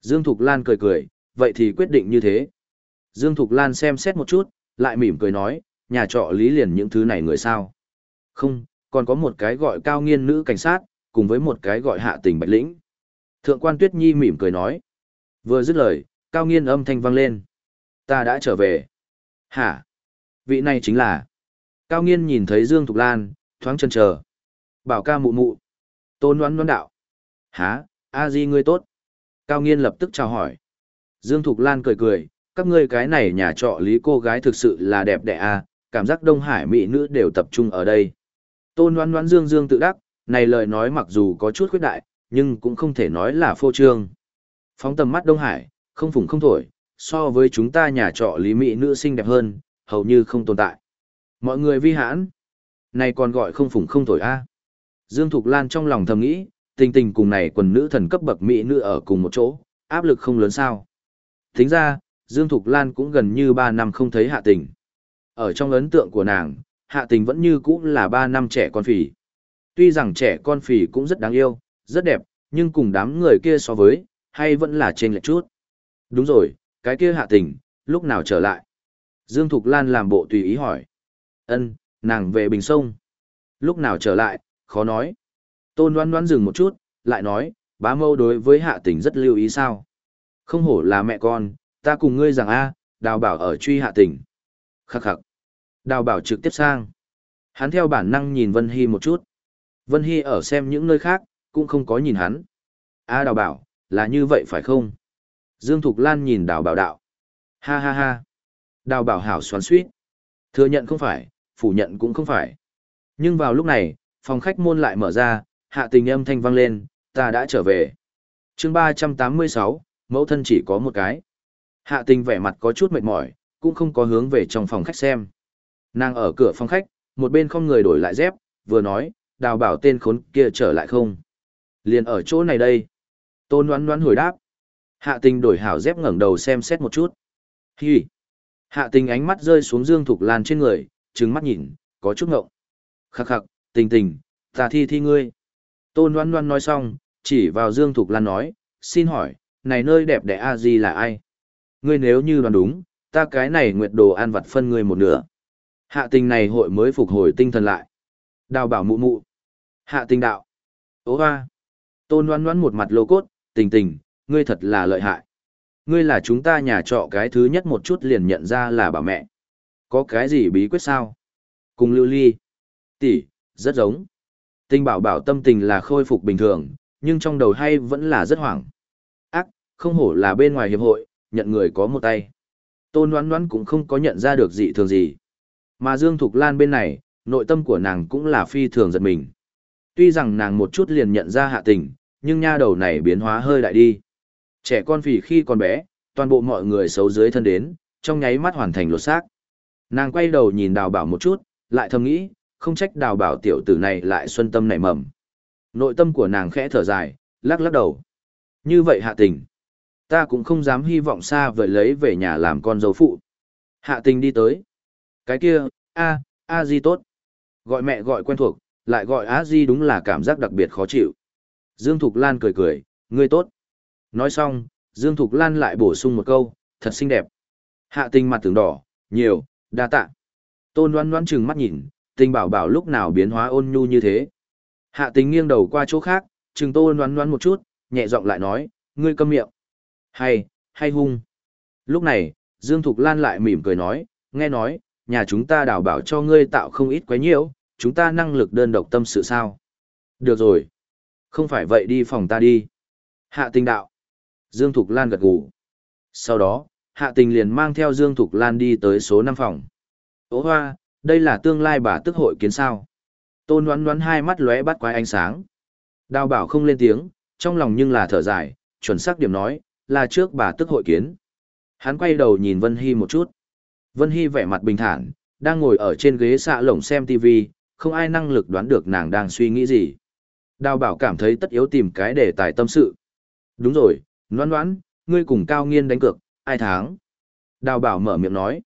Dương Thục Lan cười cười, vậy thì quyết định như thế. Dương Thục Lan xem xét một chút, lại mỉm cười nói, nhà trọ lý liền những thứ này người sao. Không, còn có một cái gọi cao nghiên nữ cảnh sát, cùng với một cái gọi hạ tình bạch lĩnh. Thượng quan Tuyết Nhi mỉm cười nói. Vừa dứt lời, cao nghiên âm thanh vang lên. Ta đã trở về. Hả? Vị này chính là. Cao nghiên nhìn thấy Dương Thục Lan, thoáng chân chờ. Bảo ca mụ mụ. Tôn đoán đoán đạo. Hả, a di ngươi tốt. Cao nghiên lập tức chào hỏi. Dương Thục Lan cười cười, các ngươi cái này nhà trọ lý cô gái thực sự là đẹp đẽ à, cảm giác Đông Hải mỹ nữ đều tập trung ở đây. Tôn Loan Loan Dương Dương tự đắc, này lời nói mặc dù có chút khuyết đại, nhưng cũng không thể nói là phô trương. Phóng tầm mắt Đông Hải, không phùng không thổi, so với chúng ta nhà trọ lý mỹ nữ xinh đẹp hơn, hầu như không tồn tại. Mọi người vi hãn, này còn gọi không phùng không thổi a. Dương Thục Lan trong lòng thầm nghĩ, tình tình cùng này quần nữ thần cấp bậc mỹ nữ ở cùng một chỗ, áp lực không lớn sao. Tính ra, Dương Thục Lan cũng gần như 3 năm không thấy hạ tình. Ở trong ấn tượng của nàng, hạ tình vẫn như cũ là 3 năm trẻ con phì. Tuy rằng trẻ con phì cũng rất đáng yêu, rất đẹp, nhưng cùng đám người kia so với, hay vẫn là trên lệch chút. Đúng rồi, cái kia hạ tình, lúc nào trở lại? Dương Thục Lan làm bộ tùy ý hỏi. Ân, nàng về Bình Sông. Lúc nào trở lại, khó nói. Tôn đoán đoán dừng một chút, lại nói, bá mâu đối với hạ tình rất lưu ý sao. Không hổ là mẹ con, ta cùng ngươi rằng a đào bảo ở truy hạ tình. Khắc khắc. Đào bảo trực tiếp sang. Hắn theo bản năng nhìn Vân Hy một chút. Vân Hy ở xem những nơi khác, cũng không có nhìn hắn. A đào bảo, là như vậy phải không? Dương Thục Lan nhìn đào bảo đạo. Ha ha ha. Đào bảo hảo xoắn suýt. Thừa nhận không phải, phủ nhận cũng không phải. Nhưng vào lúc này, phòng khách môn lại mở ra, hạ tình âm thanh vang lên, ta đã trở về. chương ba trăm tám mươi sáu, mẫu thân chỉ có một cái. Hạ tình vẻ mặt có chút mệt mỏi, cũng không có hướng về trong phòng khách xem. Nàng ở cửa phòng khách, một bên không người đổi lại dép, vừa nói, đào bảo tên khốn kia trở lại không. Liền ở chỗ này đây. Tôn đoán đoán hồi đáp. Hạ tình đổi hảo dép ngẩng đầu xem xét một chút. Hi. Hạ tình ánh mắt rơi xuống Dương Thục Lan trên người, trừng mắt nhìn, có chút ngộng. Khắc khắc, tình tình, ta thi thi ngươi. Tôn Loan Loan nói xong, chỉ vào Dương Thục Lan nói, xin hỏi, này nơi đẹp đẽ a di là ai? Ngươi nếu như đoán đúng, ta cái này nguyệt đồ an vật phân ngươi một nửa. Hạ tình này hội mới phục hồi tinh thần lại. Đào bảo mụ mụ. Hạ tình đạo. Ô hoa. Tôn Loan Loan một mặt lô cốt, tình tình, ngươi thật là lợi hại. Ngươi là chúng ta nhà trọ cái thứ nhất một chút liền nhận ra là bà mẹ. Có cái gì bí quyết sao? Cùng lưu ly. Tỷ, rất giống. Tình bảo bảo tâm tình là khôi phục bình thường, nhưng trong đầu hay vẫn là rất hoảng. Ác, không hổ là bên ngoài hiệp hội, nhận người có một tay. Tôn đoán đoán cũng không có nhận ra được dị thường gì. Mà Dương Thục Lan bên này, nội tâm của nàng cũng là phi thường giật mình. Tuy rằng nàng một chút liền nhận ra hạ tình, nhưng nha đầu này biến hóa hơi đại đi. Trẻ con phì khi còn bé, toàn bộ mọi người xấu dưới thân đến, trong nháy mắt hoàn thành lột xác. Nàng quay đầu nhìn đào bảo một chút, lại thầm nghĩ, không trách đào bảo tiểu tử này lại xuân tâm nảy mầm. Nội tâm của nàng khẽ thở dài, lắc lắc đầu. Như vậy hạ tình. Ta cũng không dám hy vọng xa vời lấy về nhà làm con dâu phụ. Hạ tình đi tới. Cái kia, a, a di tốt. Gọi mẹ gọi quen thuộc, lại gọi a di đúng là cảm giác đặc biệt khó chịu. Dương Thục Lan cười cười, ngươi tốt. Nói xong, Dương Thục Lan lại bổ sung một câu, thật xinh đẹp. Hạ tình mặt tưởng đỏ, nhiều, đa tạ. Tôn đoán đoán chừng mắt nhìn, tình bảo bảo lúc nào biến hóa ôn nhu như thế. Hạ tình nghiêng đầu qua chỗ khác, chừng tô đoán đoán một chút, nhẹ giọng lại nói, ngươi câm miệng. Hay, hay hung. Lúc này, Dương Thục Lan lại mỉm cười nói, nghe nói, nhà chúng ta đào bảo cho ngươi tạo không ít quấy nhiễu, chúng ta năng lực đơn độc tâm sự sao. Được rồi. Không phải vậy đi phòng ta đi. Hạ tình đạo. Dương Thục Lan gật gù. Sau đó, Hạ tình liền mang theo Dương Thục Lan đi tới số 5 phòng. Ô hoa, đây là tương lai bà tức hội kiến sao. Tôn đoán đoán hai mắt lóe bắt quái ánh sáng. Đào bảo không lên tiếng, trong lòng nhưng là thở dài, chuẩn xác điểm nói, là trước bà tức hội kiến. Hắn quay đầu nhìn Vân Hy một chút. Vân Hy vẻ mặt bình thản, đang ngồi ở trên ghế xạ lồng xem TV, không ai năng lực đoán được nàng đang suy nghĩ gì. Đào bảo cảm thấy tất yếu tìm cái đề tài tâm sự. Đúng rồi, loãn loãn ngươi cùng cao nghiên đánh cược, ai thắng? Đào bảo mở miệng nói.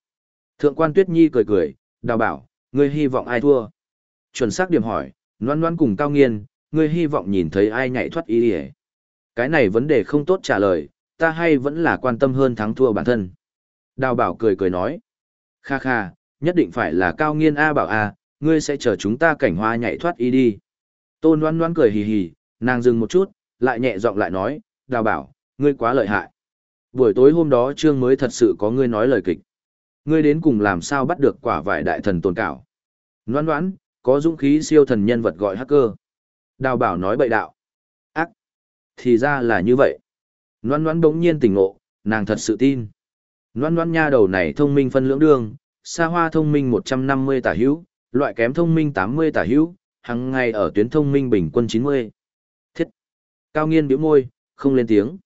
Thượng quan Tuyết Nhi cười cười, đào bảo, ngươi hy vọng ai thua? Chuẩn xác điểm hỏi, noan noan cùng cao nghiên, ngươi hy vọng nhìn thấy ai nhảy thoát y Cái này vấn đề không tốt trả lời, ta hay vẫn là quan tâm hơn thắng thua bản thân. Đào bảo cười cười nói. Kha kha, nhất định phải là cao nghiên A bảo A, ngươi sẽ chờ chúng ta cảnh hoa nhảy thoát y đi. Tôn Loan Loan cười hì hì, nàng dừng một chút, lại nhẹ giọng lại nói, đào bảo, ngươi quá lợi hại. Buổi tối hôm đó trương mới thật sự có ngươi nói lời kịch. Ngươi đến cùng làm sao bắt được quả vải đại thần tồn cảo. Đoán đoán, có dũng khí siêu thần nhân vật gọi hacker. Đào bảo nói bậy đạo. Ác. Thì ra là như vậy. Loan loan đống nhiên tỉnh ngộ, nàng thật sự tin. Loan loan nha đầu này thông minh phân lưỡng đường, xa hoa thông minh 150 tả hữu, loại kém thông minh 80 tả hữu, hàng ngày ở tuyến thông minh bình quân 90. Thiết. Cao nghiên biểu môi, không lên tiếng.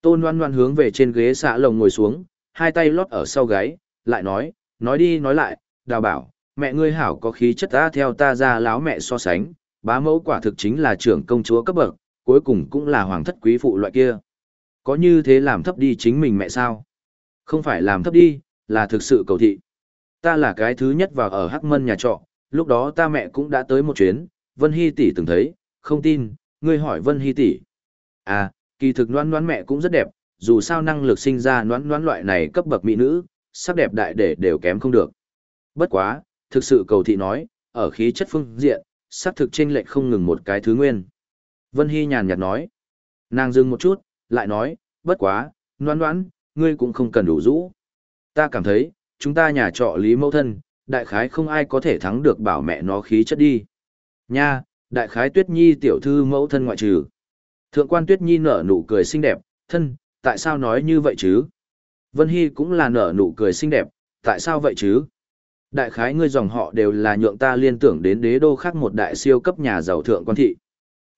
Tôn loan loan hướng về trên ghế xạ lồng ngồi xuống, hai tay lót ở sau gáy, lại nói, nói đi nói lại, đào bảo, mẹ ngươi hảo có khí chất ta theo ta ra láo mẹ so sánh, bá mẫu quả thực chính là trưởng công chúa cấp bậc, cuối cùng cũng là hoàng thất quý phụ loại kia. Có như thế làm thấp đi chính mình mẹ sao? Không phải làm thấp đi, là thực sự cầu thị. Ta là cái thứ nhất vào ở Hắc Mân nhà trọ, lúc đó ta mẹ cũng đã tới một chuyến, Vân Hy tỷ từng thấy, không tin, ngươi hỏi Vân Hy tỷ. À, kỳ thực noan noan mẹ cũng rất đẹp, dù sao năng lực sinh ra noan noan loại này cấp bậc mỹ nữ, sắc đẹp đại để đều kém không được. Bất quá, thực sự cầu thị nói, ở khí chất phương diện, sắc thực chênh lệch không ngừng một cái thứ nguyên. Vân Hy nhàn nhạt nói. Nàng dừng một chút, lại nói, bất quá, noan noan, ngươi cũng không cần đủ rũ. Ta cảm thấy, chúng ta nhà trọ lý mẫu thân, đại khái không ai có thể thắng được bảo mẹ nó khí chất đi. Nha, đại khái tuyết nhi tiểu thư mẫu thân ngoại trừ. Thượng quan tuyết nhi nở nụ cười xinh đẹp, thân, tại sao nói như vậy chứ? Vân Hy cũng là nở nụ cười xinh đẹp, tại sao vậy chứ? Đại khái ngươi dòng họ đều là nhượng ta liên tưởng đến đế đô khác một đại siêu cấp nhà giàu thượng quan thị.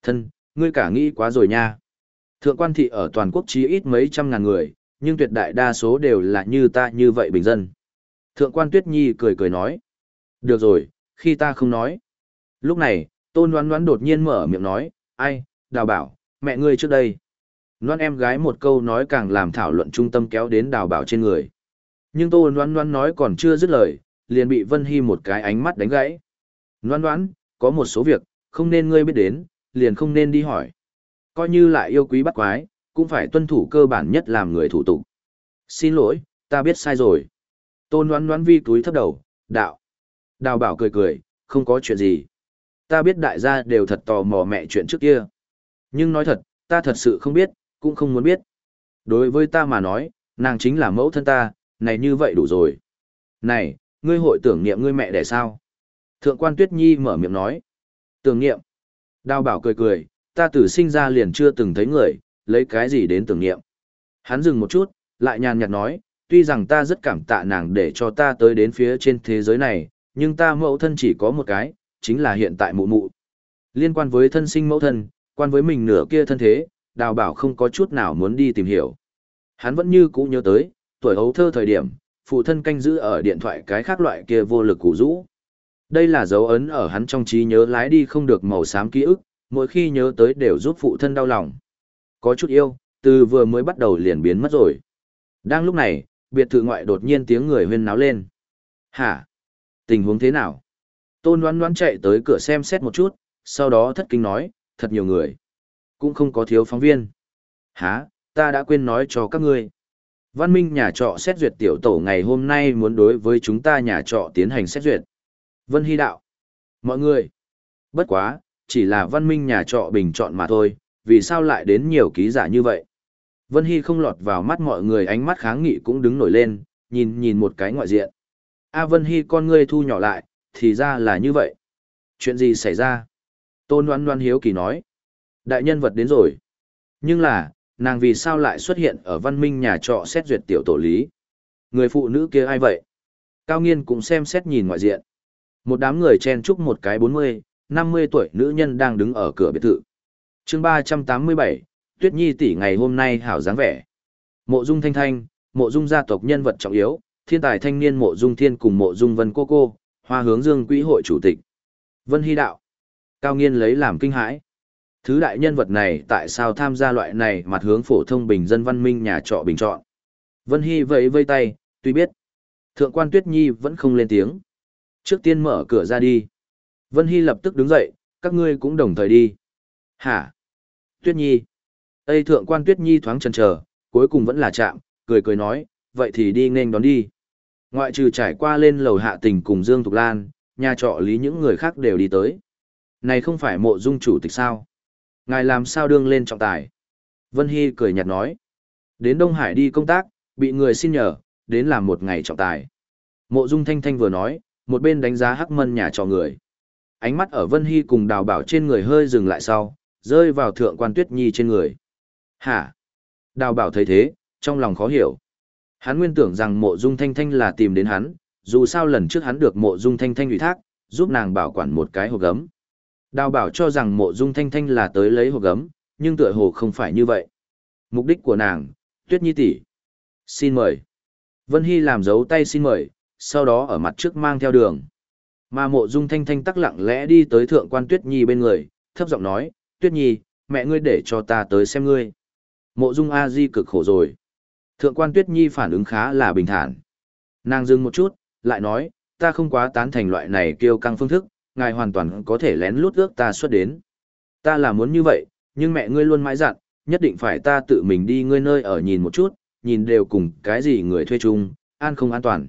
Thân, ngươi cả nghĩ quá rồi nha. Thượng quan thị ở toàn quốc chí ít mấy trăm ngàn người, nhưng tuyệt đại đa số đều là như ta như vậy bình dân. Thượng quan Tuyết Nhi cười cười nói. Được rồi, khi ta không nói. Lúc này, tôn đoán đoán đột nhiên mở miệng nói, ai, đào bảo, mẹ ngươi trước đây. Loan em gái một câu nói càng làm thảo luận trung tâm kéo đến đào bảo trên người. Nhưng tô loan loan nói còn chưa dứt lời, liền bị Vân Hy một cái ánh mắt đánh gãy. Loan loan, có một số việc, không nên ngươi biết đến, liền không nên đi hỏi. Coi như lại yêu quý bắt quái, cũng phải tuân thủ cơ bản nhất làm người thủ tục. Xin lỗi, ta biết sai rồi. Tôn đoán đoán vi túi thấp đầu, đạo. Đào bảo cười cười, không có chuyện gì. Ta biết đại gia đều thật tò mò mẹ chuyện trước kia. Nhưng nói thật, ta thật sự không biết, cũng không muốn biết. Đối với ta mà nói, nàng chính là mẫu thân ta, này như vậy đủ rồi. Này, ngươi hội tưởng niệm ngươi mẹ để sao? Thượng quan Tuyết Nhi mở miệng nói. Tưởng niệm. Đào bảo cười cười, ta từ sinh ra liền chưa từng thấy người, lấy cái gì đến tưởng niệm. Hắn dừng một chút, lại nhàn nhạt nói, tuy rằng ta rất cảm tạ nàng để cho ta tới đến phía trên thế giới này, nhưng ta mẫu thân chỉ có một cái, chính là hiện tại mụ mụ. Liên quan với thân sinh mẫu thân, quan với mình nửa kia thân thế, đào bảo không có chút nào muốn đi tìm hiểu. Hắn vẫn như cũ nhớ tới, tuổi hấu thơ thời điểm, phụ thân canh giữ ở điện thoại cái khác loại kia vô lực củ rũ. Đây là dấu ấn ở hắn trong trí nhớ lái đi không được màu xám ký ức, mỗi khi nhớ tới đều giúp phụ thân đau lòng. Có chút yêu, từ vừa mới bắt đầu liền biến mất rồi. Đang lúc này, biệt thự ngoại đột nhiên tiếng người huyên náo lên. Hả? Tình huống thế nào? Tôn đoán đoán chạy tới cửa xem xét một chút, sau đó thất kinh nói, thật nhiều người. Cũng không có thiếu phóng viên. Hả? Ta đã quên nói cho các ngươi. Văn minh nhà trọ xét duyệt tiểu tổ ngày hôm nay muốn đối với chúng ta nhà trọ tiến hành xét duyệt. Vân Hy đạo. Mọi người. Bất quá, chỉ là văn minh nhà trọ bình chọn mà thôi, vì sao lại đến nhiều ký giả như vậy? Vân Hy không lọt vào mắt mọi người ánh mắt kháng nghị cũng đứng nổi lên, nhìn nhìn một cái ngoại diện. A Vân Hy con ngươi thu nhỏ lại, thì ra là như vậy. Chuyện gì xảy ra? Tôn Loan Loan hiếu kỳ nói. Đại nhân vật đến rồi. Nhưng là, nàng vì sao lại xuất hiện ở văn minh nhà trọ xét duyệt tiểu tổ lý? Người phụ nữ kia ai vậy? Cao nghiên cũng xem xét nhìn ngoại diện. Một đám người chen chúc một cái 40, 50 tuổi nữ nhân đang đứng ở cửa biệt thự. chương 387, Tuyết Nhi tỷ ngày hôm nay hảo dáng vẻ. Mộ Dung Thanh Thanh, Mộ Dung gia tộc nhân vật trọng yếu, thiên tài thanh niên Mộ Dung Thiên cùng Mộ Dung Vân Cô Cô, Hoa Hướng Dương Quỹ hội chủ tịch. Vân Hy đạo. Cao Nghiên lấy làm kinh hãi. Thứ đại nhân vật này tại sao tham gia loại này mặt hướng phổ thông bình dân văn minh nhà trọ bình chọn. Vân Hy vẫy vây tay, tuy biết. Thượng quan Tuyết Nhi vẫn không lên tiếng. Trước tiên mở cửa ra đi. Vân Hy lập tức đứng dậy, các ngươi cũng đồng thời đi. Hả? Tuyết Nhi. Tây thượng quan Tuyết Nhi thoáng chần chờ, Cuối cùng vẫn là chạm, cười cười nói, vậy thì đi nên đón đi. Ngoại trừ trải qua lên lầu hạ tình cùng Dương Thục Lan, nhà trọ lý những người khác đều đi tới. Này không phải mộ dung chủ tịch sao? Ngài làm sao đương lên trọng tài? Vân Hy cười nhạt nói. Đến Đông Hải đi công tác, bị người xin nhờ, đến làm một ngày trọng tài. Mộ dung thanh thanh vừa nói, một bên đánh giá hắc mân nhà trò người. Ánh mắt ở Vân Hy cùng đào bảo trên người hơi dừng lại sau, rơi vào thượng quan tuyết nhi trên người. Hả? Đào bảo thấy thế, trong lòng khó hiểu. Hắn nguyên tưởng rằng mộ dung thanh thanh là tìm đến hắn, dù sao lần trước hắn được mộ dung thanh thanh ủy thác, giúp nàng bảo quản một cái hộp gấm. Đào bảo cho rằng mộ dung thanh thanh là tới lấy hộp gấm, nhưng tựa hồ không phải như vậy. Mục đích của nàng, tuyết nhi tỷ Xin mời. Vân Hy làm dấu tay xin mời, sau đó ở mặt trước mang theo đường. Mà mộ dung thanh thanh tắc lặng lẽ đi tới thượng quan tuyết nhi bên người, thấp giọng nói, tuyết nhi, mẹ ngươi để cho ta tới xem ngươi. Mộ dung A-di cực khổ rồi. Thượng quan tuyết nhi phản ứng khá là bình thản. Nàng dừng một chút, lại nói, ta không quá tán thành loại này kêu căng phương thức, ngài hoàn toàn có thể lén lút ước ta xuất đến. Ta là muốn như vậy, nhưng mẹ ngươi luôn mãi dặn, nhất định phải ta tự mình đi ngươi nơi ở nhìn một chút, nhìn đều cùng cái gì người thuê chung, an không an toàn.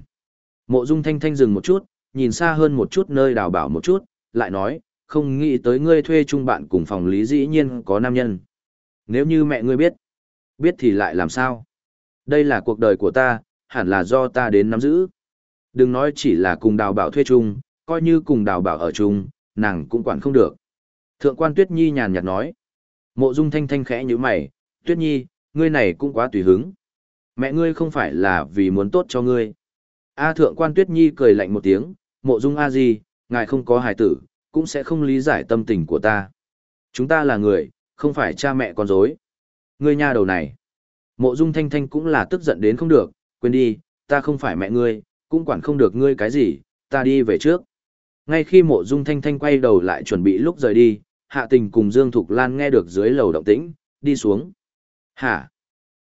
Mộ dung thanh thanh dừng một chút, nhìn xa hơn một chút nơi đào bảo một chút, lại nói, không nghĩ tới ngươi thuê chung bạn cùng phòng lý dĩ nhiên có nam nhân. Nếu như mẹ ngươi biết, biết thì lại làm sao? Đây là cuộc đời của ta, hẳn là do ta đến nắm giữ. Đừng nói chỉ là cùng đào bảo thuê chung, coi như cùng đào bảo ở chung, nàng cũng quản không được. Thượng quan Tuyết Nhi nhàn nhạt nói. Mộ dung thanh thanh khẽ như mày, Tuyết Nhi, ngươi này cũng quá tùy hứng. Mẹ ngươi không phải là vì muốn tốt cho ngươi. A thượng quan Tuyết Nhi cười lạnh một tiếng, mộ dung A gì, ngài không có hài tử, cũng sẽ không lý giải tâm tình của ta. Chúng ta là người, không phải cha mẹ con dối. Ngươi nha đầu này. Mộ dung thanh thanh cũng là tức giận đến không được, quên đi, ta không phải mẹ ngươi, cũng quản không được ngươi cái gì, ta đi về trước. Ngay khi mộ dung thanh thanh quay đầu lại chuẩn bị lúc rời đi, hạ tình cùng Dương Thục Lan nghe được dưới lầu động tĩnh, đi xuống. Hả?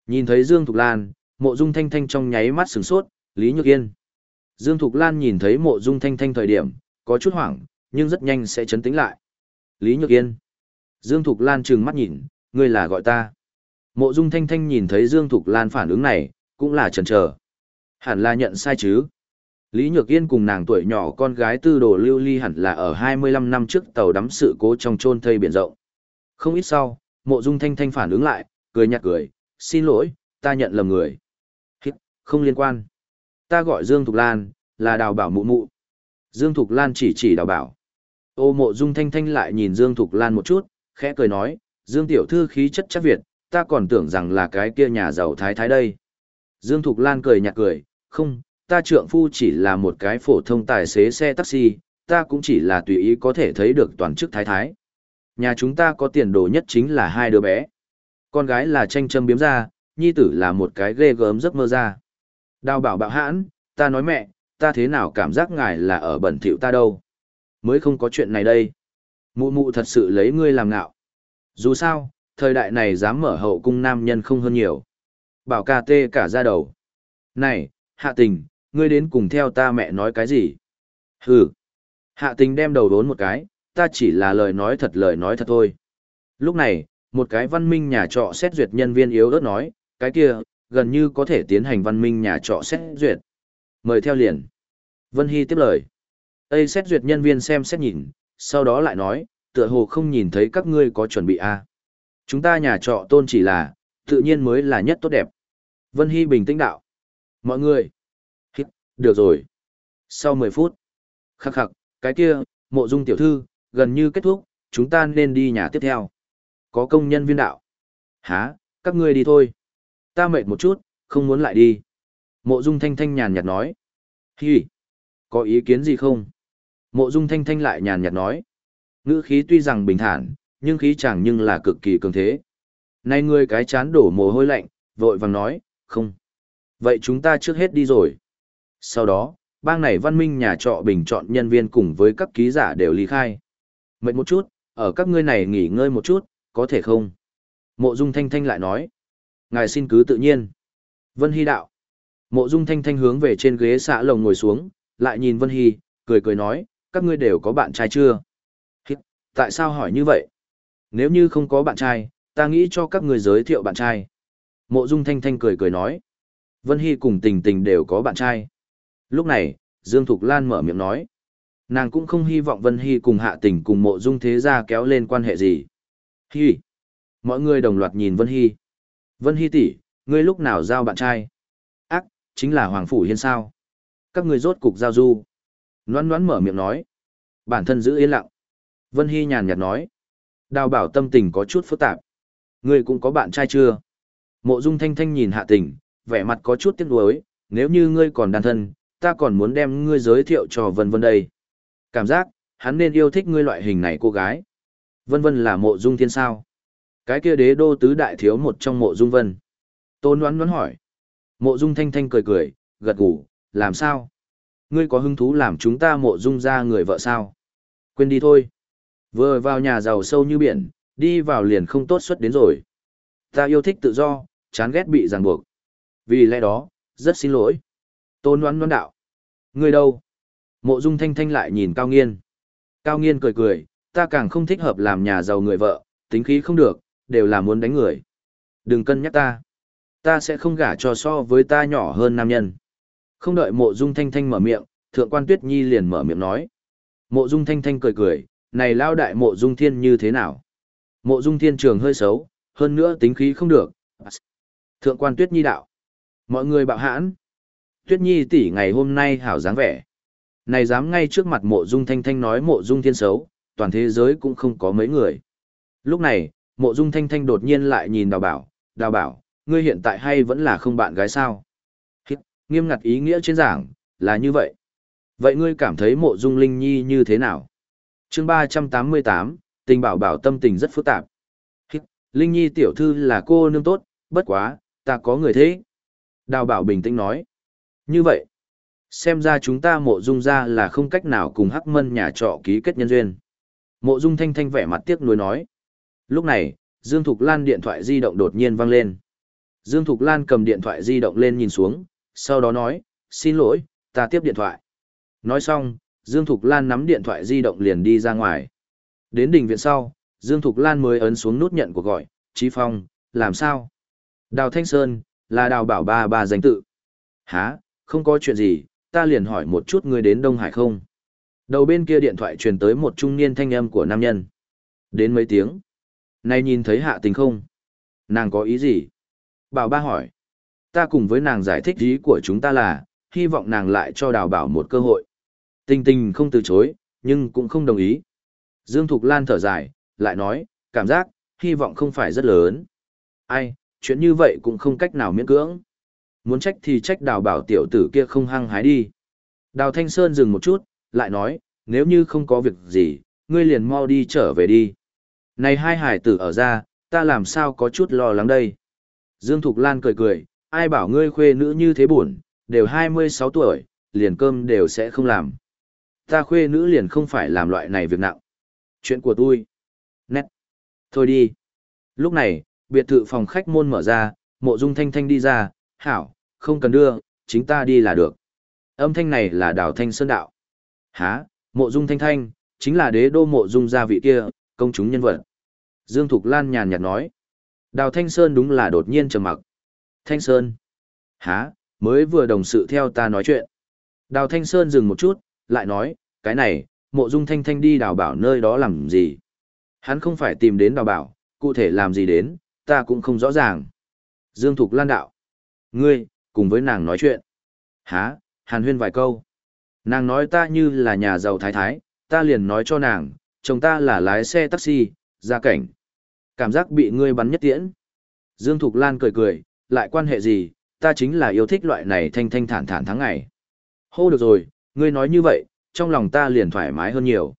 Nhìn thấy Dương Thục Lan, mộ dung thanh thanh trong nháy mắt sửng sốt, Lý Nhược Yên. Dương Thục Lan nhìn thấy mộ dung thanh thanh thời điểm, có chút hoảng, nhưng rất nhanh sẽ chấn tĩnh lại. Lý Nhược Yên. Dương Thục Lan trừng mắt nhìn, ngươi là gọi ta. Mộ dung thanh thanh nhìn thấy Dương Thục Lan phản ứng này, cũng là chần chờ. Hẳn là nhận sai chứ. Lý Nhược Yên cùng nàng tuổi nhỏ con gái tư đồ lưu ly hẳn là ở 25 năm trước tàu đắm sự cố trong trôn thây biển rộng. Không ít sau, mộ dung thanh thanh phản ứng lại, cười nhạt cười, xin lỗi, ta nhận lầm người. Hít, không liên quan. Ta gọi Dương Thục Lan, là đào bảo mụ mụ. Dương Thục Lan chỉ chỉ đào bảo. Ô mộ dung thanh thanh lại nhìn Dương Thục Lan một chút, khẽ cười nói, Dương Tiểu Thư khí chất chắc Việt, ta còn tưởng rằng là cái kia nhà giàu thái thái đây. Dương Thục Lan cười nhạt cười, không, ta trượng phu chỉ là một cái phổ thông tài xế xe taxi, ta cũng chỉ là tùy ý có thể thấy được toàn chức thái thái. Nhà chúng ta có tiền đồ nhất chính là hai đứa bé. Con gái là tranh châm biếm ra, nhi tử là một cái ghê gớm giấc mơ ra. Đào bảo bạo hãn, ta nói mẹ, ta thế nào cảm giác ngài là ở bẩn thỉu ta đâu. Mới không có chuyện này đây. Mụ mụ thật sự lấy ngươi làm ngạo. Dù sao, thời đại này dám mở hậu cung nam nhân không hơn nhiều. Bảo ca tê cả ra đầu. Này, hạ tình, ngươi đến cùng theo ta mẹ nói cái gì? Hừ. Hạ tình đem đầu đốn một cái, ta chỉ là lời nói thật lời nói thật thôi. Lúc này, một cái văn minh nhà trọ xét duyệt nhân viên yếu ớt nói, cái kia, gần như có thể tiến hành văn minh nhà trọ xét duyệt. Mời theo liền. Vân Hy tiếp lời. Ây xét duyệt nhân viên xem xét nhìn, sau đó lại nói, tựa hồ không nhìn thấy các ngươi có chuẩn bị a à. Chúng ta nhà trọ tôn chỉ là, tự nhiên mới là nhất tốt đẹp. Vân Hy bình tĩnh đạo. Mọi người. Được rồi. Sau 10 phút. Khắc khắc, cái kia, mộ dung tiểu thư, gần như kết thúc, chúng ta nên đi nhà tiếp theo. Có công nhân viên đạo. Hả, các ngươi đi thôi. Ta mệt một chút, không muốn lại đi. Mộ dung thanh thanh nhàn nhạt nói. Hi, có ý kiến gì không? Mộ dung thanh thanh lại nhàn nhạt nói. Ngữ khí tuy rằng bình thản, nhưng khí chẳng nhưng là cực kỳ cường thế. nay ngươi cái chán đổ mồ hôi lạnh, vội vàng nói, không. Vậy chúng ta trước hết đi rồi. Sau đó, bang này văn minh nhà trọ bình chọn nhân viên cùng với các ký giả đều ly khai. Mệt một chút, ở các ngươi này nghỉ ngơi một chút, có thể không? Mộ Dung Thanh Thanh lại nói. Ngài xin cứ tự nhiên. Vân Hy đạo. Mộ Dung Thanh Thanh hướng về trên ghế xạ lồng ngồi xuống, lại nhìn Vân Hy, cười cười nói, các ngươi đều có bạn trai chưa? Hít, tại sao hỏi như vậy? Nếu như không có bạn trai, ta nghĩ cho các ngươi giới thiệu bạn trai. Mộ Dung Thanh Thanh cười cười nói. Vân Hy cùng tình tình đều có bạn trai. Lúc này, Dương Thục Lan mở miệng nói. Nàng cũng không hy vọng Vân Hy cùng hạ tình cùng mộ dung thế gia kéo lên quan hệ gì. Hy. Mọi người đồng loạt nhìn Vân Hy. Vân Hy tỷ, ngươi lúc nào giao bạn trai? Ác, chính là Hoàng Phủ Hiên sao? Các ngươi rốt cục giao du. Noãn noãn mở miệng nói. Bản thân giữ yên lặng. Vân Hy nhàn nhạt nói. Đào bảo tâm tình có chút phức tạp. Ngươi cũng có bạn trai chưa? Mộ dung thanh thanh nhìn hạ tình, vẻ mặt có chút tiếc nuối. Nếu như ngươi còn đàn thân, ta còn muốn đem ngươi giới thiệu cho Vân Vân đây. Cảm giác, hắn nên yêu thích ngươi loại hình này cô gái. Vân Vân là mộ dung thiên sao? Cái kia đế đô tứ đại thiếu một trong mộ dung vân. Tôn đoán đoán hỏi. Mộ dung thanh thanh cười cười, gật gù, làm sao? Ngươi có hứng thú làm chúng ta mộ dung ra người vợ sao? Quên đi thôi. Vừa vào nhà giàu sâu như biển, đi vào liền không tốt xuất đến rồi. Ta yêu thích tự do, chán ghét bị ràng buộc. Vì lẽ đó, rất xin lỗi. Tôn đoán đoán đạo. Ngươi đâu? Mộ dung thanh thanh lại nhìn Cao Nghiên. Cao Nghiên cười cười, ta càng không thích hợp làm nhà giàu người vợ, tính khí không được, đều là muốn đánh người. Đừng cân nhắc ta. Ta sẽ không gả cho so với ta nhỏ hơn nam nhân. Không đợi mộ dung thanh thanh mở miệng, thượng quan tuyết nhi liền mở miệng nói. Mộ dung thanh thanh cười cười, này lao đại mộ dung thiên như thế nào? Mộ dung thiên trường hơi xấu, hơn nữa tính khí không được. Thượng quan tuyết nhi đạo. Mọi người bạo hãn. Tuyết nhi tỷ ngày hôm nay hảo dáng vẻ. Này dám ngay trước mặt mộ dung thanh thanh nói mộ dung thiên xấu, toàn thế giới cũng không có mấy người. Lúc này, mộ dung thanh thanh đột nhiên lại nhìn đào bảo, đào bảo, ngươi hiện tại hay vẫn là không bạn gái sao? Hít, nghiêm ngặt ý nghĩa trên giảng, là như vậy. Vậy ngươi cảm thấy mộ dung linh nhi như thế nào? chương ba trăm tám mươi tám, tình bảo bảo tâm tình rất phức tạp. Hít, linh nhi tiểu thư là cô nương tốt, bất quá, ta có người thế. Đào bảo bình tĩnh nói. Như vậy, Xem ra chúng ta mộ dung ra là không cách nào cùng hắc mân nhà trọ ký kết nhân duyên. Mộ dung thanh thanh vẻ mặt tiếc nuối nói. Lúc này, Dương Thục Lan điện thoại di động đột nhiên vang lên. Dương Thục Lan cầm điện thoại di động lên nhìn xuống, sau đó nói, xin lỗi, ta tiếp điện thoại. Nói xong, Dương Thục Lan nắm điện thoại di động liền đi ra ngoài. Đến đỉnh viện sau, Dương Thục Lan mới ấn xuống nút nhận cuộc gọi, Chí Phong, làm sao? Đào Thanh Sơn, là đào bảo ba ba danh tự. Hả, không có chuyện gì, ta liền hỏi một chút ngươi đến Đông Hải không? Đầu bên kia điện thoại truyền tới một trung niên thanh âm của nam nhân. Đến mấy tiếng. Này nhìn thấy hạ tình không? Nàng có ý gì? Bảo ba hỏi. Ta cùng với nàng giải thích ý của chúng ta là, hy vọng nàng lại cho đào bảo một cơ hội. Tình tình không từ chối, nhưng cũng không đồng ý. Dương Thục Lan thở dài, lại nói, cảm giác, hy vọng không phải rất lớn. Ai, chuyện như vậy cũng không cách nào miễn cưỡng. Muốn trách thì trách đào bảo tiểu tử kia không hăng hái đi. Đào Thanh Sơn dừng một chút, lại nói, nếu như không có việc gì, ngươi liền mau đi trở về đi. Này hai hải tử ở ra, ta làm sao có chút lo lắng đây. Dương Thục Lan cười cười, ai bảo ngươi khuê nữ như thế buồn, đều 26 tuổi, liền cơm đều sẽ không làm. Ta khuê nữ liền không phải làm loại này việc nặng. Chuyện của tôi. Nét. Thôi đi. Lúc này, biệt thự phòng khách môn mở ra, mộ dung thanh thanh đi ra, hảo, không cần đưa, chính ta đi là được. Âm thanh này là đào thanh sơn đạo. Hả, mộ dung thanh thanh, chính là đế đô mộ dung gia vị kia, công chúng nhân vật. Dương Thục Lan nhàn nhạt nói. Đào Thanh Sơn đúng là đột nhiên trầm mặc. Thanh Sơn. Hả, mới vừa đồng sự theo ta nói chuyện. Đào Thanh Sơn dừng một chút, lại nói, cái này, mộ dung thanh thanh đi đào bảo nơi đó làm gì. Hắn không phải tìm đến đào bảo, cụ thể làm gì đến, ta cũng không rõ ràng. Dương Thục Lan đạo. Ngươi, cùng với nàng nói chuyện. Hả, hàn huyên vài câu. Nàng nói ta như là nhà giàu thái thái, ta liền nói cho nàng, chồng ta là lái xe taxi, ra cảnh. Cảm giác bị ngươi bắn nhất tiễn. Dương Thục Lan cười cười, lại quan hệ gì, ta chính là yêu thích loại này thanh thanh thản thản tháng ngày. Hô được rồi, ngươi nói như vậy, trong lòng ta liền thoải mái hơn nhiều.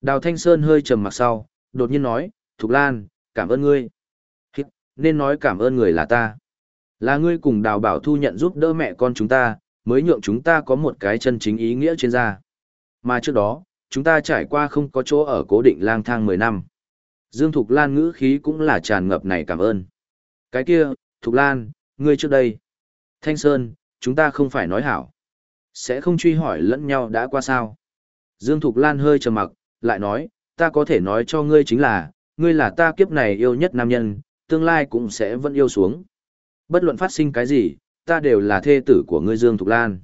Đào Thanh Sơn hơi trầm mặc sau, đột nhiên nói, Thục Lan, cảm ơn ngươi. Nên nói cảm ơn người là ta. Là ngươi cùng đào bảo thu nhận giúp đỡ mẹ con chúng ta, mới nhượng chúng ta có một cái chân chính ý nghĩa trên da. Mà trước đó, chúng ta trải qua không có chỗ ở cố định lang thang 10 năm. Dương Thục Lan ngữ khí cũng là tràn ngập này cảm ơn. Cái kia, Thục Lan, ngươi trước đây. Thanh Sơn, chúng ta không phải nói hảo. Sẽ không truy hỏi lẫn nhau đã qua sao. Dương Thục Lan hơi trầm mặc, lại nói, ta có thể nói cho ngươi chính là, ngươi là ta kiếp này yêu nhất nam nhân, tương lai cũng sẽ vẫn yêu xuống. Bất luận phát sinh cái gì, ta đều là thê tử của ngươi Dương Thục Lan.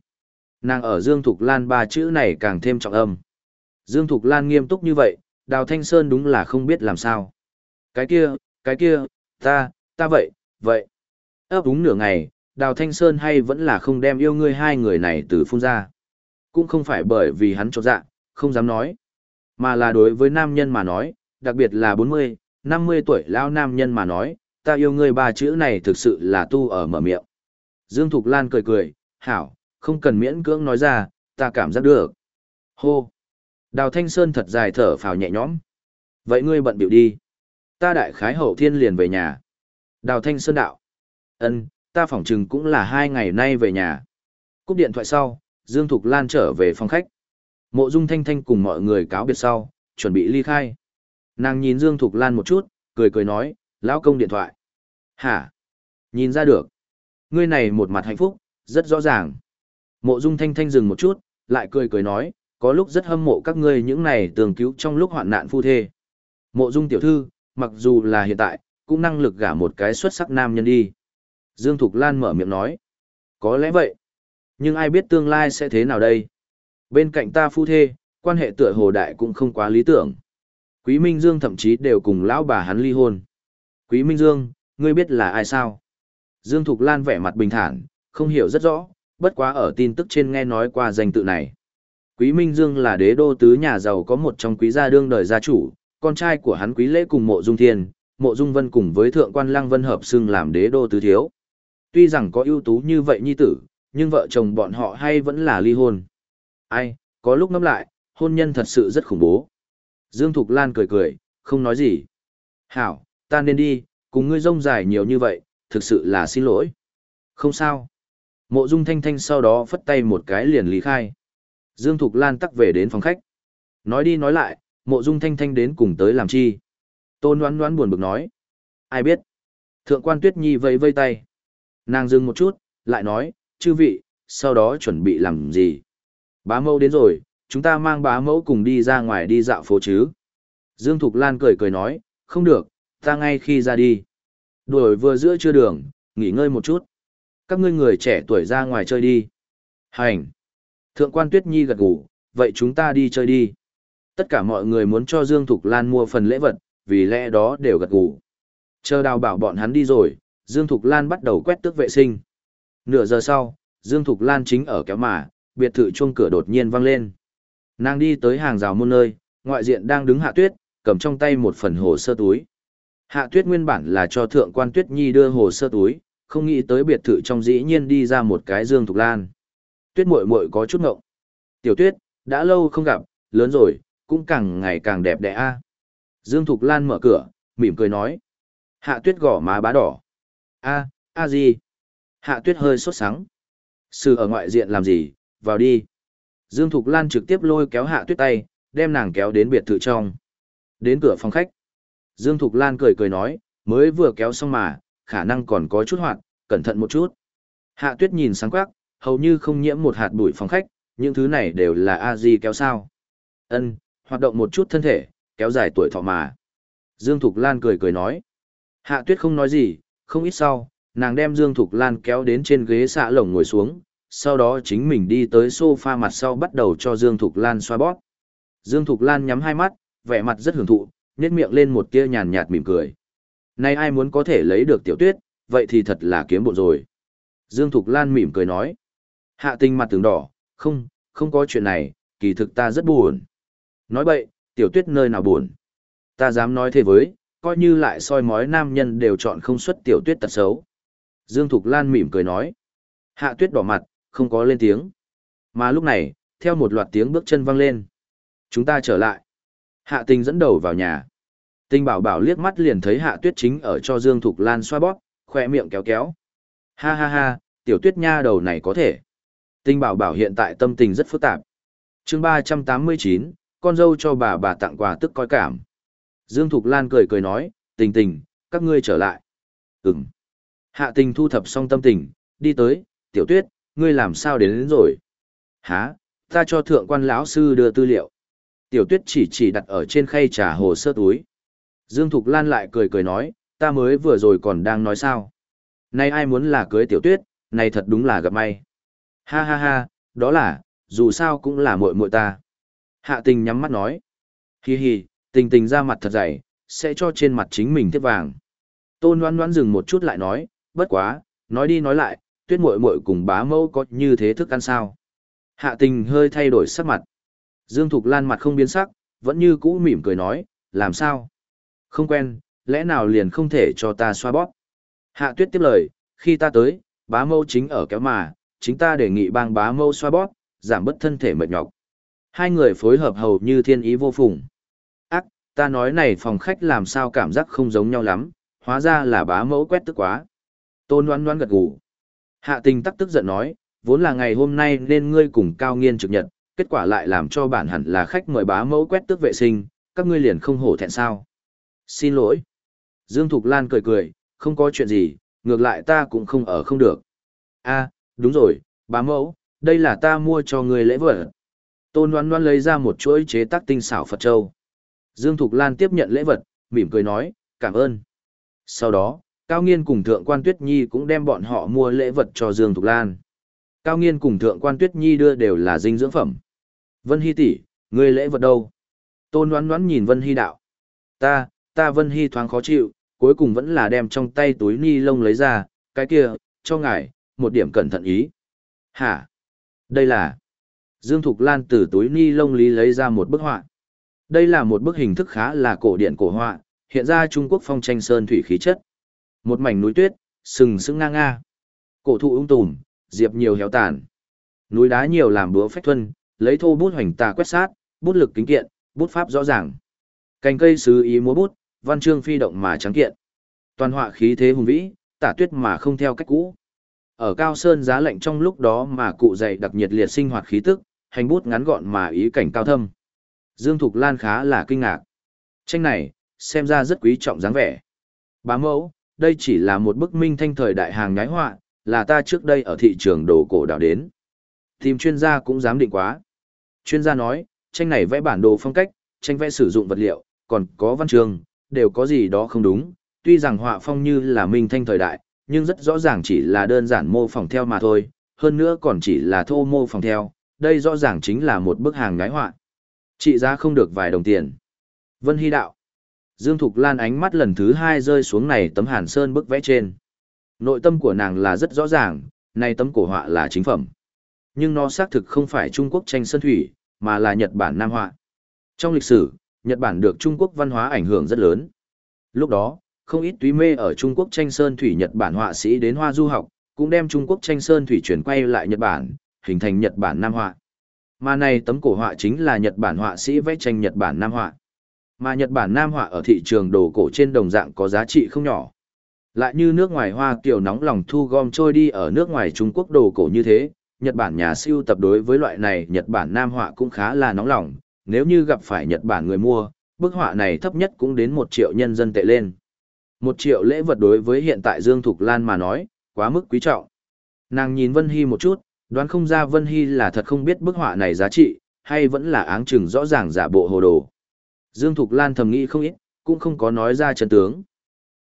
Nàng ở Dương Thục Lan ba chữ này càng thêm trọng âm. Dương Thục Lan nghiêm túc như vậy, Đào Thanh Sơn đúng là không biết làm sao. Cái kia, cái kia, ta, ta vậy, vậy. ấp úng nửa ngày, Đào Thanh Sơn hay vẫn là không đem yêu ngươi hai người này từ phun ra. Cũng không phải bởi vì hắn cho dạ, không dám nói. Mà là đối với nam nhân mà nói, đặc biệt là 40, 50 tuổi lao nam nhân mà nói, ta yêu ngươi ba chữ này thực sự là tu ở mở miệng. Dương Thục Lan cười cười, hảo, không cần miễn cưỡng nói ra, ta cảm giác được. Hô! Đào Thanh Sơn thật dài thở phào nhẹ nhõm. Vậy ngươi bận biểu đi. Ta đại khái hậu thiên liền về nhà. Đào Thanh Sơn đạo. ân ta phỏng chừng cũng là hai ngày nay về nhà. Cúp điện thoại sau, Dương Thục Lan trở về phòng khách. Mộ Dung Thanh Thanh cùng mọi người cáo biệt sau, chuẩn bị ly khai. Nàng nhìn Dương Thục Lan một chút, cười cười nói, lão công điện thoại. Hả? Nhìn ra được. Ngươi này một mặt hạnh phúc, rất rõ ràng. Mộ Dung Thanh Thanh dừng một chút, lại cười cười nói, có lúc rất hâm mộ các ngươi những này tường cứu trong lúc hoạn nạn phu thê. Mộ Dung tiểu thư, mặc dù là hiện tại, cũng năng lực gả một cái xuất sắc nam nhân đi. Dương Thục Lan mở miệng nói, có lẽ vậy. Nhưng ai biết tương lai sẽ thế nào đây? Bên cạnh ta phu thê, quan hệ tựa hồ đại cũng không quá lý tưởng. Quý Minh Dương thậm chí đều cùng lão bà hắn ly hôn. Quý Minh Dương, ngươi biết là ai sao? Dương Thục Lan vẻ mặt bình thản, không hiểu rất rõ, bất quá ở tin tức trên nghe nói qua danh tự này. Quý Minh Dương là đế đô tứ nhà giàu có một trong quý gia đương đời gia chủ, con trai của hắn quý lễ cùng mộ dung thiên, mộ dung vân cùng với thượng quan lăng vân hợp xưng làm đế đô tứ thiếu. Tuy rằng có ưu tú như vậy nhi tử, nhưng vợ chồng bọn họ hay vẫn là ly hôn. Ai, có lúc ngẫm lại, hôn nhân thật sự rất khủng bố. Dương Thục Lan cười cười, không nói gì. Hảo, ta nên đi, cùng ngươi rông dài nhiều như vậy, thực sự là xin lỗi. Không sao. Mộ Dung Thanh Thanh sau đó phất tay một cái liền lý khai. Dương Thục Lan tắc về đến phòng khách. Nói đi nói lại, Mộ Dung Thanh Thanh đến cùng tới làm chi. Tôn đoán đoán buồn bực nói. Ai biết. Thượng quan Tuyết Nhi vây vây tay. Nàng dừng một chút, lại nói, chư vị, sau đó chuẩn bị làm gì. Bá mẫu đến rồi, chúng ta mang bá mẫu cùng đi ra ngoài đi dạo phố chứ. Dương Thục Lan cười cười nói, không được, ta ngay khi ra đi. Đuổi vừa giữa trưa đường, nghỉ ngơi một chút. Các ngươi người trẻ tuổi ra ngoài chơi đi. Hành. Thượng quan Tuyết Nhi gật gù, vậy chúng ta đi chơi đi. Tất cả mọi người muốn cho Dương Thục Lan mua phần lễ vật, vì lẽ đó đều gật gù. Chờ đào bảo bọn hắn đi rồi, Dương Thục Lan bắt đầu quét tước vệ sinh. Nửa giờ sau, Dương Thục Lan chính ở kéo mà, biệt thự chuông cửa đột nhiên vang lên. Nàng đi tới hàng rào môn nơi, ngoại diện đang đứng Hạ Tuyết, cầm trong tay một phần hồ sơ túi. Hạ Tuyết nguyên bản là cho thượng quan Tuyết Nhi đưa hồ sơ túi, không nghĩ tới biệt thự trong dĩ nhiên đi ra một cái Dương Thục Lan. Tuyết muội muội có chút ngộng. Tiểu Tuyết, đã lâu không gặp, lớn rồi, cũng càng ngày càng đẹp đẽ a. Dương Thục Lan mở cửa, mỉm cười nói. Hạ Tuyết gõ má bá đỏ. A, a gì? Hạ Tuyết hơi sốt sắng. Sư ở ngoại diện làm gì, vào đi. Dương Thục Lan trực tiếp lôi kéo Hạ Tuyết tay, đem nàng kéo đến biệt thự trong. Đến cửa phòng khách. Dương Thục Lan cười cười nói, mới vừa kéo xong mà, khả năng còn có chút hoạt, cẩn thận một chút. Hạ Tuyết nhìn sáng quắc, hầu như không nhiễm một hạt bụi phòng khách, những thứ này đều là a di kéo sao. Ân, hoạt động một chút thân thể, kéo dài tuổi thọ mà. Dương Thục Lan cười cười nói. Hạ Tuyết không nói gì, không ít sau, nàng đem Dương Thục Lan kéo đến trên ghế xạ lồng ngồi xuống, sau đó chính mình đi tới sofa mặt sau bắt đầu cho Dương Thục Lan xoa bóp. Dương Thục Lan nhắm hai mắt, vẻ mặt rất hưởng thụ, nhếch miệng lên một tia nhàn nhạt mỉm cười. Nay ai muốn có thể lấy được tiểu tuyết, vậy thì thật là kiếm bộ rồi. Dương Thục Lan mỉm cười nói. Hạ tình mặt tướng đỏ, không, không có chuyện này, kỳ thực ta rất buồn. Nói bậy, tiểu tuyết nơi nào buồn. Ta dám nói thế với, coi như lại soi mói nam nhân đều chọn không xuất tiểu tuyết tật xấu. Dương Thục Lan mỉm cười nói. Hạ tuyết đỏ mặt, không có lên tiếng. Mà lúc này, theo một loạt tiếng bước chân vang lên. Chúng ta trở lại. Hạ tình dẫn đầu vào nhà. Tinh bảo bảo liếc mắt liền thấy hạ tuyết chính ở cho Dương Thục Lan xoa bóp, khoe miệng kéo kéo. Ha ha ha, tiểu tuyết nha đầu này có thể. Tinh bảo bảo hiện tại tâm tình rất phức tạp. chương ba trăm tám mươi chín, con dâu cho bà bà tặng quà tức coi cảm. Dương Thục Lan cười cười nói, tình tình, các ngươi trở lại. Ừm. Hạ tình thu thập xong tâm tình, đi tới, tiểu tuyết, ngươi làm sao đến, đến rồi? Hả, ta cho thượng quan lão sư đưa tư liệu. Tiểu tuyết chỉ chỉ đặt ở trên khay trà hồ sơ túi. Dương Thục Lan lại cười cười nói, ta mới vừa rồi còn đang nói sao. Nay ai muốn là cưới tiểu tuyết, này thật đúng là gặp may. Ha ha ha, đó là, dù sao cũng là muội muội ta. Hạ tình nhắm mắt nói. Hi hi, tình tình ra mặt thật dày, sẽ cho trên mặt chính mình tiếp vàng. Tôn đoán đoán dừng một chút lại nói, bất quá, nói đi nói lại, tuyết muội muội cùng bá mẫu có như thế thức ăn sao. Hạ tình hơi thay đổi sắc mặt. Dương Thục Lan mặt không biến sắc, vẫn như cũ mỉm cười nói, làm sao? Không quen, lẽ nào liền không thể cho ta xoa bóp? Hạ tuyết tiếp lời, khi ta tới, bá mâu chính ở kéo mà, chính ta đề nghị bang bá mâu xoa bóp, giảm bớt thân thể mệt nhọc. Hai người phối hợp hầu như thiên ý vô phùng. Ác, ta nói này phòng khách làm sao cảm giác không giống nhau lắm, hóa ra là bá mẫu quét tức quá. Tôn đoán đoán gật gù. Hạ tình tắc tức giận nói, vốn là ngày hôm nay nên ngươi cùng cao nghiên trực nhật, kết quả lại làm cho bản hẳn là khách mời bá mẫu quét tước vệ sinh, các ngươi liền không hổ thẹn sao. Xin lỗi. Dương Thục Lan cười cười, không có chuyện gì, ngược lại ta cũng không ở không được. a đúng rồi, bá mẫu, đây là ta mua cho ngươi lễ vật. Tôn Loan Loan lấy ra một chuỗi chế tác tinh xảo Phật Châu. Dương Thục Lan tiếp nhận lễ vật, mỉm cười nói, cảm ơn. Sau đó, Cao Nghiên cùng Thượng Quan Tuyết Nhi cũng đem bọn họ mua lễ vật cho Dương Thục Lan. Cao Nghiên cùng Thượng Quan Tuyết Nhi đưa đều là dinh dưỡng phẩm. Vân Hy tỷ, ngươi lễ vật đâu? Tôn Loan Loan nhìn Vân Hy đạo. Ta, ta Vân Hy thoáng khó chịu, cuối cùng vẫn là đem trong tay túi ni lông lấy ra, cái kia, cho ngài, một điểm cẩn thận ý. Hả? Đây là... Dương Thục Lan từ túi ni lông lý lấy ra một bức họa. Đây là một bức hình thức khá là cổ điển cổ họa, hiện ra Trung Quốc phong tranh sơn thủy khí chất. Một mảnh núi tuyết, sừng sững nga nga. Cổ thụ ung tùm, diệp nhiều héo tàn. Núi đá nhiều làm búa phách thuân, lấy thô bút hoành tà quét sát, bút lực kính kiện, bút pháp rõ ràng. Cành cây sứ ý múa bút, văn chương phi động mà trắng kiện. Toàn họa khí thế hùng vĩ, tả tuyết mà không theo cách cũ. Ở cao sơn giá lạnh trong lúc đó mà cụ dày đặc nhiệt liệt sinh hoạt khí tức, hành bút ngắn gọn mà ý cảnh cao thâm. Dương Thục Lan khá là kinh ngạc. Tranh này, xem ra rất quý trọng dáng vẻ. Bá mẫu, đây chỉ là một bức minh thanh thời đại hàng nhái họa, là ta trước đây ở thị trường đồ cổ đào đến. Tìm chuyên gia cũng dám định quá. Chuyên gia nói, tranh này vẽ bản đồ phong cách, tranh vẽ sử dụng vật liệu, còn có văn chương, đều có gì đó không đúng. Tuy rằng họa phong như là minh thanh thời đại, nhưng rất rõ ràng chỉ là đơn giản mô phỏng theo mà thôi, hơn nữa còn chỉ là thô mô phỏng theo, đây rõ ràng chính là một bức hàng ngái họa. Trị giá không được vài đồng tiền. Vân Hy đạo. Dương Thục Lan ánh mắt lần thứ hai rơi xuống này tấm hàn sơn bức vẽ trên. Nội tâm của nàng là rất rõ ràng, này tấm cổ họa là chính phẩm. Nhưng nó xác thực không phải Trung Quốc tranh sơn thủy, mà là Nhật Bản Nam họa. Trong lịch sử, Nhật Bản được Trung Quốc văn hóa ảnh hưởng rất lớn. Lúc đó, không ít túy mê ở Trung Quốc tranh sơn thủy Nhật Bản họa sĩ đến hoa du học, cũng đem Trung Quốc tranh sơn thủy chuyển quay lại Nhật Bản, hình thành Nhật Bản Nam họa. Mà này tấm cổ họa chính là Nhật Bản họa sĩ vẽ tranh Nhật Bản Nam họa. Mà Nhật Bản Nam họa ở thị trường đồ cổ trên đồng dạng có giá trị không nhỏ. Lại như nước ngoài hoa kiểu nóng lòng thu gom trôi đi ở nước ngoài Trung Quốc đồ cổ như thế, Nhật Bản nhà siêu tập đối với loại này Nhật Bản Nam họa cũng khá là nóng lòng, nếu như gặp phải Nhật Bản người mua, bức họa này thấp nhất cũng đến một triệu nhân dân tệ lên. Một triệu lễ vật đối với hiện tại Dương Thục Lan mà nói, quá mức quý trọng. Nàng nhìn Vân Hy một chút, đoán không ra Vân Hy là thật không biết bức họa này giá trị, hay vẫn là áng chừng rõ ràng giả bộ hồ đồ. Dương Thục Lan thầm nghĩ không ít, cũng không có nói ra chân tướng.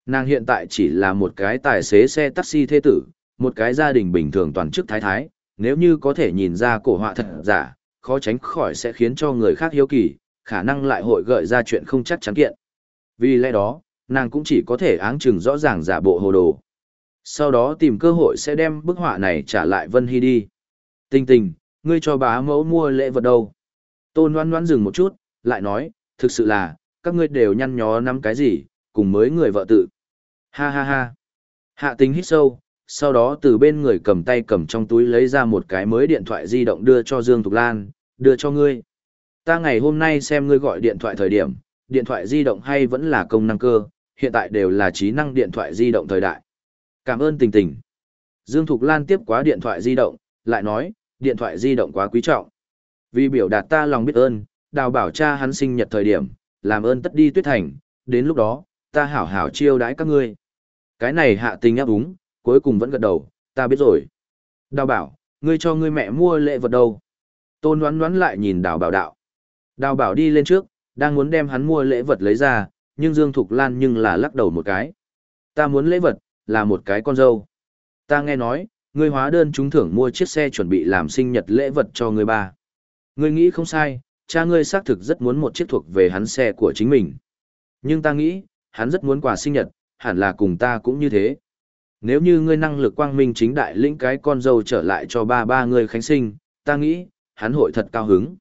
Nàng hiện tại chỉ là một cái tài xế xe taxi thế tử, một cái gia đình bình thường toàn chức thái thái, nếu như có thể nhìn ra cổ họa thật giả, khó tránh khỏi sẽ khiến cho người khác hiếu kỳ, khả năng lại hội gợi ra chuyện không chắc chắn kiện. Vì lẽ đó, nàng cũng chỉ có thể áng chừng rõ ràng giả bộ hồ đồ. Sau đó tìm cơ hội sẽ đem bức họa này trả lại Vân Hy đi. Tình tình, ngươi cho bá mẫu mua lễ vật đâu? Tôn Loan Loan dừng một chút, lại nói, thực sự là, các ngươi đều nhăn nhó nắm cái gì, cùng mới người vợ tự. Ha ha ha. Hạ tính hít sâu, sau đó từ bên người cầm tay cầm trong túi lấy ra một cái mới điện thoại di động đưa cho Dương Thục Lan, đưa cho ngươi. Ta ngày hôm nay xem ngươi gọi điện thoại thời điểm, điện thoại di động hay vẫn là công năng cơ, hiện tại đều là trí năng điện thoại di động thời đại. Cảm ơn tình tình. Dương Thục Lan tiếp quá điện thoại di động, lại nói, điện thoại di động quá quý trọng. Vì biểu đạt ta lòng biết ơn, đào bảo cha hắn sinh nhật thời điểm, làm ơn tất đi tuyết thành, đến lúc đó, ta hảo hảo chiêu đãi các ngươi. Cái này hạ tình áp úng, cuối cùng vẫn gật đầu, ta biết rồi. Đào bảo, ngươi cho ngươi mẹ mua lễ vật đâu? Tôn đoán đoán lại nhìn đào bảo đạo. Đào bảo đi lên trước, đang muốn đem hắn mua lễ vật lấy ra, nhưng Dương Thục Lan nhưng là lắc đầu một cái. Ta muốn lễ vật, là một cái con dâu. Ta nghe nói, ngươi hóa đơn trúng thưởng mua chiếc xe chuẩn bị làm sinh nhật lễ vật cho ngươi ba. Ngươi nghĩ không sai, cha ngươi xác thực rất muốn một chiếc thuộc về hắn xe của chính mình. Nhưng ta nghĩ, hắn rất muốn quà sinh nhật, hẳn là cùng ta cũng như thế. Nếu như ngươi năng lực quang minh chính đại lĩnh cái con dâu trở lại cho ba ba ngươi khánh sinh, ta nghĩ, hắn hội thật cao hứng.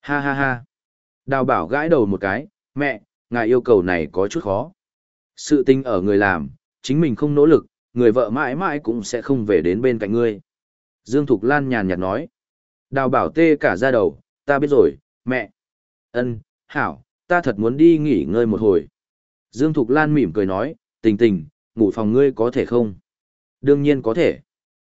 Ha ha ha. Đào bảo gãi đầu một cái, mẹ, ngài yêu cầu này có chút khó. Sự tình ở người làm, chính mình không nỗ lực, người vợ mãi mãi cũng sẽ không về đến bên cạnh ngươi. Dương Thục Lan nhàn nhạt nói. Đào bảo tê cả ra đầu, ta biết rồi, mẹ. Ân, hảo, ta thật muốn đi nghỉ ngơi một hồi. Dương Thục Lan mỉm cười nói, tình tình, ngủ phòng ngươi có thể không? Đương nhiên có thể.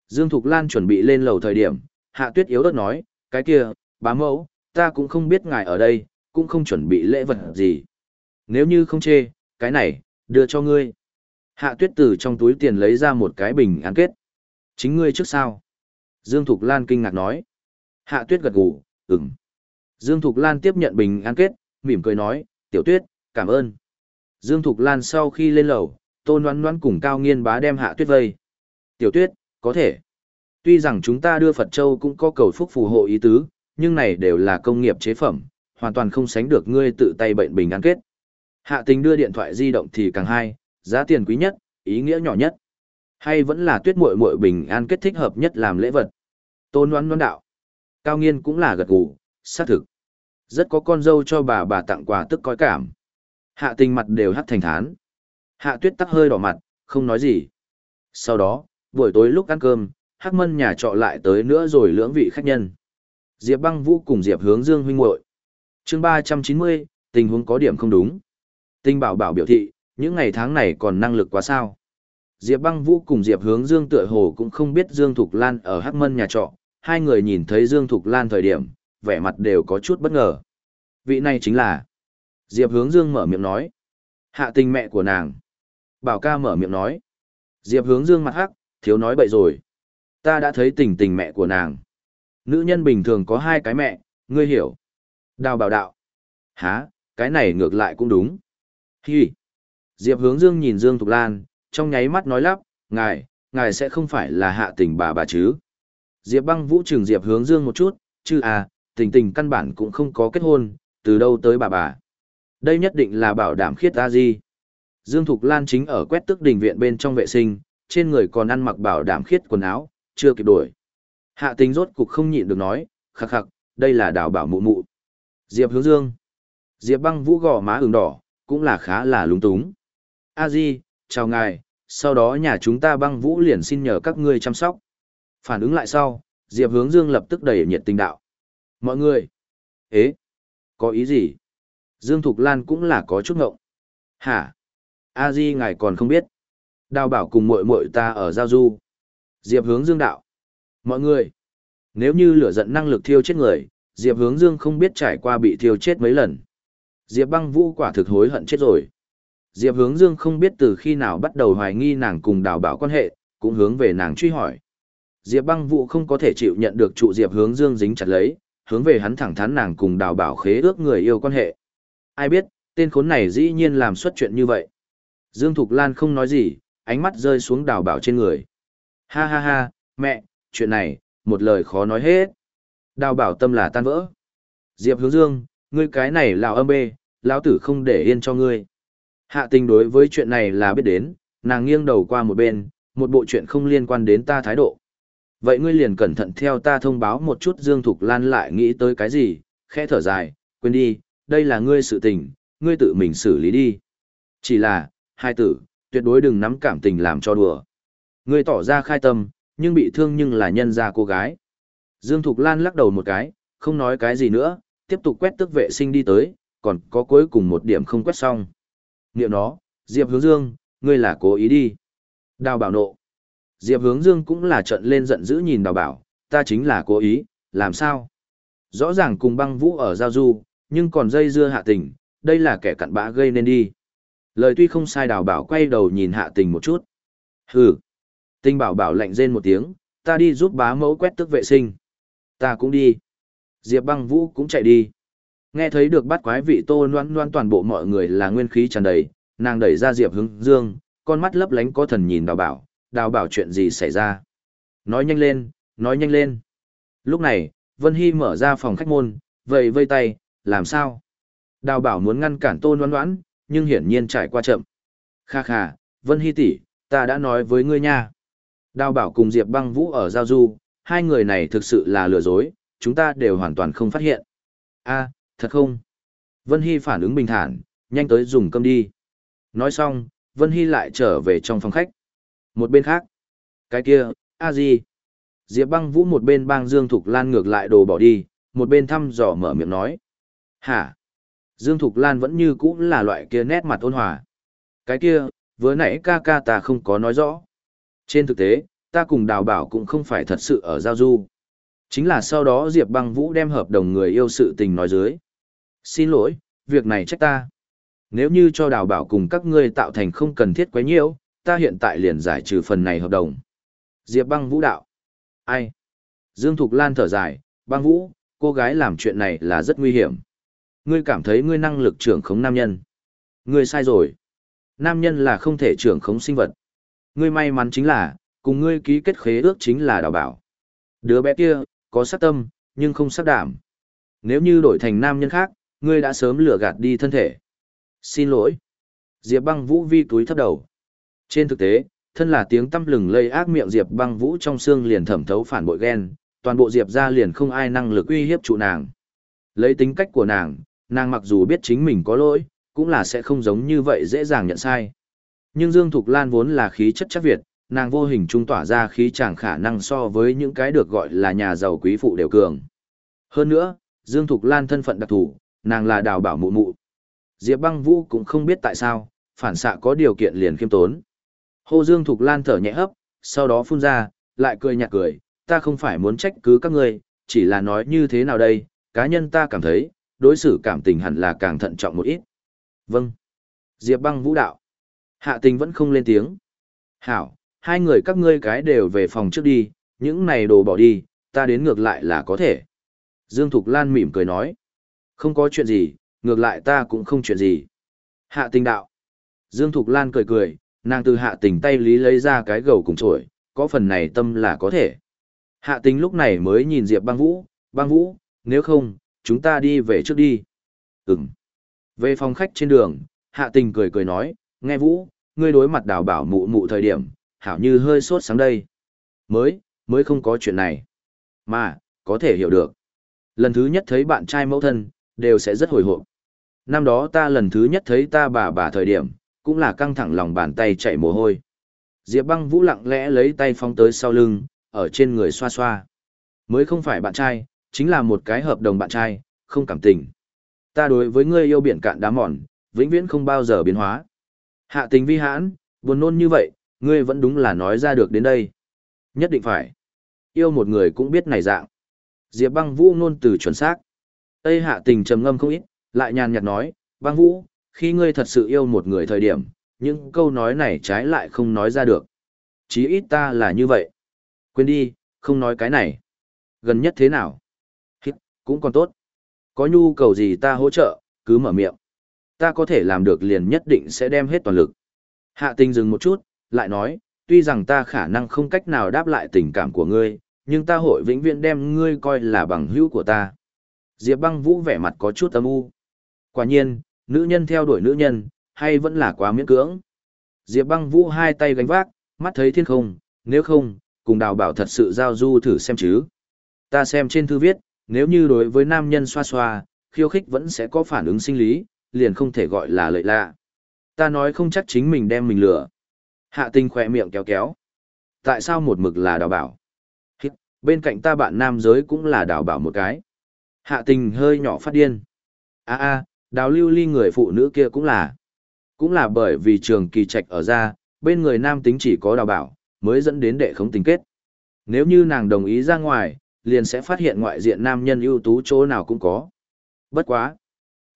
Dương Thục Lan chuẩn bị lên lầu thời điểm, Hạ Tuyết yếu ớt nói, cái kia, bá mẫu, ta cũng không biết ngài ở đây, cũng không chuẩn bị lễ vật gì. Nếu như không chê, cái này, đưa cho ngươi. Hạ Tuyết từ trong túi tiền lấy ra một cái bình án kết. Chính ngươi trước sao? Dương Thục Lan kinh ngạc nói. Hạ Tuyết gật gù, ừm. Dương Thục Lan tiếp nhận bình an kết, mỉm cười nói, tiểu tuyết, cảm ơn. Dương Thục Lan sau khi lên lầu, tôn đoán đoán cùng cao nghiên bá đem hạ tuyết vây. Tiểu tuyết, có thể. Tuy rằng chúng ta đưa Phật Châu cũng có cầu phúc phù hộ ý tứ, nhưng này đều là công nghiệp chế phẩm, hoàn toàn không sánh được ngươi tự tay bệnh bình an kết. Hạ tình đưa điện thoại di động thì càng hay, giá tiền quý nhất, ý nghĩa nhỏ nhất. Hay vẫn là tuyết muội muội bình an kết thích hợp nhất làm lễ vật. Tôn đoán đoán đạo. Cao nghiên cũng là gật gù, xác thực. Rất có con dâu cho bà bà tặng quà tức coi cảm. Hạ tình mặt đều hắt thành thán. Hạ tuyết tắc hơi đỏ mặt, không nói gì. Sau đó, buổi tối lúc ăn cơm, Hắc Mân nhà trọ lại tới nữa rồi lưỡng vị khách nhân. Diệp Băng Vũ cùng Diệp Hướng Dương huynh muội. Chương ba trăm chín mươi, tình huống có điểm không đúng. Tinh Bảo Bảo biểu thị, những ngày tháng này còn năng lực quá sao? Diệp Băng Vũ cùng Diệp Hướng Dương tựa hồ cũng không biết Dương Thục Lan ở Hắc Mân nhà trọ, hai người nhìn thấy Dương Thục Lan thời điểm, vẻ mặt đều có chút bất ngờ. Vị này chính là Diệp Hướng Dương mở miệng nói. Hạ tình mẹ của nàng. Bảo ca mở miệng nói. Diệp Hướng Dương mặt hắc, thiếu nói bậy rồi. Ta đã thấy tình tình mẹ của nàng. Nữ nhân bình thường có hai cái mẹ, ngươi hiểu. Đào bảo đạo. Hả, cái này ngược lại cũng đúng. Hi. Diệp Hướng Dương nhìn Dương Thục Lan, trong nháy mắt nói lắp, ngài, ngài sẽ không phải là hạ tình bà bà chứ. Diệp băng vũ trừng Diệp Hướng Dương một chút, chứ à, tình tình căn bản cũng không có kết hôn, từ đâu tới bà bà. Đây nhất định là bảo đảm khiết a di. Dương Thục Lan chính ở quét tức đình viện bên trong vệ sinh, trên người còn ăn mặc bảo đảm khiết quần áo, chưa kịp đổi. Hạ tình rốt cục không nhịn được nói, khắc khắc, đây là đào bảo mụ mụ. Diệp hướng dương. Diệp băng vũ gò má ửng đỏ, cũng là khá là lúng túng. A di, chào ngài, sau đó nhà chúng ta băng vũ liền xin nhờ các ngươi chăm sóc. Phản ứng lại sau, Diệp hướng dương lập tức đẩy nhiệt tình đạo. Mọi người. Ế, có ý gì? Dương Thục Lan cũng là có chút ngộng. Hả? A Di ngài còn không biết. Đào bảo cùng muội muội ta ở giao du. Diệp hướng dương đạo. Mọi người. Nếu như lửa giận năng lực thiêu chết người, Diệp hướng dương không biết trải qua bị thiêu chết mấy lần. Diệp băng vũ quả thực hối hận chết rồi. Diệp hướng dương không biết từ khi nào bắt đầu hoài nghi nàng cùng đào bảo quan hệ, cũng hướng về nàng truy hỏi. Diệp băng vũ không có thể chịu nhận được trụ Diệp hướng dương dính chặt lấy, hướng về hắn thẳng thắn nàng cùng đào bảo khế ước người yêu quan hệ. Ai biết, tên khốn này dĩ nhiên làm xuất chuyện như vậy. Dương Thục Lan không nói gì, ánh mắt rơi xuống đào bảo trên người. Ha ha ha, mẹ, chuyện này, một lời khó nói hết. Đào bảo tâm là tan vỡ. Diệp hướng dương, ngươi cái này lào âm bê, lão tử không để yên cho ngươi. Hạ tình đối với chuyện này là biết đến, nàng nghiêng đầu qua một bên, một bộ chuyện không liên quan đến ta thái độ. Vậy ngươi liền cẩn thận theo ta thông báo một chút Dương Thục Lan lại nghĩ tới cái gì, khẽ thở dài, quên đi, đây là ngươi sự tình, ngươi tự mình xử lý đi. Chỉ là, hai tử, tuyệt đối đừng nắm cảm tình làm cho đùa. Ngươi tỏ ra khai tâm, nhưng bị thương nhưng là nhân ra cô gái. Dương Thục Lan lắc đầu một cái, không nói cái gì nữa, tiếp tục quét tức vệ sinh đi tới, còn có cuối cùng một điểm không quét xong. Niệm nó, Diệp Hướng Dương, ngươi là cố ý đi. Đào bảo nộ. Diệp Hướng Dương cũng là trận lên giận dữ nhìn đào bảo, ta chính là cố ý, làm sao? Rõ ràng cùng băng vũ ở giao du, nhưng còn dây dưa hạ tình, đây là kẻ cặn bã gây nên đi. Lời tuy không sai đào bảo quay đầu nhìn hạ tình một chút. Hừ. Tình bảo bảo lạnh rên một tiếng, ta đi giúp bá mẫu quét tức vệ sinh. Ta cũng đi. Diệp băng vũ cũng chạy đi. Nghe thấy được bắt quái vị tô noan noan toàn bộ mọi người là nguyên khí tràn đầy, nàng đẩy ra Diệp hướng dương, con mắt lấp lánh có thần nhìn đào bảo, đào bảo chuyện gì xảy ra. Nói nhanh lên, nói nhanh lên. Lúc này, Vân Hy mở ra phòng khách môn, vầy vây tay, làm sao? Đào bảo muốn ngăn cản tôn đoán đoán, nhưng hiển nhiên trải qua chậm. Kha kha, Vân Hy tỷ, ta đã nói với ngươi nha. Đào bảo cùng Diệp băng vũ ở giao du, hai người này thực sự là lừa dối, chúng ta đều hoàn toàn không phát hiện. a thật không? Vân Hy phản ứng bình thản, nhanh tới dùng cơm đi. Nói xong, Vân Hy lại trở về trong phòng khách. Một bên khác, cái kia, a gì? Diệp băng vũ một bên bang Dương Thục Lan ngược lại đồ bỏ đi, một bên thăm dò mở miệng nói. Hả? Dương Thục Lan vẫn như cũ là loại kia nét mặt ôn hòa. Cái kia, vừa nãy ca ca ta không có nói rõ. Trên thực tế, ta cùng đào bảo cũng không phải thật sự ở giao du. Chính là sau đó Diệp băng vũ đem hợp đồng người yêu sự tình nói dưới. Xin lỗi, việc này trách ta. Nếu như cho đào bảo cùng các ngươi tạo thành không cần thiết quấy nhiễu, ta hiện tại liền giải trừ phần này hợp đồng. Diệp băng vũ đạo. Ai? Dương Thục Lan thở dài, băng vũ, cô gái làm chuyện này là rất nguy hiểm. Ngươi cảm thấy ngươi năng lực trưởng khống nam nhân. Ngươi sai rồi. Nam nhân là không thể trưởng khống sinh vật. Ngươi may mắn chính là, cùng ngươi ký kết khế ước chính là đào bảo. Đứa bé kia, có sát tâm, nhưng không sát đảm. Nếu như đổi thành nam nhân khác, ngươi đã sớm lừa gạt đi thân thể. Xin lỗi. Diệp băng vũ vi túi thấp đầu. Trên thực tế, thân là tiếng tâm lừng lây ác miệng Diệp băng vũ trong xương liền thẩm thấu phản bội ghen, toàn bộ Diệp ra liền không ai năng lực uy hiếp trụ nàng. Lấy tính cách của nàng, nàng mặc dù biết chính mình có lỗi, cũng là sẽ không giống như vậy dễ dàng nhận sai. Nhưng Dương Thục Lan vốn là khí chất chắc Việt, nàng vô hình trung tỏa ra khí chẳng khả năng so với những cái được gọi là nhà giàu quý phụ đều cường. Hơn nữa, Dương Thục Lan thân phận đặc thù, nàng là đào bảo mụ mụ. Diệp băng vũ cũng không biết tại sao, phản xạ có điều kiện liền khiêm tốn. Hô Dương Thục Lan thở nhẹ hấp, sau đó phun ra, lại cười nhạt cười, ta không phải muốn trách cứ các ngươi, chỉ là nói như thế nào đây, cá nhân ta cảm thấy, đối xử cảm tình hẳn là càng thận trọng một ít. Vâng. Diệp băng vũ đạo. Hạ tình vẫn không lên tiếng. Hảo, hai người các ngươi cái đều về phòng trước đi, những này đồ bỏ đi, ta đến ngược lại là có thể. Dương Thục Lan mỉm cười nói. Không có chuyện gì, ngược lại ta cũng không chuyện gì. Hạ tình đạo. Dương Thục Lan cười cười, nàng từ hạ tình tay lý lấy ra cái gầu cùng trổi, có phần này tâm là có thể. Hạ tình lúc này mới nhìn Diệp băng vũ, băng vũ, nếu không, chúng ta đi về trước đi. Ừm. Về phòng khách trên đường, hạ tình cười cười nói, nghe vũ, ngươi đối mặt đào bảo mụ mụ thời điểm, hảo như hơi sốt sáng đây. Mới, mới không có chuyện này. Mà, có thể hiểu được. Lần thứ nhất thấy bạn trai mẫu thân, đều sẽ rất hồi hộp. Năm đó ta lần thứ nhất thấy ta bà bà thời điểm, cũng là căng thẳng lòng bàn tay chạy mồ hôi. Diệp băng vũ lặng lẽ lấy tay phóng tới sau lưng, ở trên người xoa xoa. Mới không phải bạn trai, chính là một cái hợp đồng bạn trai, không cảm tình. Ta đối với ngươi yêu biển cạn đá mòn, vĩnh viễn không bao giờ biến hóa. Hạ tình vi hãn, buồn nôn như vậy, ngươi vẫn đúng là nói ra được đến đây. Nhất định phải. Yêu một người cũng biết này dạng. Diệp băng vũ nôn từ chuẩn xác. Tây hạ tình trầm ngâm không ít, lại nhàn nhạt nói, băng vũ, khi ngươi thật sự yêu một người thời điểm, những câu nói này trái lại không nói ra được. Chí ít ta là như vậy. Quên đi, không nói cái này. Gần nhất thế nào? Cũng còn tốt. Có nhu cầu gì ta hỗ trợ, cứ mở miệng. Ta có thể làm được liền nhất định sẽ đem hết toàn lực. Hạ tình dừng một chút, lại nói, tuy rằng ta khả năng không cách nào đáp lại tình cảm của ngươi, nhưng ta hội vĩnh viễn đem ngươi coi là bằng hữu của ta. Diệp băng vũ vẻ mặt có chút âm u. Quả nhiên, nữ nhân theo đuổi nữ nhân, hay vẫn là quá miễn cưỡng. Diệp băng vũ hai tay gánh vác, mắt thấy thiên không, nếu không, cùng đào bảo thật sự giao du thử xem chứ. Ta xem trên thư viết, nếu như đối với nam nhân xoa xoa, khiêu khích vẫn sẽ có phản ứng sinh lý, liền không thể gọi là lợi lạ. Ta nói không chắc chính mình đem mình lừa. Hạ tình khỏe miệng kéo kéo. Tại sao một mực là đào bảo? Hít, bên cạnh ta bạn nam giới cũng là đào bảo một cái. Hạ tình hơi nhỏ phát điên. a a đào lưu ly người phụ nữ kia cũng là. Cũng là bởi vì trường kỳ trạch ở ra, bên người nam tính chỉ có đào bảo, mới dẫn đến đệ không tình kết. Nếu như nàng đồng ý ra ngoài, liền sẽ phát hiện ngoại diện nam nhân ưu tú chỗ nào cũng có. Bất quá.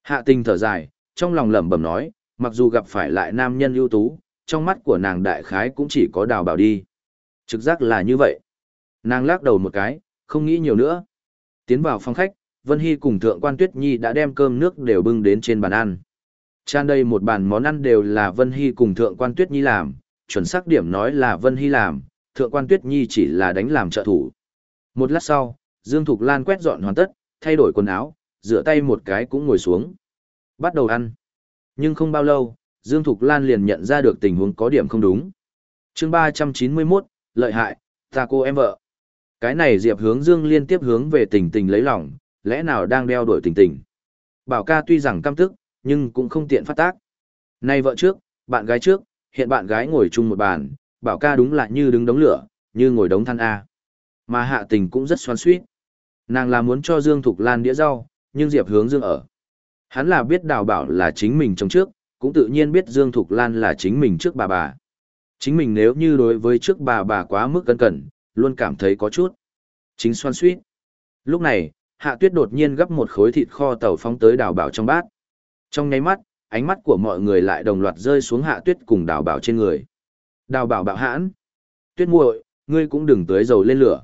Hạ tình thở dài, trong lòng lẩm bẩm nói, mặc dù gặp phải lại nam nhân ưu tú, trong mắt của nàng đại khái cũng chỉ có đào bảo đi. Trực giác là như vậy. Nàng lắc đầu một cái, không nghĩ nhiều nữa. Tiến vào phòng khách, Vân Hy cùng Thượng quan Tuyết Nhi đã đem cơm nước đều bưng đến trên bàn ăn. Tràn đây một bàn món ăn đều là Vân Hy cùng Thượng quan Tuyết Nhi làm, chuẩn xác điểm nói là Vân Hy làm, Thượng quan Tuyết Nhi chỉ là đánh làm trợ thủ. Một lát sau, Dương Thục Lan quét dọn hoàn tất, thay đổi quần áo, rửa tay một cái cũng ngồi xuống. Bắt đầu ăn. Nhưng không bao lâu, Dương Thục Lan liền nhận ra được tình huống có điểm không đúng. chương 391, lợi hại, ta cô em vợ. Cái này Diệp hướng Dương liên tiếp hướng về tình tình lấy lòng, lẽ nào đang đeo đuổi tình tình. Bảo ca tuy rằng căm tức, nhưng cũng không tiện phát tác. Nay vợ trước, bạn gái trước, hiện bạn gái ngồi chung một bàn, bảo ca đúng là như đứng đống lửa, như ngồi đống than A. Mà hạ tình cũng rất xoắn suýt. Nàng là muốn cho Dương Thục Lan đĩa rau, nhưng Diệp hướng Dương ở. Hắn là biết đào bảo là chính mình trong trước, cũng tự nhiên biết Dương Thục Lan là chính mình trước bà bà. Chính mình nếu như đối với trước bà bà quá mức cẩn cẩn, luôn cảm thấy có chút. Chính xoan suýt. Lúc này, Hạ Tuyết đột nhiên gấp một khối thịt kho tàu phóng tới đào bảo trong bát. Trong nháy mắt, ánh mắt của mọi người lại đồng loạt rơi xuống Hạ Tuyết cùng đào bảo trên người. Đào bảo bạo hãn. Tuyết muội, ngươi cũng đừng tưới dầu lên lửa.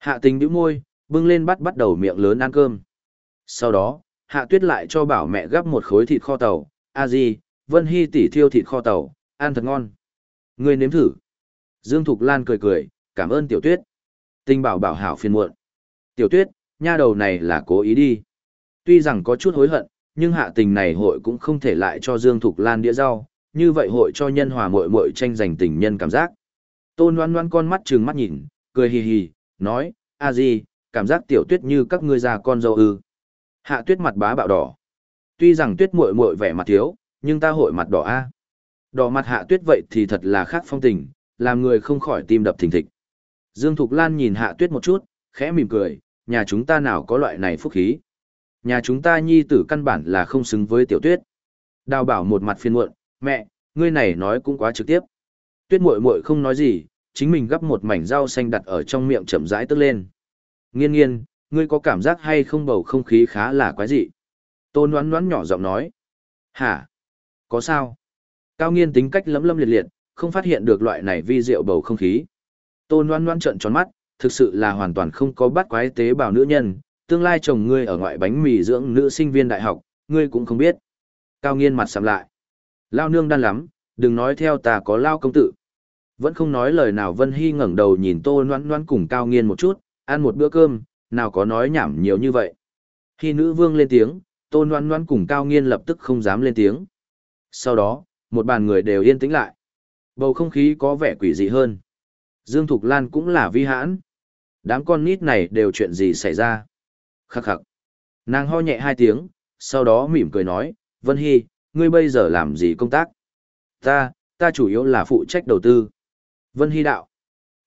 Hạ tình bĩu môi, bưng lên bắt bắt đầu miệng lớn ăn cơm. Sau đó, Hạ Tuyết lại cho bảo mẹ gấp một khối thịt kho tàu, a di, Vân Hy tỉ thiêu thịt kho tàu, ăn thật ngon. Ngươi nếm thử. Dương Thục Lan cười cười, cảm ơn Tiểu Tuyết. Tinh bảo bảo hảo phiền muộn. Tiểu Tuyết, nha đầu này là cố ý đi. Tuy rằng có chút hối hận, nhưng hạ tình này hội cũng không thể lại cho Dương Thục Lan đĩa rau, như vậy hội cho nhân hòa muội muội tranh giành tình nhân cảm giác. Tôn Loan Loan con mắt trừng mắt nhìn, cười hì hì, nói, a di, cảm giác tiểu tuyết như các ngươi già con dâu ư. Hạ tuyết mặt bá bạo đỏ. Tuy rằng tuyết muội muội vẻ mặt thiếu, nhưng ta hội mặt đỏ a. Đỏ mặt hạ tuyết vậy thì thật là khác phong tình, làm người không khỏi tim đập thình thịch. Dương Thục Lan nhìn hạ tuyết một chút, khẽ mỉm cười, nhà chúng ta nào có loại này phúc khí. Nhà chúng ta nhi tử căn bản là không xứng với tiểu tuyết. Đào bảo một mặt phiền muộn, mẹ, ngươi này nói cũng quá trực tiếp. Tuyết muội muội không nói gì, chính mình gắp một mảnh rau xanh đặt ở trong miệng chậm rãi tức lên. Nghiên nghiên, ngươi có cảm giác hay không bầu không khí khá là quái dị? Tôn đoán đoán nhỏ giọng nói. Hả? Có sao? Cao nghiên tính cách lấm lâm liệt liệt, không phát hiện được loại này vi diệu bầu không khí. Tôn đoán đoán trợn tròn mắt, thực sự là hoàn toàn không có bắt quái tế bào nữ nhân, tương lai chồng ngươi ở ngoại bánh mì dưỡng nữ sinh viên đại học, ngươi cũng không biết. Cao nghiên mặt sầm lại. Lao nương đan lắm, đừng nói theo ta có lao công tử. Vẫn không nói lời nào Vân Hy ngẩng đầu nhìn Tô Loan Loan cùng Cao Nghiên một chút, ăn một bữa cơm, nào có nói nhảm nhiều như vậy. Khi nữ vương lên tiếng, Tô Loan Loan cùng Cao Nghiên lập tức không dám lên tiếng. Sau đó, một bàn người đều yên tĩnh lại. Bầu không khí có vẻ quỷ dị hơn. Dương Thục Lan cũng là vi hãn. Đám con nít này đều chuyện gì xảy ra. Khắc khắc. Nàng ho nhẹ hai tiếng, sau đó mỉm cười nói, Vân Hy, ngươi bây giờ làm gì công tác? Ta, ta chủ yếu là phụ trách đầu tư. Vân Hy đạo.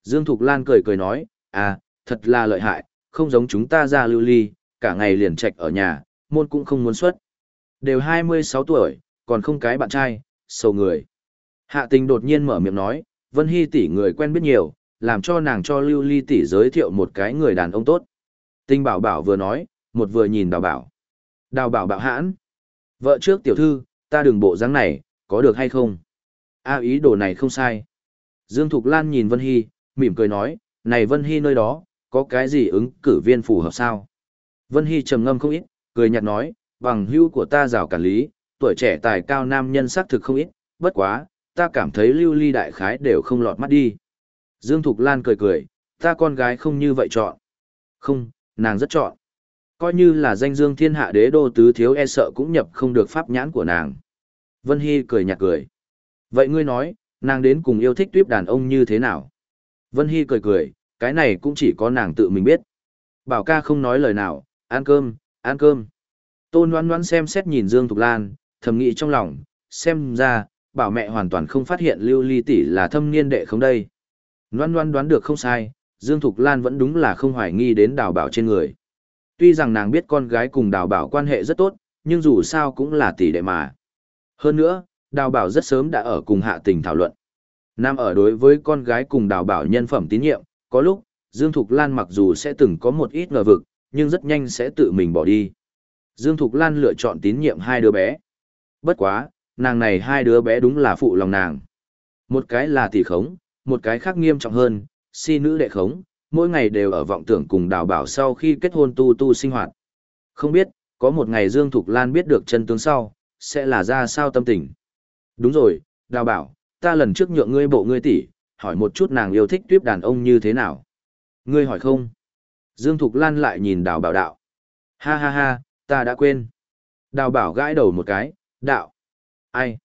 Dương Thục Lan cười cười nói, à, thật là lợi hại, không giống chúng ta ra lưu ly, cả ngày liền trạch ở nhà, môn cũng không muốn xuất. Đều 26 tuổi, còn không cái bạn trai, sầu người. Hạ tình đột nhiên mở miệng nói, Vân Hy tỷ người quen biết nhiều, làm cho nàng cho lưu ly tỷ giới thiệu một cái người đàn ông tốt. Tinh bảo bảo vừa nói, một vừa nhìn đào bảo. Đào bảo bảo hãn. Vợ trước tiểu thư, ta đừng bộ dáng này, có được hay không? A ý đồ này không sai. Dương Thục Lan nhìn Vân Hy, mỉm cười nói, này Vân Hy nơi đó, có cái gì ứng cử viên phù hợp sao? Vân Hy trầm ngâm không ít, cười nhạt nói, bằng hưu của ta rào cản lý, tuổi trẻ tài cao nam nhân sắc thực không ít, bất quá, ta cảm thấy lưu ly đại khái đều không lọt mắt đi. Dương Thục Lan cười cười, ta con gái không như vậy chọn. Không, nàng rất chọn. Coi như là danh dương thiên hạ đế đô tứ thiếu e sợ cũng nhập không được pháp nhãn của nàng. Vân Hy cười nhạt cười. Vậy ngươi nói, nàng đến cùng yêu thích tuyếp đàn ông như thế nào? Vân Hy cười cười, cái này cũng chỉ có nàng tự mình biết. Bảo ca không nói lời nào, ăn cơm, ăn cơm. Tôn Loan Loan xem xét nhìn Dương Thục Lan, thầm nghĩ trong lòng, xem ra, bảo mẹ hoàn toàn không phát hiện lưu ly tỷ là thâm niên đệ không đây. Loan Loan đoán được không sai, Dương Thục Lan vẫn đúng là không hoài nghi đến đào bảo trên người. Tuy rằng nàng biết con gái cùng đào bảo quan hệ rất tốt, nhưng dù sao cũng là tỷ đệ mà. Hơn nữa, đào bảo rất sớm đã ở cùng hạ tình thảo luận. Nam ở đối với con gái cùng đào bảo nhân phẩm tín nhiệm, có lúc, Dương Thục Lan mặc dù sẽ từng có một ít ngờ vực, nhưng rất nhanh sẽ tự mình bỏ đi. Dương Thục Lan lựa chọn tín nhiệm hai đứa bé. Bất quá, nàng này hai đứa bé đúng là phụ lòng nàng. Một cái là tỷ khống, một cái khác nghiêm trọng hơn, si nữ đệ khống, mỗi ngày đều ở vọng tưởng cùng đào bảo sau khi kết hôn tu tu sinh hoạt. Không biết, có một ngày Dương Thục Lan biết được chân tướng sau, sẽ là ra sao tâm tình. Đúng rồi, đào bảo, ta lần trước nhượng ngươi bộ ngươi tỷ, hỏi một chút nàng yêu thích tuyếp đàn ông như thế nào. Ngươi hỏi không? Dương Thục Lan lại nhìn đào bảo đạo. Ha ha ha, ta đã quên. Đào bảo gãi đầu một cái, đạo. Ai?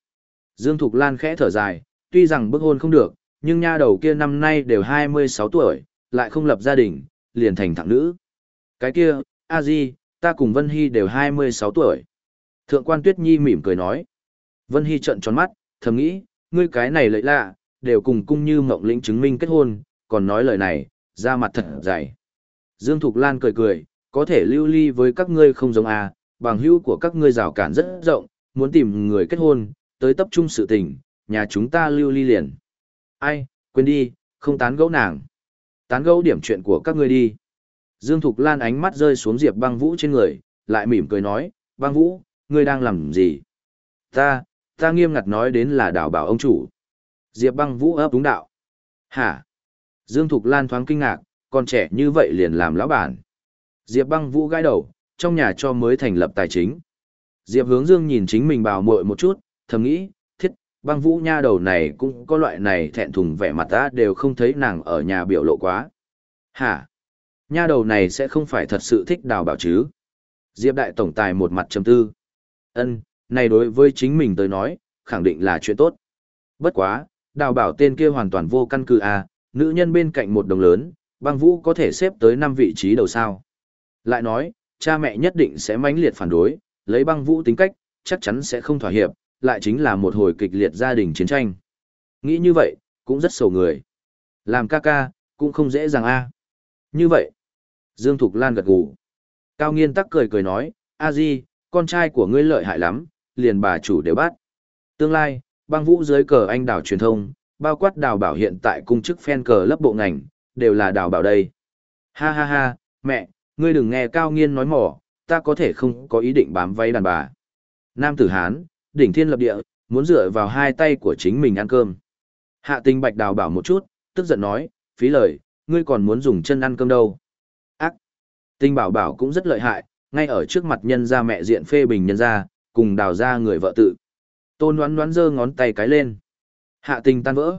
Dương Thục Lan khẽ thở dài, tuy rằng bức hôn không được, nhưng nha đầu kia năm nay đều 26 tuổi, lại không lập gia đình, liền thành thẳng nữ. Cái kia, a di, ta cùng Vân Hy đều 26 tuổi. Thượng quan Tuyết Nhi mỉm cười nói. Vân Hy trợn tròn mắt, thầm nghĩ, ngươi cái này lợi lạ, đều cùng cung như mộng lĩnh chứng minh kết hôn, còn nói lời này, ra mặt thật dày. Dương Thục Lan cười cười, có thể lưu ly với các ngươi không giống à, bằng hữu của các ngươi rào cản rất rộng, muốn tìm người kết hôn, tới tập trung sự tình, nhà chúng ta lưu ly liền. Ai, quên đi, không tán gẫu nàng. Tán gẫu điểm chuyện của các ngươi đi. Dương Thục Lan ánh mắt rơi xuống Diệp băng vũ trên người, lại mỉm cười nói, băng vũ, ngươi đang làm gì? Ta, ta nghiêm ngặt nói đến là đảo bảo ông chủ. Diệp băng vũ ấp đúng đạo. Hả? Dương Thục Lan thoáng kinh ngạc, còn trẻ như vậy liền làm lão bản. Diệp băng vũ gãi đầu, trong nhà cho mới thành lập tài chính. Diệp hướng Dương nhìn chính mình bào muội một chút, thầm nghĩ, thiết, băng vũ nha đầu này cũng có loại này thẹn thùng vẻ mặt ta đều không thấy nàng ở nhà biểu lộ quá. Hả? Nha đầu này sẽ không phải thật sự thích đào bảo chứ? Diệp đại tổng tài một mặt trầm tư. Ân, này đối với chính mình tới nói, khẳng định là chuyện tốt. Bất quá, đào bảo tên kia hoàn toàn vô căn cứ à, nữ nhân bên cạnh một đồng lớn, băng vũ có thể xếp tới 5 vị trí đầu sao. Lại nói, cha mẹ nhất định sẽ mãnh liệt phản đối, lấy băng vũ tính cách, chắc chắn sẽ không thỏa hiệp, lại chính là một hồi kịch liệt gia đình chiến tranh. Nghĩ như vậy, cũng rất sầu người. Làm ca ca, cũng không dễ dàng a. Như vậy, Dương Thục Lan gật gù. Cao Nghiên tắc cười cười nói, a di, con trai của ngươi lợi hại lắm, liền bà chủ đều bắt. Tương lai, băng vũ dưới cờ anh đảo truyền thông, bao quát đào bảo hiện tại cung chức fan cờ lớp bộ ngành, đều là đào bảo đây. Ha ha ha, mẹ, ngươi đừng nghe cao nghiên nói mỏ, ta có thể không có ý định bám váy đàn bà. Nam tử Hán, đỉnh thiên lập địa, muốn dựa vào hai tay của chính mình ăn cơm. Hạ tình bạch đào bảo một chút, tức giận nói, phí lời, ngươi còn muốn dùng chân ăn cơm đâu. Ác! Tinh bảo bảo cũng rất lợi hại, ngay ở trước mặt nhân gia mẹ diện phê bình nhân gia, cùng đào ra người vợ tự. Tôn đoán đoán giơ ngón tay cái lên. Hạ tình tan vỡ.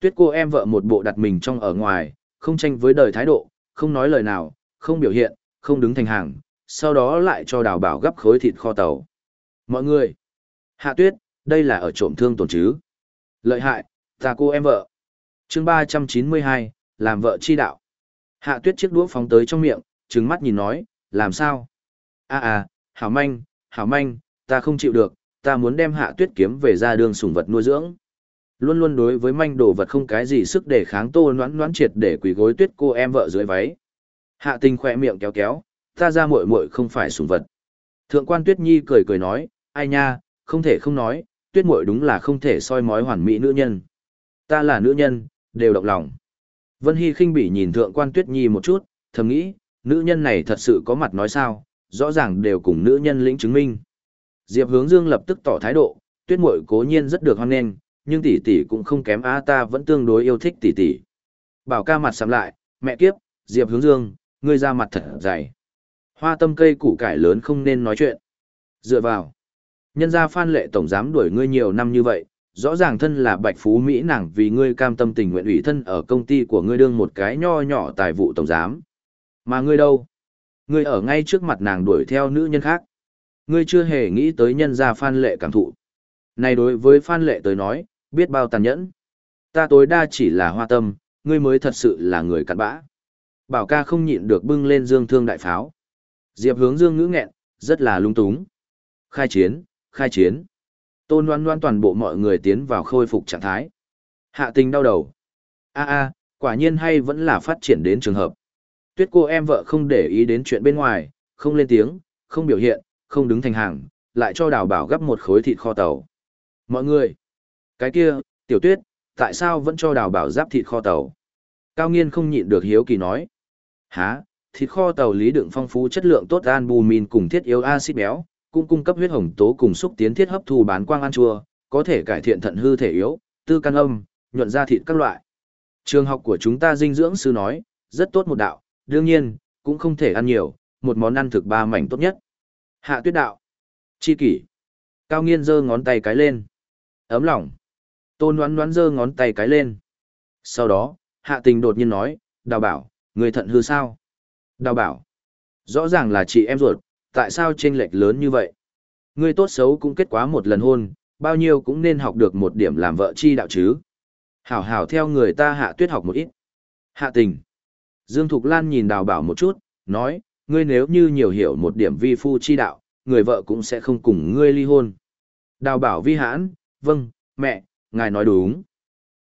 Tuyết cô em vợ một bộ đặt mình trong ở ngoài, không tranh với đời thái độ, không nói lời nào, không biểu hiện, không đứng thành hàng, sau đó lại cho đào bảo gấp khối thịt kho tàu. Mọi người! Hạ tuyết, đây là ở trộm thương tổn chứ. Lợi hại, ta cô em vợ. chương ba trăm chín mươi hai, làm vợ chi đạo. Hạ tuyết chiếc đũa phóng tới trong miệng, trừng mắt nhìn nói, làm sao? a à, à, hảo manh, hảo manh, ta không chịu được, ta muốn đem hạ tuyết kiếm về ra đường sủng vật nuôi dưỡng. Luôn luôn đối với manh đồ vật không cái gì sức để kháng tô noãn noãn triệt để quỳ gối tuyết cô em vợ dưới váy. Hạ tình khỏe miệng kéo kéo, ta ra muội muội không phải sủng vật. Thượng quan tuyết nhi cười cười nói, ai nha, không thể không nói, tuyết muội đúng là không thể soi mói hoàn mỹ nữ nhân. Ta là nữ nhân, đều động lòng. Vân Hy khinh bỉ nhìn thượng quan tuyết nhi một chút, thầm nghĩ, nữ nhân này thật sự có mặt nói sao, rõ ràng đều cùng nữ nhân lĩnh chứng minh. Diệp Hướng Dương lập tức tỏ thái độ, tuyết muội cố nhiên rất được hoan nghênh, nhưng tỷ tỷ cũng không kém a ta vẫn tương đối yêu thích tỷ tỷ. Bảo ca mặt sầm lại, mẹ kiếp, Diệp Hướng Dương, ngươi ra mặt thật dày. Hoa tâm cây củ cải lớn không nên nói chuyện. Dựa vào. Nhân gia Phan Lệ tổng giám đuổi ngươi nhiều năm như vậy, rõ ràng thân là Bạch Phú Mỹ nàng vì ngươi cam tâm tình nguyện ủy thân ở công ty của ngươi đương một cái nho nhỏ tài vụ tổng giám. Mà ngươi đâu? Ngươi ở ngay trước mặt nàng đuổi theo nữ nhân khác. Ngươi chưa hề nghĩ tới nhân gia Phan Lệ cảm thụ. Này đối với Phan Lệ tới nói, biết bao tàn nhẫn. Ta tối đa chỉ là hoa tâm, ngươi mới thật sự là người cặn bã. Bảo ca không nhịn được bưng lên dương thương đại pháo. Diệp hướng dương ngữ nghẹn, rất là lung túng. Khai chiến, khai chiến. Tôn đoán đoán toàn bộ mọi người tiến vào khôi phục trạng thái. Hạ tình đau đầu. a a quả nhiên hay vẫn là phát triển đến trường hợp. Tuyết cô em vợ không để ý đến chuyện bên ngoài, không lên tiếng, không biểu hiện, không đứng thành hàng, lại cho đào bảo gấp một khối thịt kho tàu. Mọi người, cái kia, tiểu tuyết, tại sao vẫn cho đào bảo giáp thịt kho tàu? Cao nghiên không nhịn được hiếu kỳ nói. Hả, thịt kho tàu lý đựng phong phú chất lượng tốt albumin cùng thiết yếu axit béo, cũng cung cấp huyết hồng tố cùng xúc tiến thiết hấp thu bán quang ăn chua, có thể cải thiện thận hư thể yếu, tư căn âm, nhuận ra thịt các loại. Trường học của chúng ta dinh dưỡng sư nói, rất tốt một đạo, đương nhiên, cũng không thể ăn nhiều, một món ăn thực ba mảnh tốt nhất. Hạ tuyết đạo. Chi kỷ. Cao nghiên giơ ngón tay cái lên. Ấm lòng. Tôn đoán đoán giơ ngón tay cái lên. Sau đó, hạ tình đột nhiên nói, đào bảo, người thận hư sao? Đào bảo, rõ ràng là chị em ruột, tại sao chênh lệch lớn như vậy? Người tốt xấu cũng kết quá một lần hôn, bao nhiêu cũng nên học được một điểm làm vợ chi đạo chứ. Hảo hảo theo người ta hạ tuyết học một ít. Hạ tình. Dương Thục Lan nhìn đào bảo một chút, nói, ngươi nếu như nhiều hiểu một điểm vi phu chi đạo, người vợ cũng sẽ không cùng ngươi ly hôn. Đào bảo vi hãn, vâng, mẹ, ngài nói đúng.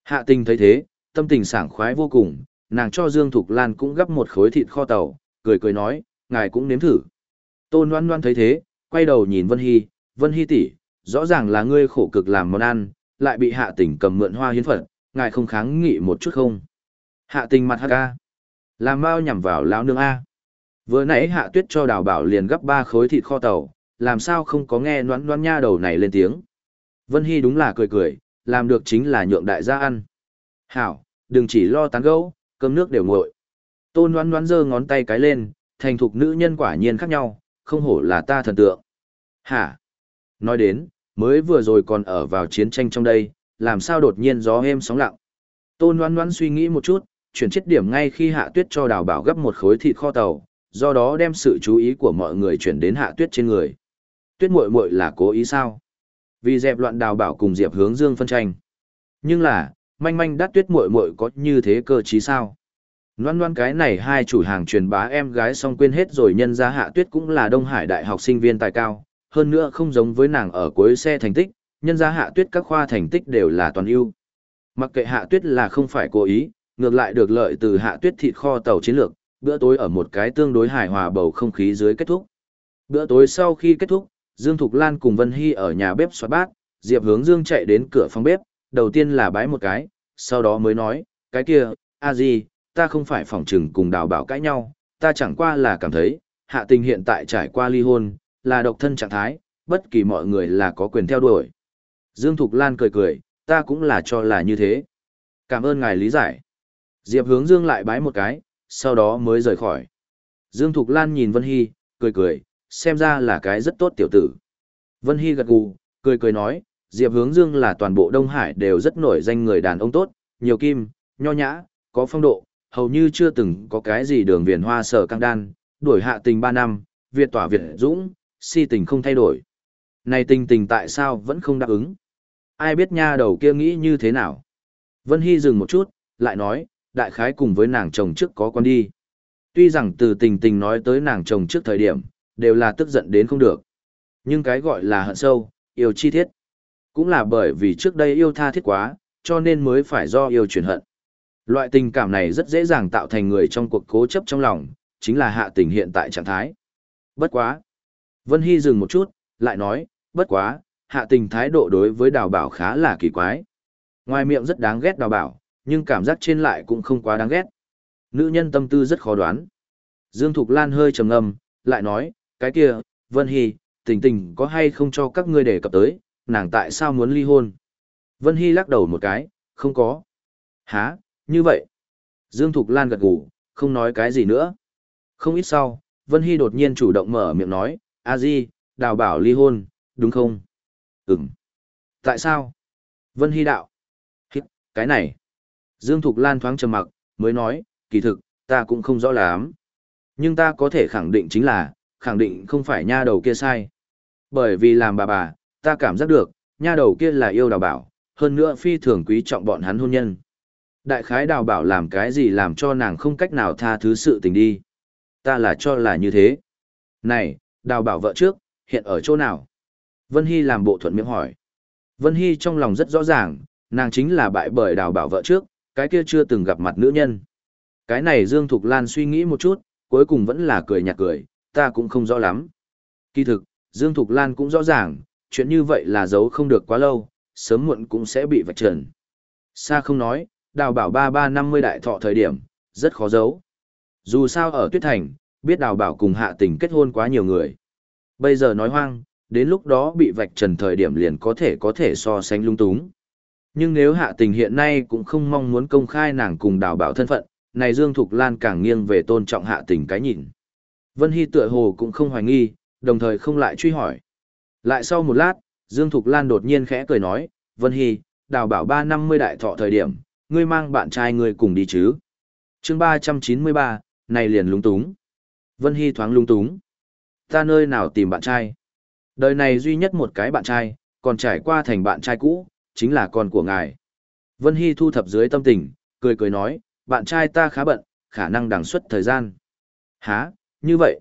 Hạ tình thấy thế, tâm tình sảng khoái vô cùng, nàng cho Dương Thục Lan cũng gấp một khối thịt kho tàu, cười cười nói, ngài cũng nếm thử. Tôn Loan Loan thấy thế, quay đầu nhìn Vân Hy, Vân Hy tỷ, rõ ràng là ngươi khổ cực làm món ăn, lại bị hạ tình cầm mượn hoa hiến phật, ngài không kháng nghị một chút không? Hạ tình mặt hắc ca. Làm bao nhằm vào lão nương a. Vừa nãy hạ tuyết cho đào bảo liền gấp ba khối thịt kho tàu, làm sao không có nghe noãn noãn nha đầu này lên tiếng. Vân Hy đúng là cười cười, làm được chính là nhượng đại gia ăn. Hảo, đừng chỉ lo tán gẫu, cơm nước đều nguội. Tôn noãn noãn giơ ngón tay cái lên, thành thục nữ nhân quả nhiên khác nhau, không hổ là ta thần tượng. Hả? Nói đến, mới vừa rồi còn ở vào chiến tranh trong đây, làm sao đột nhiên gió êm sóng lặng. Tôn Loan Loan suy nghĩ một chút, chuyển chết điểm ngay khi Hạ Tuyết cho Đào Bảo gấp một khối thịt kho tàu, do đó đem sự chú ý của mọi người chuyển đến Hạ Tuyết trên người. Tuyết muội muội là cố ý sao? Vì dẹp loạn Đào Bảo cùng Diệp Hướng Dương phân tranh. Nhưng là, manh manh đắt Tuyết muội muội có như thế cơ chí sao? Loan loan cái này hai chủ hàng truyền bá em gái xong quên hết rồi nhân ra Hạ Tuyết cũng là Đông Hải Đại học sinh viên tài cao, hơn nữa không giống với nàng ở cuối xe thành tích, nhân ra hạ tuyết các khoa thành tích đều là toàn ưu. Mặc kệ hạ tuyết là không phải cố ý, ngược lại được lợi từ hạ tuyết thịt kho tàu chiến lược, bữa tối ở một cái tương đối hài hòa bầu không khí dưới kết thúc. Bữa tối sau khi kết thúc, Dương Thục Lan cùng Vân Hy ở nhà bếp xoát bát, Diệp hướng Dương chạy đến cửa phòng bếp, đầu tiên là bái một cái, sau đó mới nói, cái kia, a gì, ta không phải phòng trừng cùng đào bảo cãi nhau, ta chẳng qua là cảm thấy, hạ tình hiện tại trải qua ly hôn, là độc thân trạng thái, bất kỳ mọi người là có quyền theo đuổi. Dương Thục Lan cười cười, ta cũng là cho là như thế. Cảm ơn ngài lý giải. Diệp hướng Dương lại bái một cái, sau đó mới rời khỏi. Dương Thục Lan nhìn Vân Hy, cười cười, xem ra là cái rất tốt tiểu tử. Vân Hy gật gù, cười cười nói, Diệp hướng Dương là toàn bộ Đông Hải đều rất nổi danh người đàn ông tốt, nhiều kim, nho nhã, có phong độ, hầu như chưa từng có cái gì đường viền hoa sở căng đan, đuổi hạ tình 3 năm, Việt tỏa Việt dũng, si tình không thay đổi. Này tình tình tại sao vẫn không đáp ứng? Ai biết nha đầu kia nghĩ như thế nào? Vân Hy dừng một chút, lại nói, đại khái cùng với nàng chồng trước có con đi. Tuy rằng từ tình tình nói tới nàng chồng trước thời điểm, đều là tức giận đến không được. Nhưng cái gọi là hận sâu, yêu chi thiết. Cũng là bởi vì trước đây yêu tha thiết quá, cho nên mới phải do yêu chuyển hận. Loại tình cảm này rất dễ dàng tạo thành người trong cuộc cố chấp trong lòng, chính là hạ tình hiện tại trạng thái. Bất quá. Vân Hy dừng một chút, lại nói, bất quá, hạ tình thái độ đối với đào bảo khá là kỳ quái. Ngoài miệng rất đáng ghét đào bảo, nhưng cảm giác trên lại cũng không quá đáng ghét. Nữ nhân tâm tư rất khó đoán. Dương Thục Lan hơi trầm ngâm, lại nói, cái kia, Vân Hy, tình tình có hay không cho các ngươi đề cập tới, nàng tại sao muốn ly hôn? Vân Hy lắc đầu một cái, không có. Hả, như vậy? Dương Thục Lan gật gù, không nói cái gì nữa. Không ít sau, Vân Hy đột nhiên chủ động mở miệng nói, a di đào bảo ly hôn đúng không Ừm. tại sao vân hy đạo hít cái này dương thục lan thoáng trầm mặc mới nói kỳ thực ta cũng không rõ lắm. Nhưng ta có thể khẳng định chính là khẳng định không phải nha đầu kia sai. Bởi vì làm bà bà ta cảm giác được nha đầu kia là yêu đào bảo hơn nữa phi thường quý trọng bọn hắn hôn nhân. Đại khái đào bảo làm cái gì làm cho nàng không cách nào tha thứ sự tình đi. Ta là cho là như thế. Này đào bảo vợ trước, hiện ở chỗ nào? Vân Hy làm bộ thuận miệng hỏi. Vân Hy trong lòng rất rõ ràng, nàng chính là bại bởi đào bảo vợ trước, cái kia chưa từng gặp mặt nữ nhân. Cái này Dương Thục Lan suy nghĩ một chút, cuối cùng vẫn là cười nhạt cười, ta cũng không rõ lắm. Kỳ thực, Dương Thục Lan cũng rõ ràng, chuyện như vậy là giấu không được quá lâu, sớm muộn cũng sẽ bị vạch trần. Sa không nói, đào bảo ba ba năm mươi đại thọ thời điểm, rất khó giấu. Dù sao ở Tuyết Thành, biết đào bảo cùng hạ tình kết hôn quá nhiều người. Bây giờ nói hoang, đến lúc đó bị vạch trần thời điểm liền có thể có thể so sánh lung túng. Nhưng nếu hạ tình hiện nay cũng không mong muốn công khai nàng cùng đào bảo thân phận, này Dương Thục Lan càng nghiêng về tôn trọng hạ tình cái nhìn. Vân Hy tựa hồ cũng không hoài nghi, đồng thời không lại truy hỏi. Lại sau một lát, Dương Thục Lan đột nhiên khẽ cười nói, Vân Hy, đào bảo ba năm mươi đại thọ thời điểm, ngươi mang bạn trai ngươi cùng đi chứ. chương ba trăm chín mươi ba, này liền lúng túng. Vân Hy thoáng lúng túng. Ta nơi nào tìm bạn trai? Đời này duy nhất một cái bạn trai, còn trải qua thành bạn trai cũ, chính là con của ngài. Vân Hy thu thập dưới tâm tình, cười cười nói, bạn trai ta khá bận, khả năng đằng suất thời gian. Hả, như vậy?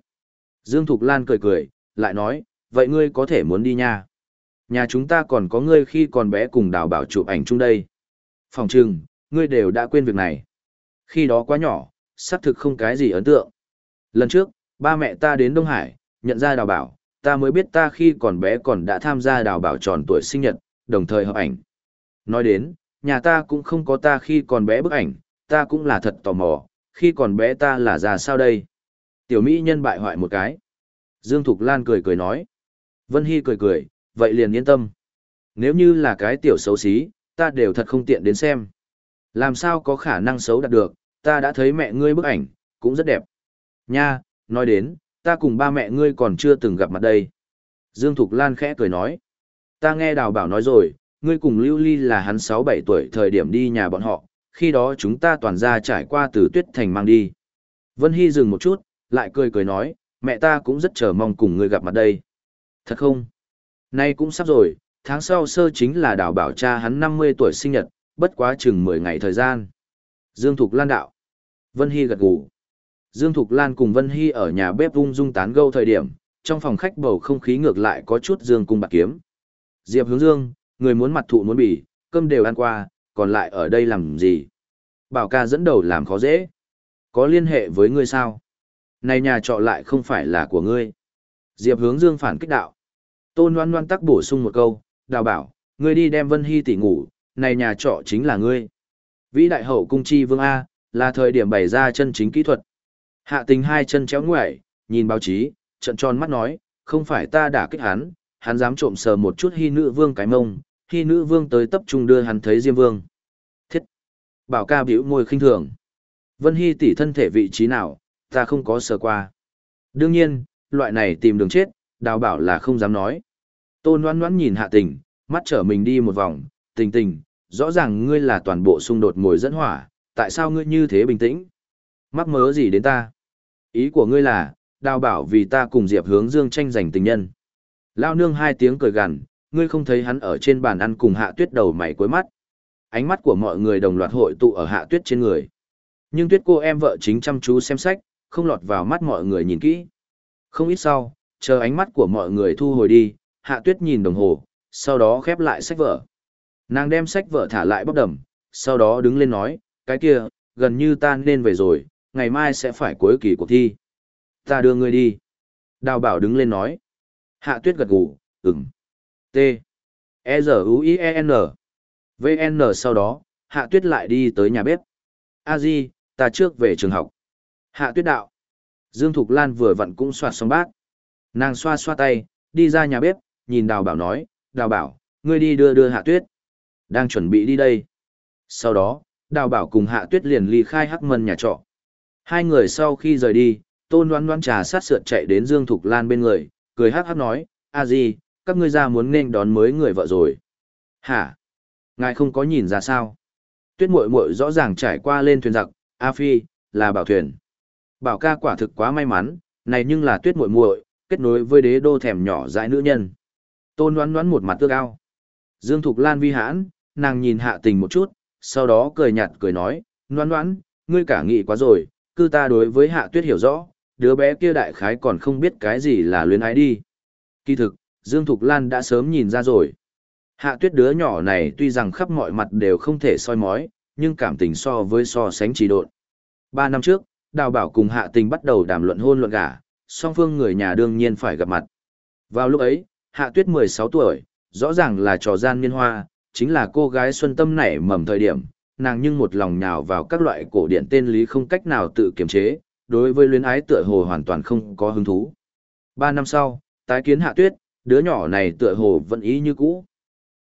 Dương Thục Lan cười cười, lại nói, vậy ngươi có thể muốn đi nha. Nhà chúng ta còn có ngươi khi còn bé cùng đào bảo chụp ảnh chung đây. Phòng trừng, ngươi đều đã quên việc này. Khi đó quá nhỏ, xác thực không cái gì ấn tượng. Lần trước, ba mẹ ta đến Đông Hải, nhận ra đào bảo, ta mới biết ta khi còn bé còn đã tham gia đào bảo tròn tuổi sinh nhật, đồng thời hợp ảnh. Nói đến, nhà ta cũng không có ta khi còn bé bức ảnh, ta cũng là thật tò mò, khi còn bé ta là già sao đây? Tiểu Mỹ nhân bại hoại một cái. Dương Thục Lan cười cười nói. Vân Hy cười cười, vậy liền yên tâm. Nếu như là cái tiểu xấu xí, ta đều thật không tiện đến xem. Làm sao có khả năng xấu đạt được, ta đã thấy mẹ ngươi bức ảnh, cũng rất đẹp. Nha, nói đến, ta cùng ba mẹ ngươi còn chưa từng gặp mặt đây. Dương Thục Lan khẽ cười nói. Ta nghe đào bảo nói rồi, ngươi cùng Lưu Ly là hắn 6-7 tuổi thời điểm đi nhà bọn họ, khi đó chúng ta toàn ra trải qua từ tuyết thành mang đi. Vân Hy dừng một chút, lại cười cười nói, mẹ ta cũng rất chờ mong cùng ngươi gặp mặt đây. Thật không? Nay cũng sắp rồi, tháng sau sơ chính là đào bảo cha hắn 50 tuổi sinh nhật, bất quá chừng 10 ngày thời gian. Dương Thục Lan đạo. Vân Hy gật gù. Dương Thục Lan cùng Vân Hy ở nhà bếp ung dung tán gâu thời điểm, trong phòng khách bầu không khí ngược lại có chút dương cung bạc kiếm. Diệp hướng dương, người muốn mặt thụ muốn bỉ, cơm đều ăn qua, còn lại ở đây làm gì? Bảo ca dẫn đầu làm khó dễ. Có liên hệ với ngươi sao? Này nhà trọ lại không phải là của ngươi. Diệp hướng dương phản kích đạo. Tôn loan loan tắc bổ sung một câu, đào bảo, ngươi đi đem Vân Hy tỷ ngủ, này nhà trọ chính là ngươi. Vĩ đại hậu cung chi vương A, là thời điểm bày ra chân chính kỹ thuật. Hạ tình hai chân chéo ngoại, nhìn báo chí, trận tròn mắt nói, không phải ta đã kích hắn, hắn dám trộm sờ một chút hy nữ vương cái mông, hy nữ vương tới tập trung đưa hắn thấy diêm vương. Thiết! Bảo ca biểu môi khinh thường. Vân Hy tỷ thân thể vị trí nào, ta không có sờ qua. Đương nhiên, loại này tìm đường chết, đào bảo là không dám nói. Tôn đoán đoán nhìn hạ tình, mắt trở mình đi một vòng, tình tình, rõ ràng ngươi là toàn bộ xung đột mồi dẫn hỏa, tại sao ngươi như thế bình tĩnh? Mắc mớ gì đến ta? Ý của ngươi là, đào bảo vì ta cùng Diệp hướng dương tranh giành tình nhân. Lao nương hai tiếng cười gằn, ngươi không thấy hắn ở trên bàn ăn cùng hạ tuyết đầu mày cuối mắt. Ánh mắt của mọi người đồng loạt hội tụ ở hạ tuyết trên người. Nhưng tuyết cô em vợ chính chăm chú xem sách, không lọt vào mắt mọi người nhìn kỹ. Không ít sau, chờ ánh mắt của mọi người thu hồi đi, hạ tuyết nhìn đồng hồ, sau đó khép lại sách vở. Nàng đem sách vở thả lại bóc đầm, sau đó đứng lên nói, cái kia, gần như ta nên về rồi, ngày mai sẽ phải cuối kỳ cuộc thi. Ta đưa ngươi đi. Đào bảo đứng lên nói. Hạ tuyết gật gù, ừm. T. E Z U I E N. V N sau đó, hạ tuyết lại đi tới nhà bếp. A Di, ta trước về trường học. Hạ tuyết đạo. Dương Thục Lan vừa vặn cũng xoạt xong bát. Nàng xoa xoa tay, đi ra nhà bếp, nhìn đào bảo nói, đào bảo, ngươi đi đưa đưa hạ tuyết. Đang chuẩn bị đi đây. Sau đó, đào bảo cùng hạ tuyết liền ly khai hắc mân nhà trọ. Hai người sau khi rời đi, tôn đoán đoán trà sát sượt chạy đến Dương Thục Lan bên người, cười hát hát nói, a gì, các ngươi ra muốn nên đón mới người vợ rồi. Hả? Ngài không có nhìn ra sao? Tuyết muội muội rõ ràng trải qua lên thuyền giặc, A Phi, là bảo thuyền. Bảo ca quả thực quá may mắn, này nhưng là tuyết muội muội, kết nối với đế đô thèm nhỏ dãi nữ nhân. Tôn đoán đoán một mặt tước ao. Dương Thục Lan vi hãn, nàng nhìn hạ tình một chút, sau đó cười nhạt cười nói, đoán đoán, ngươi cả nghị quá rồi, cư ta đối với hạ tuyết hiểu rõ, đứa bé kia đại khái còn không biết cái gì là luyến ái đi. Kỳ thực, Dương Thục Lan đã sớm nhìn ra rồi. Hạ tuyết đứa nhỏ này tuy rằng khắp mọi mặt đều không thể soi mói, nhưng cảm tình so với so sánh trì độn. Ba năm trước, Đào Bảo cùng Hạ Tình bắt đầu đàm luận hôn luận gả, song phương người nhà đương nhiên phải gặp mặt. Vào lúc ấy, Hạ Tuyết 16 tuổi, rõ ràng là trò gian niên hoa, chính là cô gái xuân tâm nảy mầm thời điểm, nàng nhưng một lòng nhào vào các loại cổ điển tên lý không cách nào tự kiềm chế, đối với luyến ái tựa hồ hoàn toàn không có hứng thú. Ba năm sau, tái kiến Hạ Tuyết, đứa nhỏ này tựa hồ vẫn ý như cũ.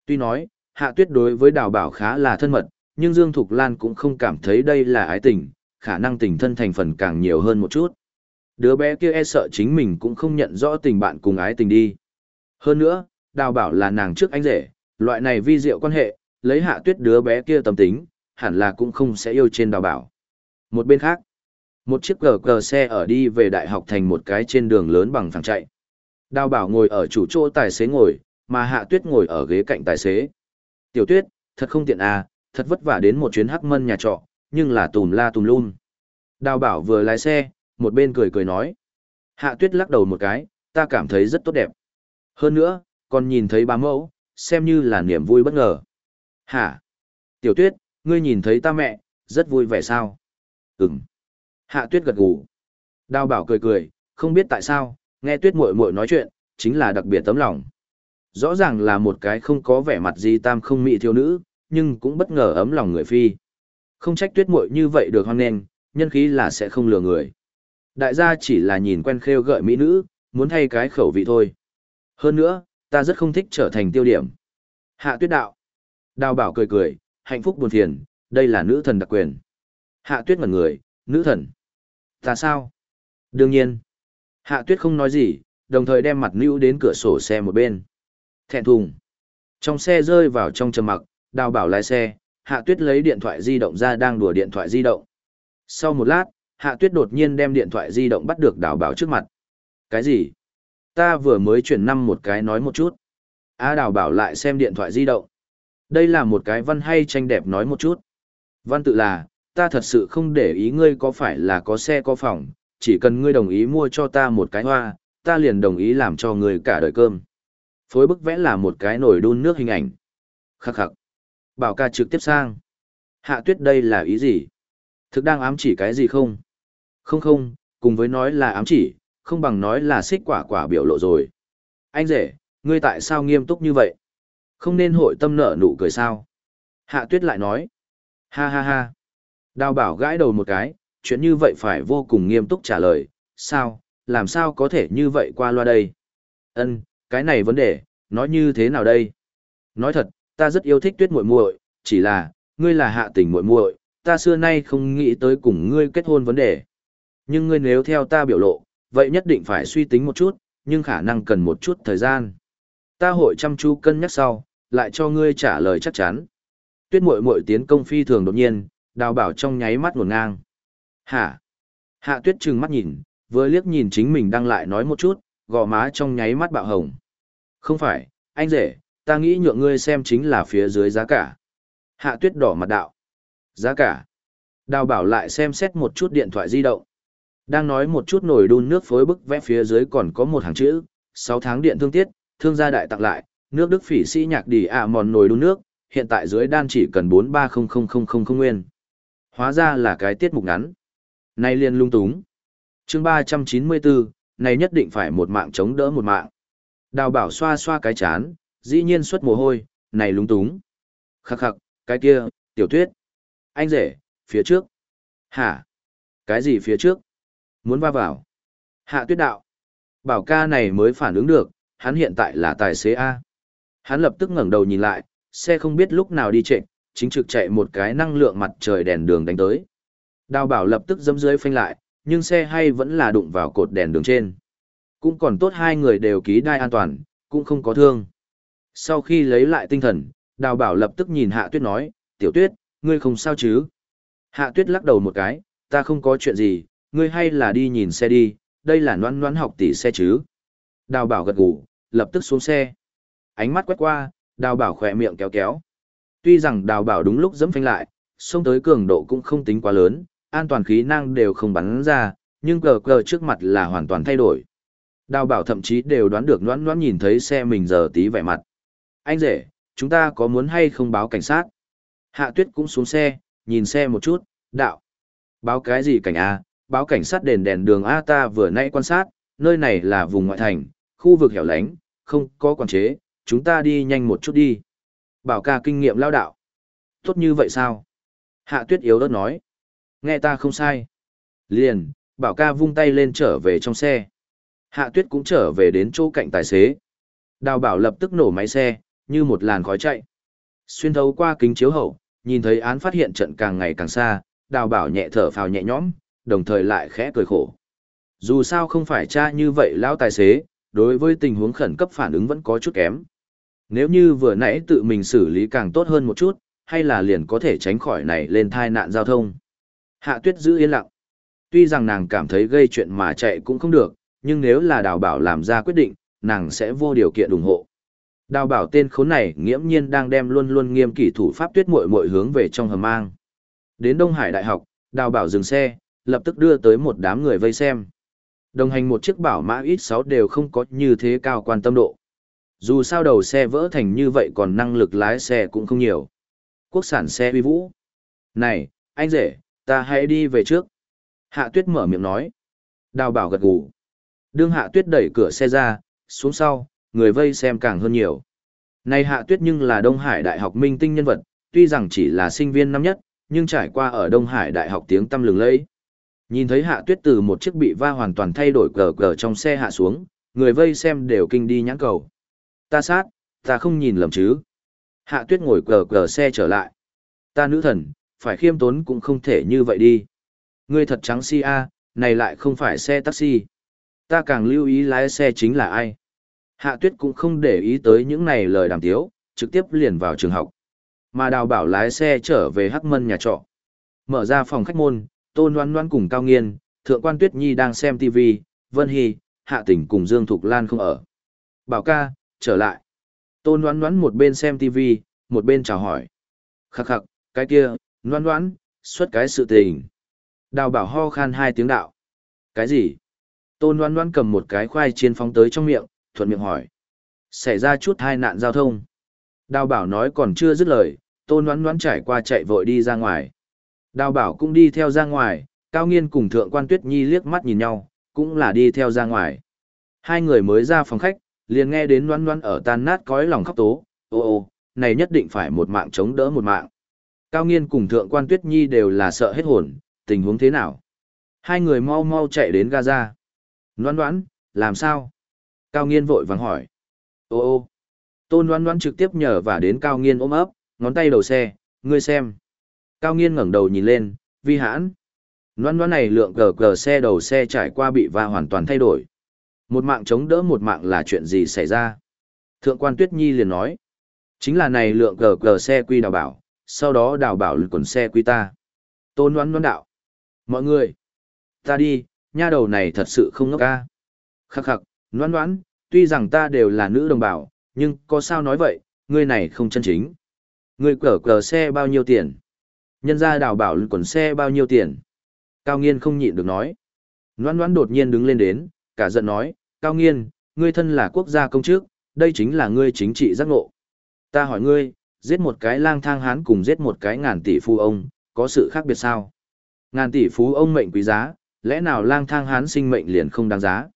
Tuy nói, Hạ Tuyết đối với Đào Bảo khá là thân mật, nhưng Dương Thục Lan cũng không cảm thấy đây là ái tình, khả năng tình thân thành phần càng nhiều hơn một chút. Đứa bé kia e sợ chính mình cũng không nhận rõ tình bạn cùng ái tình đi. Hơn nữa, đào bảo là nàng trước anh rể, loại này vi diệu quan hệ, lấy hạ tuyết đứa bé kia tâm tính, hẳn là cũng không sẽ yêu trên đào bảo. Một bên khác, một chiếc cờ cờ xe ở đi về đại học thành một cái trên đường lớn bằng phẳng chạy. Đào bảo ngồi ở chủ chỗ tài xế ngồi, mà hạ tuyết ngồi ở ghế cạnh tài xế. Tiểu tuyết, thật không tiện à, thật vất vả đến một chuyến hắc mân nhà trọ, nhưng là tùm la tùm lum. Đào bảo vừa lái xe, một bên cười cười nói. Hạ tuyết lắc đầu một cái, ta cảm thấy rất tốt đẹp. Hơn nữa, còn nhìn thấy ba mẫu, xem như là niềm vui bất ngờ. Hả? Tiểu tuyết, ngươi nhìn thấy ta mẹ, rất vui vẻ sao? Ừm. Hạ tuyết gật gù. Đào bảo cười cười, không biết tại sao, nghe tuyết muội muội nói chuyện, chính là đặc biệt tấm lòng. Rõ ràng là một cái không có vẻ mặt gì tam không mỹ thiếu nữ, nhưng cũng bất ngờ ấm lòng người phi. Không trách tuyết muội như vậy được hoan nghênh, nhân khí là sẽ không lừa người. Đại gia chỉ là nhìn quen khêu gợi mỹ nữ, muốn thay cái khẩu vị thôi. Hơn nữa, ta rất không thích trở thành tiêu điểm. Hạ tuyết đạo. Đào bảo cười cười, hạnh phúc buồn phiền, đây là nữ thần đặc quyền. Hạ tuyết ngẩn người, nữ thần. Ta sao? Đương nhiên. Hạ tuyết không nói gì, đồng thời đem mặt nữ đến cửa sổ xe một bên. Thẹn thùng. Trong xe rơi vào trong trầm mặc, đào bảo lái xe, hạ tuyết lấy điện thoại di động ra đang đùa điện thoại di động. Sau một lát, hạ tuyết đột nhiên đem điện thoại di động bắt được đào bảo trước mặt. Cái gì? Ta vừa mới chuyển năm một cái nói một chút. A đào bảo lại xem điện thoại di động. Đây là một cái văn hay tranh đẹp nói một chút. Văn tự là, ta thật sự không để ý ngươi có phải là có xe có phòng, chỉ cần ngươi đồng ý mua cho ta một cái hoa, ta liền đồng ý làm cho ngươi cả đời cơm. Phối bức vẽ là một cái nồi đun nước hình ảnh. Khắc khắc. Bảo ca trực tiếp sang. Hạ tuyết đây là ý gì? Thực đang ám chỉ cái gì không? Không không, cùng với nói là ám chỉ, không bằng nói là xích quả quả biểu lộ rồi. Anh rể, ngươi tại sao nghiêm túc như vậy? Không nên hội tâm nở nụ cười sao? Hạ tuyết lại nói. Ha ha ha. Đào bảo gãi đầu một cái, chuyện như vậy phải vô cùng nghiêm túc trả lời. Sao, làm sao có thể như vậy qua loa đây? Ân, cái này vấn đề, nói như thế nào đây? Nói thật, ta rất yêu thích tuyết muội muội, chỉ là, ngươi là hạ tình muội muội, ta xưa nay không nghĩ tới cùng ngươi kết hôn vấn đề. Nhưng ngươi nếu theo ta biểu lộ, vậy nhất định phải suy tính một chút, nhưng khả năng cần một chút thời gian. Ta hội chăm chú cân nhắc sau, lại cho ngươi trả lời chắc chắn. Tuyết muội muội tiến công phi thường đột nhiên, đào bảo trong nháy mắt nguồn ngang. Hả? Hạ tuyết trừng mắt nhìn, vừa liếc nhìn chính mình đang lại nói một chút, gò má trong nháy mắt bạo hồng. Không phải, anh rể, ta nghĩ nhượng ngươi xem chính là phía dưới giá cả. Hạ tuyết đỏ mặt đạo. Giá cả. Đào bảo lại xem xét một chút điện thoại di động. Đang nói một chút nồi đun nước phối bức vẽ phía dưới còn có một hàng chữ, 6 tháng điện thương tiết, thương gia đại tặng lại, nước Đức phỉ sĩ nhạc đi ạ mòn nồi đun nước, hiện tại dưới đan chỉ cần 430000 nguyên. Hóa ra là cái tiết mục ngắn. nay liền lung túng. chương 394, này nhất định phải một mạng chống đỡ một mạng. Đào bảo xoa xoa cái chán, dĩ nhiên xuất mồ hôi, này lung túng. Khắc khắc, cái kia, tiểu tuyết. Anh rể, phía trước. Hả? Cái gì phía trước? Muốn va vào. Hạ tuyết đạo. Bảo ca này mới phản ứng được, hắn hiện tại là tài xế A. Hắn lập tức ngẩng đầu nhìn lại, xe không biết lúc nào đi chạy, chính trực chạy một cái năng lượng mặt trời đèn đường đánh tới. Đào bảo lập tức dâm dưới phanh lại, nhưng xe hay vẫn là đụng vào cột đèn đường trên. Cũng còn tốt hai người đều ký đai an toàn, cũng không có thương. Sau khi lấy lại tinh thần, đào bảo lập tức nhìn hạ tuyết nói, tiểu tuyết, ngươi không sao chứ? Hạ tuyết lắc đầu một cái, ta không có chuyện gì, ngươi hay là đi nhìn xe đi, đây là noan noan học tỷ xe chứ. Đào bảo gật gù, lập tức xuống xe. Ánh mắt quét qua, đào bảo khỏe miệng kéo kéo. Tuy rằng đào bảo đúng lúc dẫm phanh lại, xông tới cường độ cũng không tính quá lớn, an toàn khí năng đều không bắn ra, nhưng cờ cờ trước mặt là hoàn toàn thay đổi. Đào bảo thậm chí đều đoán được noan noan nhìn thấy xe mình giờ tí vẻ mặt. Anh rể, chúng ta có muốn hay không báo cảnh sát? Hạ tuyết cũng xuống xe, nhìn xe một chút, đạo. Báo cái gì cảnh A, báo cảnh sát đền đèn đường A ta vừa nãy quan sát, nơi này là vùng ngoại thành, khu vực hẻo lánh, không có quản chế, chúng ta đi nhanh một chút đi. Bảo ca kinh nghiệm lao đạo. Tốt như vậy sao? Hạ tuyết yếu đất nói. Nghe ta không sai. Liền, bảo ca vung tay lên trở về trong xe. Hạ tuyết cũng trở về đến chỗ cạnh tài xế. Đào bảo lập tức nổ máy xe, như một làn khói chạy. Xuyên thấu qua kính chiếu hậu, nhìn thấy án phát hiện trận càng ngày càng xa, đào bảo nhẹ thở phào nhẹ nhõm, đồng thời lại khẽ cười khổ. Dù sao không phải cha như vậy lão tài xế, đối với tình huống khẩn cấp phản ứng vẫn có chút kém. Nếu như vừa nãy tự mình xử lý càng tốt hơn một chút, hay là liền có thể tránh khỏi này lên thai nạn giao thông. Hạ tuyết giữ yên lặng. Tuy rằng nàng cảm thấy gây chuyện mà chạy cũng không được, nhưng nếu là đào bảo làm ra quyết định, nàng sẽ vô điều kiện ủng hộ. Đào bảo tên khốn này nghiễm nhiên đang đem luôn luôn nghiêm kỷ thủ pháp tuyết mội mội hướng về trong hầm mang. Đến Đông Hải Đại học, đào bảo dừng xe, lập tức đưa tới một đám người vây xem. Đồng hành một chiếc bảo mã ít 6 đều không có như thế cao quan tâm độ. Dù sao đầu xe vỡ thành như vậy còn năng lực lái xe cũng không nhiều. Quốc sản xe uy vũ. Này, anh rể, ta hãy đi về trước. Hạ tuyết mở miệng nói. Đào bảo gật gù. Đương hạ tuyết đẩy cửa xe ra, xuống sau, người vây xem càng hơn nhiều. Này hạ tuyết nhưng là Đông Hải Đại học minh tinh nhân vật, tuy rằng chỉ là sinh viên năm nhất, nhưng trải qua ở Đông Hải Đại học tiếng tăm lừng lẫy. Nhìn thấy hạ tuyết từ một chiếc bị va hoàn toàn thay đổi cờ cờ trong xe hạ xuống, người vây xem đều kinh đi nhãn cầu. Ta sát, ta không nhìn lầm chứ. Hạ tuyết ngồi cờ cờ xe trở lại. Ta nữ thần, phải khiêm tốn cũng không thể như vậy đi. Ngươi thật trắng si a, này lại không phải xe taxi. Ta càng lưu ý lái xe chính là ai. Hạ tuyết cũng không để ý tới những này lời đàm tiếu, trực tiếp liền vào trường học. Mà đào bảo lái xe trở về Hắc Mân nhà trọ. Mở ra phòng khách môn, Tôn Loan Loan cùng Cao Nghiên, Thượng quan Tuyết Nhi đang xem TV, Vân Hy, Hạ Tỉnh cùng Dương Thục Lan không ở. Bảo ca, trở lại. Tôn Loan Loan một bên xem TV, một bên chào hỏi. Khắc khắc, cái kia, Loan Loan, xuất cái sự tình. Đào bảo ho khan hai tiếng đạo. Cái gì? Tôn Loan Loan cầm một cái khoai chiên phóng tới trong miệng, thuận miệng hỏi. Xảy ra chút tai nạn giao thông. Đào bảo nói còn chưa dứt lời, Tôn Loan Loan trải qua chạy vội đi ra ngoài. Đào bảo cũng đi theo ra ngoài, Cao Nghiên cùng Thượng quan Tuyết Nhi liếc mắt nhìn nhau, cũng là đi theo ra ngoài. Hai người mới ra phòng khách, liền nghe đến Loan Loan ở tan nát cõi lòng khóc tố, ô ô, này nhất định phải một mạng chống đỡ một mạng. Cao Nghiên cùng Thượng quan Tuyết Nhi đều là sợ hết hồn, tình huống thế nào? Hai người mau mau chạy đến Gaza. Loan Loan, làm sao? Cao Nghiên vội vàng hỏi. Ô ô. Tôn Loan Loan trực tiếp nhờ và đến Cao Nghiên ôm ấp, ngón tay đầu xe, ngươi xem. Cao Nghiên ngẩng đầu nhìn lên, vi hãn. Loan Loan này lượng gờ gờ xe đầu xe trải qua bị va hoàn toàn thay đổi. Một mạng chống đỡ một mạng là chuyện gì xảy ra? Thượng quan Tuyết Nhi liền nói. Chính là này lượng cờ cờ xe quy đào bảo, sau đó đào bảo lực quần xe quy ta. Tôn đoán đoán đạo. Mọi người. Ta đi, nha đầu này thật sự không ngốc ca. Khắc khắc, đoán đoán, tuy rằng ta đều là nữ đồng bào, nhưng có sao nói vậy, ngươi này không chân chính. Ngươi cờ cờ xe bao nhiêu tiền? Nhân ra đào bảo quần xe bao nhiêu tiền? Cao nghiên không nhịn được nói. Loan loan đột nhiên đứng lên đến, cả giận nói, Cao nghiên, ngươi thân là quốc gia công chức, đây chính là ngươi chính trị giác ngộ. Ta hỏi ngươi, giết một cái lang thang hán cùng giết một cái ngàn tỷ phú ông, có sự khác biệt sao? Ngàn tỷ phú ông mệnh quý giá, lẽ nào lang thang hán sinh mệnh liền không đáng giá?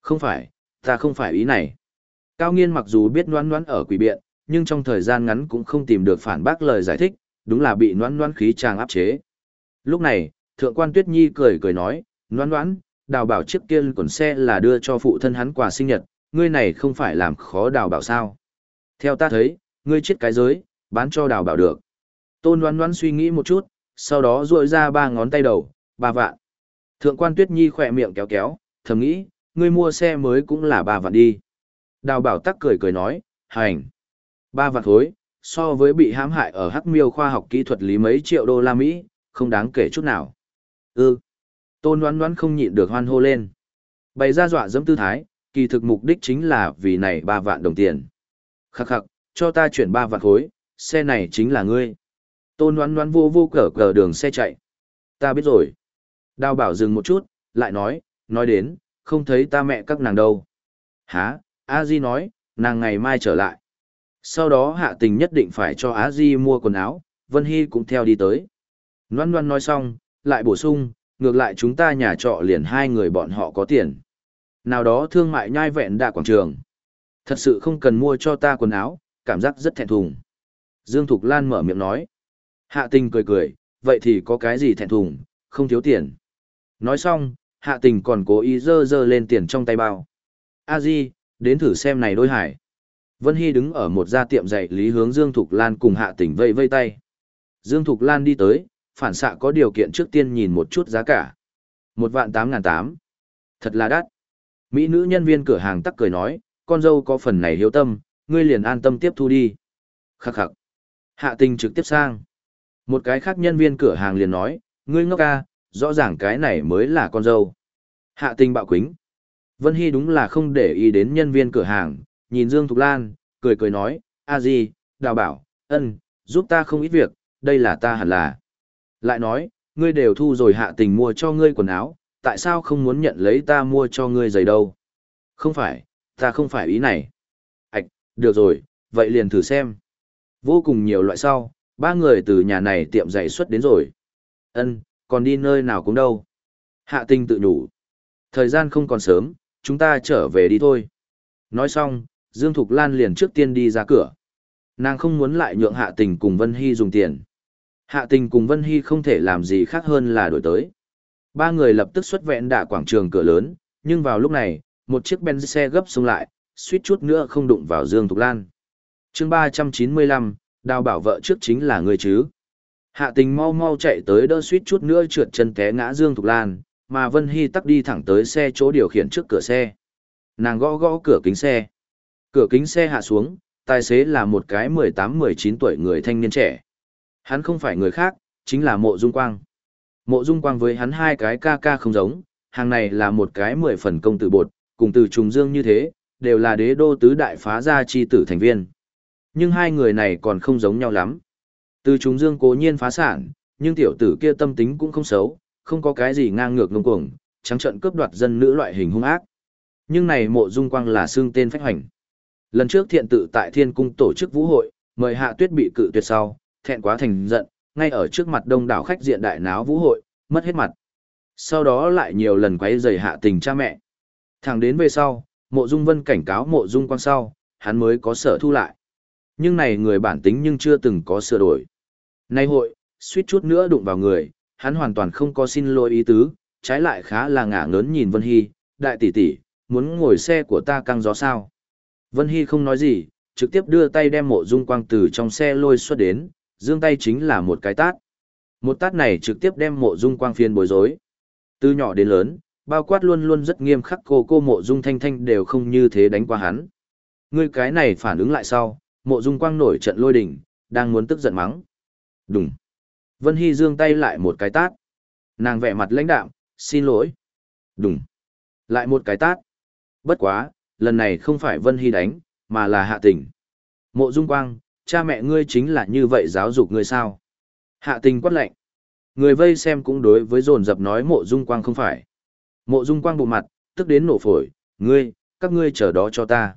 Không phải, ta không phải ý này. Cao nghiên mặc dù biết noan noan ở quỷ biện, nhưng trong thời gian ngắn cũng không tìm được phản bác lời giải thích, đúng là bị noan noan khí trang áp chế. Lúc này, thượng quan Tuyết Nhi cười cười nói, noan noan, đào bảo chiếc kia còn xe là đưa cho phụ thân hắn quà sinh nhật, ngươi này không phải làm khó đào bảo sao. Theo ta thấy, ngươi chết cái giới, bán cho đào bảo được. Tôn đoán đoán suy nghĩ một chút, sau đó duỗi ra ba ngón tay đầu, ba vạn. Thượng quan Tuyết Nhi khỏe miệng kéo kéo, thầm nghĩ, ngươi mua xe mới cũng là ba vạn đi. Đào bảo tắc cười cười nói, hành. Ba vạn thối, so với bị hãm hại ở hắc miêu khoa học kỹ thuật lý mấy triệu đô la Mỹ, không đáng kể chút nào. Ừ. Tôn đoán đoán không nhịn được hoan hô lên. Bày ra dọa dẫm tư thái, kỳ thực mục đích chính là vì này ba vạn đồng tiền. Khắc khắc, cho ta chuyển ba vạn khối, xe này chính là ngươi. Tôn đoán đoán vô vô cờ cờ đường xe chạy. Ta biết rồi. Đào bảo dừng một chút, lại nói, nói đến, không thấy ta mẹ các nàng đâu. Hả, A Di nói, nàng ngày mai trở lại. Sau đó hạ tình nhất định phải cho A Di mua quần áo, Vân Hy cũng theo đi tới. Loan Loan nói xong, lại bổ sung, ngược lại chúng ta nhà trọ liền hai người bọn họ có tiền. Nào đó thương mại nhai vẹn đạ quảng trường. Thật sự không cần mua cho ta quần áo, cảm giác rất thẹn thùng. Dương Thục Lan mở miệng nói. Hạ tình cười cười, vậy thì có cái gì thẹn thùng, không thiếu tiền. Nói xong, hạ tình còn cố ý dơ dơ lên tiền trong tay bao. A Di, đến thử xem này đôi hải. Vân Hy đứng ở một gia tiệm dạy lý hướng Dương Thục Lan cùng hạ tình vây vây tay. Dương Thục Lan đi tới, phản xạ có điều kiện trước tiên nhìn một chút giá cả. Một vạn tám ngàn tám. Thật là đắt. Mỹ nữ nhân viên cửa hàng tắc cười nói, con dâu có phần này hiếu tâm, ngươi liền an tâm tiếp thu đi. Khắc khắc. Hạ tình trực tiếp sang. Một cái khác nhân viên cửa hàng liền nói, ngươi ngốc ca, rõ ràng cái này mới là con dâu. Hạ tình bạo quính. Vân Hy đúng là không để ý đến nhân viên cửa hàng, nhìn Dương Thục Lan, cười cười nói, a gì, đào bảo, ân, giúp ta không ít việc, đây là ta hẳn là. Lại nói, ngươi đều thu rồi hạ tình mua cho ngươi quần áo, tại sao không muốn nhận lấy ta mua cho ngươi giày đâu? Không phải, ta không phải ý này. Ảch, được rồi, vậy liền thử xem. Vô cùng nhiều loại sau, ba người từ nhà này tiệm giày xuất đến rồi. Ân, còn đi nơi nào cũng đâu. Hạ tình tự nhủ. Thời gian không còn sớm, chúng ta trở về đi thôi. Nói xong, Dương Thục Lan liền trước tiên đi ra cửa. Nàng không muốn lại nhượng Hạ Tình cùng Vân Hy dùng tiền. Hạ Tình cùng Vân Hy không thể làm gì khác hơn là đổi tới. Ba người lập tức xuất vẹn đả quảng trường cửa lớn, nhưng vào lúc này, một chiếc Benz xe gấp xuống lại, suýt chút nữa không đụng vào Dương Thục Lan. chương 395, đào bảo vợ trước chính là người chứ. Hạ tình mau mau chạy tới đỡ suýt chút nữa trượt chân té ngã Dương Thục Lan, mà Vân Hy tắc đi thẳng tới xe chỗ điều khiển trước cửa xe. Nàng gõ gõ cửa kính xe. Cửa kính xe hạ xuống, tài xế là một cái 18-19 tuổi người thanh niên trẻ. Hắn không phải người khác, chính là Mộ Dung Quang. Mộ Dung Quang với hắn hai cái ca ca không giống, hàng này là một cái mười phần công tử bột, cùng từ trùng dương như thế, đều là đế đô tứ đại phá gia chi tử thành viên. Nhưng hai người này còn không giống nhau lắm. Từ trùng dương cố nhiên phá sản, nhưng tiểu tử kia tâm tính cũng không xấu, không có cái gì ngang ngược ngông cuồng, trắng trận cướp đoạt dân nữ loại hình hung ác. Nhưng này mộ dung quang là xương tên phách hoành. Lần trước thiện tự tại thiên cung tổ chức vũ hội, mời hạ tuyết bị cự tuyệt sau, thẹn quá thành giận, ngay ở trước mặt đông đảo khách diện đại náo vũ hội, mất hết mặt. Sau đó lại nhiều lần quấy rầy hạ tình cha mẹ. Thẳng đến về sau, mộ dung vân cảnh cáo mộ dung quang sau, hắn mới có sở thu lại. Nhưng này người bản tính nhưng chưa từng có sửa đổi. Nay hội, suýt chút nữa đụng vào người, hắn hoàn toàn không có xin lỗi ý tứ, trái lại khá là ngả ngớn nhìn Vân Hy, đại tỷ tỷ, muốn ngồi xe của ta căng gió sao. Vân Hy không nói gì, trực tiếp đưa tay đem mộ dung quang từ trong xe lôi xuất đến, dương tay chính là một cái tát. Một tát này trực tiếp đem mộ dung quang phiên bối rối. Từ nhỏ đến lớn, bao quát luôn luôn rất nghiêm khắc cô cô mộ dung thanh thanh đều không như thế đánh qua hắn. Ngươi cái này phản ứng lại sau, mộ dung quang nổi trận lôi đỉnh, đang muốn tức giận mắng. Đúng. Vân Hy dương tay lại một cái tát. Nàng vẻ mặt lãnh đạm, xin lỗi. Đúng. Lại một cái tát. Bất quá, lần này không phải Vân Hy đánh, mà là hạ Tỉnh. Mộ Dung Quang, cha mẹ ngươi chính là như vậy giáo dục ngươi sao? Hạ tình quát lệnh. Người vây xem cũng đối với dồn dập nói mộ Dung Quang không phải. Mộ Dung Quang bụng mặt, tức đến nổ phổi, ngươi, các ngươi chờ đó cho ta.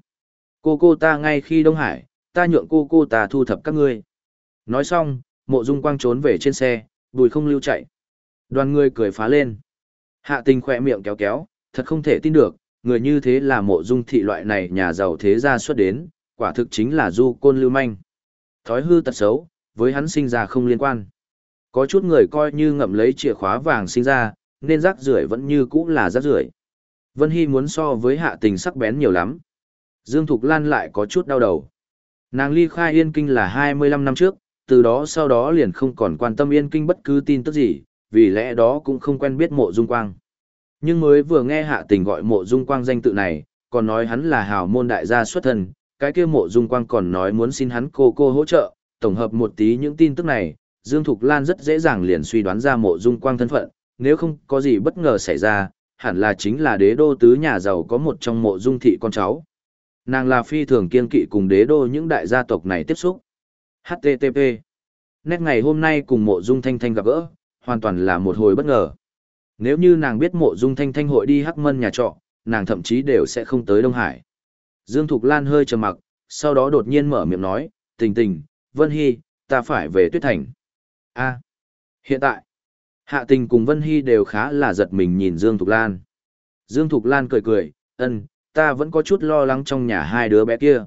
Cô cô ta ngay khi Đông Hải, ta nhượng cô cô ta thu thập các ngươi. Nói xong, mộ dung quang trốn về trên xe, bùi không lưu chạy. Đoàn người cười phá lên. Hạ tình khỏe miệng kéo kéo, thật không thể tin được, người như thế là mộ dung thị loại này nhà giàu thế gia xuất đến, quả thực chính là du côn lưu manh. Thói hư tật xấu, với hắn sinh ra không liên quan. Có chút người coi như ngậm lấy chìa khóa vàng sinh ra, nên rác rưởi vẫn như cũ là rác rưởi. Vân Hy muốn so với hạ tình sắc bén nhiều lắm. Dương Thục Lan lại có chút đau đầu. Nàng ly khai yên kinh là 25 năm trước, từ đó sau đó liền không còn quan tâm yên kinh bất cứ tin tức gì, vì lẽ đó cũng không quen biết mộ dung quang. Nhưng mới vừa nghe hạ tình gọi mộ dung quang danh tự này, còn nói hắn là hào môn đại gia xuất thân, cái kia mộ dung quang còn nói muốn xin hắn cô cô hỗ trợ, tổng hợp một tí những tin tức này, Dương Thục Lan rất dễ dàng liền suy đoán ra mộ dung quang thân phận, nếu không có gì bất ngờ xảy ra, hẳn là chính là đế đô tứ nhà giàu có một trong mộ dung thị con cháu. Nàng là phi thường kiên kỵ cùng đế đô những đại gia tộc này tiếp xúc. HTTP. Nét ngày hôm nay cùng mộ dung thanh thanh gặp gỡ, hoàn toàn là một hồi bất ngờ. Nếu như nàng biết mộ dung thanh thanh hội đi hắc mân nhà trọ, nàng thậm chí đều sẽ không tới Đông Hải. Dương Thục Lan hơi trầm mặc, sau đó đột nhiên mở miệng nói, tình tình, Vân Hy, ta phải về Tuyết Thành. a hiện tại, Hạ tình cùng Vân Hy đều khá là giật mình nhìn Dương Thục Lan. Dương Thục Lan cười cười, ân, ta vẫn có chút lo lắng trong nhà hai đứa bé kia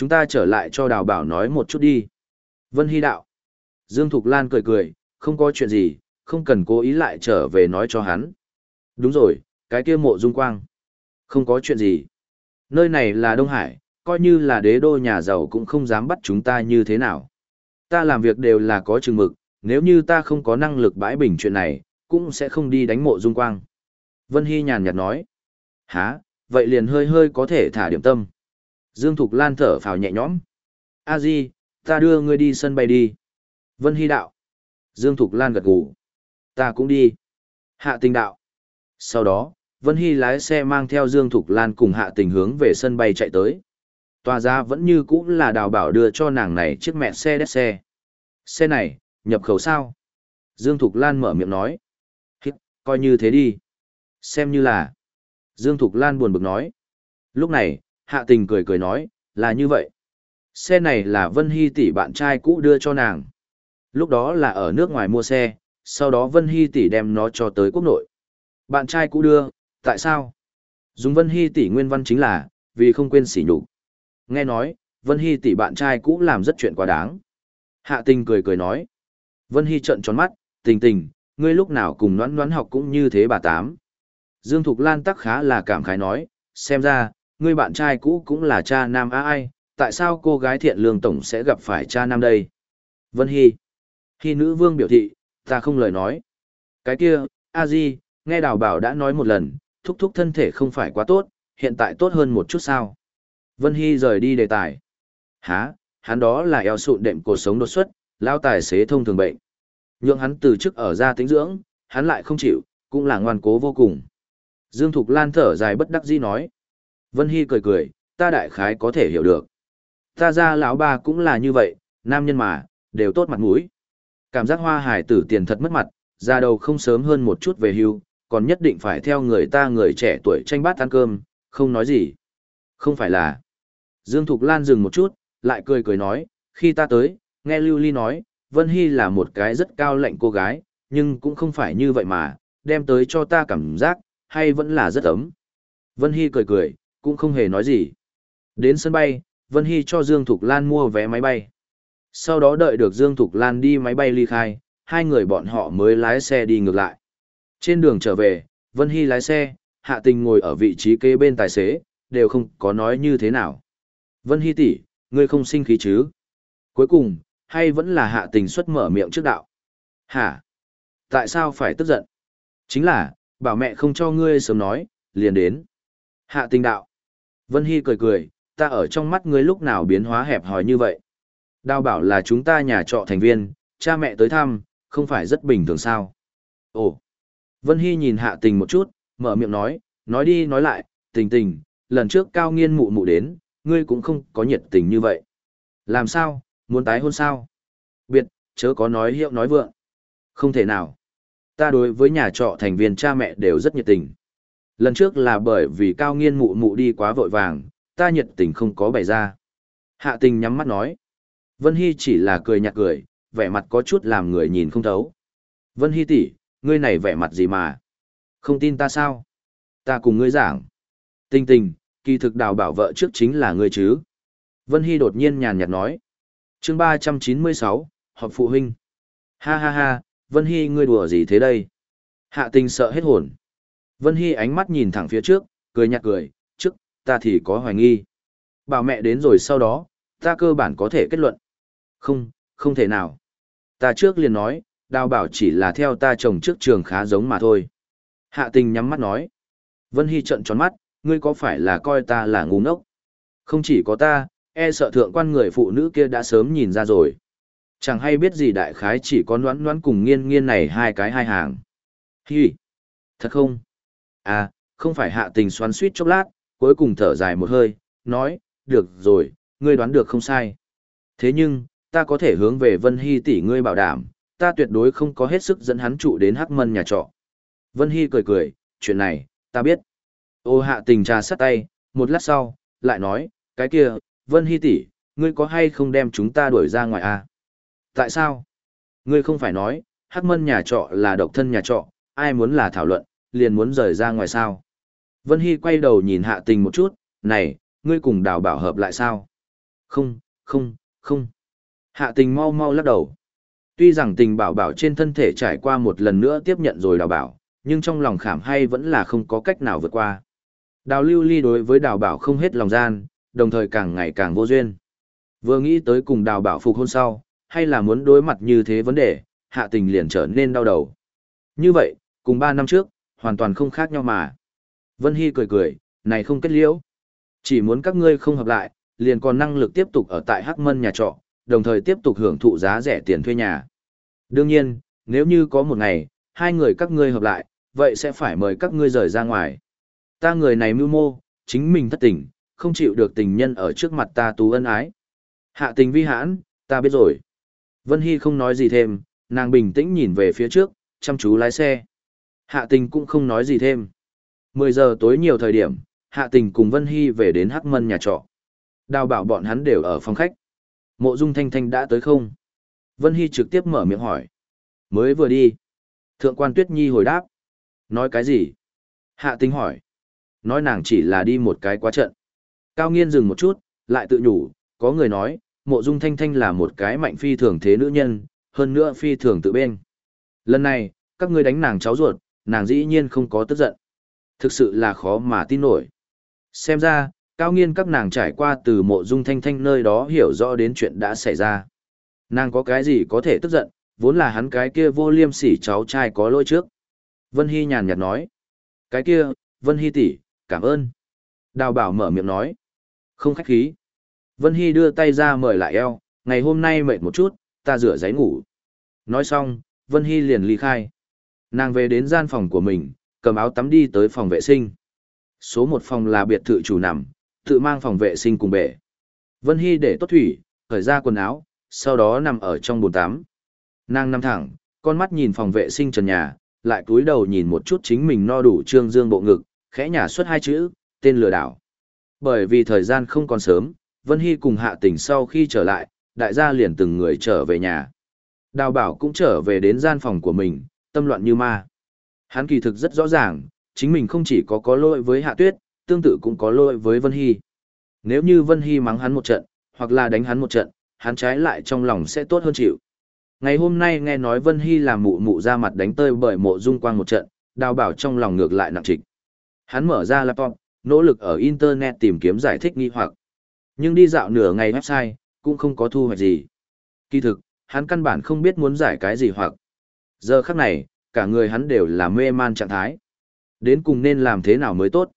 chúng ta trở lại cho đào bảo nói một chút đi. Vân Hy đạo. Dương Thục Lan cười cười, không có chuyện gì, không cần cố ý lại trở về nói cho hắn. Đúng rồi, cái kia mộ dung quang. Không có chuyện gì. Nơi này là Đông Hải, coi như là đế đô nhà giàu cũng không dám bắt chúng ta như thế nào. Ta làm việc đều là có chừng mực, nếu như ta không có năng lực bãi bình chuyện này, cũng sẽ không đi đánh mộ dung quang. Vân Hy nhàn nhạt nói. Hả, vậy liền hơi hơi có thể thả điểm tâm. Dương Thục Lan thở phào nhẹ nhõm. A Di, ta đưa ngươi đi sân bay đi. Vân Hy đạo. Dương Thục Lan gật gù. Ta cũng đi. Hạ tình đạo. Sau đó, Vân Hy lái xe mang theo Dương Thục Lan cùng hạ tình hướng về sân bay chạy tới. Tòa ra vẫn như cũ là đào bảo đưa cho nàng này chiếc mẹ xe đét xe. Xe này, nhập khẩu sao? Dương Thục Lan mở miệng nói. Hít, coi như thế đi. Xem như là. Dương Thục Lan buồn bực nói. Lúc này, hạ tình cười cười nói, là như vậy. Xe này là Vân Hy tỷ bạn trai cũ đưa cho nàng. Lúc đó là ở nước ngoài mua xe, sau đó Vân Hy tỷ đem nó cho tới quốc nội. Bạn trai cũ đưa, tại sao? Dùng Vân Hy tỷ nguyên văn chính là, vì không quên sỉ nhục. Nghe nói, Vân Hy tỷ bạn trai cũ làm rất chuyện quá đáng. Hạ tình cười cười nói. Vân Hy trợn tròn mắt, tình tình, ngươi lúc nào cùng noãn noãn học cũng như thế bà tám. Dương Thục Lan tắc khá là cảm khái nói, xem ra, ngươi bạn trai cũ cũng là cha nam á ai, tại sao cô gái thiện lương tổng sẽ gặp phải cha nam đây? Vân Hy. Khi nữ vương biểu thị, ta không lời nói. Cái kia, a di, nghe đào bảo đã nói một lần, thúc thúc thân thể không phải quá tốt, hiện tại tốt hơn một chút sao. Vân Hy rời đi đề tài. Hả, hắn đó là eo sụn đệm cuộc sống đột xuất, lao tài xế thông thường bệnh. Nhưng hắn từ chức ở ra tính dưỡng, hắn lại không chịu, cũng là ngoan cố vô cùng. Dương Thục Lan thở dài bất đắc dĩ nói. Vân Hy cười cười, ta đại khái có thể hiểu được. Ta ra lão ba cũng là như vậy, nam nhân mà, đều tốt mặt mũi. Cảm giác hoa hải tử tiền thật mất mặt, ra đầu không sớm hơn một chút về hưu, còn nhất định phải theo người ta người trẻ tuổi tranh bát ăn cơm, không nói gì. Không phải là. Dương Thục Lan dừng một chút, lại cười cười nói, khi ta tới, nghe Lưu Ly nói, Vân Hy là một cái rất cao lạnh cô gái, nhưng cũng không phải như vậy mà, đem tới cho ta cảm giác, hay vẫn là rất ấm. Vân Hy cười cười, cũng không hề nói gì. Đến sân bay, Vân Hy cho Dương Thục Lan mua vé máy bay. Sau đó đợi được Dương Thục Lan đi máy bay ly khai, hai người bọn họ mới lái xe đi ngược lại. Trên đường trở về, Vân Hy lái xe, Hạ Tình ngồi ở vị trí kế bên tài xế, đều không có nói như thế nào. Vân Hy tỷ, ngươi không sinh khí chứ? Cuối cùng, hay vẫn là Hạ Tình xuất mở miệng trước đạo? Hả? Tại sao phải tức giận? Chính là, bảo mẹ không cho ngươi sớm nói, liền đến. Hạ Tình đạo. Vân Hy cười cười, ta ở trong mắt ngươi lúc nào biến hóa hẹp hòi như vậy. Đào bảo là chúng ta nhà trọ thành viên, cha mẹ tới thăm, không phải rất bình thường sao. Ồ! Vân Hy nhìn hạ tình một chút, mở miệng nói, nói đi nói lại, tình tình, lần trước cao nghiên mụ mụ đến, ngươi cũng không có nhiệt tình như vậy. Làm sao, muốn tái hôn sao? Biệt, chớ có nói hiệu nói vượng. Không thể nào. Ta đối với nhà trọ thành viên cha mẹ đều rất nhiệt tình. Lần trước là bởi vì cao nghiên mụ mụ đi quá vội vàng, ta nhiệt tình không có bày ra. Hạ tình nhắm mắt nói. Vân Hy chỉ là cười nhạt cười, vẻ mặt có chút làm người nhìn không thấu. Vân Hy tỷ, ngươi này vẻ mặt gì mà? Không tin ta sao? Ta cùng ngươi giảng. Tình tình, kỳ thực đào bảo vợ trước chính là ngươi chứ. Vân Hy đột nhiên nhàn nhạt nói. chương 396, họp phụ huynh. Ha ha ha, Vân Hy ngươi đùa gì thế đây? Hạ tình sợ hết hồn. Vân Hy ánh mắt nhìn thẳng phía trước, cười nhạt cười, trước, ta thì có hoài nghi. Bảo mẹ đến rồi sau đó, ta cơ bản có thể kết luận. Không, không thể nào. Ta trước liền nói, đào bảo chỉ là theo ta chồng trước trường khá giống mà thôi. Hạ tình nhắm mắt nói. Vân Hy trận tròn mắt, ngươi có phải là coi ta là ngu ngốc? Không chỉ có ta, e sợ thượng quan người phụ nữ kia đã sớm nhìn ra rồi. Chẳng hay biết gì đại khái chỉ có noãn noãn cùng nghiên nghiên này hai cái hai hàng. Hi! Thật không? À, không phải hạ tình xoắn suýt chốc lát, cuối cùng thở dài một hơi, nói, được rồi, ngươi đoán được không sai. Thế nhưng, ta có thể hướng về Vân Hy tỷ ngươi bảo đảm, ta tuyệt đối không có hết sức dẫn hắn trụ đến hắc mân nhà trọ. Vân Hy cười cười, chuyện này, ta biết. Ô hạ tình trà sắt tay, một lát sau, lại nói, cái kia, Vân Hy tỷ, ngươi có hay không đem chúng ta đuổi ra ngoài à? Tại sao? Ngươi không phải nói, hắc mân nhà trọ là độc thân nhà trọ, ai muốn là thảo luận, liền muốn rời ra ngoài sao? Vân Hy quay đầu nhìn hạ tình một chút, này, ngươi cùng đào bảo hợp lại sao? Không, không, không. Hạ tình mau mau lắc đầu. Tuy rằng tình bảo bảo trên thân thể trải qua một lần nữa tiếp nhận rồi đào bảo, nhưng trong lòng khảm hay vẫn là không có cách nào vượt qua. Đào lưu ly đối với đào bảo không hết lòng gian, đồng thời càng ngày càng vô duyên. Vừa nghĩ tới cùng đào bảo phục hôn sau, hay là muốn đối mặt như thế vấn đề, hạ tình liền trở nên đau đầu. Như vậy, cùng ba năm trước, hoàn toàn không khác nhau mà. Vân Hy cười cười, này không kết liễu. Chỉ muốn các ngươi không hợp lại, liền còn năng lực tiếp tục ở tại Hắc Mân nhà trọ, đồng thời tiếp tục hưởng thụ giá rẻ tiền thuê nhà. Đương nhiên, nếu như có một ngày, hai người các ngươi hợp lại, vậy sẽ phải mời các ngươi rời ra ngoài. Ta người này mưu mô, chính mình thất tình, không chịu được tình nhân ở trước mặt ta tú ân ái. Hạ tình vi hãn, ta biết rồi. Vân Hy không nói gì thêm, nàng bình tĩnh nhìn về phía trước, chăm chú lái xe. Hạ tình cũng không nói gì thêm. 10 giờ tối nhiều thời điểm, Hạ tình cùng Vân Hy về đến Hắc Mân nhà trọ. Đào bảo bọn hắn đều ở phòng khách. Mộ Dung Thanh Thanh đã tới không? Vân Hy trực tiếp mở miệng hỏi. Mới vừa đi. Thượng quan Tuyết Nhi hồi đáp. Nói cái gì? Hạ Tinh hỏi. Nói nàng chỉ là đi một cái quá trận. Cao nghiên dừng một chút, lại tự nhủ, có người nói, mộ dung thanh thanh là một cái mạnh phi thường thế nữ nhân, hơn nữa phi thường tự bên. Lần này, các ngươi đánh nàng cháu ruột, nàng dĩ nhiên không có tức giận. Thực sự là khó mà tin nổi. Xem ra, cao nghiên các nàng trải qua từ mộ dung thanh thanh nơi đó hiểu rõ đến chuyện đã xảy ra. Nàng có cái gì có thể tức giận, vốn là hắn cái kia vô liêm sỉ cháu trai có lỗi trước. Vân Hy nhàn nhạt nói. Cái kia, Vân Hy tỷ, cảm ơn. Đào bảo mở miệng nói. Không khách khí. Vân Hy đưa tay ra mời lại eo, ngày hôm nay mệt một chút, ta rửa giấy ngủ. Nói xong, Vân Hy liền ly khai. Nàng về đến gian phòng của mình, cầm áo tắm đi tới phòng vệ sinh. Số một phòng là biệt thự chủ nằm, tự mang phòng vệ sinh cùng bể. Vân Hy để tốt thủy, khởi ra quần áo, sau đó nằm ở trong bồn tắm. Nàng nằm thẳng, con mắt nhìn phòng vệ sinh trần nhà, lại cúi đầu nhìn một chút chính mình no đủ trương dương bộ ngực, khẽ nhả xuất hai chữ, tên lừa đảo. Bởi vì thời gian không còn sớm, Vân Hy cùng hạ Tỉnh sau khi trở lại, đại gia liền từng người trở về nhà. Đào bảo cũng trở về đến gian phòng của mình, tâm loạn như ma. Hắn kỳ thực rất rõ ràng, chính mình không chỉ có có lỗi với hạ tuyết, tương tự cũng có lỗi với Vân Hy. Nếu như Vân Hy mắng hắn một trận, hoặc là đánh hắn một trận, hắn trái lại trong lòng sẽ tốt hơn chịu. Ngày hôm nay nghe nói Vân Hy làm mụ mụ ra mặt đánh tơi bởi mộ dung quang một trận, đào bảo trong lòng ngược lại nặng trịch. Hắn mở ra laptop, nỗ lực ở Internet tìm kiếm giải thích nghi hoặc. Nhưng đi dạo nửa ngày website, cũng không có thu hoạch gì. Kỳ thực, hắn căn bản không biết muốn giải cái gì hoặc. Giờ khắc này, cả người hắn đều là mê man trạng thái. Đến cùng nên làm thế nào mới tốt.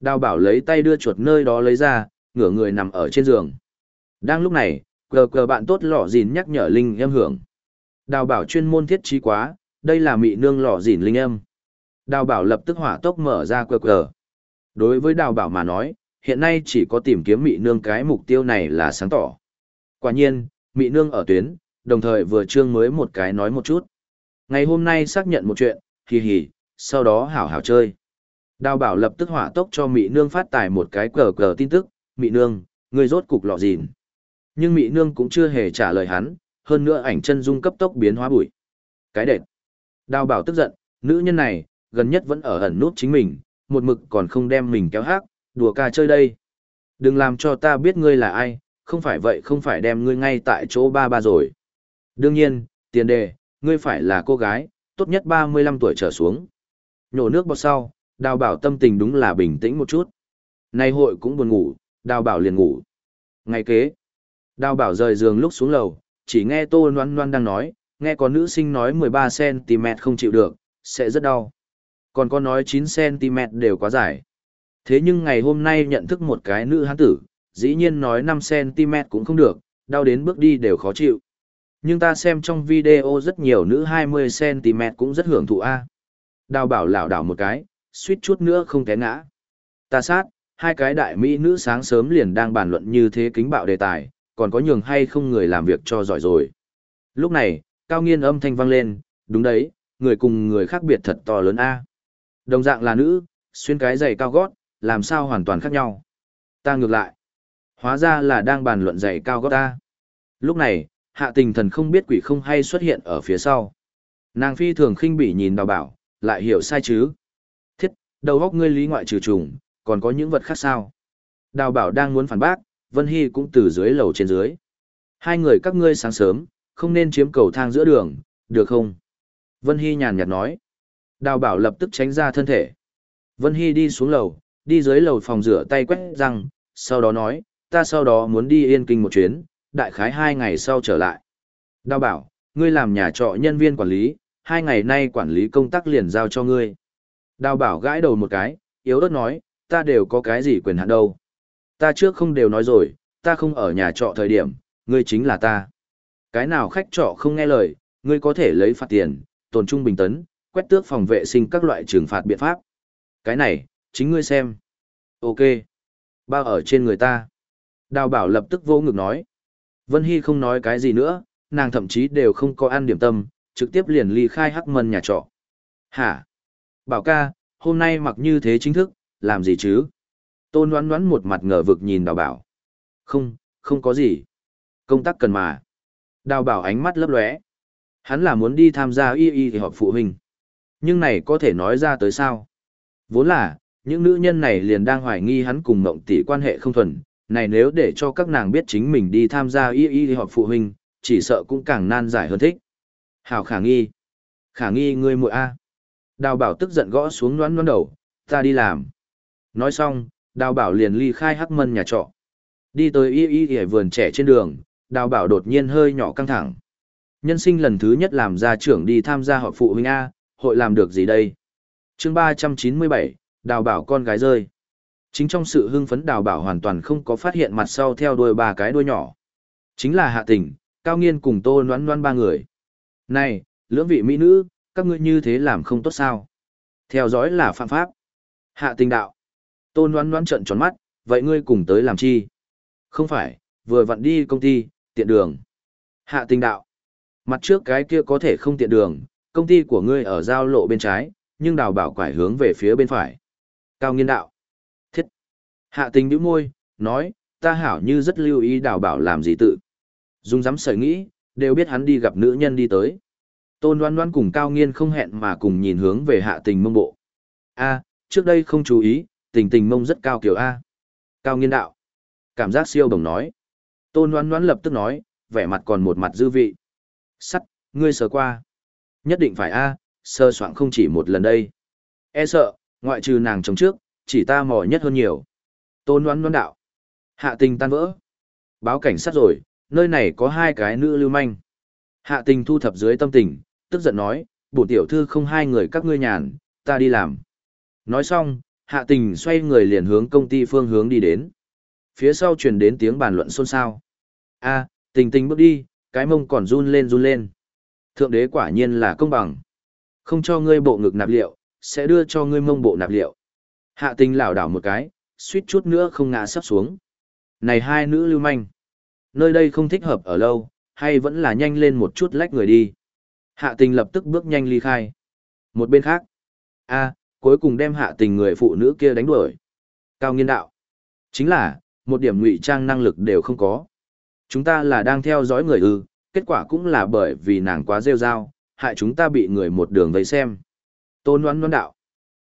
Đào bảo lấy tay đưa chuột nơi đó lấy ra, ngửa người nằm ở trên giường. Đang lúc này, cờ cờ bạn tốt lọ dìn nhắc nhở Linh em hưởng. Đào bảo chuyên môn thiết trí quá, đây là mị nương lọ dìn Linh em. Đào bảo lập tức hỏa tốc mở ra cờ cờ. Đối với đào bảo mà nói, hiện nay chỉ có tìm kiếm mị nương cái mục tiêu này là sáng tỏ. Quả nhiên, mị nương ở tuyến, đồng thời vừa chương mới một cái nói một chút. Ngày hôm nay xác nhận một chuyện, hì hì, sau đó hảo hảo chơi. Đào bảo lập tức hỏa tốc cho mị nương phát tài một cái cờ cờ tin tức, mị nương, người rốt cục lọ dìn nhưng mỹ nương cũng chưa hề trả lời hắn, hơn nữa ảnh chân dung cấp tốc biến hóa bụi. Cái đệt. Đào bảo tức giận, nữ nhân này, gần nhất vẫn ở ẩn nút chính mình, một mực còn không đem mình kéo hát, đùa ca chơi đây. Đừng làm cho ta biết ngươi là ai, không phải vậy không phải đem ngươi ngay tại chỗ ba ba rồi. Đương nhiên, tiền đề, ngươi phải là cô gái, tốt nhất 35 tuổi trở xuống. Nhổ nước bọt sau, đào bảo tâm tình đúng là bình tĩnh một chút. Nay hội cũng buồn ngủ, đào bảo liền ngủ. Ngày kế, đào bảo rời giường lúc xuống lầu, chỉ nghe tô noan noan đang nói, nghe có nữ sinh nói 13cm không chịu được, sẽ rất đau. Còn có nói 9cm đều quá dài. Thế nhưng ngày hôm nay nhận thức một cái nữ hán tử, dĩ nhiên nói 5cm cũng không được, đau đến bước đi đều khó chịu. Nhưng ta xem trong video rất nhiều nữ 20cm cũng rất hưởng thụ A. Đào bảo lảo đảo một cái, suýt chút nữa không té ngã. Ta sát, hai cái đại mỹ nữ sáng sớm liền đang bàn luận như thế kính bạo đề tài, còn có nhường hay không người làm việc cho giỏi rồi. Lúc này, cao nghiên âm thanh vang lên, đúng đấy, người cùng người khác biệt thật to lớn A. Đồng dạng là nữ, xuyên cái giày cao gót, làm sao hoàn toàn khác nhau. Ta ngược lại. Hóa ra là đang bàn luận giày cao gót ta. Lúc này, hạ tình thần không biết quỷ không hay xuất hiện ở phía sau. Nàng phi thường khinh bỉ nhìn đào bảo, lại hiểu sai chứ. Thiết, đầu góc ngươi lý ngoại trừ trùng, còn có những vật khác sao. Đào bảo đang muốn phản bác, Vân Hy cũng từ dưới lầu trên dưới. Hai người các ngươi sáng sớm, không nên chiếm cầu thang giữa đường, được không? Vân Hy nhàn nhạt nói. Đào bảo lập tức tránh ra thân thể. Vân Hy đi xuống lầu, đi dưới lầu phòng rửa tay quét răng, sau đó nói, ta sau đó muốn đi yên kinh một chuyến, đại khái hai ngày sau trở lại. Đào bảo, ngươi làm nhà trọ nhân viên quản lý, hai ngày nay quản lý công tác liền giao cho ngươi. Đào bảo gãi đầu một cái, yếu ớt nói, ta đều có cái gì quyền hạn đâu. Ta trước không đều nói rồi, ta không ở nhà trọ thời điểm, ngươi chính là ta. Cái nào khách trọ không nghe lời, ngươi có thể lấy phạt tiền, tồn trung bình tấn, quét tước phòng vệ sinh các loại trừng phạt biện pháp. Cái này, chính ngươi xem. Ok. Bao ở trên người ta. Đào bảo lập tức vô ngực nói. Vân Hy không nói cái gì nữa, nàng thậm chí đều không có ăn điểm tâm, trực tiếp liền ly khai hắc mân nhà trọ. Hả? Bảo ca, hôm nay mặc như thế chính thức, làm gì chứ? Tôn đoán đoán một mặt ngờ vực nhìn đào bảo. Không, không có gì. Công tác cần mà. Đào bảo ánh mắt lấp lóe. Hắn là muốn đi tham gia y y thì họp phụ huynh. Nhưng này có thể nói ra tới sao? Vốn là, những nữ nhân này liền đang hoài nghi hắn cùng mộng tỷ quan hệ không thuần. Này nếu để cho các nàng biết chính mình đi tham gia y y thì họp phụ huynh, chỉ sợ cũng càng nan giải hơn thích. Hảo khả nghi. Khả nghi ngươi muội A. Đào bảo tức giận gõ xuống noán noán đầu, ta đi làm. Nói xong, đào bảo liền ly khai hắc mân nhà trọ. Đi tới y y y vườn trẻ trên đường, đào bảo đột nhiên hơi nhỏ căng thẳng. Nhân sinh lần thứ nhất làm gia trưởng đi tham gia họp phụ huynh A, hội làm được gì đây? chương ba trăm chín mươi bảy, đào bảo con gái rơi. Chính trong sự hưng phấn đào bảo hoàn toàn không có phát hiện mặt sau theo đuôi ba cái đuôi nhỏ. Chính là hạ tình, cao nghiên cùng tô noán noán ba người. Này, lưỡng vị mỹ nữ, các ngươi như thế làm không tốt sao? Theo dõi là phạm pháp. Hạ tình đạo. Tôn đoán đoán trận tròn mắt, vậy ngươi cùng tới làm chi? Không phải, vừa vặn đi công ty, tiện đường. Hạ tình đạo. Mặt trước cái kia có thể không tiện đường, công ty của ngươi ở giao lộ bên trái, nhưng đào bảo quải hướng về phía bên phải. Cao nghiên đạo. Thiết. Hạ tình nhíu môi, nói, ta hảo như rất lưu ý đào bảo làm gì tự. Dung dám sợi nghĩ, đều biết hắn đi gặp nữ nhân đi tới. Tôn đoán đoán cùng cao nghiên không hẹn mà cùng nhìn hướng về hạ tình mông bộ. A, trước đây không chú ý, tình tình mông rất cao kiểu A. Cao nghiên đạo. Cảm giác siêu đồng nói. Tôn đoán đoán lập tức nói, vẻ mặt còn một mặt dư vị. Sắt, ngươi sờ qua. Nhất định phải A, sơ soạn không chỉ một lần đây. E sợ, ngoại trừ nàng chống trước, chỉ ta mò nhất hơn nhiều. Tôn đoán đoán đạo. Hạ tình tan vỡ. Báo cảnh sát rồi, nơi này có hai cái nữ lưu manh. Hạ tình thu thập dưới tâm tình, tức giận nói, bổ tiểu thư không hai người các ngươi nhàn, ta đi làm. Nói xong, hạ tình xoay người liền hướng công ty phương hướng đi đến. Phía sau truyền đến tiếng bàn luận xôn xao. a tình tình bước đi, cái mông còn run lên run lên. Thượng đế quả nhiên là công bằng. Không cho ngươi bộ ngực nạp liệu, sẽ đưa cho ngươi mông bộ nạp liệu. Hạ tình lảo đảo một cái, suýt chút nữa không ngã sắp xuống. Này hai nữ lưu manh. Nơi đây không thích hợp ở lâu, hay vẫn là nhanh lên một chút lách người đi. Hạ tình lập tức bước nhanh ly khai. Một bên khác. a cuối cùng đem hạ tình người phụ nữ kia đánh đuổi. Cao nghiên đạo. Chính là, một điểm ngụy trang năng lực đều không có. Chúng ta là đang theo dõi người ư, kết quả cũng là bởi vì nàng quá rêu rao, hại chúng ta bị người một đường vây xem. Tôn đoán đoán đạo.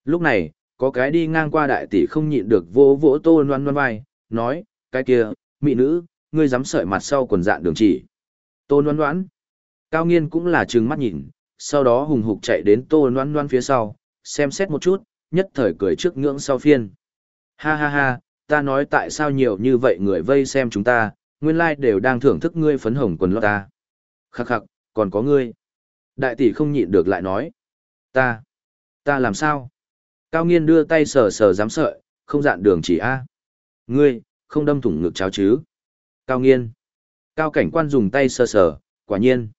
Lúc này, có cái đi ngang qua đại tỷ không nhịn được vỗ vỗ tôn đoán đoán vai, nói, cái kia, mỹ nữ, ngươi dám sợi mặt sau quần dạng đường chỉ. Tôn đoán đoán. Cao nghiên cũng là trừng mắt nhìn, sau đó hùng hục chạy đến Tôn noan noan phía sau, xem xét một chút, nhất thời cười trước ngưỡng sau phiên. Ha ha ha, ta nói tại sao nhiều như vậy người vây xem chúng ta, nguyên lai like đều đang thưởng thức ngươi phấn hồng quần lót ta. Khắc khắc, còn có ngươi. Đại tỷ không nhịn được lại nói. Ta, ta làm sao? Cao nghiên đưa tay sờ sờ dám sợi, không dạn đường chỉ a. Ngươi, không đâm thủng ngực cháo chứ. Cao nghiên. Cao cảnh quan dùng tay sờ sờ, quả nhiên.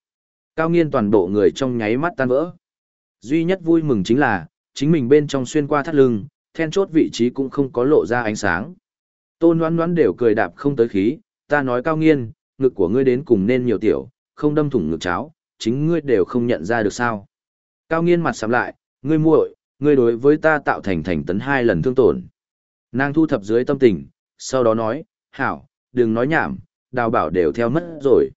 Cao nghiên toàn bộ người trong nháy mắt tan vỡ. Duy nhất vui mừng chính là, chính mình bên trong xuyên qua thắt lưng, then chốt vị trí cũng không có lộ ra ánh sáng. Tôn đoán đoán đều cười đạp không tới khí, ta nói cao nghiên, ngực của ngươi đến cùng nên nhiều tiểu, không đâm thủng ngực cháo, chính ngươi đều không nhận ra được sao. Cao nghiên mặt sắm lại, ngươi muội, ngươi đối với ta tạo thành thành tấn hai lần thương tổn. Nàng thu thập dưới tâm tình, sau đó nói, hảo, đừng nói nhảm, đào bảo đều theo mất rồi.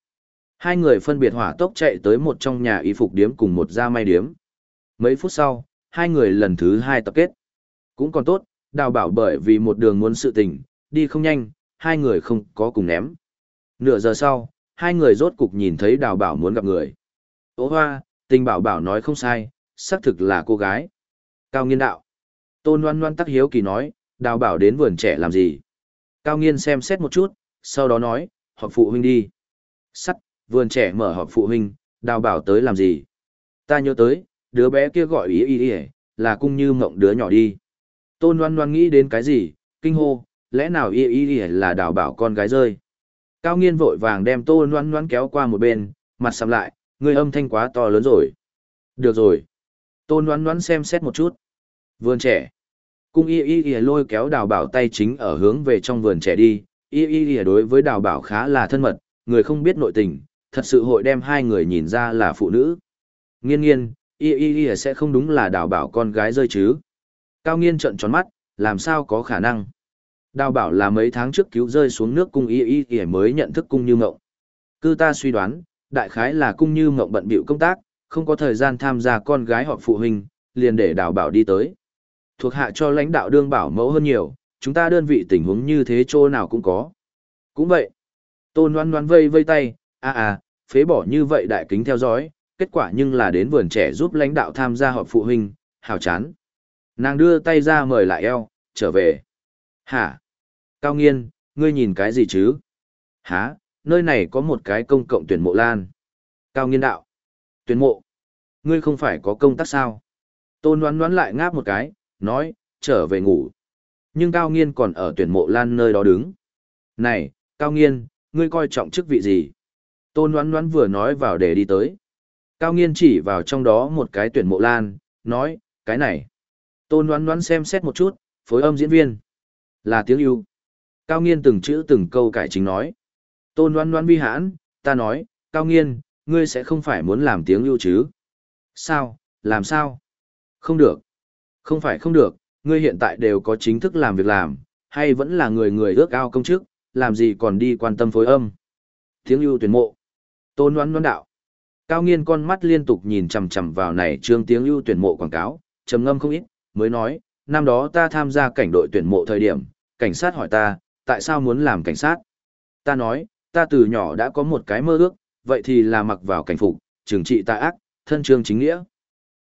Hai người phân biệt hỏa tốc chạy tới một trong nhà y phục điếm cùng một gia may điếm. Mấy phút sau, hai người lần thứ hai tập kết. Cũng còn tốt, đào bảo bởi vì một đường muốn sự tình, đi không nhanh, hai người không có cùng ném. Nửa giờ sau, hai người rốt cục nhìn thấy đào bảo muốn gặp người. Ô hoa, tình bảo bảo nói không sai, xác thực là cô gái. Cao nghiên đạo. Tôn loan loan tắc hiếu kỳ nói, đào bảo đến vườn trẻ làm gì? Cao nghiên xem xét một chút, sau đó nói, họp phụ huynh đi. Sắt, vườn trẻ mở họp phụ huynh, đào bảo tới làm gì? Ta nhớ tới, đứa bé kia gọi ý ý ý, là cung như mộng đứa nhỏ đi. Tôn loan loan nghĩ đến cái gì, kinh hô, lẽ nào ý ý ý là đào bảo con gái rơi, Cao nghiên vội vàng đem Tôn Loan Loan kéo qua một bên, mặt sầm lại, người âm thanh quá to lớn rồi. Được rồi. Tôn Loan Loan xem xét một chút. Vườn trẻ. Cung y y y lôi kéo đào bảo tay chính ở hướng về trong vườn trẻ đi. Y y y đối với đào bảo khá là thân mật, người không biết nội tình, thật sự hội đem hai người nhìn ra là phụ nữ. Nghiên nghiên, y y y sẽ không đúng là đào bảo con gái rơi chứ. Cao nghiên trợn tròn mắt, làm sao có khả năng. Đào bảo là mấy tháng trước cứu rơi xuống nước cung y y y mới nhận thức cung như ngộng. Cư ta suy đoán, đại khái là cung như ngộng bận bịu công tác, không có thời gian tham gia con gái hoặc phụ huynh, liền để đào bảo đi tới. Thuộc hạ cho lãnh đạo đương bảo mẫu hơn nhiều, chúng ta đơn vị tình huống như thế chỗ nào cũng có. Cũng vậy. Tôn loan loan vây vây tay, à à, phế bỏ như vậy đại kính theo dõi, kết quả nhưng là đến vườn trẻ giúp lãnh đạo tham gia họp phụ huynh, hào chán. Nàng đưa tay ra mời lại eo, trở về. Hả? Cao nghiên, ngươi nhìn cái gì chứ? Hả? Nơi này có một cái công cộng tuyển mộ lan. Cao nghiên đạo. Tuyển mộ? Ngươi không phải có công tác sao? Tôn đoán đoán lại ngáp một cái, nói, trở về ngủ. Nhưng Cao nghiên còn ở tuyển mộ lan nơi đó đứng. Này, Cao nghiên, ngươi coi trọng chức vị gì? Tôn đoán đoán vừa nói vào để đi tới. Cao nghiên chỉ vào trong đó một cái tuyển mộ lan, nói, cái này. Tôn đoán đoán xem xét một chút, phối âm diễn viên. Là tiếng yêu. Cao nghiên từng chữ từng câu cải chính nói. Tôn đoán đoán vi hãn, ta nói, Cao nghiên, ngươi sẽ không phải muốn làm tiếng yêu chứ? Sao, làm sao? Không được. Không phải không được, ngươi hiện tại đều có chính thức làm việc làm, hay vẫn là người người ước ao công chức, làm gì còn đi quan tâm phối âm. Tiếng yêu tuyển mộ. Tôn đoán đoán đạo. Cao nghiên con mắt liên tục nhìn chằm chằm vào này trương tiếng ưu tuyển mộ quảng cáo, trầm ngâm không ít, mới nói, năm đó ta tham gia cảnh đội tuyển mộ thời điểm, cảnh sát hỏi ta, tại sao muốn làm cảnh sát? Ta nói, ta từ nhỏ đã có một cái mơ ước, vậy thì là mặc vào cảnh phục, trừng trị ta ác, thân trương chính nghĩa.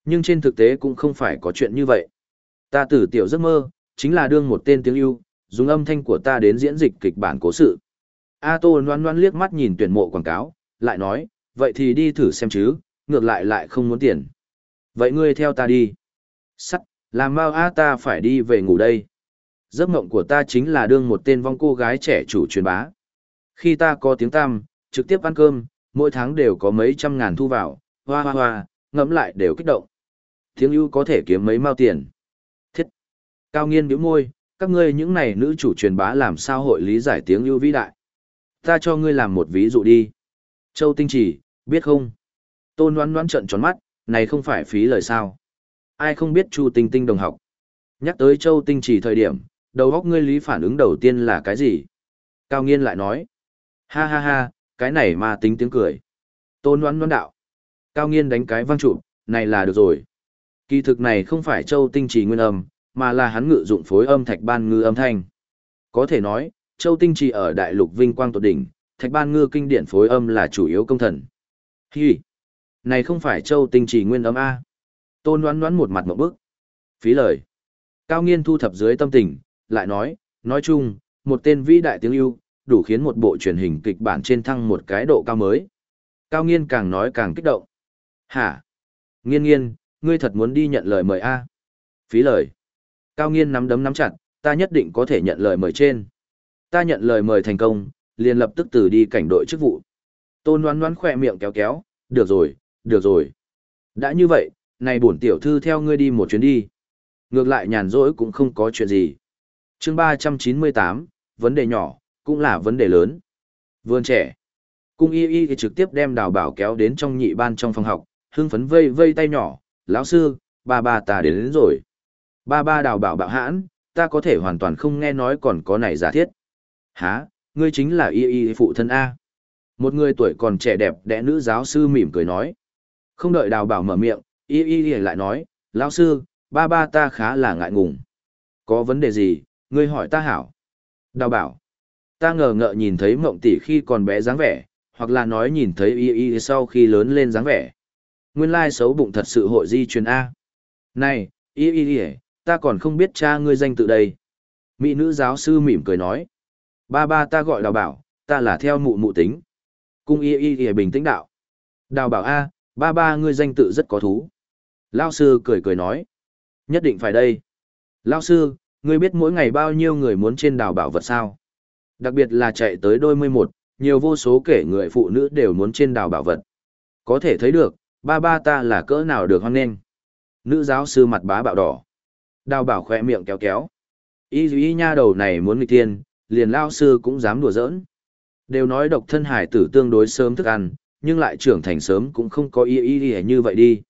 Nhưng trên thực tế cũng không phải có chuyện như vậy. Ta từ tiểu giấc mơ, chính là đương một tên tiếng ưu, dùng âm thanh của ta đến diễn dịch kịch bản cố sự. A Tô loan loan liếc mắt nhìn tuyển mộ quảng cáo, lại nói, vậy thì đi thử xem chứ, ngược lại lại không muốn tiền. Vậy ngươi theo ta đi. Sắt, làm mau á ta phải đi về ngủ đây. Giấc mộng của ta chính là đương một tên vong cô gái trẻ chủ truyền bá. Khi ta có tiếng tăm, trực tiếp ăn cơm, mỗi tháng đều có mấy trăm ngàn thu vào, hoa hoa hoa, ngẫm lại đều kích động. Tiếng ưu có thể kiếm mấy mao tiền. Thiết. Cao nghiên biểu môi, các ngươi những này nữ chủ truyền bá làm sao hội lý giải tiếng ưu vĩ đại. Ta cho ngươi làm một ví dụ đi. Châu Tinh Chỉ, biết không? Tôn đoán đoán trợn tròn mắt, này không phải phí lời sao. Ai không biết Chu Tinh Tinh đồng học. Nhắc tới Châu Tinh Chỉ thời điểm, đầu óc ngươi lý phản ứng đầu tiên là cái gì? Cao Nghiên lại nói. Ha ha ha, cái này mà tính tiếng cười. Tôn đoán đoán đạo. Cao Nghiên đánh cái văng trụ, này là được rồi. Kỳ thực này không phải Châu Tinh Chỉ nguyên âm, mà là hắn ngự dụng phối âm thạch ban ngư âm thanh. Có thể nói, Châu Tinh Chỉ ở đại lục vinh quang tột đỉnh, thạch ban ngư kinh điển phối âm là chủ yếu công thần. Hi! Này không phải Châu Tinh Chỉ nguyên ấm A. Tôn đoán đoán một mặt một bức. Phí lời. Cao nghiên thu thập dưới tâm tình, lại nói, nói chung, một tên vĩ đại tiếng yêu, đủ khiến một bộ truyền hình kịch bản trên thăng một cái độ cao mới. Cao nghiên càng nói càng kích động. Hả? Nghiên nghiên, ngươi thật muốn đi nhận lời mời A. Phí lời. Cao nghiên nắm đấm nắm chặt, ta nhất định có thể nhận lời mời trên. Ta nhận lời mời thành công, liền lập tức từ đi cảnh đội chức vụ. Tôn đoán đoán khỏe miệng kéo kéo, được rồi, được rồi. Đã như vậy, này bổn tiểu thư theo ngươi đi một chuyến đi. Ngược lại nhàn rỗi cũng không có chuyện gì. chương 398, vấn đề nhỏ, cũng là vấn đề lớn. Vườn trẻ. Cung y y trực tiếp đem đào bảo kéo đến trong nhị ban trong phòng học, hưng phấn vây vây tay nhỏ, lão sư, ba ba ta đến, đến rồi. Ba ba đào bảo bạo hãn, ta có thể hoàn toàn không nghe nói còn có này giả thiết. Hả, ngươi chính là y y phụ thân A. Một người tuổi còn trẻ đẹp đẽ nữ giáo sư mỉm cười nói. Không đợi đào bảo mở miệng, y y y lại nói, lão sư, ba ba ta khá là ngại ngùng. Có vấn đề gì, ngươi hỏi ta hảo. Đào bảo, ta ngờ ngợ nhìn thấy mộng tỷ khi còn bé dáng vẻ, hoặc là nói nhìn thấy y y sau khi lớn lên dáng vẻ. Nguyên lai xấu bụng thật sự hội di truyền A. Này, y y y, ta còn không biết cha ngươi danh tự đây. Mỹ nữ giáo sư mỉm cười nói. Ba ba ta gọi đào bảo, ta là theo mụ mụ tính. Cung y y y bình tĩnh đạo. Đào bảo A, ba ba ngươi danh tự rất có thú. Lao sư cười cười nói. Nhất định phải đây. Lao sư, ngươi biết mỗi ngày bao nhiêu người muốn trên đào bảo vật sao? Đặc biệt là chạy tới đôi mươi một, nhiều vô số kể người phụ nữ đều muốn trên đào bảo vật. Có thể thấy được, ba ba ta là cỡ nào được hoan nghênh. Nữ giáo sư mặt bá bạo đỏ. Đào bảo khỏe miệng kéo kéo. Y y nha đầu này muốn nghịch tiên, liền lao sư cũng dám đùa giỡn. Đều nói độc thân hải tử tương đối sớm thức ăn, nhưng lại trưởng thành sớm cũng không có ý ý ý như vậy đi.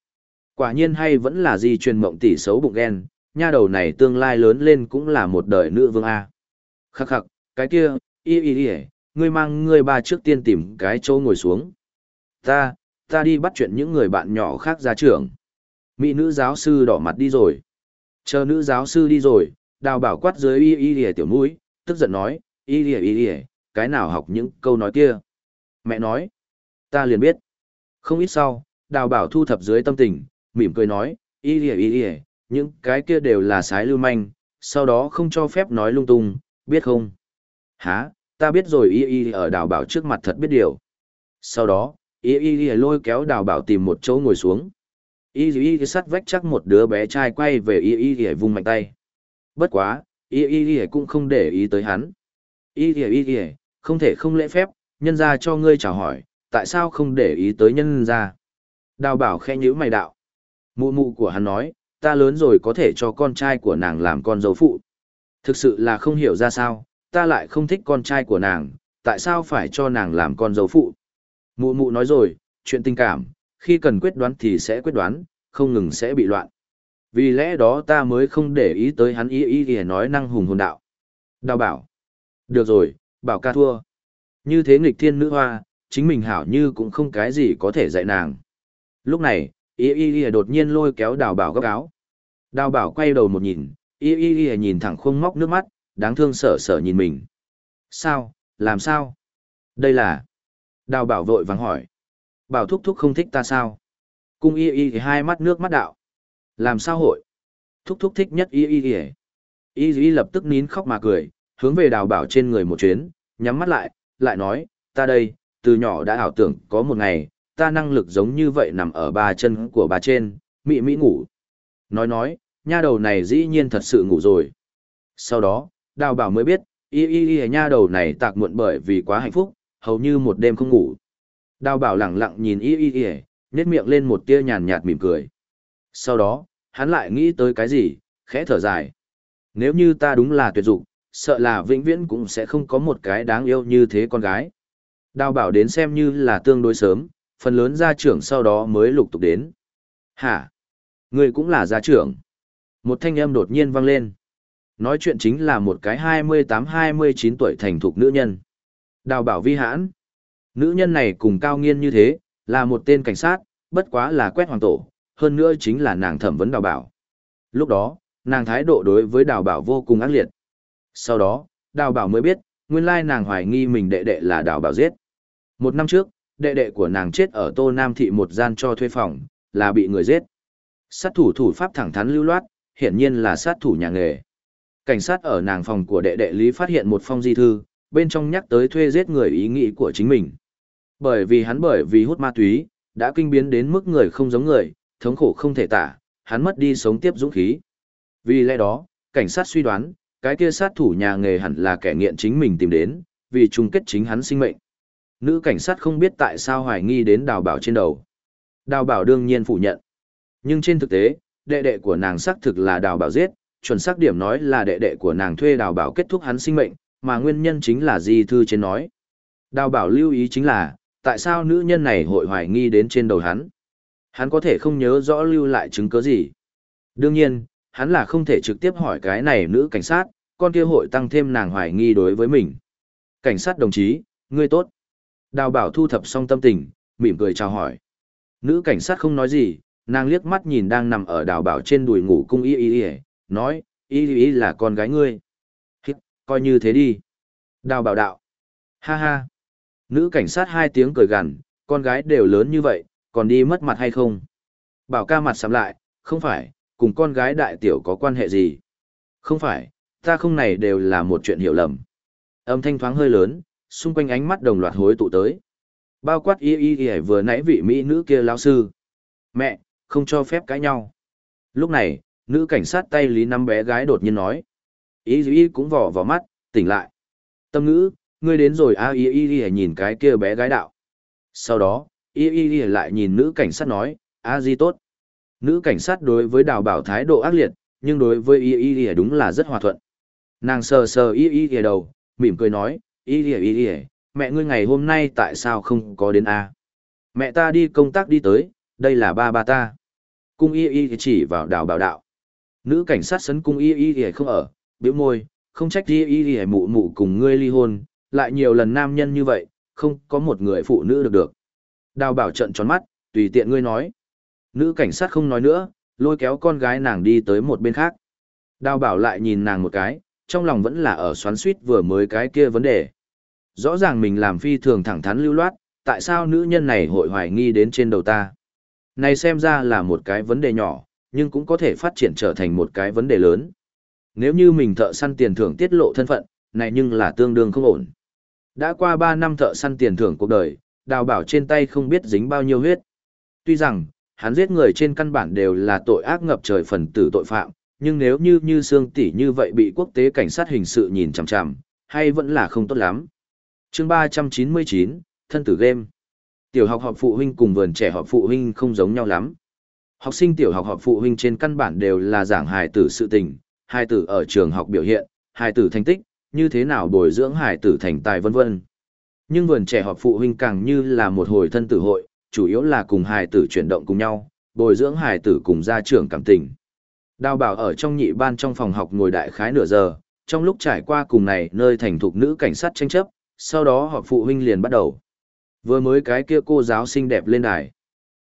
Quả nhiên hay vẫn là di truyền mộng tỷ xấu bụng ghen, nha đầu này tương lai lớn lên cũng là một đời nữ vương A. Khắc khắc, cái kia, ý ý ý, ngươi mang ngươi ba trước tiên tìm cái chỗ ngồi xuống. Ta, ta đi bắt chuyện những người bạn nhỏ khác ra trưởng Mỹ nữ giáo sư đỏ mặt đi rồi. Chờ nữ giáo sư đi rồi, đào bảo quát dưới y y y tiểu mũi, tức giận nói, y y y y, cái nào học những câu nói kia. Mẹ nói, ta liền biết. Không ít sau, đào bảo thu thập dưới tâm tình, mỉm cười nói, y y y y, những cái kia đều là sái lưu manh, sau đó không cho phép nói lung tung, biết không? Hả, ta biết rồi y y ở đào bảo trước mặt thật biết điều. Sau đó, y y y lôi kéo đào bảo tìm một chỗ ngồi xuống. Y y sắt vách chắc một đứa bé trai quay về y y y vung mạnh tay. Bất quá, y y y cũng không để ý tới hắn. Y y y, không thể không lễ phép, nhân ra cho ngươi chào hỏi, tại sao không để ý tới nhân ra? Đào bảo khẽ nhữ mày đạo. Mụ mụ của hắn nói, ta lớn rồi có thể cho con trai của nàng làm con dâu phụ. Thực sự là không hiểu ra sao, ta lại không thích con trai của nàng, tại sao phải cho nàng làm con dâu phụ. Mụ mụ nói rồi, chuyện tình cảm, khi cần quyết đoán thì sẽ quyết đoán, không ngừng sẽ bị loạn. Vì lẽ đó ta mới không để ý tới hắn ý ý ý nói năng hùng hồn đạo. Đào bảo. Được rồi, bảo ca thua. Như thế nghịch thiên nữ hoa, chính mình hảo như cũng không cái gì có thể dạy nàng. Lúc này, Y Y Y đột nhiên lôi kéo đào bảo góc áo. Đào bảo quay đầu một nhìn, Y Y Y nhìn thẳng khuôn móc nước mắt, đáng thương sở sở nhìn mình. Sao, làm sao? Đây là... Đào bảo vội vắng hỏi. Bảo thúc thúc không thích ta sao? Cung y y thì hai mắt nước mắt đạo. Làm sao hội? Thúc thúc thích nhất y y y. Y y lập tức nín khóc mà cười, hướng về đào bảo trên người một chuyến, nhắm mắt lại, lại nói, ta đây, từ nhỏ đã ảo tưởng có một ngày, ta năng lực giống như vậy nằm ở ba chân của bà trên, mị mỹ ngủ. Nói nói, nha đầu này dĩ nhiên thật sự ngủ rồi. Sau đó, đào bảo mới biết, y y y nha đầu này tạc muộn bởi vì quá hạnh phúc, hầu như một đêm không ngủ. Đào bảo lẳng lặng nhìn y y y, nét miệng lên một tia nhàn nhạt mỉm cười. Sau đó, hắn lại nghĩ tới cái gì, khẽ thở dài. Nếu như ta đúng là tuyệt dụng sợ là vĩnh viễn cũng sẽ không có một cái đáng yêu như thế con gái. Đào bảo đến xem như là tương đối sớm, phần lớn gia trưởng sau đó mới lục tục đến. Hả? Người cũng là gia trưởng. Một thanh âm đột nhiên vang lên. Nói chuyện chính là một cái 28-29 tuổi thành thục nữ nhân. Đào bảo vi hãn. Nữ nhân này cùng cao nghiên như thế, là một tên cảnh sát, bất quá là quét hoàng tổ, hơn nữa chính là nàng thẩm vấn đào bảo. Lúc đó, nàng thái độ đối với đào bảo vô cùng ác liệt. Sau đó, đào bảo mới biết, nguyên lai nàng hoài nghi mình đệ đệ là đào bảo giết. Một năm trước, đệ đệ của nàng chết ở Tô Nam Thị một gian cho thuê phòng, là bị người giết. Sát thủ thủ pháp thẳng thắn lưu loát, hiển nhiên là sát thủ nhà nghề. Cảnh sát ở nàng phòng của đệ đệ Lý phát hiện một phong di thư, bên trong nhắc tới thuê giết người ý nghĩ của chính mình. Bởi vì hắn bởi vì hút ma túy, đã kinh biến đến mức người không giống người, thống khổ không thể tả, hắn mất đi sống tiếp dũng khí. Vì lẽ đó, cảnh sát suy đoán, cái kia sát thủ nhà nghề hẳn là kẻ nghiện chính mình tìm đến, vì chung kết chính hắn sinh mệnh. Nữ cảnh sát không biết tại sao hoài nghi đến đào bảo trên đầu. Đào bảo đương nhiên phủ nhận. Nhưng trên thực tế, đệ đệ của nàng xác thực là đào bảo giết, chuẩn xác điểm nói là đệ đệ của nàng thuê đào bảo kết thúc hắn sinh mệnh, mà nguyên nhân chính là di thư trên nói. Đào bảo lưu ý chính là, tại sao nữ nhân này hội hoài nghi đến trên đầu hắn. Hắn có thể không nhớ rõ lưu lại chứng cứ gì. Đương nhiên, hắn là không thể trực tiếp hỏi cái này nữ cảnh sát, con kia hội tăng thêm nàng hoài nghi đối với mình. Cảnh sát đồng chí, ngươi tốt. Đào bảo thu thập xong tâm tình, mỉm cười chào hỏi. Nữ cảnh sát không nói gì, nàng liếc mắt nhìn đang nằm ở đào bảo trên đùi ngủ cung y y y, nói, y y là con gái ngươi. Hít, coi như thế đi. Đào bảo đạo. Ha ha. Nữ cảnh sát hai tiếng cười gằn, con gái đều lớn như vậy, còn đi mất mặt hay không? Bảo ca mặt sắm lại, không phải, cùng con gái đại tiểu có quan hệ gì? Không phải, ta không này đều là một chuyện hiểu lầm. Âm thanh thoáng hơi lớn, xung quanh ánh mắt đồng loạt hối tụ tới. Bao quát y y y vừa nãy vị mỹ nữ kia lão sư. Mẹ, không cho phép cãi nhau. Lúc này, nữ cảnh sát tay lý năm bé gái đột nhiên nói. Y y cũng vỏ vào mắt, tỉnh lại. Tâm ngữ, ngươi đến rồi a y y y nhìn cái kia bé gái đạo. Sau đó, y y y lại nhìn nữ cảnh sát nói, a di tốt. Nữ cảnh sát đối với đào bảo thái độ ác liệt, nhưng đối với y y y đúng là rất hòa thuận. Nàng sờ sờ y y y đầu, mỉm cười nói, y y y y, mẹ ngươi ngày hôm nay tại sao không có đến a? Mẹ ta đi công tác đi tới, đây là ba ba ta. Cung y y chỉ vào đào bảo đạo. Nữ cảnh sát sấn cung y y y không ở, biểu môi, không trách y y y mụ mụ cùng ngươi ly hôn, lại nhiều lần nam nhân như vậy, không có một người phụ nữ được được. Đào bảo trận tròn mắt, tùy tiện ngươi nói. Nữ cảnh sát không nói nữa, lôi kéo con gái nàng đi tới một bên khác. Đào bảo lại nhìn nàng một cái, trong lòng vẫn là ở xoắn suýt vừa mới cái kia vấn đề. Rõ ràng mình làm phi thường thẳng thắn lưu loát, tại sao nữ nhân này hội hoài nghi đến trên đầu ta? Này xem ra là một cái vấn đề nhỏ, nhưng cũng có thể phát triển trở thành một cái vấn đề lớn. Nếu như mình thợ săn tiền thưởng tiết lộ thân phận, này nhưng là tương đương không ổn. Đã qua 3 năm thợ săn tiền thưởng cuộc đời, đào bảo trên tay không biết dính bao nhiêu huyết. Tuy rằng, hắn giết người trên căn bản đều là tội ác ngập trời phần tử tội phạm, nhưng nếu như như xương tỷ như vậy bị quốc tế cảnh sát hình sự nhìn chằm chằm, hay vẫn là không tốt lắm. chương 399, thân tử game. Tiểu học họp phụ huynh cùng vườn trẻ họp phụ huynh không giống nhau lắm. Học sinh tiểu học họp phụ huynh trên căn bản đều là giảng hài tử sự tình, hài tử ở trường học biểu hiện, hài tử thành tích, như thế nào bồi dưỡng hài tử thành tài vân vân. Nhưng vườn trẻ họp phụ huynh càng như là một hồi thân tử hội, chủ yếu là cùng hài tử chuyển động cùng nhau, bồi dưỡng hài tử cùng gia trưởng cảm tình. Đào bảo ở trong nhị ban trong phòng học ngồi đại khái nửa giờ, trong lúc trải qua cùng này nơi thành thục nữ cảnh sát tranh chấp, sau đó họp phụ huynh liền bắt đầu. Vừa mới cái kia cô giáo xinh đẹp lên đài.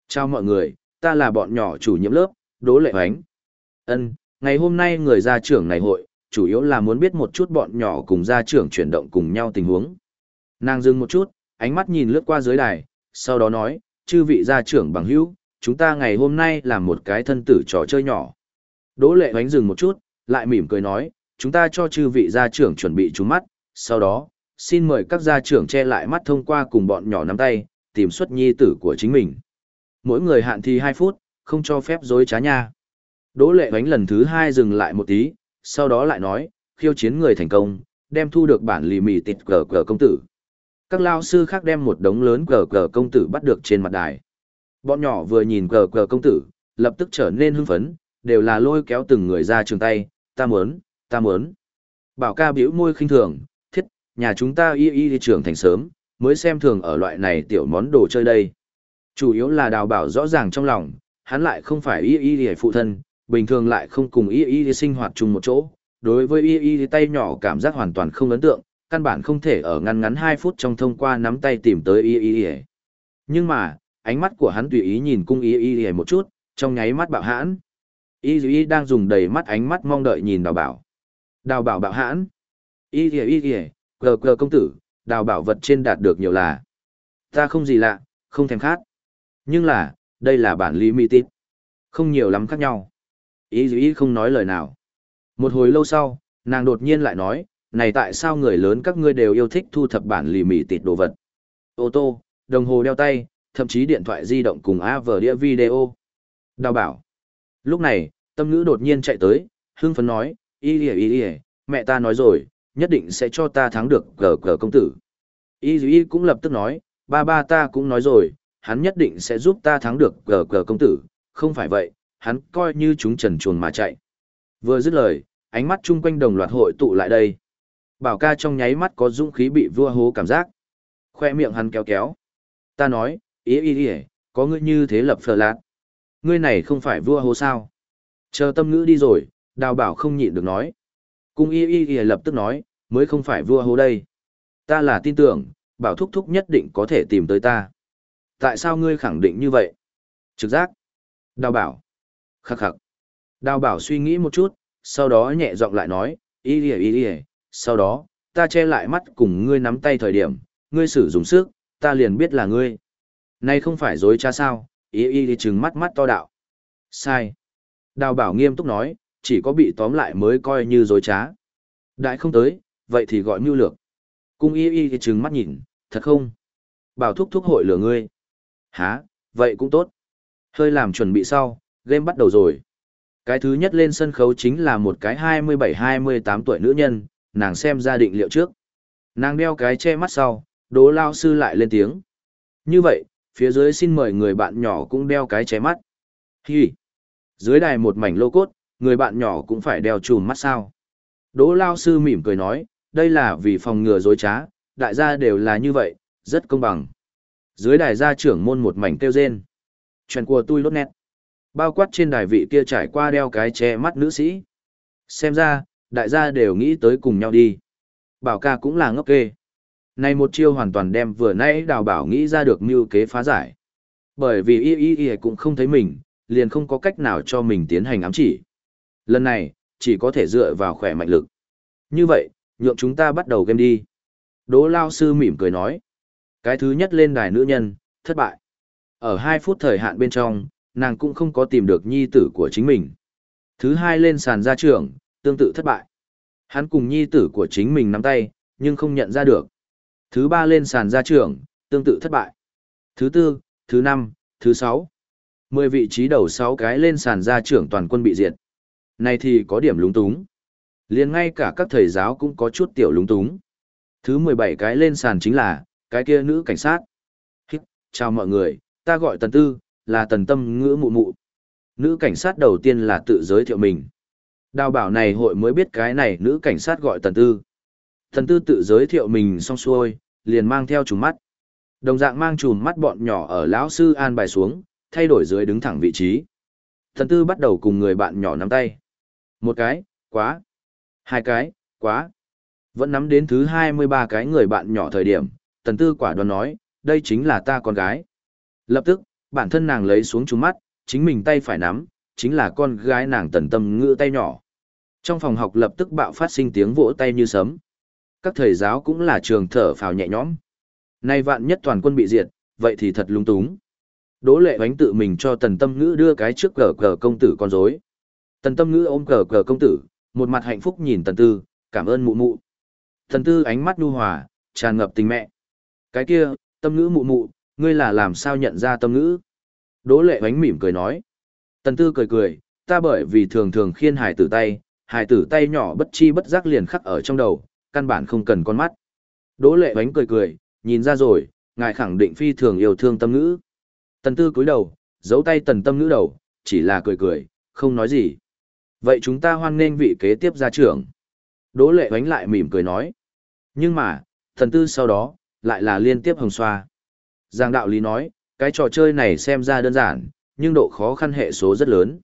Chào mọi người, ta là bọn nhỏ chủ nhiệm lớp, Đỗ Lệ Hoánh. Ân, ngày hôm nay người gia trưởng này hội, chủ yếu là muốn biết một chút bọn nhỏ cùng gia trưởng chuyển động cùng nhau tình huống. Nàng dừng một chút, ánh mắt nhìn lướt qua dưới đài, sau đó nói, chư vị gia trưởng bằng hữu, chúng ta ngày hôm nay làm một cái thân tử trò chơi nhỏ. Đỗ lệ hoánh dừng một chút, lại mỉm cười nói, chúng ta cho chư vị gia trưởng chuẩn bị trúng mắt, sau đó, xin mời các gia trưởng che lại mắt thông qua cùng bọn nhỏ nắm tay, tìm xuất nhi tử của chính mình. Mỗi người hạn thi 2 phút, không cho phép dối trá nha. Đỗ lệ hoánh lần thứ 2 dừng lại một tí, sau đó lại nói, khiêu chiến người thành công, đem thu được bản lì mì tịt cờ cờ công tử. Các lao sư khác đem một đống lớn cờ cờ công tử bắt được trên mặt đài. Bọn nhỏ vừa nhìn cờ cờ công tử, lập tức trở nên hưng phấn, đều là lôi kéo từng người ra trường tay, ta muốn, ta muốn. Bảo ca biểu môi khinh thường, thiết, nhà chúng ta y y trưởng thành sớm, mới xem thường ở loại này tiểu món đồ chơi đây. Chủ yếu là đào bảo rõ ràng trong lòng, hắn lại không phải y y phụ thân, bình thường lại không cùng y y sinh hoạt chung một chỗ. Đối với y y tay nhỏ cảm giác hoàn toàn không ấn tượng, căn bản không thể ở ngăn ngắn 2 phút trong thông qua nắm tay tìm tới y y y. Nhưng mà, ánh mắt của hắn tùy ý nhìn cung y y y một chút, trong nháy mắt bạo hãn. Y y đang dùng đầy mắt ánh mắt mong đợi nhìn đào bảo. Đào bảo bạo hãn. Y y y y, cờ cờ công tử, đào bảo vật trên đạt được nhiều là. Ta không gì lạ, không thèm khát. Nhưng là, đây là bản limited. Không nhiều lắm khác nhau. Y y không nói lời nào. Một hồi lâu sau, nàng đột nhiên lại nói, này tại sao người lớn các ngươi đều yêu thích thu thập bản lì mì tịt đồ vật. Ô tô, đồng hồ đeo tay, thậm chí điện thoại di động cùng AV đĩa video. Đào bảo. Lúc này, tâm ngữ đột nhiên chạy tới, hưng phấn nói, y y y y, mẹ ta nói rồi, nhất định sẽ cho ta thắng được gờ gờ công tử. Y y cũng lập tức nói, ba ba ta cũng nói rồi, hắn nhất định sẽ giúp ta thắng được gờ gờ công tử, không phải vậy, hắn coi như chúng trần chuồn mà chạy. Vừa dứt lời, ánh mắt chung quanh đồng loạt hội tụ lại đây. Bảo ca trong nháy mắt có dũng khí bị vua hố cảm giác. Khoe miệng hắn kéo kéo. Ta nói, ý ý ý, có ngươi như thế lập phờ lạt. Ngươi này không phải vua hố sao. Chờ tâm ngữ đi rồi, đào bảo không nhịn được nói. Cung y y y lập tức nói, mới không phải vua hố đây. Ta là tin tưởng, bảo thúc thúc nhất định có thể tìm tới ta. Tại sao ngươi khẳng định như vậy? Trực giác. Đào bảo. Khắc khắc. Đào bảo suy nghĩ một chút, sau đó nhẹ giọng lại nói, ý y y y, sau đó, ta che lại mắt cùng ngươi nắm tay thời điểm, ngươi sử dụng sức, ta liền biết là ngươi. Này không phải dối cha sao, ý ý đi chừng mắt mắt to đạo. Sai. Đào bảo nghiêm túc nói, chỉ có bị tóm lại mới coi như dối trá. Đại không tới, vậy thì gọi mưu lược. Cung y y thì trừng mắt nhìn, thật không? Bảo thúc thúc hội lửa ngươi. Hả, vậy cũng tốt. Hơi làm chuẩn bị sau, game bắt đầu rồi. Cái thứ nhất lên sân khấu chính là một cái 27-28 tuổi nữ nhân, nàng xem ra định liệu trước. Nàng đeo cái che mắt sau, đố lao sư lại lên tiếng. Như vậy, phía dưới xin mời người bạn nhỏ cũng đeo cái che mắt. Hi! Dưới đài một mảnh lô cốt, người bạn nhỏ cũng phải đeo chùm mắt sao. Đỗ lao sư mỉm cười nói, đây là vì phòng ngừa dối trá, đại gia đều là như vậy, rất công bằng. Dưới đài gia trưởng môn một mảnh kêu rên. Chuyện của tôi lốt nét. Bao quát trên đài vị kia trải qua đeo cái che mắt nữ sĩ. Xem ra, đại gia đều nghĩ tới cùng nhau đi. Bảo ca cũng là ngốc kê. Này một chiêu hoàn toàn đem vừa nãy đào bảo nghĩ ra được mưu kế phá giải. Bởi vì y y y cũng không thấy mình, liền không có cách nào cho mình tiến hành ám chỉ. Lần này, chỉ có thể dựa vào khỏe mạnh lực. Như vậy, nhượng chúng ta bắt đầu game đi. Đỗ Lao Sư mỉm cười nói. Cái thứ nhất lên đài nữ nhân, thất bại. Ở 2 phút thời hạn bên trong, nàng cũng không có tìm được nhi tử của chính mình. Thứ hai lên sàn gia trưởng, tương tự thất bại. Hắn cùng nhi tử của chính mình nắm tay, nhưng không nhận ra được. Thứ ba lên sàn gia trưởng, tương tự thất bại. Thứ tư, thứ năm, thứ sáu. Mười vị trí đầu sáu cái lên sàn gia trưởng toàn quân bị diệt. Này thì có điểm lúng túng. liền ngay cả các thầy giáo cũng có chút tiểu lúng túng. Thứ mười bảy cái lên sàn chính là, cái kia nữ cảnh sát. Hít, chào mọi người, ta gọi tần tư, là tần tâm ngữ mụ mụ. Nữ cảnh sát đầu tiên là tự giới thiệu mình. Đào bảo này hội mới biết cái này nữ cảnh sát gọi tần tư. Tần tư tự giới thiệu mình xong xuôi, liền mang theo chùm mắt. Đồng dạng mang chùm mắt bọn nhỏ ở lão sư an bài xuống, thay đổi dưới đứng thẳng vị trí. Tần tư bắt đầu cùng người bạn nhỏ nắm tay. Một cái, quá. Hai cái, quá. Vẫn nắm đến thứ hai mươi ba cái người bạn nhỏ thời điểm, tần tư quả đoán nói, đây chính là ta con gái. Lập tức, bản thân nàng lấy xuống chùm mắt, chính mình tay phải nắm, chính là con gái nàng tần tâm ngữ tay nhỏ. Trong phòng học lập tức bạo phát sinh tiếng vỗ tay như sấm. Các thầy giáo cũng là trường thở phào nhẹ nhõm. Nay vạn nhất toàn quân bị diệt, vậy thì thật lung túng. Đỗ lệ bánh tự mình cho tần tâm ngữ đưa cái trước cờ cờ công tử con rối. Tần tâm ngữ ôm cờ cờ công tử, một mặt hạnh phúc nhìn tần tư, cảm ơn mụ mụ. Tần tư ánh mắt nu hòa, tràn ngập tình mẹ. Cái kia, tâm ngữ mụ mụ, ngươi là làm sao nhận ra tâm ngữ? Đỗ lệ bánh mỉm cười nói. Tần tư cười cười, ta bởi vì thường thường khiên hài tử tay, hài tử tay nhỏ bất chi bất giác liền khắc ở trong đầu, căn bản không cần con mắt. Đỗ lệ bánh cười cười, nhìn ra rồi, ngài khẳng định phi thường yêu thương tâm ngữ. Tần tư cúi đầu, giấu tay tần tâm ngữ đầu, chỉ là cười cười, không nói gì. Vậy chúng ta hoan nghênh vị kế tiếp gia trưởng. Đỗ lệ bánh lại mỉm cười nói. Nhưng mà, thần tư sau đó, lại là liên tiếp hồng xoa. Giang đạo lý nói, cái trò chơi này xem ra đơn giản, nhưng độ khó khăn hệ số rất lớn.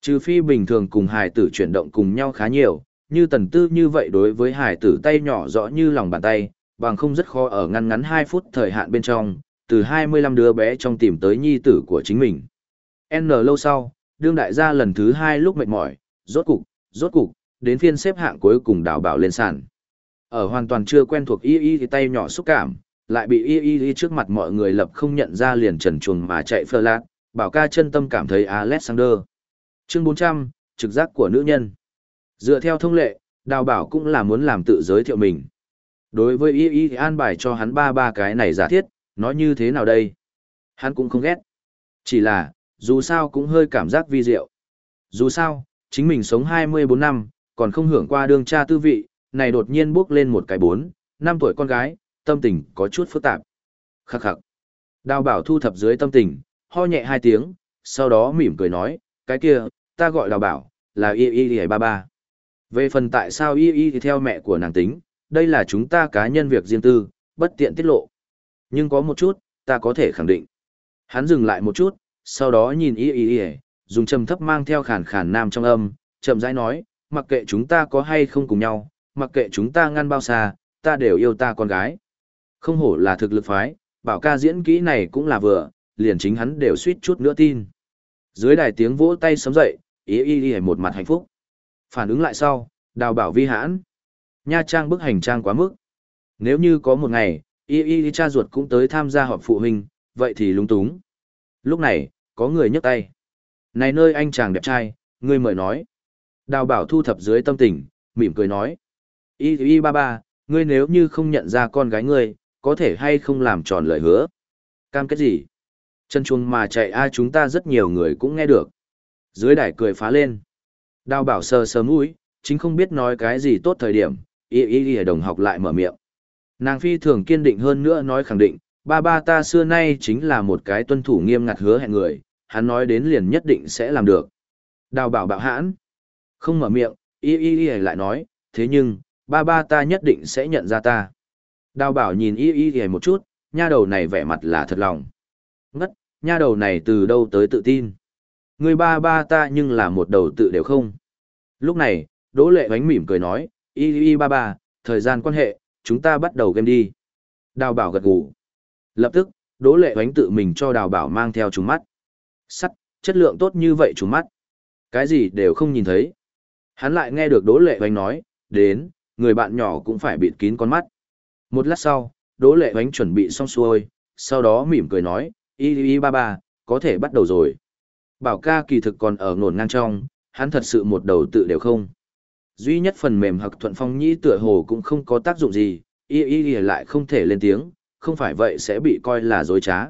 Trừ phi bình thường cùng hài tử chuyển động cùng nhau khá nhiều, như tần tư như vậy đối với hài tử tay nhỏ rõ như lòng bàn tay, bằng không rất khó ở ngăn ngắn 2 phút thời hạn bên trong, từ 25 đứa bé trong tìm tới nhi tử của chính mình. N lâu sau, đương đại gia lần thứ 2 lúc mệt mỏi, rốt cục, rốt cục, đến phiên xếp hạng cuối cùng đào bảo lên sàn. Ở hoàn toàn chưa quen thuộc y y thì tay nhỏ xúc cảm, lại bị y y y trước mặt mọi người lập không nhận ra liền trần chuồng mà chạy phơ lạc, bảo ca chân tâm cảm thấy Alexander. Chương 400, trực giác của nữ nhân. Dựa theo thông lệ, đào bảo cũng là muốn làm tự giới thiệu mình. Đối với y y an bài cho hắn ba ba cái này giả thiết, nói như thế nào đây? Hắn cũng không ghét. Chỉ là, dù sao cũng hơi cảm giác vi diệu. Dù sao, chính mình sống 24 năm, còn không hưởng qua đường cha tư vị, này đột nhiên bước lên một cái 4, 5 tuổi con gái, tâm tình có chút phức tạp. Khắc khắc. Đào bảo thu thập dưới tâm tình, ho nhẹ hai tiếng, sau đó mỉm cười nói, cái kia, ta gọi đào bảo, là y y y ba ba. Về phần tại sao y y thì theo mẹ của nàng tính, đây là chúng ta cá nhân việc riêng tư, bất tiện tiết lộ. Nhưng có một chút, ta có thể khẳng định. Hắn dừng lại một chút, sau đó nhìn y y y, dùng trầm thấp mang theo khàn khàn nam trong âm, chậm rãi nói, mặc kệ chúng ta có hay không cùng nhau, mặc kệ chúng ta ngăn bao xa, ta đều yêu ta con gái. Không hổ là thực lực phái, bảo ca diễn kỹ này cũng là vừa, liền chính hắn đều suýt chút nữa tin. Dưới đài tiếng vỗ tay sấm dậy, ý y y một mặt hạnh phúc. Phản ứng lại sau, đào bảo vi hãn. Nha trang bức hành trang quá mức. Nếu như có một ngày, y y cha ruột cũng tới tham gia họp phụ huynh, vậy thì lúng túng. Lúc này, có người nhấc tay. Này nơi anh chàng đẹp trai, ngươi mời nói. Đào bảo thu thập dưới tâm tình, mỉm cười nói. Y y ba ba, ngươi nếu như không nhận ra con gái ngươi, có thể hay không làm tròn lời hứa. Cam kết gì? Chân chuông mà chạy a chúng ta rất nhiều người cũng nghe được. Dưới đài cười phá lên. Đào bảo sờ sờ mũi, chính không biết nói cái gì tốt thời điểm, y y y đồng học lại mở miệng. Nàng phi thường kiên định hơn nữa nói khẳng định, ba ba ta xưa nay chính là một cái tuân thủ nghiêm ngặt hứa hẹn người, hắn nói đến liền nhất định sẽ làm được. Đào bảo bạo hãn. Không mở miệng, y y y lại nói, thế nhưng, ba ba ta nhất định sẽ nhận ra ta. Đào bảo nhìn y y y một chút, nha đầu này vẻ mặt là thật lòng. Ngất, nha đầu này từ đâu tới tự tin. Người ba ba ta nhưng là một đầu tự đều không. Lúc này, Đỗ Lệ bánh mỉm cười nói, y y ba ba, thời gian quan hệ, chúng ta bắt đầu game đi. Đào bảo gật gù. Lập tức, Đỗ Lệ bánh tự mình cho đào bảo mang theo chúng mắt. Sắt, chất lượng tốt như vậy chúng mắt. Cái gì đều không nhìn thấy. Hắn lại nghe được Đỗ Lệ bánh nói, đến, người bạn nhỏ cũng phải bịt kín con mắt. Một lát sau, Đỗ Lệ bánh chuẩn bị xong xuôi, sau đó mỉm cười nói, y y ba ba, có thể bắt đầu rồi. Bảo ca kỳ thực còn ở nổn ngang trong, hắn thật sự một đầu tự đều không. Duy nhất phần mềm hoặc thuận phong nhĩ tựa hồ cũng không có tác dụng gì, y y y lại không thể lên tiếng, không phải vậy sẽ bị coi là dối trá.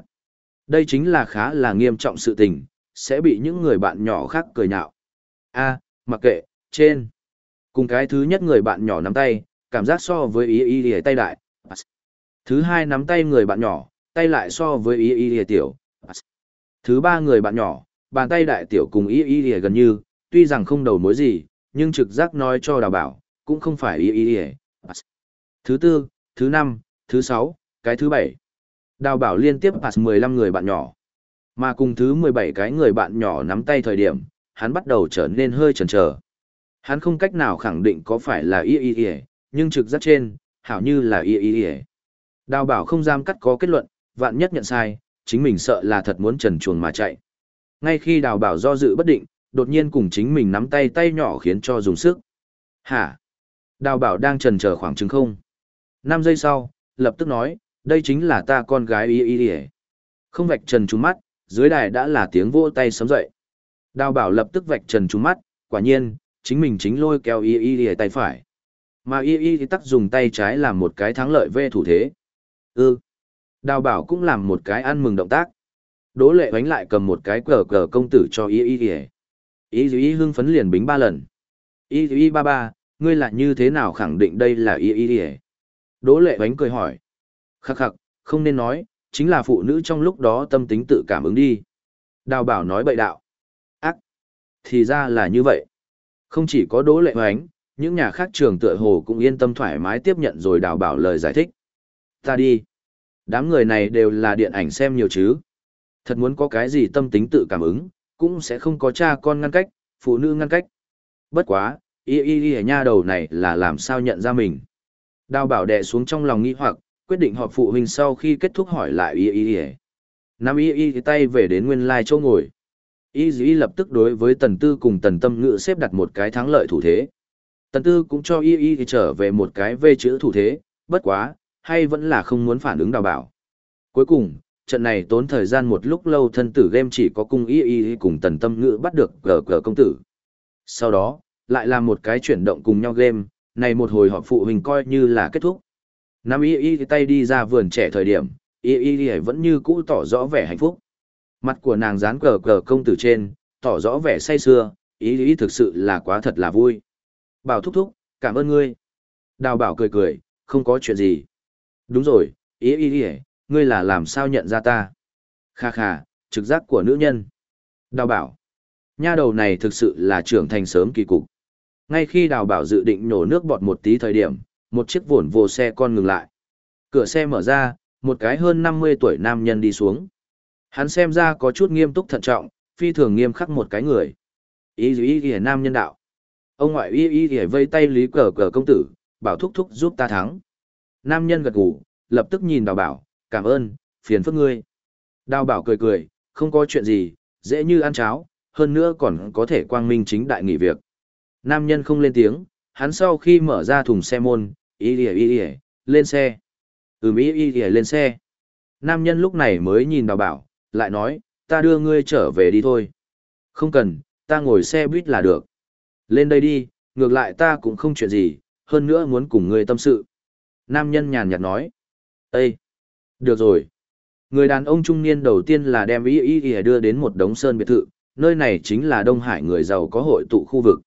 Đây chính là khá là nghiêm trọng sự tình, sẽ bị những người bạn nhỏ khác cười nhạo. A, mặc kệ, trên. Cùng cái thứ nhất người bạn nhỏ nắm tay, cảm giác so với y y y tay đại. Thứ hai nắm tay người bạn nhỏ, tay lại so với y y y tiểu. Thứ ba người bạn nhỏ, bàn tay đại tiểu cùng y y y gần như, tuy rằng không đầu mối gì, nhưng trực giác nói cho đào bảo, cũng không phải y y y. Thứ tư, thứ năm, thứ sáu, cái thứ bảy. Đào bảo liên tiếp pass 15 người bạn nhỏ. Mà cùng thứ 17 cái người bạn nhỏ nắm tay thời điểm, hắn bắt đầu trở nên hơi chần chờ. Hắn không cách nào khẳng định có phải là y y y, nhưng trực giác trên, hảo như là y y y. Đào bảo không dám cắt có kết luận, vạn nhất nhận sai, chính mình sợ là thật muốn trần chuồng mà chạy. Ngay khi đào bảo do dự bất định, đột nhiên cùng chính mình nắm tay tay nhỏ khiến cho dùng sức. Hả? Đào bảo đang trần chờ khoảng chừng không. 5 giây sau, lập tức nói, đây chính là ta con gái y y y. Không vạch trần trúng mắt, dưới đài đã là tiếng vỗ tay sớm dậy. Đào bảo lập tức vạch trần trúng mắt, quả nhiên, chính mình chính lôi kéo y y y tay phải. Mà y y tắc dùng tay trái làm một cái thắng lợi về thủ thế. Ừ. Đào bảo cũng làm một cái ăn mừng động tác. Đỗ lệ bánh lại cầm một cái cờ cờ công tử cho y y y. Y y hưng phấn liền bính ba lần. Y y ba ba, ngươi lại như thế nào khẳng định đây là y y y? Đỗ lệ bánh cười hỏi. Khắc khắc, không nên nói, chính là phụ nữ trong lúc đó tâm tính tự cảm ứng đi. Đào bảo nói bậy đạo. Ác. Thì ra là như vậy. Không chỉ có đỗ lệ hoánh, những nhà khác trường tựa hồ cũng yên tâm thoải mái tiếp nhận rồi đào bảo lời giải thích. Ta đi. Đám người này đều là điện ảnh xem nhiều chứ. Thật muốn có cái gì tâm tính tự cảm ứng, cũng sẽ không có cha con ngăn cách, phụ nữ ngăn cách. Bất quá, y y y nha đầu này là làm sao nhận ra mình. Đào bảo đè xuống trong lòng nghĩ hoặc, quyết định họp phụ huynh sau khi kết thúc hỏi lại y y y. Nam y y tay về đến nguyên lai chỗ ngồi. Y Y lập tức đối với tần tư cùng tần tâm ngữ xếp đặt một cái thắng lợi thủ thế. Tần tư cũng cho y y trở về một cái về chữ thủ thế, bất quá, hay vẫn là không muốn phản ứng đào bảo. Cuối cùng, trận này tốn thời gian một lúc lâu thân tử game chỉ có cung y y cùng tần tâm ngữ bắt được gờ gờ công tử. Sau đó, lại làm một cái chuyển động cùng nhau game, này một hồi họp phụ huynh coi như là kết thúc. Nam y y tay đi ra vườn trẻ thời điểm, y y vẫn như cũ tỏ rõ vẻ hạnh phúc. Mặt của nàng dán gờ gờ công tử trên, tỏ rõ vẻ say sưa, y y thực sự là quá thật là vui. Bảo thúc thúc, cảm ơn ngươi. Đào bảo cười cười, không có chuyện gì. Đúng rồi, ý ý ý, ngươi là làm sao nhận ra ta? Kha kha, trực giác của nữ nhân. Đào bảo, nha đầu này thực sự là trưởng thành sớm kỳ cục. Ngay khi đào bảo dự định nổ nước bọt một tí thời điểm, một chiếc vồn vô xe con ngừng lại. Cửa xe mở ra, một cái hơn 50 tuổi nam nhân đi xuống. Hắn xem ra có chút nghiêm túc thận trọng, phi thường nghiêm khắc một cái người. Ý ý ý, ý nam nhân đạo. Ông ngoại ý ý ý vây tay lý cờ cờ công tử, bảo thúc thúc giúp ta thắng. Nam nhân gật gù, lập tức nhìn đào bảo, cảm ơn, phiền phức ngươi. Đào bảo cười cười, không có chuyện gì, dễ như ăn cháo, hơn nữa còn có thể quang minh chính đại nghỉ việc. Nam nhân không lên tiếng, hắn sau khi mở ra thùng xe môn, y ỉa y ỉa, lên xe. Ừm y y ỉa lên xe. Nam nhân lúc này mới nhìn đào bảo, lại nói, ta đưa ngươi trở về đi thôi. Không cần, ta ngồi xe buýt là được. Lên đây đi, ngược lại ta cũng không chuyện gì, hơn nữa muốn cùng ngươi tâm sự. Nam nhân nhàn nhạt nói. Ê! Được rồi. Người đàn ông trung niên đầu tiên là đem ý y ý đưa đến một đống sơn biệt thự, nơi này chính là Đông Hải người giàu có hội tụ khu vực.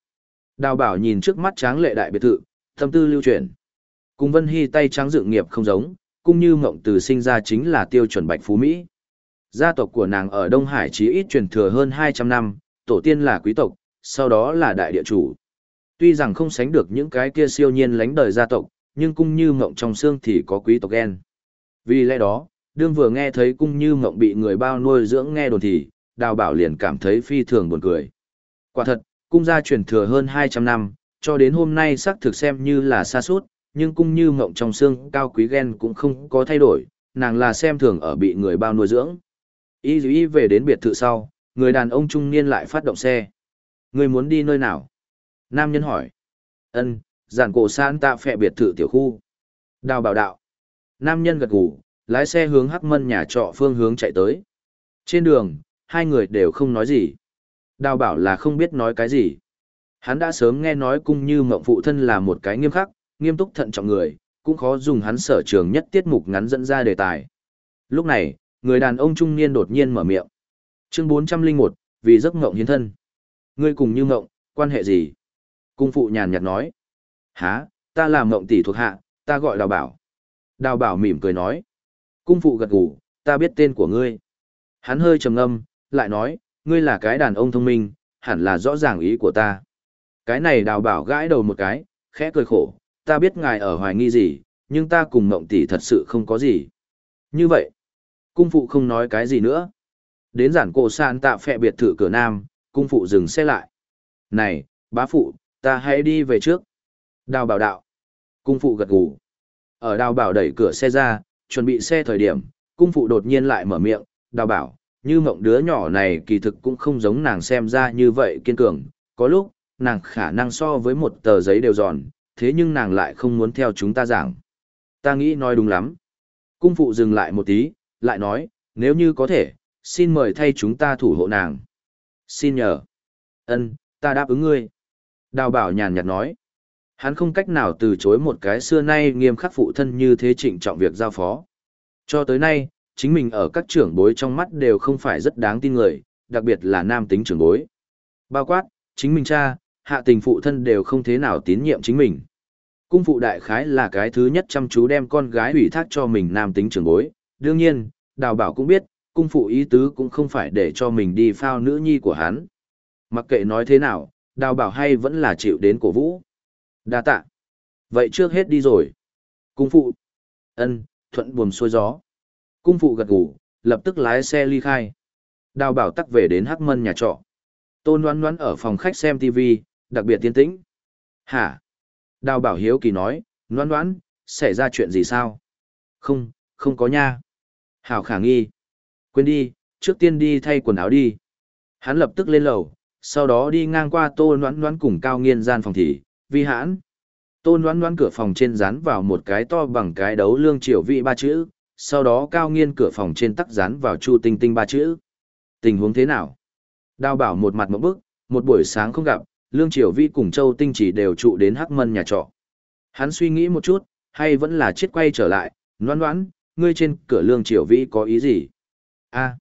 Đào bảo nhìn trước mắt tráng lệ đại biệt thự, tâm tư lưu chuyển. Cùng Vân Hy tay trắng dựng nghiệp không giống, cũng như mộng từ sinh ra chính là tiêu chuẩn bạch phú Mỹ. Gia tộc của nàng ở Đông Hải chí ít truyền thừa hơn 200 năm, tổ tiên là quý tộc, sau đó là đại địa chủ. Tuy rằng không sánh được những cái kia siêu nhiên lánh đời gia tộc, nhưng cung như mộng trong xương thì có quý tộc ghen. Vì lẽ đó, đương vừa nghe thấy cung như mộng bị người bao nuôi dưỡng nghe đồn thì, đào bảo liền cảm thấy phi thường buồn cười. Quả thật, cung gia truyền thừa hơn 200 năm, cho đến hôm nay xác thực xem như là xa suốt, nhưng cung như mộng trong xương cao quý ghen cũng không có thay đổi, nàng là xem thường ở bị người bao nuôi dưỡng. Y y về đến biệt thự sau, người đàn ông trung niên lại phát động xe. Người muốn đi nơi nào? Nam nhân hỏi. Ân, giản cổ san tạ phẹ biệt thự tiểu khu. Đào bảo đạo. Nam nhân gật gù, lái xe hướng hắc mân nhà trọ phương hướng chạy tới. Trên đường, hai người đều không nói gì. Đào bảo là không biết nói cái gì. Hắn đã sớm nghe nói cung như mộng phụ thân là một cái nghiêm khắc, nghiêm túc thận trọng người, cũng khó dùng hắn sở trường nhất tiết mục ngắn dẫn ra đề tài. Lúc này, người đàn ông trung niên đột nhiên mở miệng. Chương 401, vì giấc mộng hiến thân. Ngươi cùng như mộng, quan hệ gì? Cung phụ nhàn nhạt nói. Há, ta là mộng tỷ thuộc hạ, ta gọi đào bảo. Đào bảo mỉm cười nói. Cung phụ gật gù, ta biết tên của ngươi. Hắn hơi trầm ngâm, lại nói, ngươi là cái đàn ông thông minh, hẳn là rõ ràng ý của ta. Cái này đào bảo gãi đầu một cái, khẽ cười khổ, ta biết ngài ở hoài nghi gì, nhưng ta cùng mộng tỷ thật sự không có gì. Như vậy, cung phụ không nói cái gì nữa. Đến giản cổ san tạ phẹ biệt thự cửa nam, cung phụ dừng xe lại. Này, bá phụ, ta hãy đi về trước. Đào bảo đạo. Cung phụ gật gù. Ở đào bảo đẩy cửa xe ra, chuẩn bị xe thời điểm, cung phụ đột nhiên lại mở miệng, đào bảo, như mộng đứa nhỏ này kỳ thực cũng không giống nàng xem ra như vậy kiên cường, có lúc, nàng khả năng so với một tờ giấy đều giòn, thế nhưng nàng lại không muốn theo chúng ta giảng. Ta nghĩ nói đúng lắm. Cung phụ dừng lại một tí, lại nói, nếu như có thể, xin mời thay chúng ta thủ hộ nàng. Xin nhờ. Ân, ta đáp ứng ngươi. Đào bảo nhàn nhạt nói. Hắn không cách nào từ chối một cái xưa nay nghiêm khắc phụ thân như thế trịnh trọng việc giao phó. Cho tới nay, chính mình ở các trưởng bối trong mắt đều không phải rất đáng tin người, đặc biệt là nam tính trưởng bối. Bao quát, chính mình cha, hạ tình phụ thân đều không thế nào tín nhiệm chính mình. Cung phụ đại khái là cái thứ nhất chăm chú đem con gái ủy thác cho mình nam tính trưởng bối. Đương nhiên, đào bảo cũng biết, cung phụ ý tứ cũng không phải để cho mình đi phao nữ nhi của hắn. Mặc kệ nói thế nào, đào bảo hay vẫn là chịu đến cổ vũ đa tạ. Vậy trước hết đi rồi. Cung phụ. ân thuận buồm xuôi gió. Cung phụ gật gù, lập tức lái xe ly khai. Đào bảo tắc về đến Hắc Mân nhà trọ. Tôn đoán đoán ở phòng khách xem TV, đặc biệt tiên tĩnh. Hả? Đào bảo hiếu kỳ nói, đoán đoán, xảy ra chuyện gì sao? Không, không có nha. Hảo khả nghi. Quên đi, trước tiên đi thay quần áo đi. Hắn lập tức lên lầu, sau đó đi ngang qua tô noãn noãn cùng cao nghiên gian phòng thì vi hãn. tôn đoán đoán cửa phòng trên dán vào một cái to bằng cái đấu lương triều vị ba chữ, sau đó cao nghiên cửa phòng trên tắc dán vào chu tinh tinh ba chữ. Tình huống thế nào? Đào bảo một mặt một bức, một buổi sáng không gặp, lương triều vi cùng châu tinh chỉ đều trụ đến hắc mân nhà trọ. Hắn suy nghĩ một chút, hay vẫn là chết quay trở lại, noan noan, ngươi trên cửa lương triều vi có ý gì? a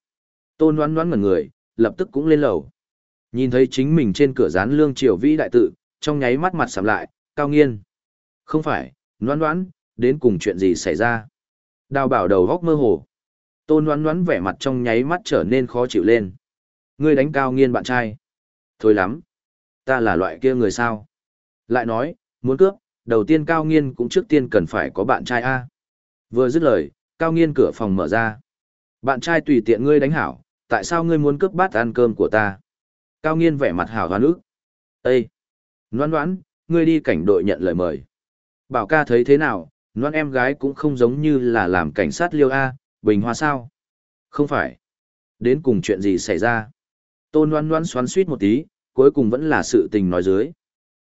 tôn noan noan ngẩn người, lập tức cũng lên lầu. Nhìn thấy chính mình trên cửa dán lương triều vi đại tự, trong nháy mắt mặt sầm lại, cao nghiên. Không phải, noan noan, đến cùng chuyện gì xảy ra? Đào bảo đầu góc mơ hồ. Tôn noan noan vẻ mặt trong nháy mắt trở nên khó chịu lên. Ngươi đánh cao nghiên bạn trai. Thôi lắm. Ta là loại kia người sao. Lại nói, muốn cướp, đầu tiên cao nghiên cũng trước tiên cần phải có bạn trai A. Vừa dứt lời, cao nghiên cửa phòng mở ra. Bạn trai tùy tiện ngươi đánh hảo, tại sao ngươi muốn cướp bát ăn cơm của ta? Cao nghiên vẻ mặt hảo hoa nước. Ê! Noan noãn, ngươi đi cảnh đội nhận lời mời. Bảo ca thấy thế nào, noan em gái cũng không giống như là làm cảnh sát liêu A, bình hoa sao? Không phải. Đến cùng chuyện gì xảy ra? Tôn Loan Loan xoắn suýt một tí, cuối cùng vẫn là sự tình nói dưới.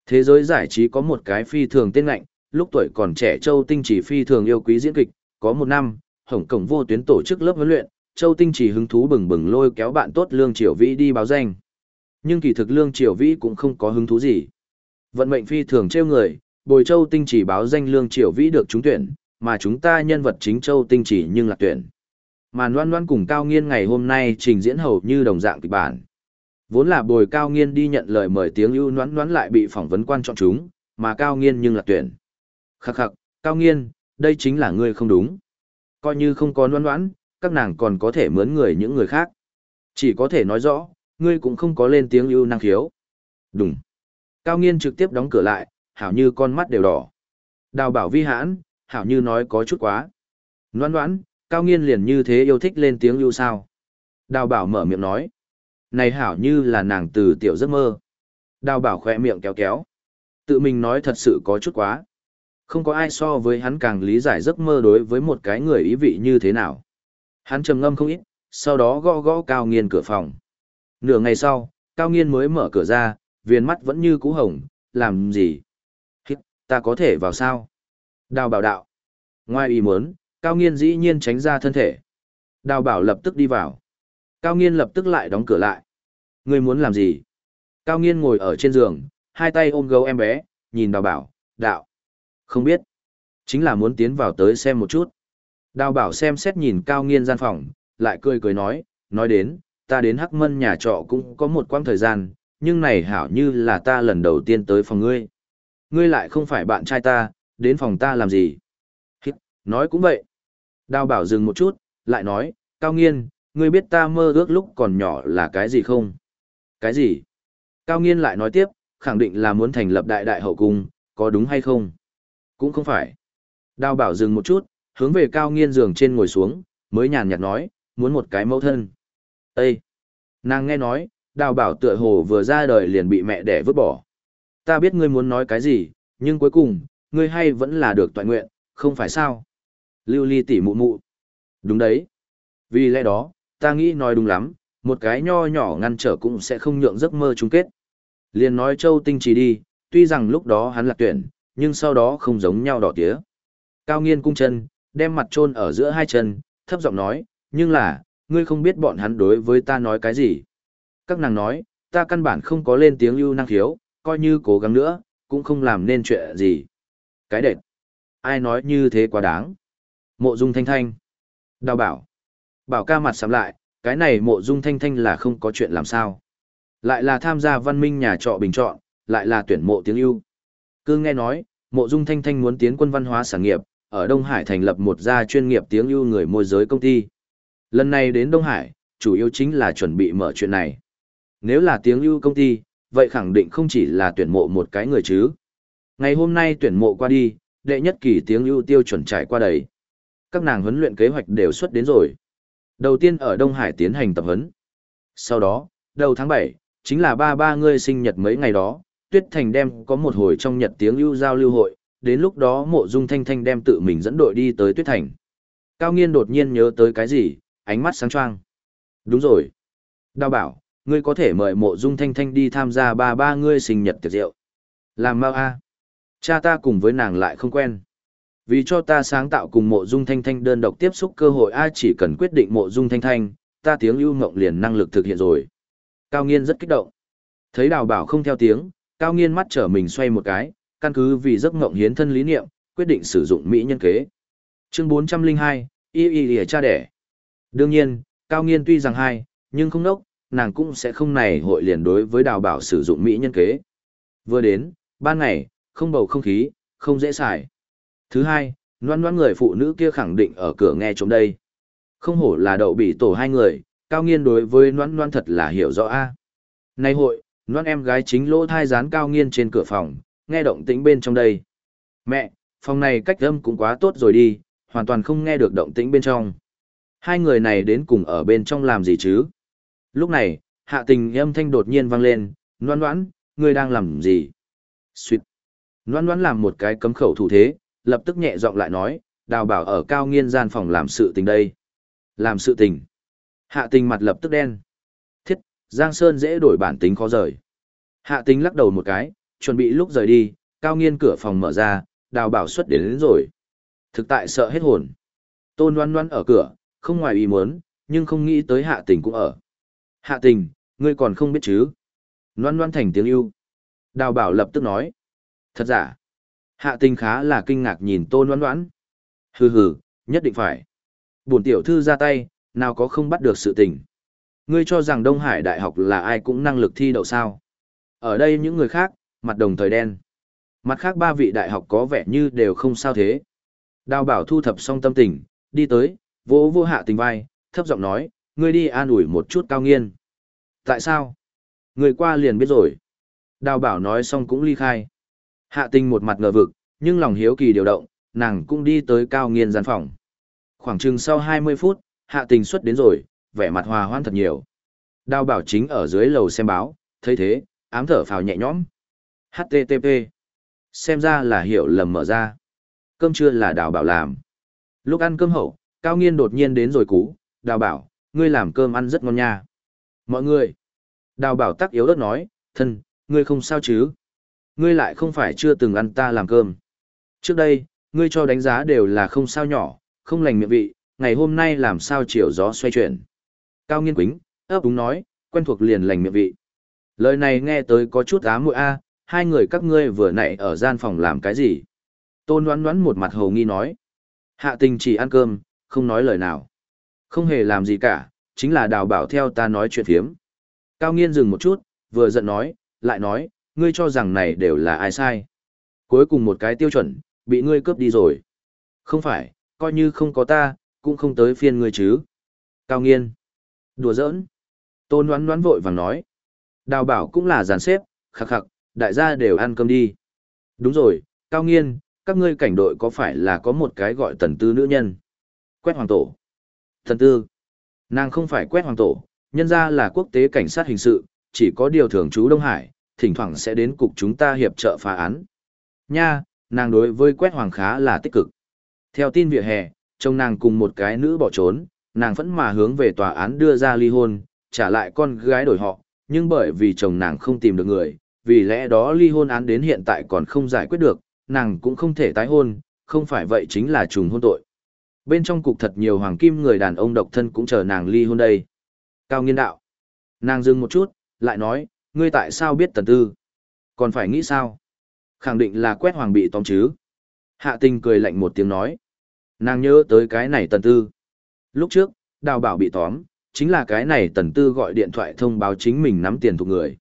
Thế giới giải trí có một cái phi thường tên lạnh, lúc tuổi còn trẻ Châu Tinh chỉ phi thường yêu quý diễn kịch, có một năm, Hồng Cổng vô tuyến tổ chức lớp huấn luyện, Châu Tinh chỉ hứng thú bừng bừng lôi kéo bạn tốt Lương Triều Vĩ đi báo danh. Nhưng kỳ thực Lương Triều Vĩ cũng không có hứng thú gì. Vận mệnh phi thường trêu người, Bồi Châu Tinh chỉ báo danh Lương Triều Vĩ được trúng tuyển, mà chúng ta nhân vật chính Châu Tinh chỉ nhưng là tuyển. Mà Loan Loan cùng Cao Nghiên ngày hôm nay trình diễn hầu như đồng dạng kịch bản. Vốn là bồi cao nghiên đi nhận lời mời tiếng ưu noãn noãn lại bị phỏng vấn quan trọng chúng, mà cao nghiên nhưng là tuyển. Khắc khắc, cao nghiên, đây chính là ngươi không đúng. Coi như không có đoán đoán, các nàng còn có thể mướn người những người khác. Chỉ có thể nói rõ, ngươi cũng không có lên tiếng ưu năng khiếu. Đúng. Cao nghiên trực tiếp đóng cửa lại, hảo như con mắt đều đỏ. Đào bảo vi hãn, hảo như nói có chút quá. Noan đoán, cao nghiên liền như thế yêu thích lên tiếng lưu sao. Đào bảo mở miệng nói. Này hảo như là nàng từ tiểu giấc mơ. Đào bảo khỏe miệng kéo kéo. Tự mình nói thật sự có chút quá. Không có ai so với hắn càng lý giải giấc mơ đối với một cái người ý vị như thế nào. Hắn trầm ngâm không ít, sau đó gõ gõ cao nghiên cửa phòng. Nửa ngày sau, cao nghiên mới mở cửa ra, viên mắt vẫn như cũ hồng, làm gì? Hít, ta có thể vào sao? Đào bảo đạo. Ngoài ý muốn, cao nghiên dĩ nhiên tránh ra thân thể. Đào bảo lập tức đi vào. Cao nghiên lập tức lại đóng cửa lại. Ngươi muốn làm gì? Cao nghiên ngồi ở trên giường, hai tay ôm gấu em bé, nhìn đào bảo, đạo. Không biết. Chính là muốn tiến vào tới xem một chút. Đào bảo xem xét nhìn cao nghiên gian phòng, lại cười cười nói, nói đến, ta đến hắc mân nhà trọ cũng có một quãng thời gian, nhưng này hảo như là ta lần đầu tiên tới phòng ngươi. Ngươi lại không phải bạn trai ta, đến phòng ta làm gì? Hít, nói cũng vậy. Đào bảo dừng một chút, lại nói, cao nghiên, ngươi biết ta mơ ước lúc còn nhỏ là cái gì không? Cái gì? Cao nghiên lại nói tiếp, khẳng định là muốn thành lập đại đại hậu cung, có đúng hay không? Cũng không phải. Đào bảo dừng một chút, hướng về cao nghiên giường trên ngồi xuống, mới nhàn nhạt nói, muốn một cái mẫu thân. Ê! Nàng nghe nói, đào bảo tựa hồ vừa ra đời liền bị mẹ đẻ vứt bỏ. Ta biết ngươi muốn nói cái gì, nhưng cuối cùng, ngươi hay vẫn là được toàn nguyện, không phải sao? Lưu ly tỷ mụ mụ. Đúng đấy. Vì lẽ đó, ta nghĩ nói đúng lắm, một cái nho nhỏ ngăn trở cũng sẽ không nhượng giấc mơ chung kết. Liền nói châu tinh trì đi, tuy rằng lúc đó hắn lạc tuyển, nhưng sau đó không giống nhau đỏ tía. Cao nghiên cung chân, đem mặt chôn ở giữa hai chân, thấp giọng nói, nhưng là, ngươi không biết bọn hắn đối với ta nói cái gì. Các nàng nói, ta căn bản không có lên tiếng ưu năng khiếu, coi như cố gắng nữa, cũng không làm nên chuyện gì. Cái đệt. Ai nói như thế quá đáng. Mộ dung thanh thanh. Đào bảo. Bảo ca mặt sắm lại, cái này mộ dung thanh thanh là không có chuyện làm sao. Lại là tham gia văn minh nhà trọ bình chọn, lại là tuyển mộ tiếng ưu. Cứ nghe nói, mộ dung thanh thanh muốn tiến quân văn hóa sản nghiệp, ở Đông Hải thành lập một gia chuyên nghiệp tiếng ưu người môi giới công ty. Lần này đến Đông Hải, chủ yếu chính là chuẩn bị mở chuyện này. Nếu là tiếng ưu công ty, vậy khẳng định không chỉ là tuyển mộ một cái người chứ. Ngày hôm nay tuyển mộ qua đi, đệ nhất kỳ tiếng ưu tiêu chuẩn trải qua đấy. Các nàng huấn luyện kế hoạch đều xuất đến rồi. Đầu tiên ở Đông Hải tiến hành tập huấn. Sau đó, đầu tháng 7, chính là ba ba ngươi sinh nhật mấy ngày đó, Tuyết Thành đem có một hồi trong nhật tiếng ưu giao lưu hội, đến lúc đó mộ dung thanh thanh đem tự mình dẫn đội đi tới Tuyết Thành. Cao Nghiên đột nhiên nhớ tới cái gì, ánh mắt sáng choang. Đúng rồi. Đào bảo, ngươi có thể mời mộ dung thanh thanh đi tham gia ba ba ngươi sinh nhật tiệc rượu. Làm mau a Cha ta cùng với nàng lại không quen. Vì cho ta sáng tạo cùng mộ dung thanh thanh đơn độc tiếp xúc cơ hội ai chỉ cần quyết định mộ dung thanh thanh, ta tiếng ưu ngộng liền năng lực thực hiện rồi. Cao nghiên rất kích động. Thấy đào bảo không theo tiếng, cao nghiên mắt trở mình xoay một cái, căn cứ vì giấc ngộng hiến thân lý niệm, quyết định sử dụng mỹ nhân kế. Chương 402, y y y cha đẻ. Đương nhiên, cao nghiên tuy rằng hai, nhưng không nốc, nàng cũng sẽ không này hội liền đối với đào bảo sử dụng mỹ nhân kế. Vừa đến, ban ngày, không bầu không khí, không dễ xài. Thứ hai, noan noan người phụ nữ kia khẳng định ở cửa nghe trống đây. Không hổ là đậu bị tổ hai người, cao nghiên đối với noan noan thật là hiểu rõ a. Nay hội, noan em gái chính lỗ thai dán cao nghiên trên cửa phòng, nghe động tĩnh bên trong đây. Mẹ, phòng này cách âm cũng quá tốt rồi đi, hoàn toàn không nghe được động tĩnh bên trong. Hai người này đến cùng ở bên trong làm gì chứ? Lúc này, hạ tình âm thanh đột nhiên vang lên, noan noan, ngươi đang làm gì? Xuyệt. Noan noan làm một cái cấm khẩu thủ thế, lập tức nhẹ giọng lại nói, đào bảo ở cao nghiên gian phòng làm sự tình đây. Làm sự tình. Hạ tình mặt lập tức đen. Thiết, Giang Sơn dễ đổi bản tính khó rời. Hạ tình lắc đầu một cái, chuẩn bị lúc rời đi, cao nghiên cửa phòng mở ra, đào bảo xuất đến, đến rồi. Thực tại sợ hết hồn. Tôn loan loan ở cửa, không ngoài ý muốn, nhưng không nghĩ tới hạ tình cũng ở. Hạ tình, ngươi còn không biết chứ. Loan loan thành tiếng yêu. Đào bảo lập tức nói. Thật giả. Hạ tình khá là kinh ngạc nhìn tôn loan loan. Hừ hừ, nhất định phải. Bổn tiểu thư ra tay, nào có không bắt được sự tình. Ngươi cho rằng Đông Hải Đại học là ai cũng năng lực thi đậu sao. Ở đây những người khác, mặt đồng thời đen. Mặt khác ba vị đại học có vẻ như đều không sao thế. Đào bảo thu thập xong tâm tình, đi tới, vỗ vô hạ tình vai, thấp giọng nói, ngươi đi an ủi một chút cao nghiên. Tại sao? Người qua liền biết rồi. Đào bảo nói xong cũng ly khai. Hạ tình một mặt ngờ vực, nhưng lòng hiếu kỳ điều động, nàng cũng đi tới cao nghiên gian phòng. Khoảng chừng sau 20 phút, hạ tình xuất đến rồi, vẻ mặt hòa hoan thật nhiều. Đào bảo chính ở dưới lầu xem báo, thấy thế, ám thở phào nhẹ nhõm. HTTP. Xem ra là hiểu lầm mở ra. Cơm trưa là đào bảo làm. Lúc ăn cơm hậu, cao nghiên đột nhiên đến rồi cú, đào bảo, ngươi làm cơm ăn rất ngon nha. Mọi người. Đào bảo tắc yếu đất nói, thân, ngươi không sao chứ? Ngươi lại không phải chưa từng ăn ta làm cơm. Trước đây, ngươi cho đánh giá đều là không sao nhỏ, không lành miệng vị, ngày hôm nay làm sao chiều gió xoay chuyển. Cao nghiên quính, ấp úng nói, quen thuộc liền lành miệng vị. Lời này nghe tới có chút á muội a, hai người các ngươi vừa nãy ở gian phòng làm cái gì? Tôn đoán đoán một mặt hầu nghi nói. Hạ tình chỉ ăn cơm, không nói lời nào. Không hề làm gì cả, chính là đào bảo theo ta nói chuyện phiếm. Cao nghiên dừng một chút, vừa giận nói, lại nói, ngươi cho rằng này đều là ai sai. Cuối cùng một cái tiêu chuẩn, bị ngươi cướp đi rồi. Không phải, coi như không có ta, cũng không tới phiên ngươi chứ. Cao nghiên. Đùa giỡn. Tôn đoán đoán vội vàng nói. Đào bảo cũng là giàn xếp, khắc khắc, đại gia đều ăn cơm đi. Đúng rồi, Cao nghiên, các ngươi cảnh đội có phải là có một cái gọi tần tư nữ nhân? Quét hoàng tổ. Tần tư. Nàng không phải quét hoàng tổ, nhân ra là quốc tế cảnh sát hình sự, chỉ có điều thường trú Đông Hải, thỉnh thoảng sẽ đến cục chúng ta hiệp trợ phá án. Nha, nàng đối với quét hoàng khá là tích cực. Theo tin vỉa hè, chồng nàng cùng một cái nữ bỏ trốn, nàng vẫn mà hướng về tòa án đưa ra ly hôn, trả lại con gái đổi họ, nhưng bởi vì chồng nàng không tìm được người, vì lẽ đó ly hôn án đến hiện tại còn không giải quyết được, nàng cũng không thể tái hôn, không phải vậy chính là trùng hôn tội. Bên trong cục thật nhiều hoàng kim người đàn ông độc thân cũng chờ nàng ly hôn đây. Cao nghiên đạo. Nàng dừng một chút, lại nói, ngươi tại sao biết tần tư? Còn phải nghĩ sao? Khẳng định là quét hoàng bị tóm chứ. Hạ tình cười lạnh một tiếng nói. Nàng nhớ tới cái này tần tư. Lúc trước, đào bảo bị tóm, chính là cái này tần tư gọi điện thoại thông báo chính mình nắm tiền thuộc người.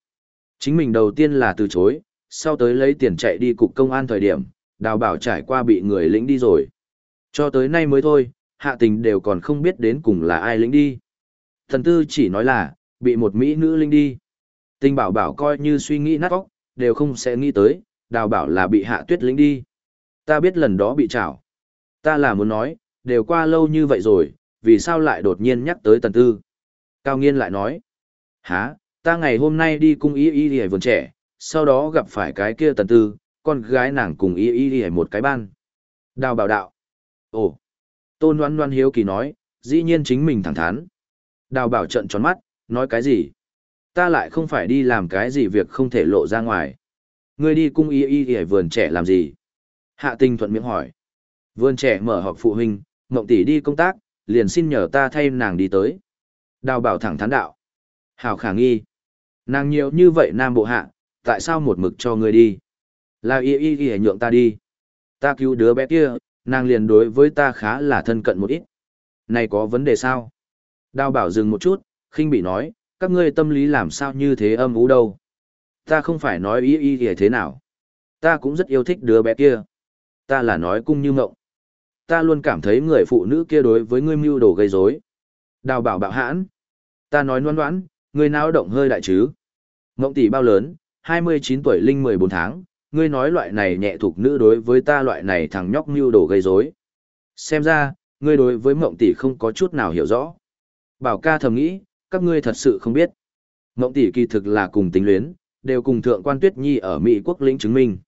Chính mình đầu tiên là từ chối, sau tới lấy tiền chạy đi cục công an thời điểm, đào bảo trải qua bị người lĩnh đi rồi. Cho tới nay mới thôi, hạ tình đều còn không biết đến cùng là ai lĩnh đi. Thần tư chỉ nói là, bị một mỹ nữ linh đi. Tình bảo bảo coi như suy nghĩ nát óc, đều không sẽ nghĩ tới, đào bảo là bị hạ tuyết lĩnh đi. Ta biết lần đó bị trảo. Ta là muốn nói, đều qua lâu như vậy rồi, vì sao lại đột nhiên nhắc tới tần tư. Cao nghiên lại nói, há, ta ngày hôm nay đi cung y y y vườn trẻ, sau đó gặp phải cái kia tần tư, con gái nàng cùng y y y một cái ban. Đào bảo đạo. Ồ, tôn Loan Loan hiếu kỳ nói, dĩ nhiên chính mình thẳng thắn. Đào bảo trận tròn mắt, nói cái gì? Ta lại không phải đi làm cái gì việc không thể lộ ra ngoài. Ngươi đi cung y y y vườn trẻ làm gì? Hạ tình thuận miệng hỏi. Vườn trẻ mở họp phụ huynh, mộng tỷ đi công tác, liền xin nhờ ta thay nàng đi tới. Đào bảo thẳng thắn đạo. Hào khả nghi. Nàng nhiều như vậy nam bộ hạ, tại sao một mực cho ngươi đi? Là y y y nhượng ta đi. Ta cứu đứa bé kia, nàng liền đối với ta khá là thân cận một ít. Này có vấn đề sao? Đào bảo dừng một chút, khinh bị nói, các ngươi tâm lý làm sao như thế âm ú đâu. Ta không phải nói y y thế nào. Ta cũng rất yêu thích đứa bé kia. Ta là nói cung như mộng. Ta luôn cảm thấy người phụ nữ kia đối với ngươi mưu đồ gây rối. Đào bảo bạo hãn. Ta nói noan noãn, ngươi nào động hơi đại chứ. Mộng tỷ bao lớn, 29 tuổi linh 14 tháng, ngươi nói loại này nhẹ thuộc nữ đối với ta loại này thằng nhóc mưu đồ gây rối. Xem ra, ngươi đối với mộng tỷ không có chút nào hiểu rõ. Bảo ca thầm nghĩ, các ngươi thật sự không biết. Mộng tỷ kỳ thực là cùng tính luyến, đều cùng thượng quan tuyết nhi ở Mỹ quốc lĩnh chứng minh.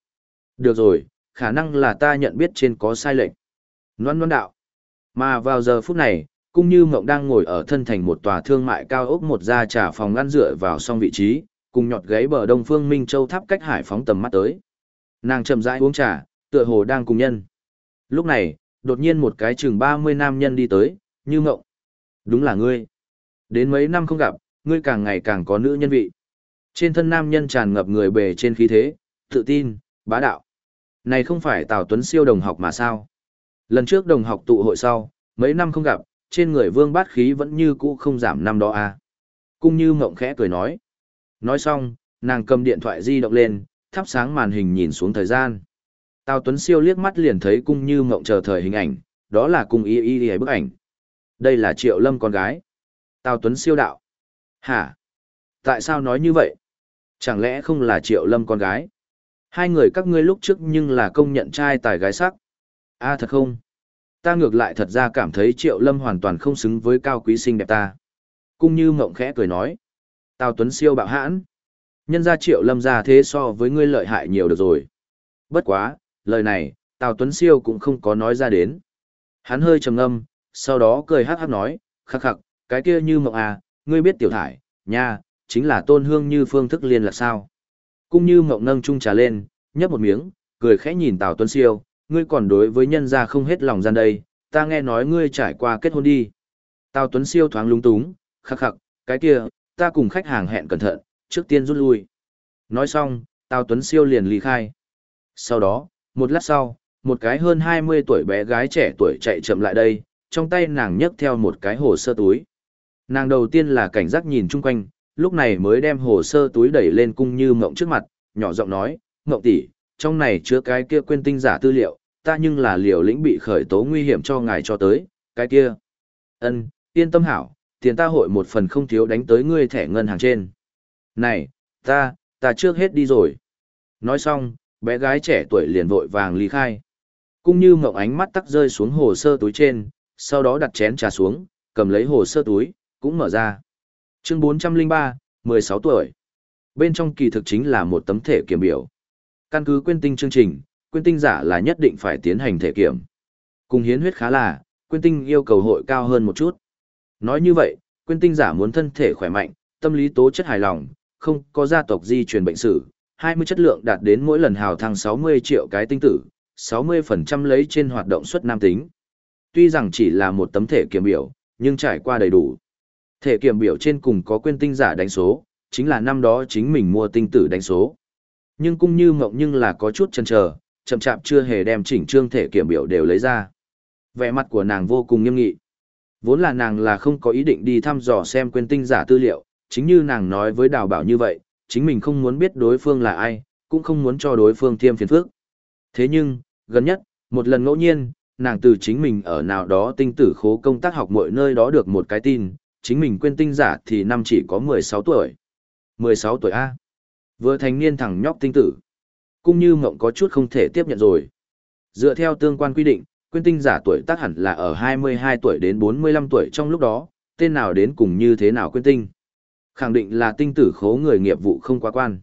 Được rồi, khả năng là ta nhận biết trên có sai lệch. Loan loan đạo. Mà vào giờ phút này, cũng như mộng đang ngồi ở thân thành một tòa thương mại cao ốc một gia trà phòng ngăn dựa vào song vị trí, cùng nhọt gáy bờ đông phương Minh Châu tháp cách hải phóng tầm mắt tới. Nàng chậm rãi uống trà, tựa hồ đang cùng nhân. Lúc này, đột nhiên một cái chừng 30 nam nhân đi tới, như ngộng. Đúng là ngươi. Đến mấy năm không gặp, ngươi càng ngày càng có nữ nhân vị. Trên thân nam nhân tràn ngập người bề trên khí thế, tự tin, bá đạo. Này không phải Tào Tuấn siêu đồng học mà sao? Lần trước đồng học tụ hội sau, mấy năm không gặp, trên người vương bát khí vẫn như cũ không giảm năm đó à. Cung như mộng khẽ cười nói. Nói xong, nàng cầm điện thoại di động lên, thắp sáng màn hình nhìn xuống thời gian. Tào Tuấn Siêu liếc mắt liền thấy cung như mộng chờ thời hình ảnh, đó là cung y y y bức ảnh. Đây là Triệu Lâm con gái. Tào Tuấn Siêu đạo. Hả? Tại sao nói như vậy? Chẳng lẽ không là Triệu Lâm con gái? Hai người các ngươi lúc trước nhưng là công nhận trai tài gái sắc. a à, thật không? Ta ngược lại thật ra cảm thấy Triệu Lâm hoàn toàn không xứng với cao quý sinh đẹp ta. Cung như mộng khẽ cười nói. Tào Tuấn Siêu bạo hãn. Nhân gia Triệu Lâm gia thế so với ngươi lợi hại nhiều được rồi. Bất quá, lời này, Tào Tuấn Siêu cũng không có nói ra đến. Hắn hơi trầm ngâm, sau đó cười hát hát nói, khắc khắc, cái kia như mộng à, ngươi biết tiểu thải, nha, chính là tôn hương như phương thức liên là sao. Cũng như mộng nâng chung trà lên, nhấp một miếng, cười khẽ nhìn Tào Tuấn Siêu, ngươi còn đối với nhân gia không hết lòng gian đây, ta nghe nói ngươi trải qua kết hôn đi. Tào Tuấn Siêu thoáng lung túng, khắc khắc, cái kia, ta cùng khách hàng hẹn cẩn thận, trước tiên rút lui. Nói xong, Tào Tuấn Siêu liền ly khai. Sau đó, một lát sau, một cái hơn 20 tuổi bé gái trẻ tuổi chạy chậm lại đây, trong tay nàng nhấc theo một cái hồ sơ túi. Nàng đầu tiên là cảnh giác nhìn chung quanh, lúc này mới đem hồ sơ túi đẩy lên cung như mộng trước mặt, nhỏ giọng nói, mộng tỷ, trong này chứa cái kia quên tinh giả tư liệu, ta nhưng là liều lĩnh bị khởi tố nguy hiểm cho ngài cho tới, cái kia. ân yên tâm hảo, tiền ta hội một phần không thiếu đánh tới ngươi thẻ ngân hàng trên. Này, ta, ta trước hết đi rồi. Nói xong, bé gái trẻ tuổi liền vội vàng ly khai. cũng như mộng ánh mắt tắc rơi xuống hồ sơ túi trên, sau đó đặt chén trà xuống, cầm lấy hồ sơ túi, cũng mở ra. Chương 403, 16 tuổi. Bên trong kỳ thực chính là một tấm thể kiểm biểu. Căn cứ quyên tinh chương trình, quyên tinh giả là nhất định phải tiến hành thể kiểm. Cùng hiến huyết khá là, quyên tinh yêu cầu hội cao hơn một chút. Nói như vậy, quyên tinh giả muốn thân thể khỏe mạnh, tâm lý tố chất hài lòng, không có gia tộc di truyền bệnh sử, 20 chất lượng đạt đến mỗi lần hào thăng 60 triệu cái tinh tử, 60% lấy trên hoạt động suất nam tính. Tuy rằng chỉ là một tấm thể kiểm biểu, nhưng trải qua đầy đủ. Thể kiểm biểu trên cùng có quyên tinh giả đánh số, chính là năm đó chính mình mua tinh tử đánh số. Nhưng cũng như mộng nhưng là có chút chần chờ, chậm chạp chưa hề đem chỉnh trương thể kiểm biểu đều lấy ra. Vẻ mặt của nàng vô cùng nghiêm nghị. Vốn là nàng là không có ý định đi thăm dò xem quyên tinh giả tư liệu, chính như nàng nói với đào bảo như vậy, chính mình không muốn biết đối phương là ai, cũng không muốn cho đối phương thêm phiền phức. Thế nhưng, gần nhất, một lần ngẫu nhiên, nàng từ chính mình ở nào đó tinh tử khố công tác học mọi nơi đó được một cái tin, chính mình quên tinh giả thì năm chỉ có 16 tuổi. 16 tuổi A. Vừa thành niên thằng nhóc tinh tử. Cũng như mộng có chút không thể tiếp nhận rồi. Dựa theo tương quan quy định, quên tinh giả tuổi tác hẳn là ở 22 tuổi đến 45 tuổi trong lúc đó, tên nào đến cùng như thế nào quên tinh. Khẳng định là tinh tử khố người nghiệp vụ không quá quan.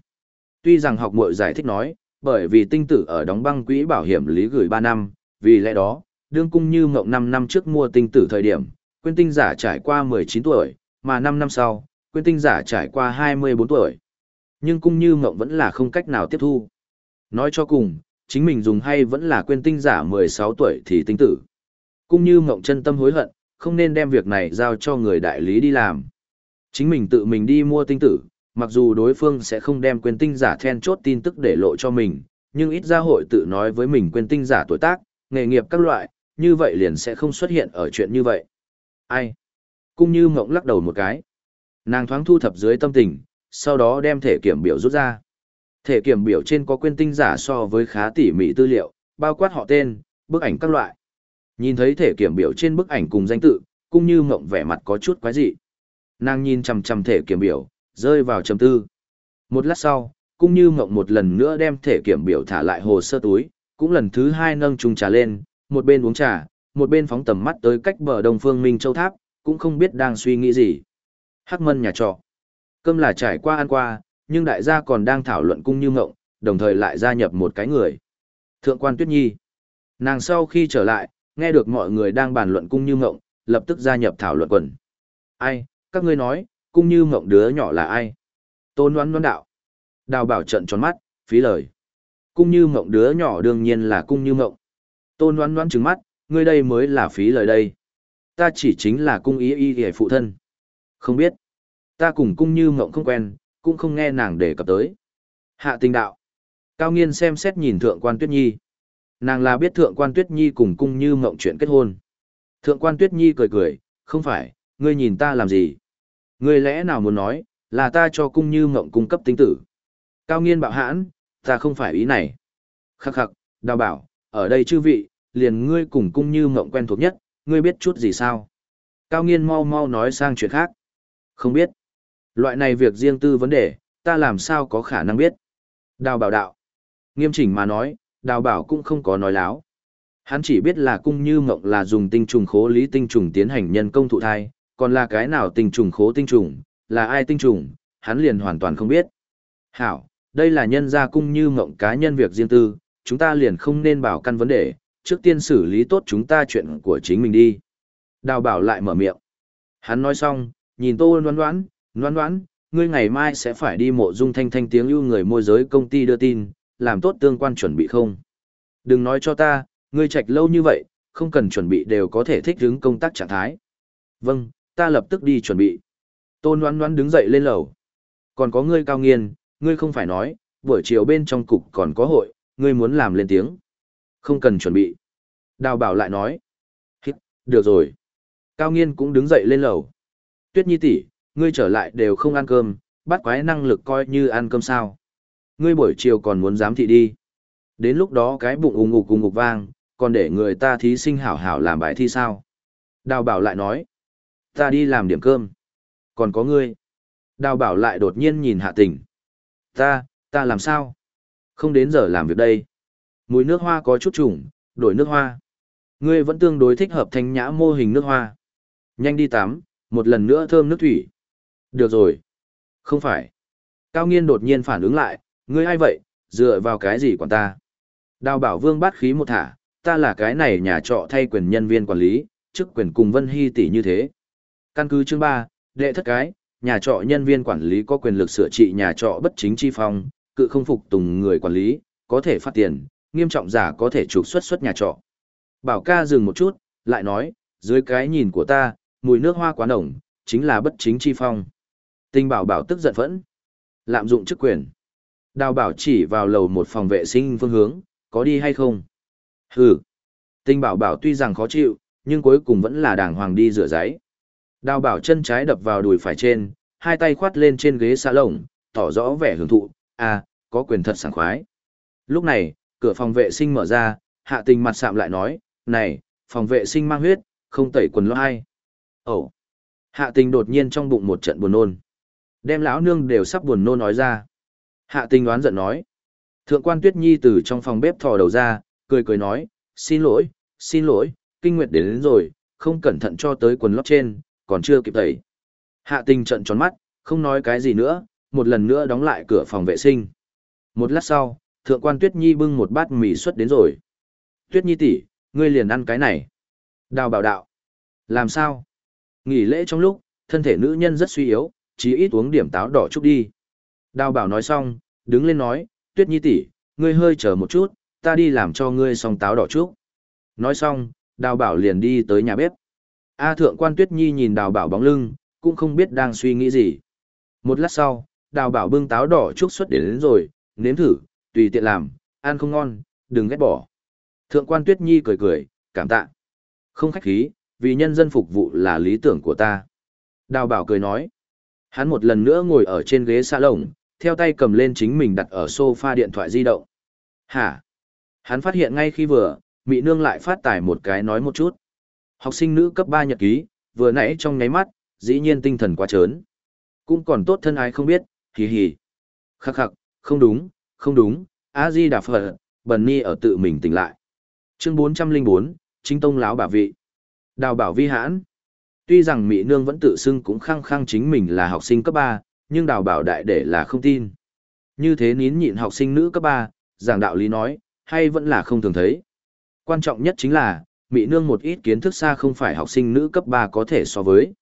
Tuy rằng học muội giải thích nói, bởi vì tinh tử ở đóng băng quỹ bảo hiểm lý gửi 3 năm, vì lẽ đó, đương cung như mộng 5 năm trước mua tinh tử thời điểm, quên tinh giả trải qua 19 tuổi, mà 5 năm sau, quên tinh giả trải qua 24 tuổi. Nhưng cung như mộng vẫn là không cách nào tiếp thu. Nói cho cùng, chính mình dùng hay vẫn là quên tinh giả 16 tuổi thì tinh tử. Cung như mộng chân tâm hối hận, không nên đem việc này giao cho người đại lý đi làm. Chính mình tự mình đi mua tinh tử, mặc dù đối phương sẽ không đem quyền tinh giả then chốt tin tức để lộ cho mình, nhưng ít ra hội tự nói với mình quyền tinh giả tuổi tác, nghề nghiệp các loại, như vậy liền sẽ không xuất hiện ở chuyện như vậy. Ai? Cung như mộng lắc đầu một cái. Nàng thoáng thu thập dưới tâm tình, sau đó đem thể kiểm biểu rút ra. Thể kiểm biểu trên có quyền tinh giả so với khá tỉ mỉ tư liệu, bao quát họ tên, bức ảnh các loại. Nhìn thấy thể kiểm biểu trên bức ảnh cùng danh tự, cung như mộng vẻ mặt có chút quái dị. Nàng nhìn chằm chằm thể kiểm biểu, rơi vào trầm tư. Một lát sau, cũng như mộng một lần nữa đem thể kiểm biểu thả lại hồ sơ túi, cũng lần thứ hai nâng chung trà lên, một bên uống trà, một bên phóng tầm mắt tới cách bờ đông phương Minh Châu Tháp, cũng không biết đang suy nghĩ gì. Hắc mân nhà trọ. Cơm là trải qua ăn qua, nhưng đại gia còn đang thảo luận cung như mộng, đồng thời lại gia nhập một cái người. Thượng quan Tuyết Nhi. Nàng sau khi trở lại, nghe được mọi người đang bàn luận cung như mộng, lập tức gia nhập thảo luận quần. Ai, các ngươi nói, cung như mộng đứa nhỏ là ai? Tôn đoán đoán đạo. Đào bảo trận tròn mắt, phí lời. Cung như mộng đứa nhỏ đương nhiên là cung như mộng. Tôn đoán đoán trừng mắt, ngươi đây mới là phí lời đây. Ta chỉ chính là cung ý y hề phụ thân. Không biết. Ta cùng cung như mộng không quen, cũng không nghe nàng đề cập tới. Hạ tình đạo. Cao nghiên xem xét nhìn thượng quan tuyết nhi. Nàng là biết thượng quan tuyết nhi cùng cung như mộng chuyện kết hôn. Thượng quan tuyết nhi cười cười, không phải, ngươi nhìn ta làm gì? Ngươi lẽ nào muốn nói, là ta cho cung như mộng cung cấp tinh tử? Cao nghiên bạo hãn, ta không phải ý này. Khắc khắc, Đào bảo, ở đây chư vị, liền ngươi cùng cung như mộng quen thuộc nhất, ngươi biết chút gì sao? Cao nghiên mau mau nói sang chuyện khác. Không biết. Loại này việc riêng tư vấn đề, ta làm sao có khả năng biết. Đào bảo đạo. Nghiêm chỉnh mà nói, đào bảo cũng không có nói láo. Hắn chỉ biết là cung như mộng là dùng tinh trùng khố lý tinh trùng tiến hành nhân công thụ thai, còn là cái nào tinh trùng khố tinh trùng, là ai tinh trùng, hắn liền hoàn toàn không biết. Hảo, đây là nhân gia cung như mộng cá nhân việc riêng tư, chúng ta liền không nên bảo căn vấn đề, trước tiên xử lý tốt chúng ta chuyện của chính mình đi. Đào bảo lại mở miệng. Hắn nói xong, nhìn tô đoán đoán, đoán đoán, ngươi ngày mai sẽ phải đi mộ dung thanh thanh tiếng ưu người môi giới công ty đưa tin, làm tốt tương quan chuẩn bị không. Đừng nói cho ta, ngươi trạch lâu như vậy, không cần chuẩn bị đều có thể thích ứng công tác trạng thái. Vâng, ta lập tức đi chuẩn bị. Tôn đoán đoán đứng dậy lên lầu. Còn có ngươi cao nghiên, ngươi không phải nói, buổi chiều bên trong cục còn có hội, ngươi muốn làm lên tiếng. Không cần chuẩn bị. Đào bảo lại nói. Hít, được rồi. Cao nghiên cũng đứng dậy lên lầu. Tuyết nhi tỷ, ngươi trở lại đều không ăn cơm, bắt quái năng lực coi như ăn cơm sao. Ngươi buổi chiều còn muốn giám thị đi. Đến lúc đó cái bụng ùng ục ùng ục vang, còn để người ta thí sinh hảo hảo làm bài thi sao. Đào bảo lại nói. Ta đi làm điểm cơm. Còn có ngươi. Đào bảo lại đột nhiên nhìn hạ tình. Ta, ta làm sao? Không đến giờ làm việc đây. Mùi nước hoa có chút trùng, đổi nước hoa. Ngươi vẫn tương đối thích hợp thanh nhã mô hình nước hoa. Nhanh đi tắm, một lần nữa thơm nước thủy. Được rồi. Không phải. Cao nghiên đột nhiên phản ứng lại, ngươi ai vậy, dựa vào cái gì quản ta? Đào bảo vương bát khí một thả, ta là cái này nhà trọ thay quyền nhân viên quản lý, chức quyền cùng Vân Hy tỷ như thế. Căn cứ chương 3, đệ thất cái, nhà trọ nhân viên quản lý có quyền lực sửa trị nhà trọ bất chính chi phong, cự không phục tùng người quản lý, có thể phát tiền, nghiêm trọng giả có thể trục xuất xuất nhà trọ. Bảo ca dừng một chút, lại nói, dưới cái nhìn của ta, mùi nước hoa quá nồng, chính là bất chính chi phong. Tình bảo bảo tức giận phẫn. Lạm dụng chức quyền. Đào bảo chỉ vào lầu một phòng vệ sinh phương hướng, có đi hay không? Hừ. Tình bảo bảo tuy rằng khó chịu, nhưng cuối cùng vẫn là đàng hoàng đi rửa giấy. Đào bảo chân trái đập vào đùi phải trên, hai tay khoát lên trên ghế xa lồng, tỏ rõ vẻ hưởng thụ, à, có quyền thật sảng khoái. Lúc này, cửa phòng vệ sinh mở ra, hạ tình mặt sạm lại nói, này, phòng vệ sinh mang huyết, không tẩy quần lót hay. Ồ! Hạ tình đột nhiên trong bụng một trận buồn nôn. Đem lão nương đều sắp buồn nôn nói ra. Hạ tình đoán giận nói. Thượng quan Tuyết Nhi từ trong phòng bếp thò đầu ra, cười cười nói, xin lỗi, xin lỗi, kinh nguyệt đến, đến rồi, không cẩn thận cho tới quần lót trên, còn chưa kịp thấy. Hạ tình trận tròn mắt, không nói cái gì nữa, một lần nữa đóng lại cửa phòng vệ sinh. Một lát sau, thượng quan Tuyết Nhi bưng một bát mì xuất đến rồi. Tuyết Nhi tỷ, ngươi liền ăn cái này. Đào bảo đạo. Làm sao? Nghỉ lễ trong lúc, thân thể nữ nhân rất suy yếu, chỉ ít uống điểm táo đỏ chút đi. Đào bảo nói xong, đứng lên nói, Tuyết Nhi tỷ, ngươi hơi chờ một chút, ta đi làm cho ngươi xong táo đỏ chút. Nói xong, đào bảo liền đi tới nhà bếp. A thượng quan Tuyết Nhi nhìn đào bảo bóng lưng, cũng không biết đang suy nghĩ gì. Một lát sau, đào bảo bưng táo đỏ trúc xuất đến, đến rồi, nếm thử, tùy tiện làm, ăn không ngon, đừng ghét bỏ. Thượng quan Tuyết Nhi cười cười, cảm tạ. Không khách khí, vì nhân dân phục vụ là lý tưởng của ta. Đào bảo cười nói. Hắn một lần nữa ngồi ở trên ghế xa lồng, theo tay cầm lên chính mình đặt ở sofa điện thoại di động. Hả? Hắn phát hiện ngay khi vừa, Mỹ Nương lại phát tải một cái nói một chút. Học sinh nữ cấp 3 nhật ký, vừa nãy trong nháy mắt, dĩ nhiên tinh thần quá trớn. Cũng còn tốt thân ai không biết, hì hì. Khắc khắc, không đúng, không đúng, A-di Đà Phật, bần ni ở tự mình tỉnh lại. Chương 404, Chính Tông lão bà vị. Đào bảo vi hãn. Tuy rằng Mỹ Nương vẫn tự xưng cũng khăng khăng chính mình là học sinh cấp 3, nhưng đào bảo đại để là không tin. Như thế nín nhịn học sinh nữ cấp 3, giảng đạo lý nói, hay vẫn là không thường thấy. Quan trọng nhất chính là, Mỹ Nương một ít kiến thức xa không phải học sinh nữ cấp 3 có thể so với.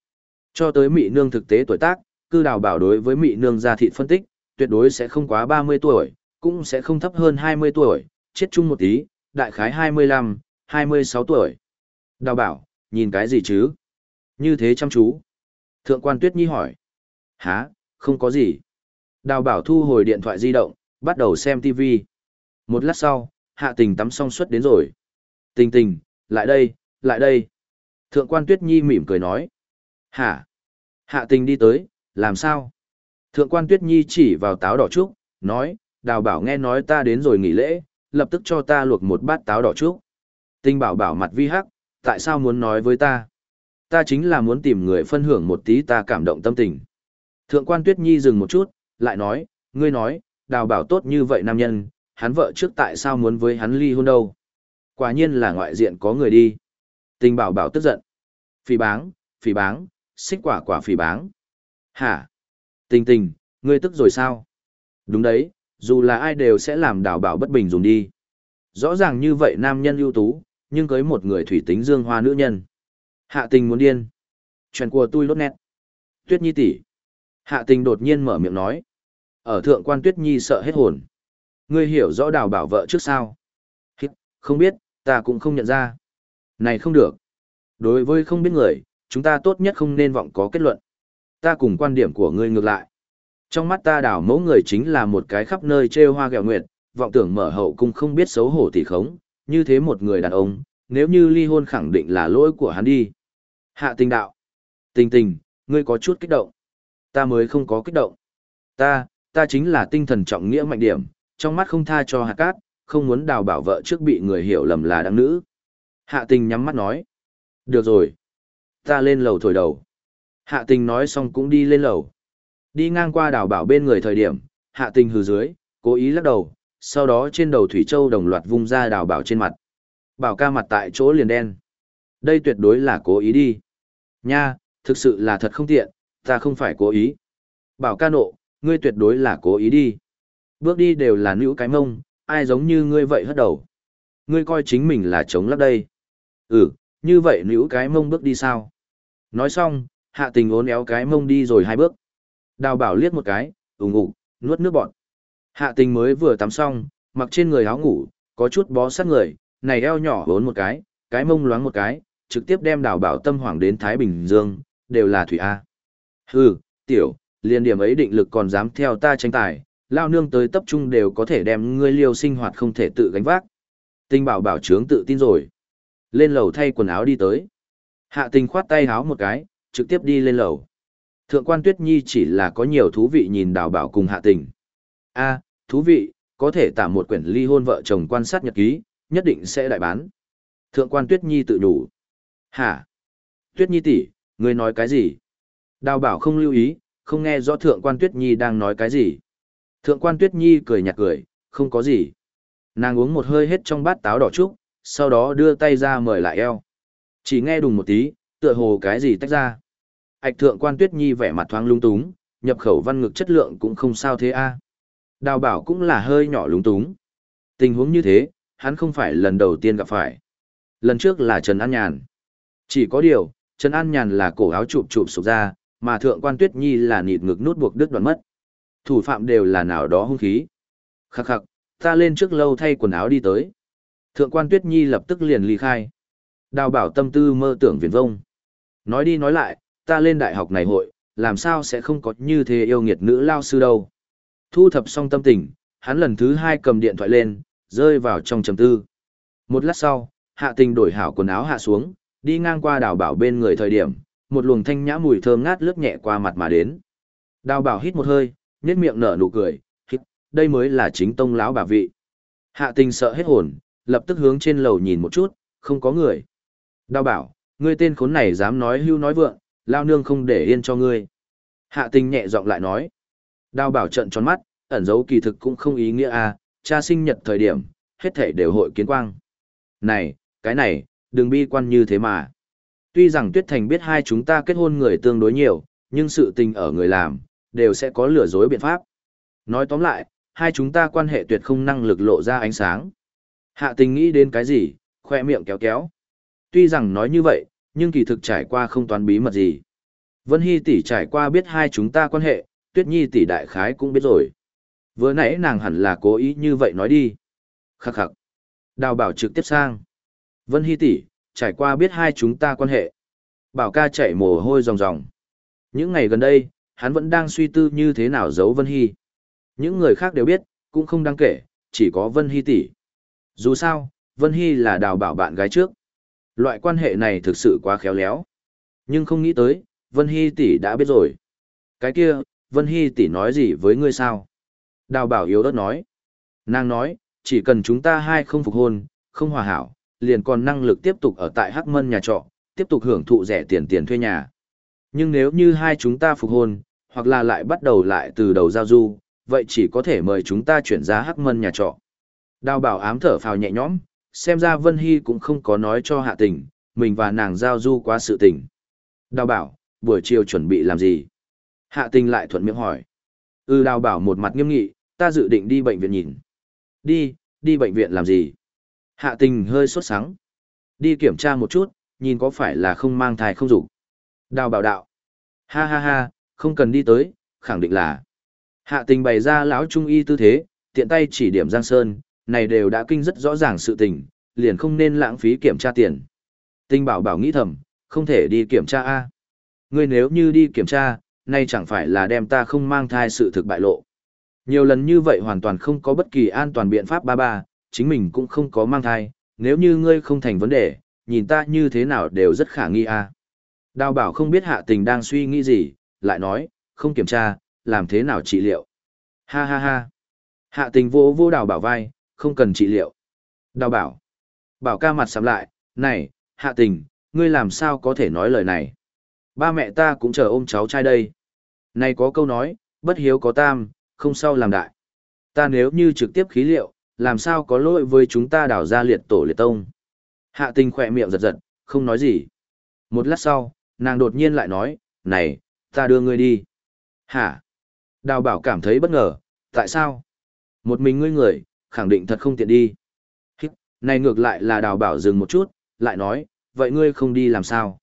Cho tới Mỹ Nương thực tế tuổi tác, cư đào bảo đối với Mỹ Nương gia thị phân tích, tuyệt đối sẽ không quá 30 tuổi, cũng sẽ không thấp hơn 20 tuổi, chết chung một tí, đại khái 25, 26 tuổi. Đào bảo, nhìn cái gì chứ? Như thế chăm chú. Thượng quan Tuyết Nhi hỏi. Hả, không có gì. Đào bảo thu hồi điện thoại di động, bắt đầu xem TV. Một lát sau, hạ tình tắm xong xuất đến rồi. Tình tình, lại đây, lại đây. Thượng quan Tuyết Nhi mỉm cười nói. Hả? Hạ tình đi tới, làm sao? Thượng quan Tuyết Nhi chỉ vào táo đỏ trúc, nói, đào bảo nghe nói ta đến rồi nghỉ lễ, lập tức cho ta luộc một bát táo đỏ trúc. Tinh bảo bảo mặt vi hắc, tại sao muốn nói với ta? Ta chính là muốn tìm người phân hưởng một tí ta cảm động tâm tình. Thượng quan Tuyết Nhi dừng một chút, lại nói, ngươi nói, đào bảo tốt như vậy nam nhân, hắn vợ trước tại sao muốn với hắn ly hôn đâu? Quả nhiên là ngoại diện có người đi. Tình bảo bảo tức giận. Phỉ báng, phỉ báng, xích quả quả phỉ báng. Hả? Tình tình, ngươi tức rồi sao? Đúng đấy, dù là ai đều sẽ làm đào bảo bất bình dùng đi. Rõ ràng như vậy nam nhân ưu tú, nhưng cưới một người thủy tính dương hoa nữ nhân. Hạ tình muốn điên. Chuyện của tôi lốt nét. Tuyết Nhi tỷ. Hạ tình đột nhiên mở miệng nói. Ở thượng quan Tuyết Nhi sợ hết hồn. Ngươi hiểu rõ đào bảo vợ trước sao? Hít, không biết, ta cũng không nhận ra. Này không được. Đối với không biết người, chúng ta tốt nhất không nên vọng có kết luận. Ta cùng quan điểm của ngươi ngược lại. Trong mắt ta đảo mẫu người chính là một cái khắp nơi trêu hoa gẹo nguyệt, vọng tưởng mở hậu cung không biết xấu hổ thì khống, như thế một người đàn ông, nếu như ly hôn khẳng định là lỗi của hắn đi. Hạ tình đạo. Tình tình, ngươi có chút kích động. Ta mới không có kích động. Ta, ta chính là tinh thần trọng nghĩa mạnh điểm, trong mắt không tha cho hạt cát, không muốn đào bảo vợ trước bị người hiểu lầm là đăng nữ. Hạ tình nhắm mắt nói. Được rồi. Ta lên lầu thổi đầu. Hạ tình nói xong cũng đi lên lầu. Đi ngang qua đào bảo bên người thời điểm, hạ tình hừ dưới, cố ý lắc đầu, sau đó trên đầu Thủy Châu đồng loạt vung ra đào bảo trên mặt. Bảo ca mặt tại chỗ liền đen. Đây tuyệt đối là cố ý đi. Nha, thực sự là thật không tiện, ta không phải cố ý. Bảo ca nộ, ngươi tuyệt đối là cố ý đi. Bước đi đều là nữ cái mông, ai giống như ngươi vậy hất đầu. Ngươi coi chính mình là chống lắp đây. Ừ, như vậy nữ cái mông bước đi sao? Nói xong, hạ tình ốn éo cái mông đi rồi hai bước. Đào bảo liếc một cái, ủng ngủ, nuốt nước bọt. Hạ tình mới vừa tắm xong, mặc trên người áo ngủ, có chút bó sát người, này eo nhỏ bốn một cái, cái mông loáng một cái, trực tiếp đem đào bảo tâm hoàng đến Thái Bình Dương, đều là thủy A. Hừ, tiểu, liền điểm ấy định lực còn dám theo ta tranh tài, lao nương tới tập trung đều có thể đem ngươi liêu sinh hoạt không thể tự gánh vác. Tinh bảo bảo trướng tự tin rồi. Lên lầu thay quần áo đi tới. Hạ tình khoát tay háo một cái, trực tiếp đi lên lầu. Thượng quan Tuyết Nhi chỉ là có nhiều thú vị nhìn đào bảo cùng hạ tình. a thú vị, có thể tả một quyển ly hôn vợ chồng quan sát nhật ký, nhất định sẽ đại bán. Thượng quan Tuyết Nhi tự đủ. Hả? Tuyết Nhi tỷ, ngươi nói cái gì? Đào bảo không lưu ý, không nghe rõ thượng quan Tuyết Nhi đang nói cái gì. Thượng quan Tuyết Nhi cười nhạt cười, không có gì. Nàng uống một hơi hết trong bát táo đỏ trúc, sau đó đưa tay ra mời lại eo. Chỉ nghe đùng một tí, tựa hồ cái gì tách ra. Hạch thượng quan Tuyết Nhi vẻ mặt thoáng lung túng, nhập khẩu văn ngực chất lượng cũng không sao thế a. Đào bảo cũng là hơi nhỏ lung túng. Tình huống như thế, hắn không phải lần đầu tiên gặp phải. Lần trước là Trần An Nhàn. Chỉ có điều, Trần An Nhàn là cổ áo chụp chụp sụp ra, mà thượng quan Tuyết Nhi là nịt ngực nút buộc đứt đoạn mất. Thủ phạm đều là nào đó hung khí. Khắc khắc, ta lên trước lâu thay quần áo đi tới. Thượng quan Tuyết Nhi lập tức liền ly khai. Đào bảo tâm tư mơ tưởng viền vông. Nói đi nói lại, ta lên đại học này hội, làm sao sẽ không có như thế yêu nghiệt nữ lao sư đâu. Thu thập xong tâm tình, hắn lần thứ hai cầm điện thoại lên, rơi vào trong trầm tư. Một lát sau, hạ tình đổi hảo quần áo hạ xuống, đi ngang qua đào bảo bên người thời điểm, một luồng thanh nhã mùi thơm ngát lướt nhẹ qua mặt mà đến. Đào bảo hít một hơi, nhếch miệng nở nụ cười, hít, đây mới là chính tông lão bà vị. Hạ tình sợ hết hồn, lập tức hướng trên lầu nhìn một chút, không có người. Đao bảo, ngươi tên khốn này dám nói hưu nói vượng, lao nương không để yên cho ngươi. Hạ tình nhẹ giọng lại nói. Đao bảo trận tròn mắt, ẩn dấu kỳ thực cũng không ý nghĩa à, cha sinh nhật thời điểm, hết thể đều hội kiến quang. Này, cái này, đừng bi quan như thế mà. Tuy rằng Tuyết Thành biết hai chúng ta kết hôn người tương đối nhiều, nhưng sự tình ở người làm, đều sẽ có lừa dối biện pháp. Nói tóm lại, hai chúng ta quan hệ tuyệt không năng lực lộ ra ánh sáng. Hạ tình nghĩ đến cái gì, khoe miệng kéo kéo. Tuy rằng nói như vậy, nhưng kỳ thực trải qua không toán bí mật gì. Vân Hy tỷ trải qua biết hai chúng ta quan hệ, Tuyết Nhi tỷ đại khái cũng biết rồi. Vừa nãy nàng hẳn là cố ý như vậy nói đi. Khắc khắc. Đào bảo trực tiếp sang. Vân Hy tỷ, trải qua biết hai chúng ta quan hệ. Bảo ca chạy mồ hôi ròng ròng. Những ngày gần đây, hắn vẫn đang suy tư như thế nào giấu Vân Hy. Những người khác đều biết, cũng không đáng kể, chỉ có Vân Hy tỷ. Dù sao, Vân Hy là đào bảo bạn gái trước. Loại quan hệ này thực sự quá khéo léo. Nhưng không nghĩ tới, Vân Hy tỷ đã biết rồi. Cái kia, Vân Hy tỷ nói gì với ngươi sao? Đào bảo yếu đất nói. Nàng nói, chỉ cần chúng ta hai không phục hôn, không hòa hảo, liền còn năng lực tiếp tục ở tại Hắc Mân nhà trọ, tiếp tục hưởng thụ rẻ tiền tiền thuê nhà. Nhưng nếu như hai chúng ta phục hôn, hoặc là lại bắt đầu lại từ đầu giao du, vậy chỉ có thể mời chúng ta chuyển ra Hắc Mân nhà trọ. Đào bảo ám thở phào nhẹ nhõm, xem ra Vân Hy cũng không có nói cho hạ tình, mình và nàng giao du qua sự tình. Đào bảo, buổi chiều chuẩn bị làm gì? Hạ tình lại thuận miệng hỏi. Ừ đào bảo một mặt nghiêm nghị, ta dự định đi bệnh viện nhìn. Đi, đi bệnh viện làm gì? Hạ tình hơi sốt sắng. Đi kiểm tra một chút, nhìn có phải là không mang thai không dục Đào bảo đạo. Ha ha ha, không cần đi tới, khẳng định là. Hạ tình bày ra lão trung y tư thế, tiện tay chỉ điểm Giang Sơn, này đều đã kinh rất rõ ràng sự tình, liền không nên lãng phí kiểm tra tiền. Tinh bảo bảo nghĩ thầm, không thể đi kiểm tra A. Ngươi nếu như đi kiểm tra, nay chẳng phải là đem ta không mang thai sự thực bại lộ. Nhiều lần như vậy hoàn toàn không có bất kỳ an toàn biện pháp ba ba, chính mình cũng không có mang thai, nếu như ngươi không thành vấn đề, nhìn ta như thế nào đều rất khả nghi a. Đào bảo không biết hạ tình đang suy nghĩ gì, lại nói, không kiểm tra, làm thế nào trị liệu. Ha ha ha. Hạ tình vô vô đào bảo vai, không cần trị liệu. Đào bảo. Bảo ca mặt sắm lại, này, hạ tình, ngươi làm sao có thể nói lời này. Ba mẹ ta cũng chờ ôm cháu trai đây. Này có câu nói, bất hiếu có tam, không sao làm đại. Ta nếu như trực tiếp khí liệu, làm sao có lỗi với chúng ta đào ra liệt tổ liệt tông. Hạ tình khỏe miệng giật giật, không nói gì. Một lát sau, nàng đột nhiên lại nói, này, ta đưa ngươi đi. Hả? Đào bảo cảm thấy bất ngờ, tại sao? Một mình ngươi người, khẳng định thật không tiện đi. Hít, này ngược lại là đào bảo dừng một chút, lại nói, vậy ngươi không đi làm sao?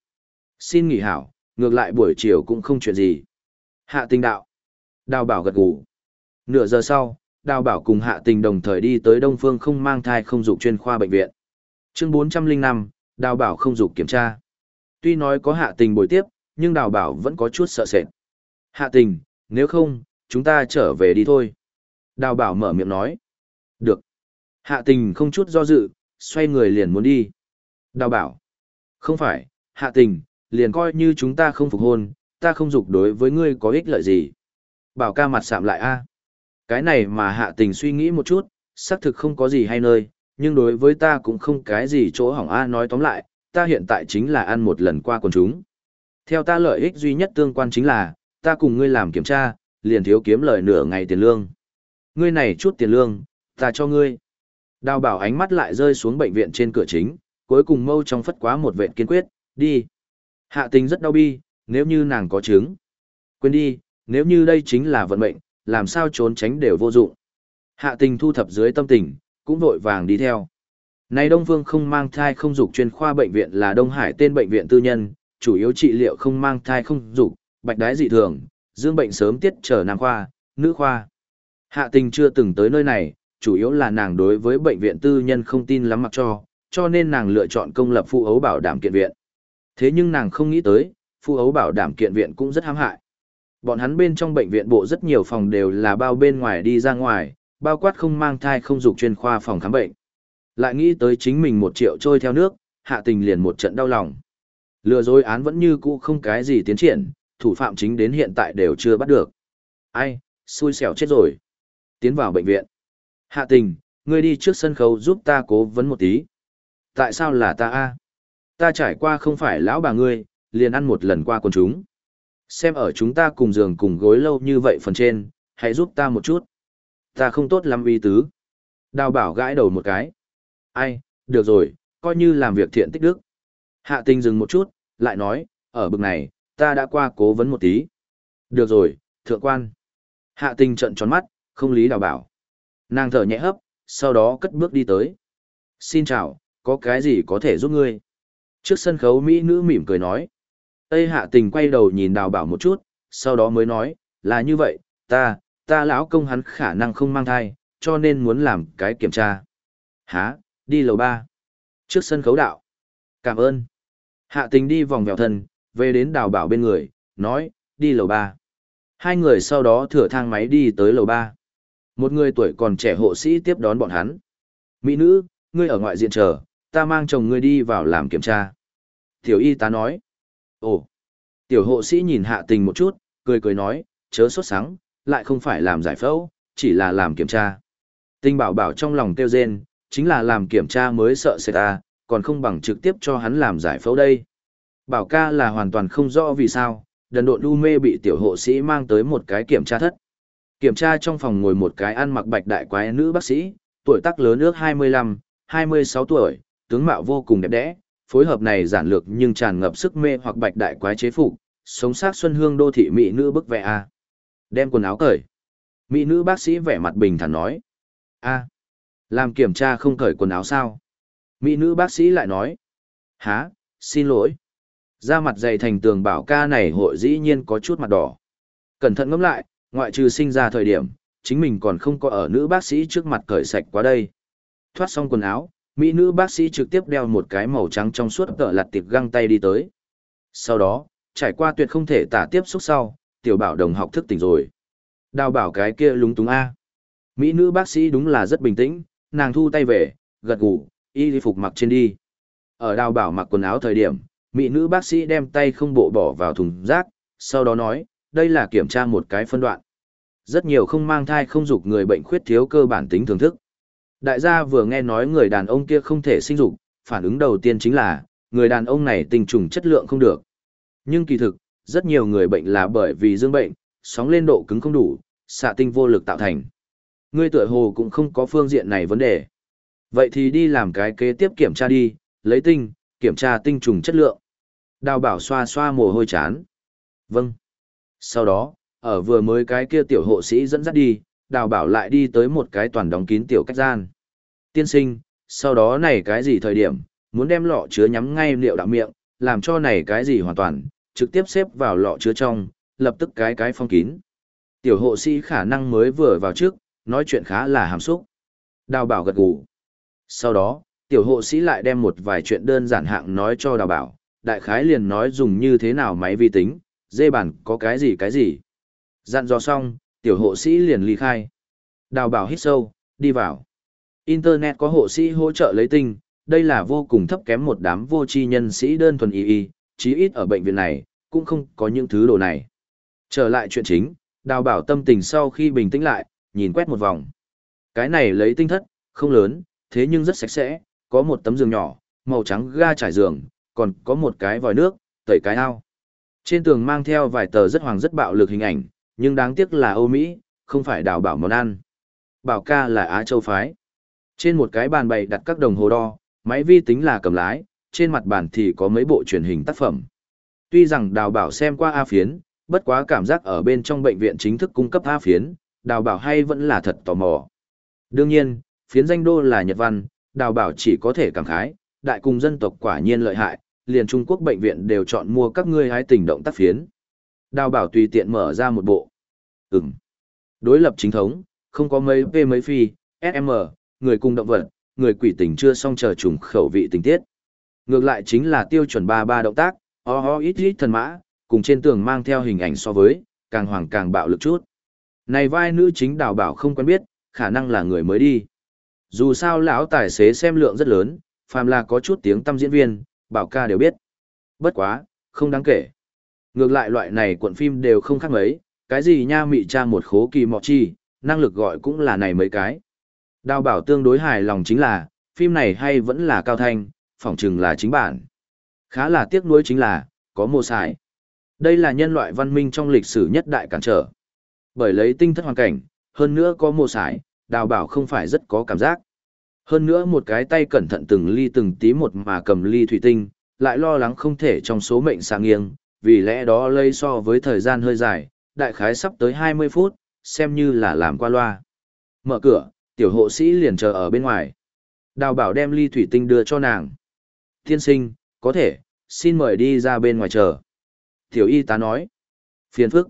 Xin nghỉ hảo, ngược lại buổi chiều cũng không chuyện gì. Hạ tình đạo. Đào bảo gật gù. Nửa giờ sau, đào bảo cùng hạ tình đồng thời đi tới Đông Phương không mang thai không dục chuyên khoa bệnh viện. Chương 405, đào bảo không dục kiểm tra. Tuy nói có hạ tình bồi tiếp, nhưng đào bảo vẫn có chút sợ sệt. Hạ tình, nếu không, chúng ta trở về đi thôi. Đào bảo mở miệng nói. Được. Hạ tình không chút do dự, xoay người liền muốn đi. Đào bảo. Không phải, hạ tình, liền coi như chúng ta không phục hôn, ta không dục đối với ngươi có ích lợi gì. Bảo ca mặt sạm lại a. Cái này mà hạ tình suy nghĩ một chút, xác thực không có gì hay nơi, nhưng đối với ta cũng không cái gì chỗ hỏng a nói tóm lại, ta hiện tại chính là ăn một lần qua quần chúng. Theo ta lợi ích duy nhất tương quan chính là, ta cùng ngươi làm kiểm tra, liền thiếu kiếm lời nửa ngày tiền lương. Ngươi này chút tiền lương, ta cho ngươi. Đào bảo ánh mắt lại rơi xuống bệnh viện trên cửa chính, cuối cùng mâu trong phất quá một vệ kiên quyết, đi. Hạ tình rất đau bi, nếu như nàng có chứng. Quên đi, nếu như đây chính là vận mệnh, làm sao trốn tránh đều vô dụng. Hạ tình thu thập dưới tâm tình, cũng vội vàng đi theo. Này Đông Phương không mang thai không dục chuyên khoa bệnh viện là Đông Hải tên bệnh viện tư nhân, chủ yếu trị liệu không mang thai không dục, bạch đái dị thường, dương bệnh sớm tiết trở nam khoa, nữ khoa. Hạ tình chưa từng tới nơi này, chủ yếu là nàng đối với bệnh viện tư nhân không tin lắm mặc cho, cho nên nàng lựa chọn công lập phụ ấu bảo đảm kiện viện. Thế nhưng nàng không nghĩ tới, phụ ấu bảo đảm kiện viện cũng rất hãm hại. Bọn hắn bên trong bệnh viện bộ rất nhiều phòng đều là bao bên ngoài đi ra ngoài, bao quát không mang thai không dục chuyên khoa phòng khám bệnh. Lại nghĩ tới chính mình một triệu trôi theo nước, hạ tình liền một trận đau lòng. Lừa dối án vẫn như cũ không cái gì tiến triển, thủ phạm chính đến hiện tại đều chưa bắt được. Ai, xui xẻo chết rồi. Tiến vào bệnh viện. Hạ tình, ngươi đi trước sân khấu giúp ta cố vấn một tí. Tại sao là ta a? Ta trải qua không phải lão bà ngươi, liền ăn một lần qua con chúng. Xem ở chúng ta cùng giường cùng gối lâu như vậy phần trên, hãy giúp ta một chút. Ta không tốt lắm uy tứ. Đào bảo gãi đầu một cái. Ai, được rồi, coi như làm việc thiện tích đức. Hạ tình dừng một chút, lại nói, ở bực này, ta đã qua cố vấn một tí. Được rồi, thượng quan. Hạ tình trận tròn mắt, không lý đào bảo. Nàng thở nhẹ hấp, sau đó cất bước đi tới. Xin chào, có cái gì có thể giúp ngươi? Trước sân khấu Mỹ nữ mỉm cười nói. Tây hạ tình quay đầu nhìn đào bảo một chút, sau đó mới nói, là như vậy, ta, ta lão công hắn khả năng không mang thai, cho nên muốn làm cái kiểm tra. Hả, đi lầu ba. Trước sân khấu đạo. Cảm ơn. Hạ tình đi vòng vèo thân, về đến đào bảo bên người, nói, đi lầu ba. Hai người sau đó thửa thang máy đi tới lầu ba. Một người tuổi còn trẻ hộ sĩ tiếp đón bọn hắn. Mỹ nữ, ngươi ở ngoại diện chờ, ta mang chồng ngươi đi vào làm kiểm tra. Tiểu y tá nói. Ồ. Tiểu hộ sĩ nhìn hạ tình một chút, cười cười nói, chớ sốt sáng, lại không phải làm giải phẫu, chỉ là làm kiểm tra. Tinh bảo bảo trong lòng tiêu rên, chính là làm kiểm tra mới sợ sẽ ta, còn không bằng trực tiếp cho hắn làm giải phẫu đây. Bảo ca là hoàn toàn không rõ vì sao, đần độn đu mê bị tiểu hộ sĩ mang tới một cái kiểm tra thất. Kiểm tra trong phòng ngồi một cái ăn mặc bạch đại quái nữ bác sĩ, tuổi tác lớn ước 25, 26 tuổi, tướng mạo vô cùng đẹp đẽ, phối hợp này giản lược nhưng tràn ngập sức mê hoặc bạch đại quái chế phục, sống sát xuân hương đô thị mỹ nữ bức vẽ a. Đem quần áo cởi. Mỹ nữ bác sĩ vẻ mặt bình thản nói: "A, làm kiểm tra không cởi quần áo sao?" Mỹ nữ bác sĩ lại nói: há, xin lỗi." Da mặt dày thành tường bảo ca này hội dĩ nhiên có chút mặt đỏ. Cẩn thận ngẫm lại, ngoại trừ sinh ra thời điểm, chính mình còn không có ở nữ bác sĩ trước mặt cởi sạch quá đây. Thoát xong quần áo, mỹ nữ bác sĩ trực tiếp đeo một cái màu trắng trong suốt tợ lặt tiệp găng tay đi tới. Sau đó, trải qua tuyệt không thể tả tiếp xúc sau, tiểu bảo đồng học thức tỉnh rồi. Đào bảo cái kia lúng túng A. Mỹ nữ bác sĩ đúng là rất bình tĩnh, nàng thu tay về, gật gù, y phục mặc trên đi. Ở đào bảo mặc quần áo thời điểm, mỹ nữ bác sĩ đem tay không bộ bỏ vào thùng rác, sau đó nói, đây là kiểm tra một cái phân đoạn. Rất nhiều không mang thai không dục người bệnh khuyết thiếu cơ bản tính thưởng thức. Đại gia vừa nghe nói người đàn ông kia không thể sinh dục, phản ứng đầu tiên chính là, người đàn ông này tình trùng chất lượng không được. Nhưng kỳ thực, rất nhiều người bệnh là bởi vì dương bệnh, sóng lên độ cứng không đủ, xạ tinh vô lực tạo thành. Ngươi tuổi hồ cũng không có phương diện này vấn đề. Vậy thì đi làm cái kế tiếp kiểm tra đi, lấy tinh, kiểm tra tinh trùng chất lượng. Đào bảo xoa xoa mồ hôi chán. Vâng. Sau đó, ở vừa mới cái kia tiểu hộ sĩ dẫn dắt đi, đào bảo lại đi tới một cái toàn đóng kín tiểu cách gian. Tiên sinh, sau đó này cái gì thời điểm, muốn đem lọ chứa nhắm ngay liệu đạo miệng, làm cho này cái gì hoàn toàn, trực tiếp xếp vào lọ chứa trong, lập tức cái cái phong kín. Tiểu hộ sĩ khả năng mới vừa vào trước, nói chuyện khá là hàm xúc. Đào bảo gật gù. Sau đó, tiểu hộ sĩ lại đem một vài chuyện đơn giản hạng nói cho đào bảo, đại khái liền nói dùng như thế nào máy vi tính, dê bản có cái gì cái gì. Dặn dò xong, tiểu hộ sĩ liền ly khai. Đào bảo hít sâu, đi vào. Internet có hộ sĩ hỗ trợ lấy tinh, đây là vô cùng thấp kém một đám vô tri nhân sĩ đơn thuần y y, chí ít ở bệnh viện này, cũng không có những thứ đồ này. Trở lại chuyện chính, đào bảo tâm tình sau khi bình tĩnh lại, nhìn quét một vòng. Cái này lấy tinh thất, không lớn, thế nhưng rất sạch sẽ, có một tấm giường nhỏ, màu trắng ga trải giường, còn có một cái vòi nước, tẩy cái ao. Trên tường mang theo vài tờ rất hoàng rất bạo lực hình ảnh, nhưng đáng tiếc là Âu Mỹ, không phải đào bảo món ăn. Bảo ca là Á Châu phái. Trên một cái bàn bày đặt các đồng hồ đo, máy vi tính là cầm lái, trên mặt bàn thì có mấy bộ truyền hình tác phẩm. Tuy rằng đào bảo xem qua A phiến, bất quá cảm giác ở bên trong bệnh viện chính thức cung cấp A phiến, đào bảo hay vẫn là thật tò mò. Đương nhiên, phiến danh đô là Nhật Văn, đào bảo chỉ có thể cảm khái, đại cùng dân tộc quả nhiên lợi hại, liền Trung Quốc bệnh viện đều chọn mua các ngươi hái tình động tác phiến. Đào bảo tùy tiện mở ra một bộ. Ừm. Đối lập chính thống, không có mấy P mấy phi, SM, người cùng động vật, người quỷ tình chưa xong chờ trùng khẩu vị tình tiết. Ngược lại chính là tiêu chuẩn ba ba động tác, ho ho ít ít thần mã, cùng trên tường mang theo hình ảnh so với, càng hoàng càng bạo lực chút. Này vai nữ chính đào bảo không quen biết, khả năng là người mới đi. Dù sao lão tài xế xem lượng rất lớn, phàm là có chút tiếng tâm diễn viên, bảo ca đều biết. Bất quá, không đáng kể. Ngược lại loại này cuộn phim đều không khác mấy, cái gì nha mị cha một khố kỳ mọ chi, năng lực gọi cũng là này mấy cái. Đào bảo tương đối hài lòng chính là, phim này hay vẫn là cao thanh, phỏng chừng là chính bản. Khá là tiếc nuối chính là, có mô xài. Đây là nhân loại văn minh trong lịch sử nhất đại cản trở. Bởi lấy tinh thất hoàn cảnh, hơn nữa có mô xài, đào bảo không phải rất có cảm giác. Hơn nữa một cái tay cẩn thận từng ly từng tí một mà cầm ly thủy tinh, lại lo lắng không thể trong số mệnh sang nghiêng, vì lẽ đó lây so với thời gian hơi dài, đại khái sắp tới 20 phút, xem như là làm qua loa. Mở cửa, tiểu hộ sĩ liền chờ ở bên ngoài. Đào bảo đem ly thủy tinh đưa cho nàng. Thiên sinh, có thể, xin mời đi ra bên ngoài chờ. Tiểu y tá nói. Phiền phức.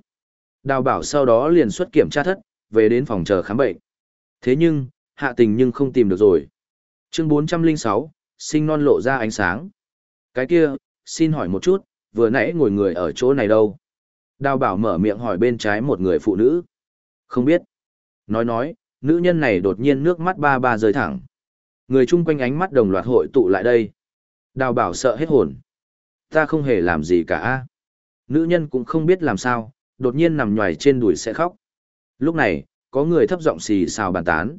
Đào bảo sau đó liền xuất kiểm tra thất, về đến phòng chờ khám bệnh. Thế nhưng, hạ tình nhưng không tìm được rồi. Chương 406, sinh non lộ ra ánh sáng. Cái kia, xin hỏi một chút, vừa nãy ngồi người ở chỗ này đâu? Đào bảo mở miệng hỏi bên trái một người phụ nữ. Không biết. Nói nói, nữ nhân này đột nhiên nước mắt ba ba rơi thẳng. Người chung quanh ánh mắt đồng loạt hội tụ lại đây. Đào bảo sợ hết hồn. Ta không hề làm gì cả. Nữ nhân cũng không biết làm sao, đột nhiên nằm nhòi trên đùi sẽ khóc. Lúc này, có người thấp giọng xì xào bàn tán.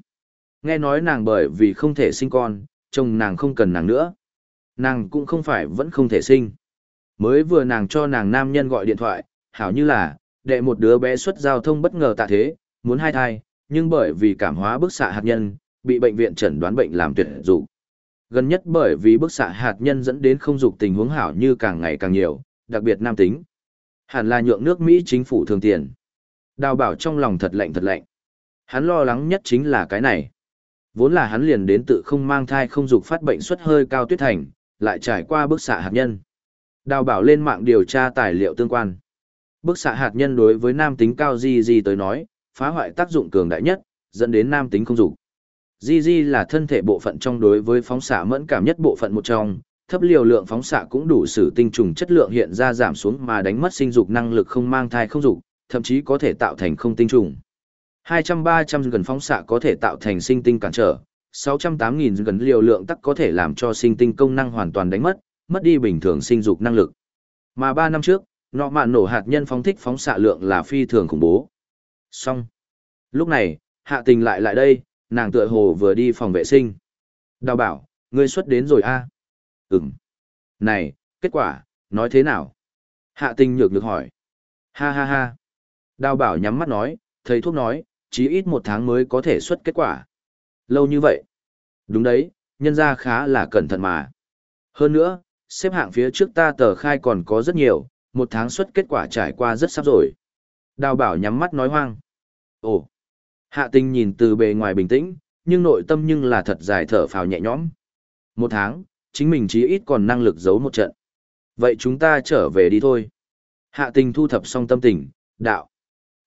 Nghe nói nàng bởi vì không thể sinh con, chồng nàng không cần nàng nữa. Nàng cũng không phải vẫn không thể sinh. Mới vừa nàng cho nàng nam nhân gọi điện thoại, hảo như là, đệ một đứa bé xuất giao thông bất ngờ tạ thế, muốn hai thai, nhưng bởi vì cảm hóa bức xạ hạt nhân, bị bệnh viện chẩn đoán bệnh làm tuyệt dục. Gần nhất bởi vì bức xạ hạt nhân dẫn đến không dục tình huống hảo như càng ngày càng nhiều, đặc biệt nam tính. Hẳn là nhượng nước Mỹ chính phủ thường tiền. Đào bảo trong lòng thật lạnh thật lạnh. Hắn lo lắng nhất chính là cái này. Vốn là hắn liền đến tự không mang thai không dục phát bệnh suất hơi cao tuyết thành, lại trải qua bức xạ hạt nhân. Đào bảo lên mạng điều tra tài liệu tương quan. Bức xạ hạt nhân đối với nam tính cao di di tới nói, phá hoại tác dụng cường đại nhất, dẫn đến nam tính không dục. Di di là thân thể bộ phận trong đối với phóng xạ mẫn cảm nhất bộ phận một trong, thấp liều lượng phóng xạ cũng đủ sử tinh trùng chất lượng hiện ra giảm xuống mà đánh mất sinh dục năng lực không mang thai không dục, thậm chí có thể tạo thành không tinh trùng. 200-300 gần phóng xạ có thể tạo thành sinh tinh cản trở, 608.000 gần liều lượng tắc có thể làm cho sinh tinh công năng hoàn toàn đánh mất, mất đi bình thường sinh dục năng lực. Mà 3 năm trước, nọ mạn nổ hạt nhân phóng thích phóng xạ lượng là phi thường khủng bố. Xong. Lúc này, hạ tình lại lại đây, nàng tựa hồ vừa đi phòng vệ sinh. Đào bảo, ngươi xuất đến rồi a à? Ừm. Này, kết quả, nói thế nào? Hạ tình nhược được hỏi. Ha ha ha. Đào bảo nhắm mắt nói, thầy thuốc nói, chí ít một tháng mới có thể xuất kết quả. Lâu như vậy. Đúng đấy, nhân ra khá là cẩn thận mà. Hơn nữa, xếp hạng phía trước ta tờ khai còn có rất nhiều, một tháng xuất kết quả trải qua rất sắp rồi. Đào bảo nhắm mắt nói hoang. Ồ, hạ tình nhìn từ bề ngoài bình tĩnh, nhưng nội tâm nhưng là thật dài thở phào nhẹ nhõm. Một tháng, chính mình chí ít còn năng lực giấu một trận. Vậy chúng ta trở về đi thôi. Hạ tình thu thập xong tâm tình, đạo.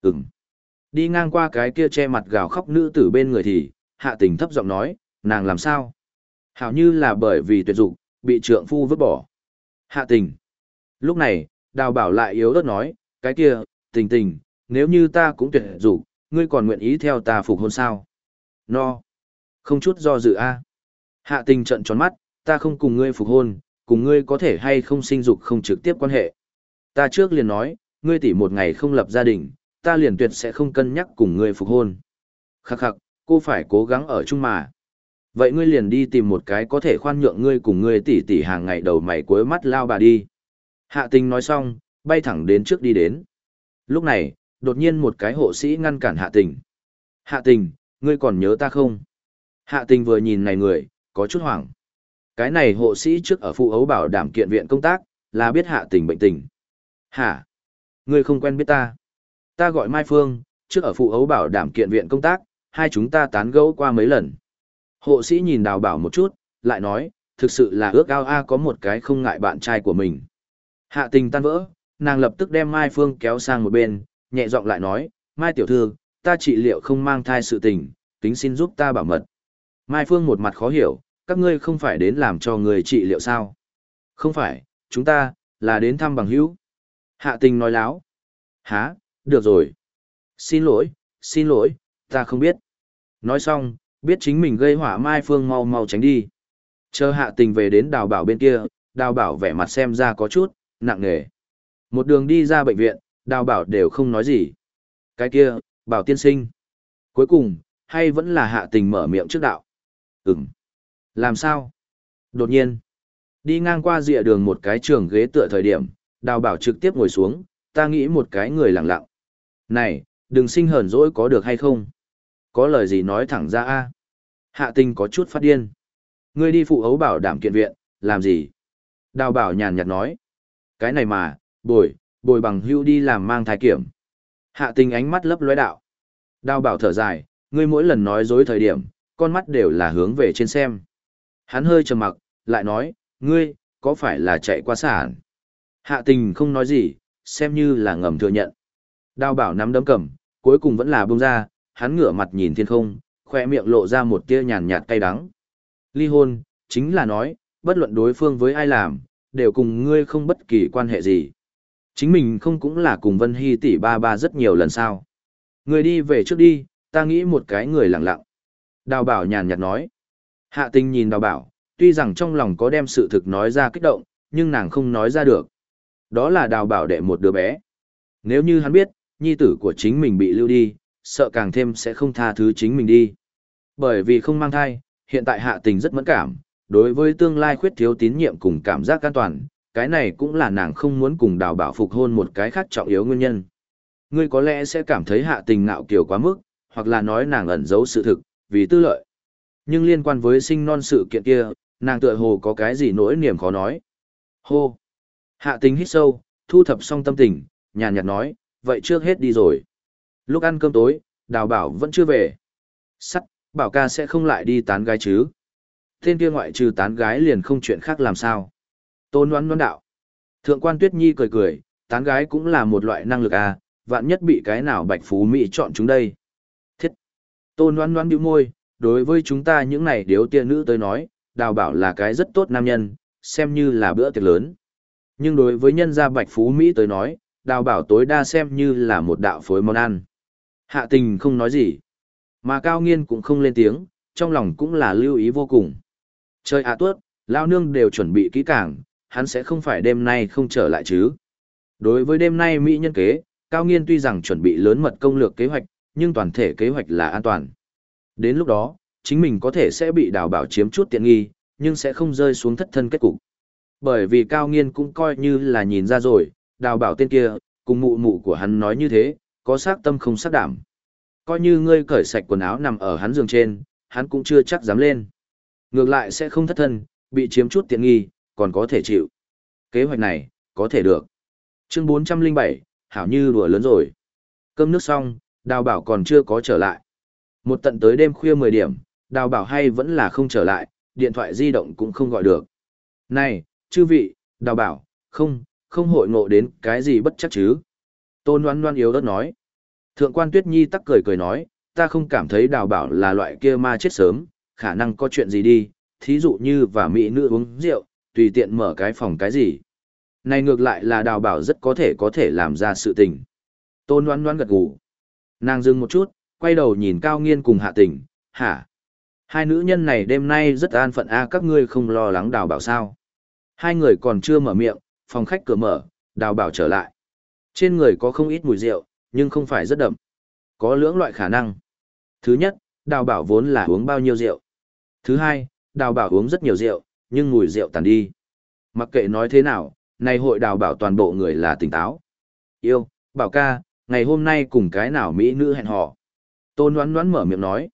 Ừm. Đi ngang qua cái kia che mặt gào khóc nữ tử bên người thì, hạ tình thấp giọng nói, nàng làm sao? Hảo như là bởi vì tuyệt dục, bị trượng phu vứt bỏ. Hạ tình. Lúc này, đào bảo lại yếu ớt nói, cái kia, tình tình, nếu như ta cũng tuyệt dục, ngươi còn nguyện ý theo ta phục hôn sao? No. Không chút do dự a. Hạ tình trận tròn mắt, ta không cùng ngươi phục hôn, cùng ngươi có thể hay không sinh dục không trực tiếp quan hệ. Ta trước liền nói, ngươi tỷ một ngày không lập gia đình, ta liền tuyệt sẽ không cân nhắc cùng ngươi phục hôn. Khắc khắc, cô phải cố gắng ở chung mà. Vậy ngươi liền đi tìm một cái có thể khoan nhượng ngươi cùng ngươi tỷ tỷ hàng ngày đầu mày cuối mắt lao bà đi. Hạ tình nói xong, bay thẳng đến trước đi đến. Lúc này, đột nhiên một cái hộ sĩ ngăn cản hạ tình. Hạ tình, ngươi còn nhớ ta không? Hạ tình vừa nhìn này người, có chút hoảng. Cái này hộ sĩ trước ở phụ ấu bảo đảm kiện viện công tác, là biết hạ tình bệnh tình. Hả? Ngươi không quen biết ta. Ta gọi Mai Phương, trước ở phụ ấu bảo đảm kiện viện công tác, hai chúng ta tán gẫu qua mấy lần. Hộ sĩ nhìn đào bảo một chút, lại nói, thực sự là ước ao A có một cái không ngại bạn trai của mình. Hạ tình tan vỡ, nàng lập tức đem Mai Phương kéo sang một bên, nhẹ giọng lại nói, Mai tiểu thư, ta trị liệu không mang thai sự tình, tính xin giúp ta bảo mật. Mai Phương một mặt khó hiểu, các ngươi không phải đến làm cho người trị liệu sao? Không phải, chúng ta, là đến thăm bằng hữu. Hạ tình nói láo. Hả, được rồi. Xin lỗi, xin lỗi, ta không biết. Nói xong, biết chính mình gây hỏa Mai Phương mau mau tránh đi. Chờ hạ tình về đến đào bảo bên kia, đào bảo vẻ mặt xem ra có chút, nặng nề. Một đường đi ra bệnh viện, đào bảo đều không nói gì. Cái kia, bảo tiên sinh. Cuối cùng, hay vẫn là hạ tình mở miệng trước đạo. Ừm. Làm sao? Đột nhiên, đi ngang qua dịa đường một cái trường ghế tựa thời điểm, đào bảo trực tiếp ngồi xuống, ta nghĩ một cái người lặng lặng. Này, đừng sinh hờn dỗi có được hay không? Có lời gì nói thẳng ra a Hạ tình có chút phát điên. Ngươi đi phụ ấu bảo đảm kiện viện, làm gì? Đào bảo nhàn nhạt nói. Cái này mà, bồi, bồi bằng hưu đi làm mang thai kiểm. Hạ tình ánh mắt lấp lóe đạo. Đào bảo thở dài, ngươi mỗi lần nói dối thời điểm, con mắt đều là hướng về trên xem. Hắn hơi trầm mặc, lại nói, ngươi, có phải là chạy qua sản? Hạ tình không nói gì, xem như là ngầm thừa nhận. Đào bảo nắm đấm cầm, cuối cùng vẫn là bông ra, hắn ngửa mặt nhìn thiên không, khoe miệng lộ ra một tia nhàn nhạt cay đắng. Ly hôn, chính là nói, bất luận đối phương với ai làm, đều cùng ngươi không bất kỳ quan hệ gì. Chính mình không cũng là cùng Vân Hy tỷ ba ba rất nhiều lần sao. Ngươi đi về trước đi, ta nghĩ một cái người lặng lặng. Đào bảo nhàn nhạt nói. Hạ tình nhìn đào bảo, tuy rằng trong lòng có đem sự thực nói ra kích động, nhưng nàng không nói ra được. Đó là đào bảo đệ một đứa bé. Nếu như hắn biết, nhi tử của chính mình bị lưu đi, sợ càng thêm sẽ không tha thứ chính mình đi. Bởi vì không mang thai, hiện tại hạ tình rất mẫn cảm, đối với tương lai khuyết thiếu tín nhiệm cùng cảm giác an toàn, cái này cũng là nàng không muốn cùng đào bảo phục hôn một cái khác trọng yếu nguyên nhân. Ngươi có lẽ sẽ cảm thấy hạ tình ngạo kiều quá mức, hoặc là nói nàng ẩn giấu sự thực, vì tư lợi. Nhưng liên quan với sinh non sự kiện kia, nàng tựa hồ có cái gì nỗi niềm khó nói. Hô! Hạ tình hít sâu, thu thập xong tâm tình, nhàn nhạt nói, vậy trước hết đi rồi. Lúc ăn cơm tối, đào bảo vẫn chưa về. Sắt, bảo ca sẽ không lại đi tán gái chứ. Tên kia ngoại trừ tán gái liền không chuyện khác làm sao. Tôn đoán đoán đạo. Thượng quan Tuyết Nhi cười cười, tán gái cũng là một loại năng lực à, vạn nhất bị cái nào bạch phú Mỹ chọn chúng đây. Thiết. Tôn đoán đoán bĩu môi, đối với chúng ta những này điếu tiên nữ tới nói, đào bảo là cái rất tốt nam nhân, xem như là bữa tiệc lớn. Nhưng đối với nhân gia bạch phú Mỹ tới nói, đào bảo tối đa xem như là một đạo phối món ăn. Hạ tình không nói gì. Mà cao nghiên cũng không lên tiếng, trong lòng cũng là lưu ý vô cùng. Trời ạ tuốt, lao nương đều chuẩn bị kỹ càng, hắn sẽ không phải đêm nay không trở lại chứ. Đối với đêm nay Mỹ nhân kế, Cao Nghiên tuy rằng chuẩn bị lớn mật công lược kế hoạch, nhưng toàn thể kế hoạch là an toàn. Đến lúc đó, chính mình có thể sẽ bị đào bảo chiếm chút tiện nghi, nhưng sẽ không rơi xuống thất thân kết cục. Bởi vì Cao Nghiên cũng coi như là nhìn ra rồi, đào bảo tên kia, cùng mụ mụ của hắn nói như thế, có xác tâm không xác đảm. Coi như ngươi cởi sạch quần áo nằm ở hắn giường trên, hắn cũng chưa chắc dám lên. Ngược lại sẽ không thất thân, bị chiếm chút tiện nghi, còn có thể chịu. Kế hoạch này, có thể được. Chương 407, hảo như đùa lớn rồi. Cơm nước xong, đào bảo còn chưa có trở lại. Một tận tới đêm khuya 10 điểm, đào bảo hay vẫn là không trở lại, điện thoại di động cũng không gọi được. Này, chư vị, đào bảo, không, không hội ngộ đến cái gì bất chắc chứ. Tôn Loan Loan yếu đất nói. Thượng quan Tuyết Nhi tắc cười cười nói, ta không cảm thấy đào bảo là loại kia ma chết sớm, khả năng có chuyện gì đi, thí dụ như và mỹ nữ uống rượu, tùy tiện mở cái phòng cái gì. Này ngược lại là đào bảo rất có thể có thể làm ra sự tình. Tôn Loan Loan gật gù. Nàng dừng một chút, quay đầu nhìn cao nghiên cùng hạ tình, hả? Hai nữ nhân này đêm nay rất an phận a các ngươi không lo lắng đào bảo sao. Hai người còn chưa mở miệng, phòng khách cửa mở, đào bảo trở lại. Trên người có không ít mùi rượu, nhưng không phải rất đậm. Có lưỡng loại khả năng. Thứ nhất, đào bảo vốn là uống bao nhiêu rượu. Thứ hai, đào bảo uống rất nhiều rượu, nhưng mùi rượu tàn đi. Mặc kệ nói thế nào, này hội đào bảo toàn bộ người là tỉnh táo. Yêu, bảo ca, ngày hôm nay cùng cái nào Mỹ nữ hẹn hò. Tôn đoán đoán mở miệng nói.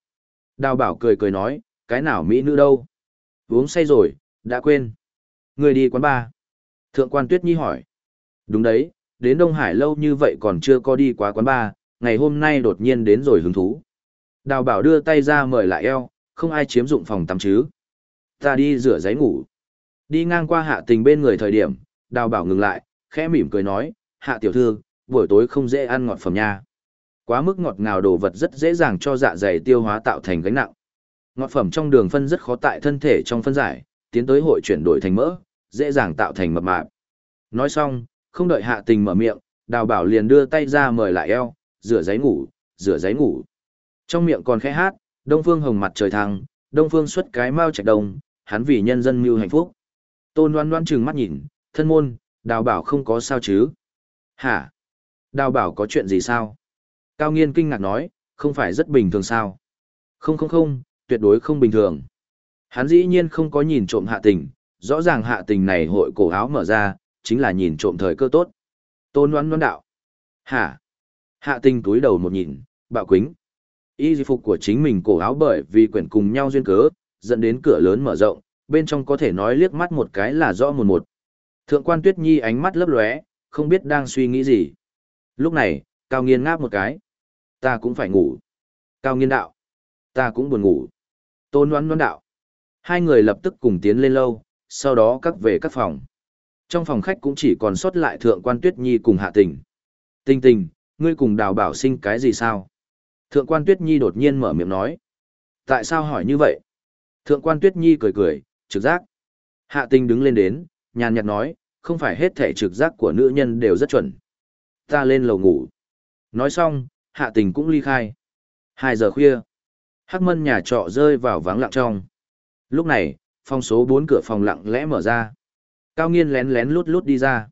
Đào bảo cười cười nói, cái nào Mỹ nữ đâu? Uống say rồi, đã quên. Người đi quán bar. Thượng quan Tuyết Nhi hỏi. Đúng đấy, đến Đông Hải lâu như vậy còn chưa có đi quá quán bar, ngày hôm nay đột nhiên đến rồi hứng thú. Đào bảo đưa tay ra mời lại eo, không ai chiếm dụng phòng tắm chứ. Ta đi rửa giấy ngủ. Đi ngang qua hạ tình bên người thời điểm, đào bảo ngừng lại, khẽ mỉm cười nói, hạ tiểu thư, buổi tối không dễ ăn ngọt phẩm nha. Quá mức ngọt ngào đồ vật rất dễ dàng cho dạ dày tiêu hóa tạo thành gánh nặng. Ngọt phẩm trong đường phân rất khó tại thân thể trong phân giải, tiến tới hội chuyển đổi thành mỡ, dễ dàng tạo thành mập mạp. Nói xong, không đợi hạ tình mở miệng, đào bảo liền đưa tay ra mời lại eo, rửa giấy ngủ, rửa giấy ngủ. Trong miệng còn khẽ hát, Đông Phương hồng mặt trời thăng, Đông Phương xuất cái mau trạch đồng hắn vì nhân dân mưu hạnh phúc. Tôn Loan Loan trừng mắt nhìn, thân môn, đào bảo không có sao chứ. Hả? Đào bảo có chuyện gì sao? Cao nghiên kinh ngạc nói, không phải rất bình thường sao? Không không không, tuyệt đối không bình thường. Hắn dĩ nhiên không có nhìn trộm hạ tình, rõ ràng hạ tình này hội cổ áo mở ra, chính là nhìn trộm thời cơ tốt. Tôn đoán đoán đạo. Hả? Hạ tình túi đầu một nhìn, bạo quính. Y di phục của chính mình cổ áo bởi vì quyển cùng nhau duyên cớ, dẫn đến cửa lớn mở rộng, bên trong có thể nói liếc mắt một cái là rõ một một. Thượng quan Tuyết Nhi ánh mắt lấp lóe, không biết đang suy nghĩ gì. Lúc này, Cao Nghiên ngáp một cái. Ta cũng phải ngủ. Cao Nghiên đạo. Ta cũng buồn ngủ. Tôn đoán đoán đạo. Hai người lập tức cùng tiến lên lâu, sau đó cắt về các phòng. Trong phòng khách cũng chỉ còn sót lại Thượng quan Tuyết Nhi cùng Hạ Tình. Tình tình, ngươi cùng đào bảo sinh cái gì sao? Thượng quan Tuyết Nhi đột nhiên mở miệng nói. Tại sao hỏi như vậy? Thượng quan Tuyết Nhi cười cười, trực giác. Hạ tình đứng lên đến, nhàn nhạt nói, không phải hết thể trực giác của nữ nhân đều rất chuẩn. Ta lên lầu ngủ. Nói xong, hạ tình cũng ly khai. Hai giờ khuya, hắc mân nhà trọ rơi vào vắng lặng trong. Lúc này, phòng số bốn cửa phòng lặng lẽ mở ra. Cao nghiên lén lén lút lút đi ra.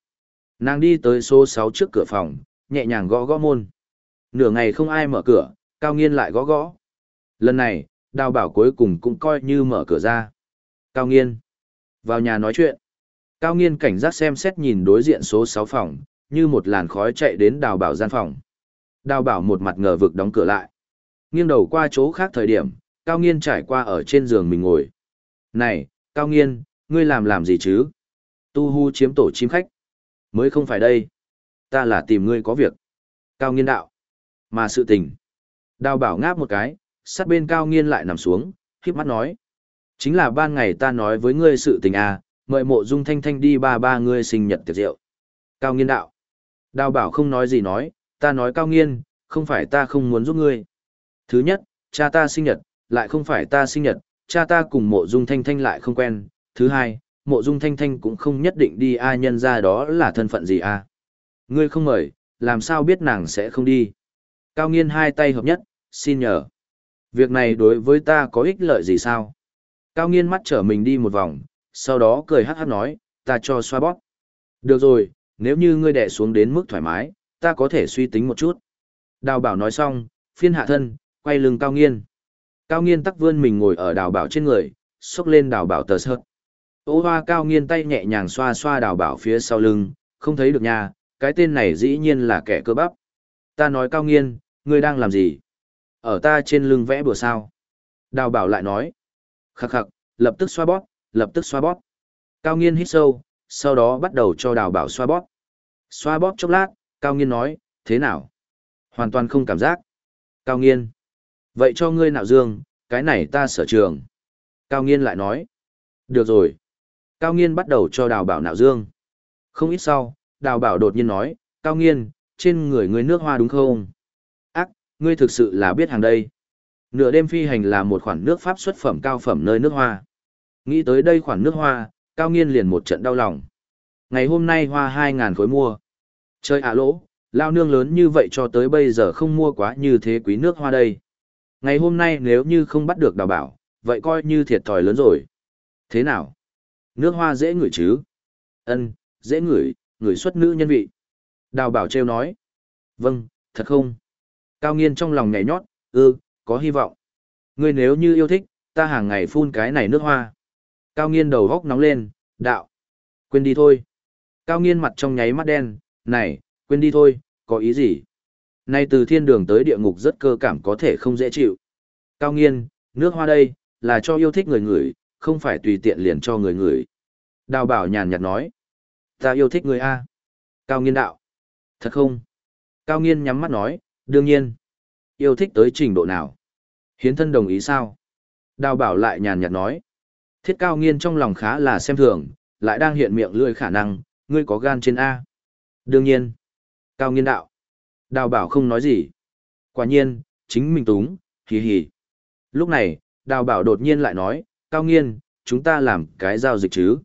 Nàng đi tới số sáu trước cửa phòng, nhẹ nhàng gõ gõ môn. Nửa ngày không ai mở cửa, cao nghiên lại gõ gõ. Lần này, đào bảo cuối cùng cũng coi như mở cửa ra. Cao nghiên. Vào nhà nói chuyện. Cao nghiên cảnh giác xem xét nhìn đối diện số 6 phòng, như một làn khói chạy đến đào bảo gian phòng. Đào bảo một mặt ngờ vực đóng cửa lại. Nghiêng đầu qua chỗ khác thời điểm, Cao nghiên trải qua ở trên giường mình ngồi. Này, Cao nghiên, ngươi làm làm gì chứ? Tu hu chiếm tổ chim khách. Mới không phải đây. Ta là tìm ngươi có việc. Cao nghiên đạo. Mà sự tình. Đào bảo ngáp một cái, sát bên cao nghiên lại nằm xuống, khiếp mắt nói. Chính là ban ngày ta nói với ngươi sự tình à, mời mộ dung thanh thanh đi ba ba ngươi sinh nhật tiệc rượu. Cao nghiên đạo. Đào bảo không nói gì nói, ta nói cao nghiên, không phải ta không muốn giúp ngươi. Thứ nhất, cha ta sinh nhật, lại không phải ta sinh nhật, cha ta cùng mộ dung thanh thanh lại không quen. Thứ hai, mộ dung thanh thanh cũng không nhất định đi ai nhân ra đó là thân phận gì à. Ngươi không mời, làm sao biết nàng sẽ không đi. Cao nghiên hai tay hợp nhất, xin nhờ. Việc này đối với ta có ích lợi gì sao? Cao nghiên mắt trở mình đi một vòng, sau đó cười hát hát nói, ta cho xoa bóp. Được rồi, nếu như ngươi đẻ xuống đến mức thoải mái, ta có thể suy tính một chút. Đào bảo nói xong, phiên hạ thân, quay lưng cao nghiên. Cao nghiên tắc vươn mình ngồi ở đào bảo trên người, xốc lên đào bảo tờ sợt. Ô hoa cao nghiên tay nhẹ nhàng xoa xoa đào bảo phía sau lưng, không thấy được nha, cái tên này dĩ nhiên là kẻ cơ bắp. Ta nói cao nghiên, ngươi đang làm gì? Ở ta trên lưng vẽ bừa sao? Đào bảo lại nói. Khắc khắc, lập tức xoa bóp, lập tức xoa bóp. Cao nghiên hít sâu, sau đó bắt đầu cho đào bảo xoa bóp. Xoa bóp chốc lát, cao nghiên nói, thế nào? Hoàn toàn không cảm giác. Cao nghiên. Vậy cho ngươi nạo dương, cái này ta sở trường. Cao nghiên lại nói. Được rồi. Cao nghiên bắt đầu cho đào bảo nạo dương. Không ít sau, đào bảo đột nhiên nói, Cao nghiên, trên người ngươi nước hoa đúng không? Ác, ngươi thực sự là biết hàng đây. Nửa đêm phi hành là một khoản nước Pháp xuất phẩm cao phẩm nơi nước hoa. Nghĩ tới đây khoản nước hoa, Cao Nghiên liền một trận đau lòng. Ngày hôm nay hoa 2.000 khối mua. Chơi ạ lỗ, lao nương lớn như vậy cho tới bây giờ không mua quá như thế quý nước hoa đây. Ngày hôm nay nếu như không bắt được đào bảo, vậy coi như thiệt thòi lớn rồi. Thế nào? Nước hoa dễ ngửi chứ? Ân, dễ ngửi, ngửi xuất nữ nhân vị. Đào bảo trêu nói. Vâng, thật không? Cao nghiên trong lòng nhảy nhót, ư, có hy vọng. Ngươi nếu như yêu thích, ta hàng ngày phun cái này nước hoa. Cao nghiên đầu góc nóng lên, đạo. Quên đi thôi. Cao nghiên mặt trong nháy mắt đen, này, quên đi thôi, có ý gì? Nay từ thiên đường tới địa ngục rất cơ cảm có thể không dễ chịu. Cao nghiên, nước hoa đây, là cho yêu thích người người, không phải tùy tiện liền cho người người. Đào bảo nhàn nhạt nói. Ta yêu thích người A. Cao nghiên đạo. Thật không? Cao nghiên nhắm mắt nói, đương nhiên. Yêu thích tới trình độ nào? Hiến thân đồng ý sao? Đào bảo lại nhàn nhạt nói. Thiết cao nghiên trong lòng khá là xem thường, lại đang hiện miệng lươi khả năng, ngươi có gan trên A. Đương nhiên. Cao nghiên đạo. Đào bảo không nói gì. Quả nhiên, chính mình túng, hì hì. Lúc này, đào bảo đột nhiên lại nói, Cao nghiên, chúng ta làm cái giao dịch chứ.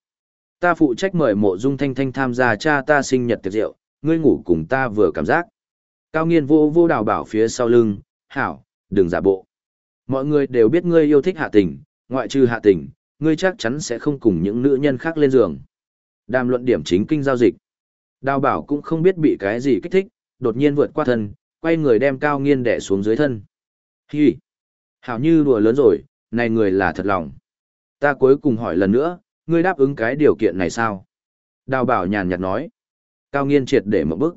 Ta phụ trách mời mộ dung thanh thanh tham gia cha ta sinh nhật tiệc rượu, ngươi ngủ cùng ta vừa cảm giác. Cao nghiên vô vô đào bảo phía sau lưng, hảo, đừng giả bộ. Mọi người đều biết ngươi yêu thích hạ tình, ngoại trừ hạ tình, ngươi chắc chắn sẽ không cùng những nữ nhân khác lên giường. Đàm luận điểm chính kinh giao dịch. Đào bảo cũng không biết bị cái gì kích thích, đột nhiên vượt qua thân, quay người đem cao nghiên đẻ xuống dưới thân. Hi! Hảo như đùa lớn rồi, này người là thật lòng. Ta cuối cùng hỏi lần nữa, ngươi đáp ứng cái điều kiện này sao? Đào bảo nhàn nhạt nói. Cao nghiên triệt để một bức.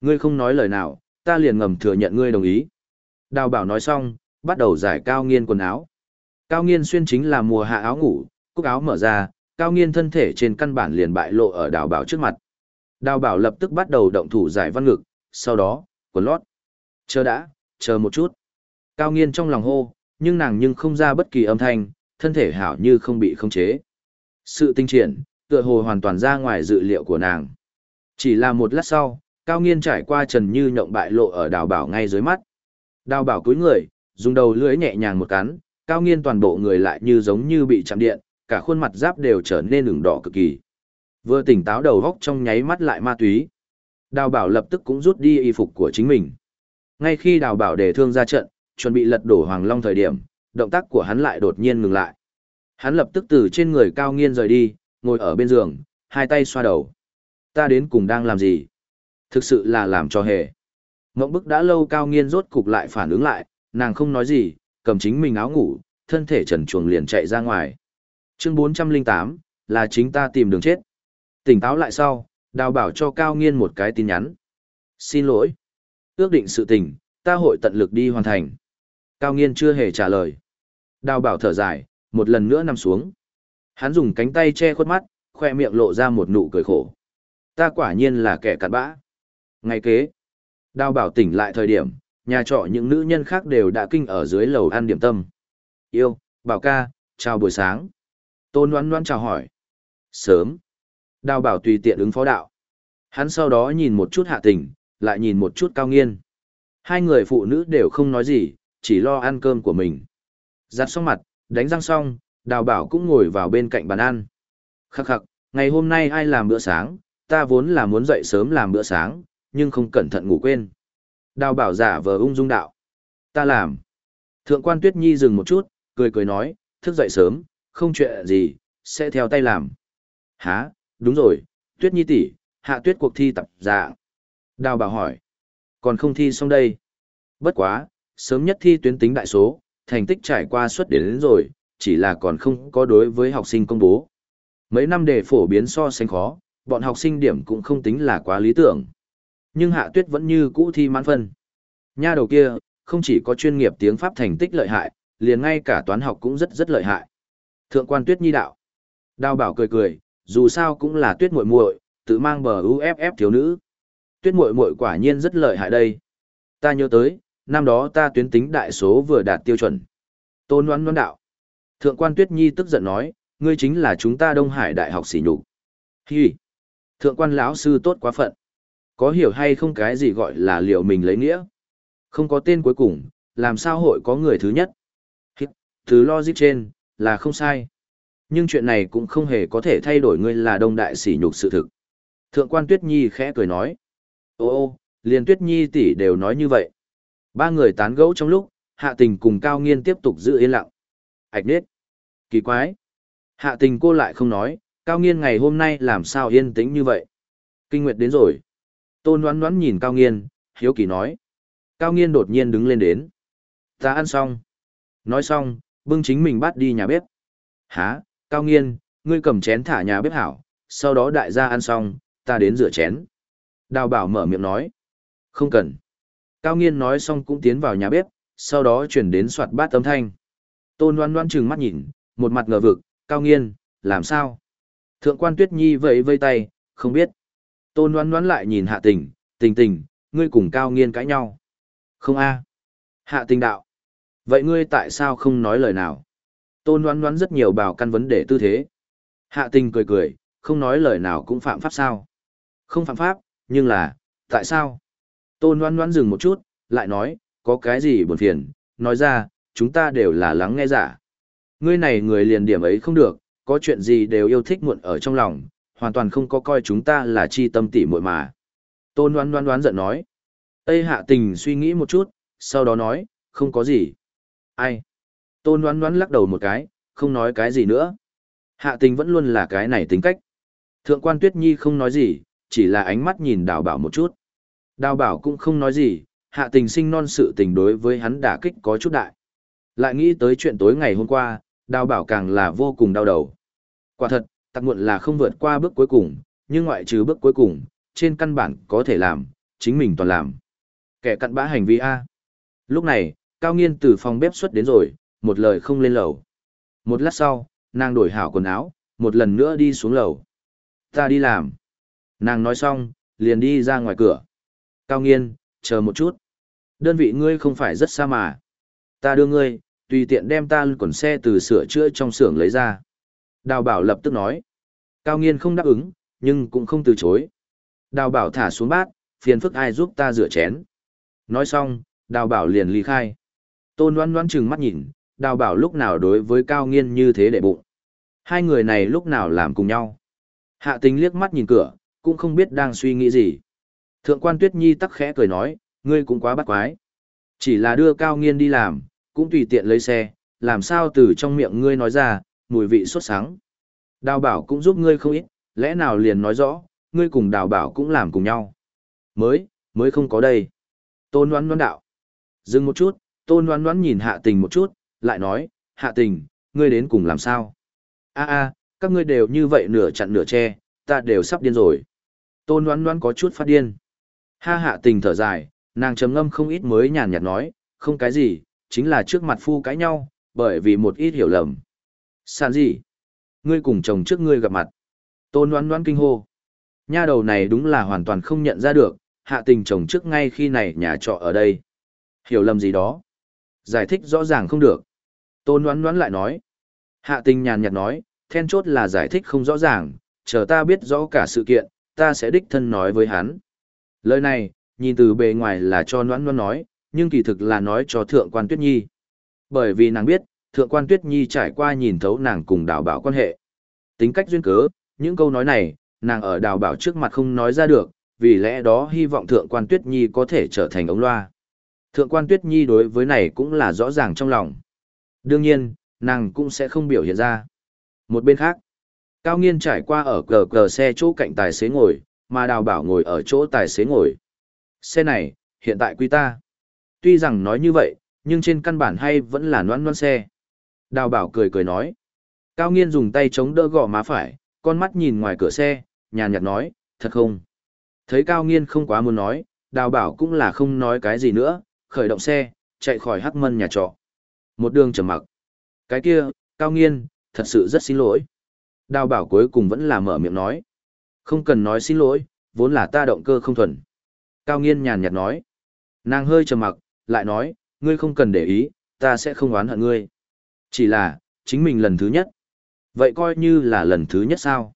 Ngươi không nói lời nào, ta liền ngầm thừa nhận ngươi đồng ý. Đào bảo nói xong, bắt đầu giải cao nghiên quần áo. Cao nghiên xuyên chính là mùa hạ áo ngủ, cúc áo mở ra, cao nghiên thân thể trên căn bản liền bại lộ ở đào bảo trước mặt. Đào bảo lập tức bắt đầu động thủ giải văn ngực, sau đó, quần lót. Chờ đã, chờ một chút. Cao nghiên trong lòng hô, nhưng nàng nhưng không ra bất kỳ âm thanh, thân thể hảo như không bị khống chế. Sự tinh triển, tựa hồ hoàn toàn ra ngoài dự liệu của nàng. Chỉ là một lát sau, cao nghiên trải qua trần như nhộng bại lộ ở đào bảo ngay dưới mắt. Đào bảo cúi người, dùng đầu lưỡi nhẹ nhàng một cắn, cao nghiên toàn bộ người lại như giống như bị chạm điện, cả khuôn mặt giáp đều trở nên ửng đỏ cực kỳ. Vừa tỉnh táo đầu góc trong nháy mắt lại ma túy. Đào bảo lập tức cũng rút đi y phục của chính mình. Ngay khi đào bảo để thương ra trận, chuẩn bị lật đổ Hoàng Long thời điểm, động tác của hắn lại đột nhiên ngừng lại. Hắn lập tức từ trên người cao nghiên rời đi, ngồi ở bên giường, hai tay xoa đầu. Ta đến cùng đang làm gì? Thực sự là làm cho hề. Ngộng bức đã lâu cao nghiên rốt cục lại phản ứng lại, nàng không nói gì, cầm chính mình áo ngủ, thân thể trần chuồng liền chạy ra ngoài. Chương 408, là chính ta tìm đường chết. Tỉnh táo lại sau, đào bảo cho Cao Nghiên một cái tin nhắn. Xin lỗi. Ước định sự tình, ta hội tận lực đi hoàn thành. Cao Nghiên chưa hề trả lời. Đào bảo thở dài, một lần nữa nằm xuống. Hắn dùng cánh tay che khuất mắt, khoe miệng lộ ra một nụ cười khổ. Ta quả nhiên là kẻ cặn bã. Ngay kế, đào bảo tỉnh lại thời điểm, nhà trọ những nữ nhân khác đều đã kinh ở dưới lầu ăn điểm tâm. Yêu, bảo ca, chào buổi sáng. Tôn đoán đoán chào hỏi. Sớm. Đào bảo tùy tiện ứng phó đạo. Hắn sau đó nhìn một chút hạ tình, lại nhìn một chút cao nghiên. Hai người phụ nữ đều không nói gì, chỉ lo ăn cơm của mình. Giặt xong mặt, đánh răng xong, đào bảo cũng ngồi vào bên cạnh bàn ăn. Khắc khắc, ngày hôm nay ai làm bữa sáng, ta vốn là muốn dậy sớm làm bữa sáng, nhưng không cẩn thận ngủ quên. Đào bảo giả vờ ung dung đạo. Ta làm. Thượng quan Tuyết Nhi dừng một chút, cười cười nói, thức dậy sớm, không chuyện gì, sẽ theo tay làm. Hả, đúng rồi, Tuyết Nhi tỷ, hạ tuyết cuộc thi tập dạ. Đào bảo hỏi. Còn không thi xong đây. Bất quá, sớm nhất thi tuyến tính đại số, thành tích trải qua suất đến, đến rồi, chỉ là còn không có đối với học sinh công bố. Mấy năm đề phổ biến so sánh khó, bọn học sinh điểm cũng không tính là quá lý tưởng. Nhưng hạ tuyết vẫn như cũ thi mãn phân. Nha đầu kia, không chỉ có chuyên nghiệp tiếng Pháp thành tích lợi hại, liền ngay cả toán học cũng rất rất lợi hại. Thượng quan tuyết nhi đạo. Đào bảo cười cười, dù sao cũng là tuyết muội muội, tự mang bờ UFF thiếu nữ. Tuyết muội muội quả nhiên rất lợi hại đây. Ta nhớ tới, năm đó ta tuyến tính đại số vừa đạt tiêu chuẩn. Tôn Ngoan Ngoan đạo. Thượng quan Tuyết Nhi tức giận nói, ngươi chính là chúng ta Đông Hải Đại học sỉ nhục. Hi. Thượng quan lão sư tốt quá phận. Có hiểu hay không cái gì gọi là liệu mình lấy nghĩa? Không có tên cuối cùng, làm sao hội có người thứ nhất? Thứ logic trên, là không sai. Nhưng chuyện này cũng không hề có thể thay đổi ngươi là đông đại sỉ nhục sự thực. Thượng quan Tuyết Nhi khẽ cười nói. Ô ô, liền Tuyết Nhi tỷ đều nói như vậy. Ba người tán gẫu trong lúc, hạ tình cùng cao nghiên tiếp tục giữ yên lặng. Ảch nết. Kỳ quái. Hạ tình cô lại không nói, cao nghiên ngày hôm nay làm sao yên tĩnh như vậy. Kinh nguyệt đến rồi. Tôn đoán đoán nhìn cao nghiên, hiếu kỳ nói. Cao nghiên đột nhiên đứng lên đến. Ta ăn xong. Nói xong, bưng chính mình bắt đi nhà bếp. Hả, cao nghiên, ngươi cầm chén thả nhà bếp hảo, sau đó đại gia ăn xong, ta đến rửa chén. Đào bảo mở miệng nói. Không cần. Cao nghiên nói xong cũng tiến vào nhà bếp, sau đó chuyển đến soạt bát âm thanh. Tôn loan loan trừng mắt nhìn, một mặt ngờ vực, cao nghiên, làm sao? Thượng quan tuyết nhi vẫy vây tay, không biết. Tôn loan loan lại nhìn hạ tình, tình tình, ngươi cùng cao nghiên cãi nhau. Không a Hạ tình đạo. Vậy ngươi tại sao không nói lời nào? Tôn đoán đoán rất nhiều bảo căn vấn đề tư thế. Hạ tình cười cười, không nói lời nào cũng phạm pháp sao? Không phạm pháp, nhưng là, tại sao? Tôn đoán đoán dừng một chút, lại nói, có cái gì buồn phiền, nói ra, chúng ta đều là lắng nghe giả. Ngươi này người liền điểm ấy không được, có chuyện gì đều yêu thích muộn ở trong lòng, hoàn toàn không có coi chúng ta là chi tâm tỉ muội mà. Tôn đoán đoán đoán giận nói. Tây hạ tình suy nghĩ một chút, sau đó nói, không có gì. Ai? Tôn đoán đoán lắc đầu một cái, không nói cái gì nữa. Hạ tình vẫn luôn là cái này tính cách. Thượng quan Tuyết Nhi không nói gì, chỉ là ánh mắt nhìn đào bảo một chút. Đào bảo cũng không nói gì, hạ tình sinh non sự tình đối với hắn đả kích có chút đại. Lại nghĩ tới chuyện tối ngày hôm qua, đào bảo càng là vô cùng đau đầu. Quả thật, tặc muộn là không vượt qua bước cuối cùng, nhưng ngoại trừ bước cuối cùng, trên căn bản có thể làm, chính mình toàn làm. Kẻ cặn bã hành vi A. Lúc này, Cao Nghiên từ phòng bếp xuất đến rồi, một lời không lên lầu. Một lát sau, nàng đổi hảo quần áo, một lần nữa đi xuống lầu. Ta đi làm. Nàng nói xong, liền đi ra ngoài cửa. Cao Nghiên, chờ một chút. Đơn vị ngươi không phải rất xa mà. Ta đưa ngươi, tùy tiện đem ta quần xe từ sửa chữa trong xưởng lấy ra. Đào bảo lập tức nói. Cao nghiên không đáp ứng, nhưng cũng không từ chối. Đào bảo thả xuống bát, phiền phức ai giúp ta rửa chén. Nói xong, đào bảo liền ly khai. Tôn đoán đoán chừng mắt nhìn, đào bảo lúc nào đối với cao nghiên như thế đệ bụng. Hai người này lúc nào làm cùng nhau. Hạ tính liếc mắt nhìn cửa, cũng không biết đang suy nghĩ gì. Thượng quan Tuyết Nhi tắc khẽ cười nói, ngươi cũng quá bắt quái. Chỉ là đưa cao nghiên đi làm, cũng tùy tiện lấy xe, làm sao từ trong miệng ngươi nói ra, mùi vị xuất sáng. Đào bảo cũng giúp ngươi không ít, lẽ nào liền nói rõ, ngươi cùng đào bảo cũng làm cùng nhau. Mới, mới không có đây. Tôn đoán đoán đạo. Dừng một chút, tôn đoán đoán nhìn hạ tình một chút, lại nói, hạ tình, ngươi đến cùng làm sao? a a các ngươi đều như vậy nửa chặn nửa che, ta đều sắp điên rồi. Tôn đoán đoán có chút phát điên. Ha hạ tình thở dài, nàng trầm ngâm không ít mới nhàn nhạt nói, không cái gì, chính là trước mặt phu cãi nhau, bởi vì một ít hiểu lầm. Sàn gì? Ngươi cùng chồng trước ngươi gặp mặt. Tôn đoán đoán kinh hô. Nha đầu này đúng là hoàn toàn không nhận ra được, hạ tình chồng trước ngay khi này nhà trọ ở đây. Hiểu lầm gì đó? Giải thích rõ ràng không được. Tôn đoán đoán lại nói. Hạ tình nhàn nhạt nói, then chốt là giải thích không rõ ràng, chờ ta biết rõ cả sự kiện, ta sẽ đích thân nói với hắn. Lời này, nhìn từ bề ngoài là cho noãn noãn nói, nhưng kỳ thực là nói cho thượng quan tuyết nhi. Bởi vì nàng biết, thượng quan tuyết nhi trải qua nhìn thấu nàng cùng đào bảo quan hệ. Tính cách duyên cớ, những câu nói này, nàng ở đào bảo trước mặt không nói ra được, vì lẽ đó hy vọng thượng quan tuyết nhi có thể trở thành ống loa. Thượng quan tuyết nhi đối với này cũng là rõ ràng trong lòng. Đương nhiên, nàng cũng sẽ không biểu hiện ra. Một bên khác, Cao Nghiên trải qua ở cờ cờ xe chỗ cạnh tài xế ngồi, mà Đào Bảo ngồi ở chỗ tài xế ngồi. Xe này, hiện tại quy ta. Tuy rằng nói như vậy, nhưng trên căn bản hay vẫn là noan noan xe. Đào Bảo cười cười nói. Cao Nghiên dùng tay chống đỡ gò má phải, con mắt nhìn ngoài cửa xe, nhàn nhạt nói, thật không? Thấy Cao Nghiên không quá muốn nói, Đào Bảo cũng là không nói cái gì nữa, khởi động xe, chạy khỏi hắc mân nhà trọ. Một đường trầm mặc. Cái kia, Cao Nghiên, thật sự rất xin lỗi. Đào bảo cuối cùng vẫn là mở miệng nói. Không cần nói xin lỗi, vốn là ta động cơ không thuần. Cao nghiên nhàn nhạt nói. Nàng hơi trầm mặc, lại nói, ngươi không cần để ý, ta sẽ không oán hận ngươi. Chỉ là, chính mình lần thứ nhất. Vậy coi như là lần thứ nhất sao?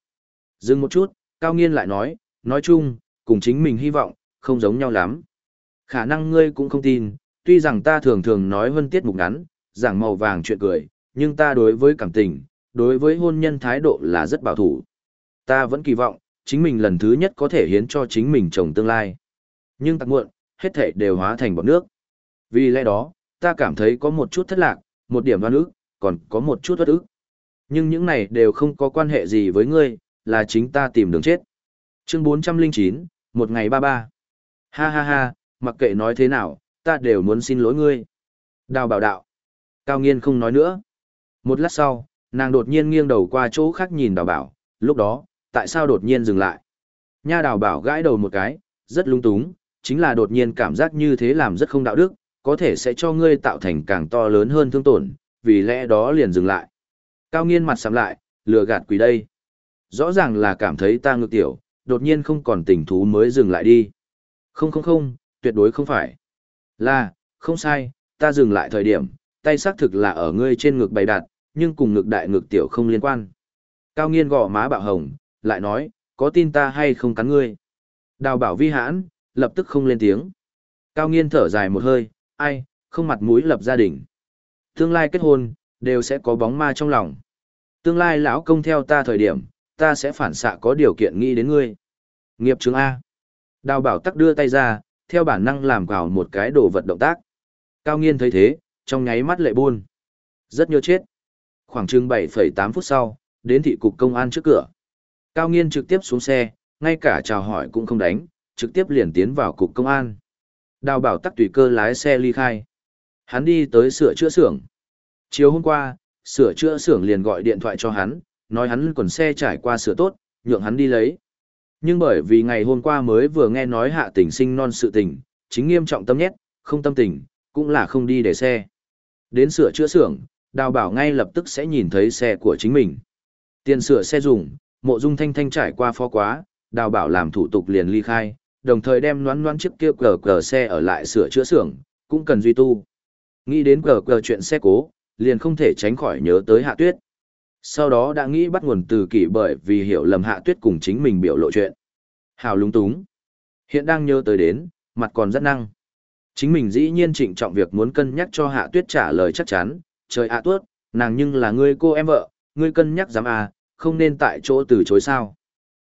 Dừng một chút, Cao nghiên lại nói, nói chung, cùng chính mình hy vọng, không giống nhau lắm. Khả năng ngươi cũng không tin, tuy rằng ta thường thường nói vân tiết mục ngắn, giảng màu vàng chuyện cười, nhưng ta đối với cảm tình, đối với hôn nhân thái độ là rất bảo thủ. Ta vẫn kỳ vọng, chính mình lần thứ nhất có thể hiến cho chính mình chồng tương lai. Nhưng tặc muộn, hết thể đều hóa thành bọt nước. Vì lẽ đó, ta cảm thấy có một chút thất lạc, một điểm đoan ức, còn có một chút bất ức. Nhưng những này đều không có quan hệ gì với ngươi, là chính ta tìm đường chết. Chương 409, một ngày ba ba. Ha ha ha, mặc kệ nói thế nào, ta đều muốn xin lỗi ngươi. Đào bảo đạo. Cao nghiên không nói nữa. Một lát sau, nàng đột nhiên nghiêng đầu qua chỗ khác nhìn đào bảo, lúc đó, tại sao đột nhiên dừng lại? Nha đào bảo gãi đầu một cái, rất lung túng, chính là đột nhiên cảm giác như thế làm rất không đạo đức, có thể sẽ cho ngươi tạo thành càng to lớn hơn thương tổn, vì lẽ đó liền dừng lại. Cao nghiên mặt sầm lại, lừa gạt quỷ đây. Rõ ràng là cảm thấy ta ngược tiểu, đột nhiên không còn tình thú mới dừng lại đi. Không không không, tuyệt đối không phải. Là, không sai, ta dừng lại thời điểm, tay xác thực là ở ngươi trên ngực bày đặt, nhưng cùng ngực đại ngực tiểu không liên quan. Cao nghiên gò má bạo hồng, lại nói, có tin ta hay không cắn ngươi. Đào bảo vi hãn, lập tức không lên tiếng. Cao nghiên thở dài một hơi, ai, không mặt mũi lập gia đình. Tương lai kết hôn, đều sẽ có bóng ma trong lòng. Tương lai lão công theo ta thời điểm, ta sẽ phản xạ có điều kiện nghĩ đến ngươi. Nghiệp chứng A. Đào bảo tắc đưa tay ra, theo bản năng làm vào một cái đồ vật động tác. Cao nghiên thấy thế, trong nháy mắt lệ buôn. Rất nhớ chết. Khoảng chừng 7,8 phút sau, đến thị cục công an trước cửa. Cao nghiên trực tiếp xuống xe, ngay cả chào hỏi cũng không đánh, trực tiếp liền tiến vào cục công an. Đào bảo tắc tùy cơ lái xe ly khai. Hắn đi tới sửa chữa xưởng. Chiều hôm qua, sửa chữa xưởng liền gọi điện thoại cho hắn, nói hắn còn xe trải qua sửa tốt, nhượng hắn đi lấy. Nhưng bởi vì ngày hôm qua mới vừa nghe nói hạ tình sinh non sự tình, chính nghiêm trọng tâm nhét, không tâm tình, cũng là không đi để xe. Đến sửa chữa xưởng, đào bảo ngay lập tức sẽ nhìn thấy xe của chính mình. Tiền sửa xe dùng, mộ dung thanh thanh trải qua phó quá, đào bảo làm thủ tục liền ly khai, đồng thời đem noán noán chiếc kia cờ cờ xe ở lại sửa chữa xưởng, cũng cần duy tu. Nghĩ đến cờ cờ chuyện xe cố, liền không thể tránh khỏi nhớ tới hạ tuyết. Sau đó đã nghĩ bắt nguồn từ kỷ bởi vì hiểu lầm hạ tuyết cùng chính mình biểu lộ chuyện. Hào lúng túng. Hiện đang nhớ tới đến, mặt còn rất năng. Chính mình dĩ nhiên trịnh trọng việc muốn cân nhắc cho hạ tuyết trả lời chắc chắn, trời ạ tuốt, nàng nhưng là ngươi cô em vợ, ngươi cân nhắc dám à, không nên tại chỗ từ chối sao.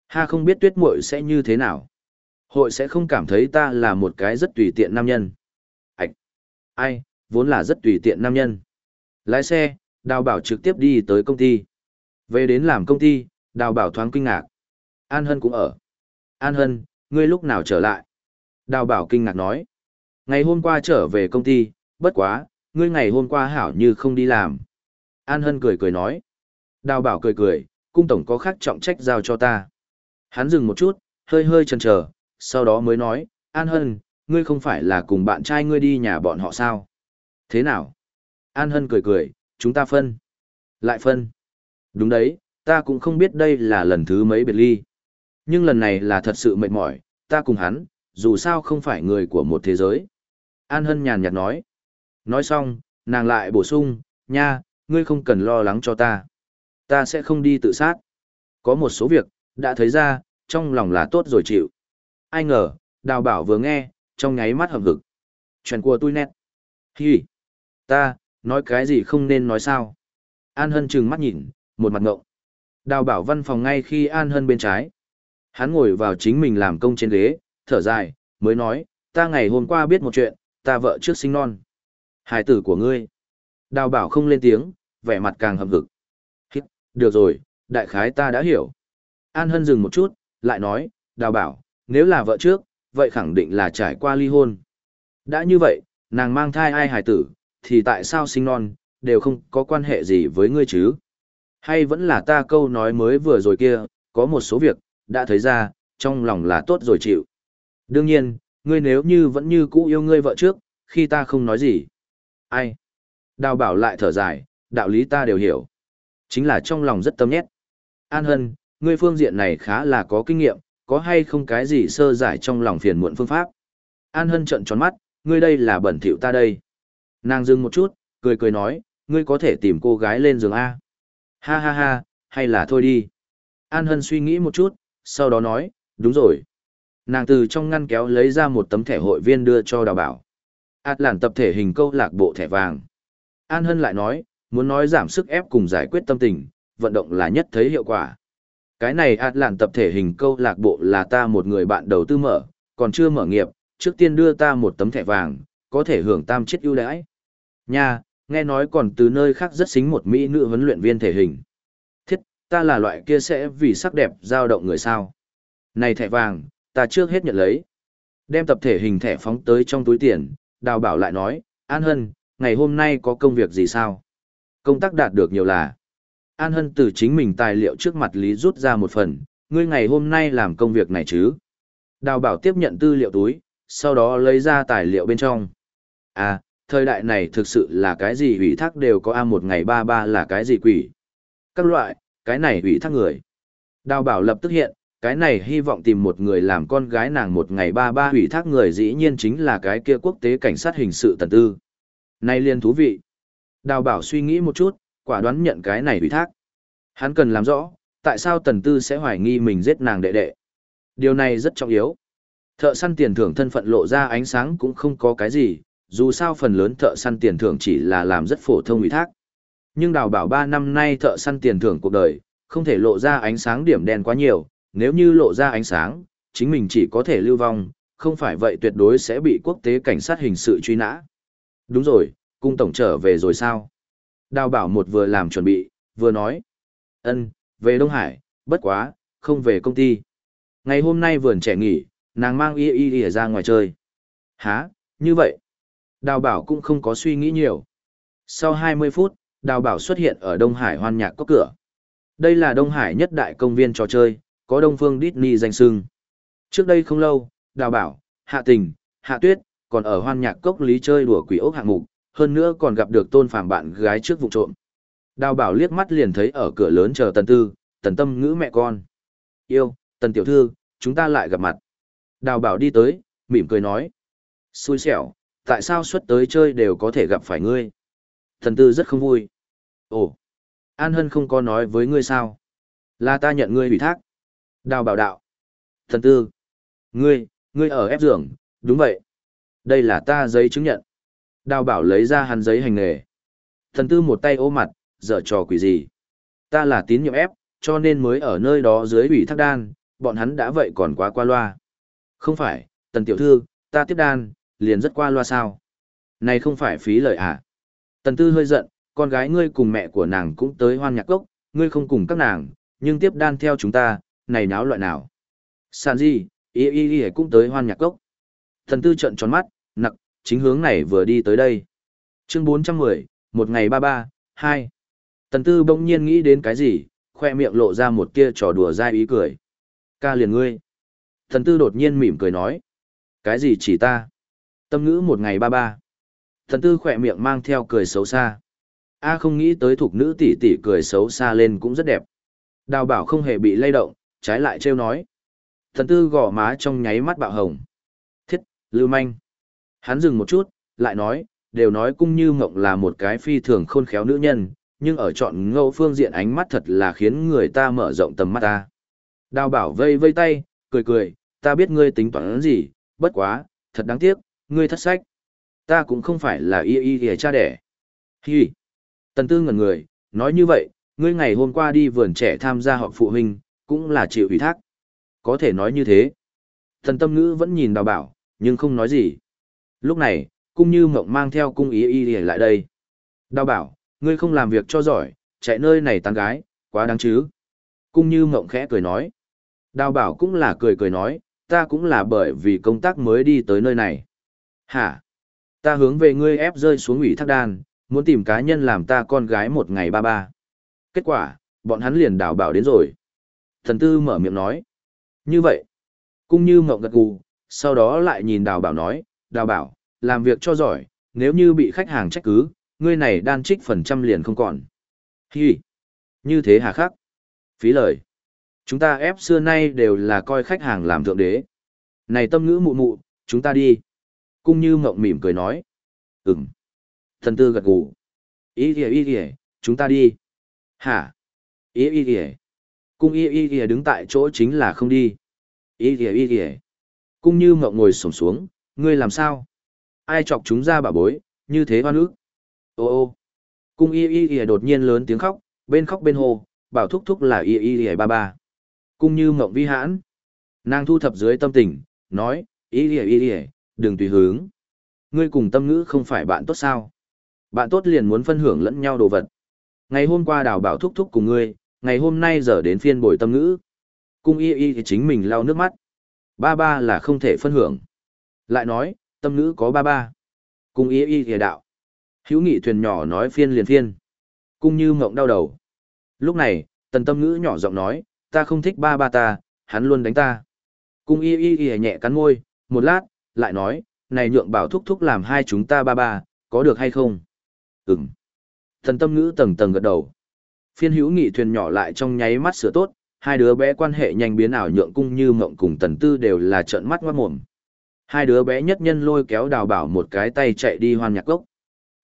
Ha không biết tuyết muội sẽ như thế nào. Hội sẽ không cảm thấy ta là một cái rất tùy tiện nam nhân. Ảch! Ai, vốn là rất tùy tiện nam nhân. Lái xe, đào bảo trực tiếp đi tới công ty. Về đến làm công ty, đào bảo thoáng kinh ngạc. An Hân cũng ở. An Hân, ngươi lúc nào trở lại? Đào bảo kinh ngạc nói. Ngày hôm qua trở về công ty, bất quá, ngươi ngày hôm qua hảo như không đi làm. An Hân cười cười nói. Đào bảo cười cười, cung tổng có khác trọng trách giao cho ta. Hắn dừng một chút, hơi hơi chần chờ, sau đó mới nói, An Hân, ngươi không phải là cùng bạn trai ngươi đi nhà bọn họ sao? Thế nào? An Hân cười cười, chúng ta phân. Lại phân. Đúng đấy, ta cũng không biết đây là lần thứ mấy biệt ly. Nhưng lần này là thật sự mệt mỏi, ta cùng hắn, dù sao không phải người của một thế giới. An Hân nhàn nhạt nói. Nói xong, nàng lại bổ sung, nha, ngươi không cần lo lắng cho ta. Ta sẽ không đi tự sát. Có một số việc, đã thấy ra, trong lòng là tốt rồi chịu. Ai ngờ, đào bảo vừa nghe, trong nháy mắt hầm hực. Chuyện của tôi nét. Hi. Ta, nói cái gì không nên nói sao. An Hân trừng mắt nhìn, một mặt ngộng. Đào bảo văn phòng ngay khi An Hân bên trái. Hắn ngồi vào chính mình làm công trên ghế, thở dài, mới nói, ta ngày hôm qua biết một chuyện, ta vợ trước sinh non. Hải tử của ngươi. Đào bảo không lên tiếng, vẻ mặt càng hầm hực. Hít, được rồi, đại khái ta đã hiểu. An Hân dừng một chút, lại nói, đào bảo, nếu là vợ trước, vậy khẳng định là trải qua ly hôn. Đã như vậy, nàng mang thai ai hải tử, thì tại sao sinh non, đều không có quan hệ gì với ngươi chứ? Hay vẫn là ta câu nói mới vừa rồi kia, có một số việc, đã thấy ra, trong lòng là tốt rồi chịu. Đương nhiên, ngươi nếu như vẫn như cũ yêu ngươi vợ trước, khi ta không nói gì. Ai? Đào bảo lại thở dài, đạo lý ta đều hiểu. Chính là trong lòng rất tâm nhét. An Hân, ngươi phương diện này khá là có kinh nghiệm, có hay không cái gì sơ giải trong lòng phiền muộn phương pháp. An Hân trợn tròn mắt, ngươi đây là bẩn thỉu ta đây. Nàng dừng một chút, cười cười nói, ngươi có thể tìm cô gái lên giường A. Ha ha ha, hay là thôi đi. An Hân suy nghĩ một chút, sau đó nói, đúng rồi. Nàng từ trong ngăn kéo lấy ra một tấm thẻ hội viên đưa cho đào bảo. Át làn tập thể hình câu lạc bộ thẻ vàng. An Hân lại nói, muốn nói giảm sức ép cùng giải quyết tâm tình, vận động là nhất thấy hiệu quả. Cái này ạt làn tập thể hình câu lạc bộ là ta một người bạn đầu tư mở, còn chưa mở nghiệp, trước tiên đưa ta một tấm thẻ vàng, có thể hưởng tam chiết ưu đãi. Nha, nghe nói còn từ nơi khác rất xính một mỹ nữ huấn luyện viên thể hình. Thiết, ta là loại kia sẽ vì sắc đẹp dao động người sao. Này thẻ vàng, ta trước hết nhận lấy. Đem tập thể hình thẻ phóng tới trong túi tiền, đào bảo lại nói, An Hân, ngày hôm nay có công việc gì sao? Công tác đạt được nhiều là. An Hân từ chính mình tài liệu trước mặt Lý rút ra một phần, ngươi ngày hôm nay làm công việc này chứ? Đào bảo tiếp nhận tư liệu túi, sau đó lấy ra tài liệu bên trong. À, thời đại này thực sự là cái gì ủy thác đều có A một ngày ba ba là cái gì quỷ. Các loại, cái này ủy thác người. Đào bảo lập tức hiện, cái này hy vọng tìm một người làm con gái nàng một ngày ba ba ủy thác người dĩ nhiên chính là cái kia quốc tế cảnh sát hình sự tần tư. nay liên thú vị. Đào bảo suy nghĩ một chút, quả đoán nhận cái này ủy thác. Hắn cần làm rõ, tại sao tần tư sẽ hoài nghi mình giết nàng đệ đệ. Điều này rất trọng yếu. Thợ săn tiền thưởng thân phận lộ ra ánh sáng cũng không có cái gì, dù sao phần lớn thợ săn tiền thưởng chỉ là làm rất phổ thông ủy thác. Nhưng đào bảo ba năm nay thợ săn tiền thưởng cuộc đời, không thể lộ ra ánh sáng điểm đen quá nhiều, nếu như lộ ra ánh sáng, chính mình chỉ có thể lưu vong, không phải vậy tuyệt đối sẽ bị quốc tế cảnh sát hình sự truy nã. Đúng rồi, cung tổng trở về rồi sao? Đào bảo một vừa làm chuẩn bị, vừa nói. ân về Đông Hải, bất quá, không về công ty. Ngày hôm nay vườn trẻ nghỉ, nàng mang y y y ra ngoài chơi. Hả, như vậy? Đào bảo cũng không có suy nghĩ nhiều. Sau 20 phút, đào bảo xuất hiện ở Đông Hải hoan nhạc có cửa. Đây là Đông Hải nhất đại công viên trò chơi, có Đông Phương Disney danh sưng. Trước đây không lâu, đào bảo, hạ tình, hạ tuyết, còn ở hoan nhạc cốc lý chơi đùa quỷ ốc hạng mục, hơn nữa còn gặp được tôn phàm bạn gái trước vụ trộm. Đào bảo liếc mắt liền thấy ở cửa lớn chờ tần tư, tần tâm ngữ mẹ con. Yêu, tần tiểu thư, chúng ta lại gặp mặt. Đào bảo đi tới, mỉm cười nói. Xui xẻo, tại sao xuất tới chơi đều có thể gặp phải ngươi? Thần tư rất không vui. Ồ, An Hân không có nói với ngươi sao? Là ta nhận ngươi ủy thác. Đào bảo đạo. thần tư. Ngươi, ngươi ở ép giường, đúng vậy. Đây là ta giấy chứng nhận. Đào bảo lấy ra hắn giấy hành nghề. Thần tư một tay ô mặt, dở trò quỷ gì. Ta là tín nhiệm ép, cho nên mới ở nơi đó dưới ủy thác đan, bọn hắn đã vậy còn quá qua loa. Không phải, tần tiểu thư, ta tiếp đan, liền rất qua loa sao. Này không phải phí lời à. Tần tư hơi giận, con gái ngươi cùng mẹ của nàng cũng tới hoan nhạc cốc, ngươi không cùng các nàng, nhưng tiếp đan theo chúng ta, này náo loại nào. Sàn gì, y y y cũng tới hoan nhạc cốc. Thần tư trợn tròn mắt, nặng, chính hướng này vừa đi tới đây. Chương 410, một ngày ba ba, hai. Tần tư bỗng nhiên nghĩ đến cái gì, khoe miệng lộ ra một tia trò đùa dai ý cười. Ca liền ngươi. Tần tư đột nhiên mỉm cười nói. Cái gì chỉ ta? Tâm ngữ một ngày ba ba. thần tư khỏe miệng mang theo cười xấu xa. A không nghĩ tới thuộc nữ tỷ tỷ cười xấu xa lên cũng rất đẹp. Đào bảo không hề bị lay động, trái lại trêu nói. Thần tư gò má trong nháy mắt bạo hồng. Thiết, lưu manh. Hắn dừng một chút, lại nói, đều nói cung như mộng là một cái phi thường khôn khéo nữ nhân, nhưng ở chọn ngẫu phương diện ánh mắt thật là khiến người ta mở rộng tầm mắt ta. Đào bảo vây vây tay, cười cười, ta biết ngươi tính toán gì, bất quá, thật đáng tiếc, ngươi thất sách. Ta cũng không phải là y y y cha đẻ. Hi. Tần tư ngẩn người, nói như vậy, ngươi ngày hôm qua đi vườn trẻ tham gia họp phụ huynh, cũng là chịu ủy thác. Có thể nói như thế. Thần tâm ngữ vẫn nhìn đào bảo, nhưng không nói gì. Lúc này, cung như mộng mang theo cung ý y y lại đây. Đào bảo, ngươi không làm việc cho giỏi, chạy nơi này tán gái, quá đáng chứ. Cung như mộng khẽ cười nói. Đào bảo cũng là cười cười nói, ta cũng là bởi vì công tác mới đi tới nơi này. Hả? Ta hướng về ngươi ép rơi xuống ủy thác đan, muốn tìm cá nhân làm ta con gái một ngày ba ba. Kết quả, bọn hắn liền đào bảo đến rồi. Thần tư mở miệng nói. Như vậy, cung như mộng gật gù, sau đó lại nhìn đào bảo nói, đào bảo, làm việc cho giỏi, nếu như bị khách hàng trách cứ, ngươi này đan trích phần trăm liền không còn. Hi, như thế hà khắc. Phí lời. Chúng ta ép xưa nay đều là coi khách hàng làm thượng đế. Này tâm ngữ mụ mụ, chúng ta đi. Cung như mộng mỉm cười nói. Ừm. Thần tư gật gù. Ý kìa ý kìa, chúng ta đi. Hả? Ý ý kìa. Cung ý ý kìa đứng tại chỗ chính là không đi. Ý kìa ý kìa. Cung như mộng ngồi sổng xuống, ngươi làm sao? Ai chọc chúng ra bà bối, như thế hoa nước. Ô ô. Cung y y y đột nhiên lớn tiếng khóc, bên khóc bên hồ, bảo thúc thúc là y y y ba ba. Cung như mộng vi hãn. Nàng thu thập dưới tâm tình, nói, y y y y, đừng tùy hướng. Ngươi cùng tâm ngữ không phải bạn tốt sao? Bạn tốt liền muốn phân hưởng lẫn nhau đồ vật. Ngày hôm qua đào bảo thúc thúc cùng ngươi, ngày hôm nay giờ đến phiên bồi tâm ngữ. Cung y y thì chính mình lau nước mắt. Ba ba là không thể phân hưởng. Lại nói, tâm ngữ có ba ba. Cung y y thì đạo. Hữu nghị thuyền nhỏ nói phiên liền phiên. Cung như mộng đau đầu. Lúc này, tần tâm ngữ nhỏ giọng nói, ta không thích ba ba ta, hắn luôn đánh ta. Cung y y y nhẹ cắn môi, một lát, lại nói, này nhượng bảo thúc thúc làm hai chúng ta ba ba, có được hay không? Ừm. Thần tâm ngữ tầng tầng gật đầu. Phiên hữu nghị thuyền nhỏ lại trong nháy mắt sửa tốt, hai đứa bé quan hệ nhanh biến ảo nhượng cung như mộng cùng tần tư đều là trợn mắt ngoát mồm. Hai đứa bé nhất nhân lôi kéo đào bảo một cái tay chạy đi hoan nhạc gốc.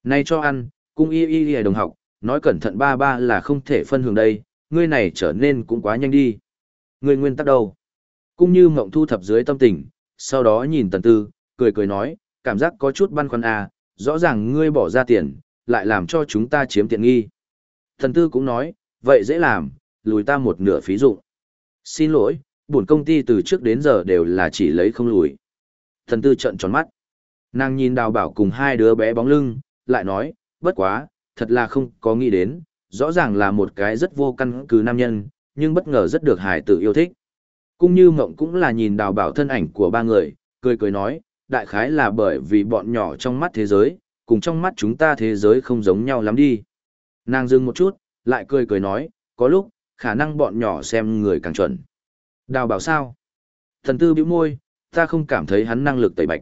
nay cho ăn, cung y y y đồng học, nói cẩn thận ba ba là không thể phân hưởng đây, ngươi này trở nên cũng quá nhanh đi. Ngươi nguyên tắc đâu? Cung như mộng thu thập dưới tâm tình, sau đó nhìn tần tư, cười cười nói, cảm giác có chút băn khoăn à, rõ ràng ngươi bỏ ra tiền, lại làm cho chúng ta chiếm tiện nghi. Thần tư cũng nói, vậy dễ làm, lùi ta một nửa phí dụng. Xin lỗi, buồn công ty từ trước đến giờ đều là chỉ lấy không lùi. Thần tư trợn tròn mắt. Nàng nhìn đào bảo cùng hai đứa bé bóng lưng, lại nói, bất quá, thật là không có nghĩ đến, rõ ràng là một cái rất vô căn cứ nam nhân, nhưng bất ngờ rất được hải tử yêu thích. Cũng như mộng cũng là nhìn đào bảo thân ảnh của ba người, cười cười nói, đại khái là bởi vì bọn nhỏ trong mắt thế giới, cùng trong mắt chúng ta thế giới không giống nhau lắm đi. Nàng dừng một chút, lại cười cười nói, có lúc, khả năng bọn nhỏ xem người càng chuẩn. Đào bảo sao? Thần tư bĩu môi, ta không cảm thấy hắn năng lực tẩy bạch.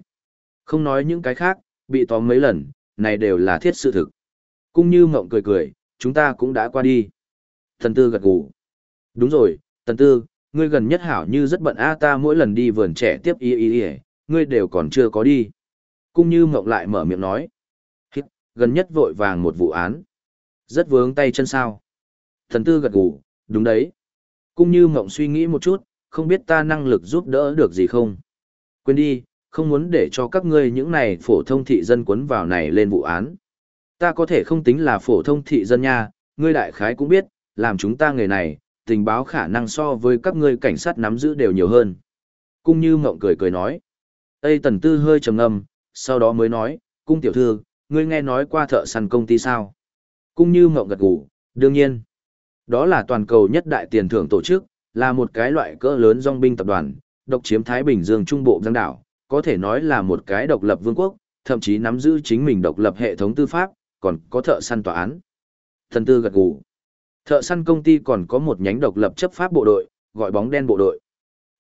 Không nói những cái khác, bị tóm mấy lần, này đều là thiết sự thực. Cũng như mộng cười cười, chúng ta cũng đã qua đi. Thần tư gật gù. Đúng rồi, thần tư, ngươi gần nhất hảo như rất bận a ta mỗi lần đi vườn trẻ tiếp y y y, ngươi đều còn chưa có đi. Cung như mộng lại mở miệng nói. Hít, gần nhất vội vàng một vụ án. Rất vướng tay chân sao. Thần tư gật gù, đúng đấy. Cung như mộng suy nghĩ một chút, không biết ta năng lực giúp đỡ được gì không. Quên đi, không muốn để cho các ngươi những này phổ thông thị dân quấn vào này lên vụ án. Ta có thể không tính là phổ thông thị dân nha, ngươi đại khái cũng biết, làm chúng ta nghề này, tình báo khả năng so với các ngươi cảnh sát nắm giữ đều nhiều hơn. Cung như mộng cười cười nói. Tây tần tư hơi trầm ngâm, sau đó mới nói, cung tiểu thư, ngươi nghe nói qua thợ săn công ty sao? Cung như mộng gật gù, đương nhiên. Đó là toàn cầu nhất đại tiền thưởng tổ chức, là một cái loại cỡ lớn dòng binh tập đoàn, độc chiếm Thái Bình Dương Trung Bộ giang đảo, có thể nói là một cái độc lập vương quốc, thậm chí nắm giữ chính mình độc lập hệ thống tư pháp, còn có thợ săn tòa án. Thần tư gật gù. Thợ săn công ty còn có một nhánh độc lập chấp pháp bộ đội, gọi bóng đen bộ đội.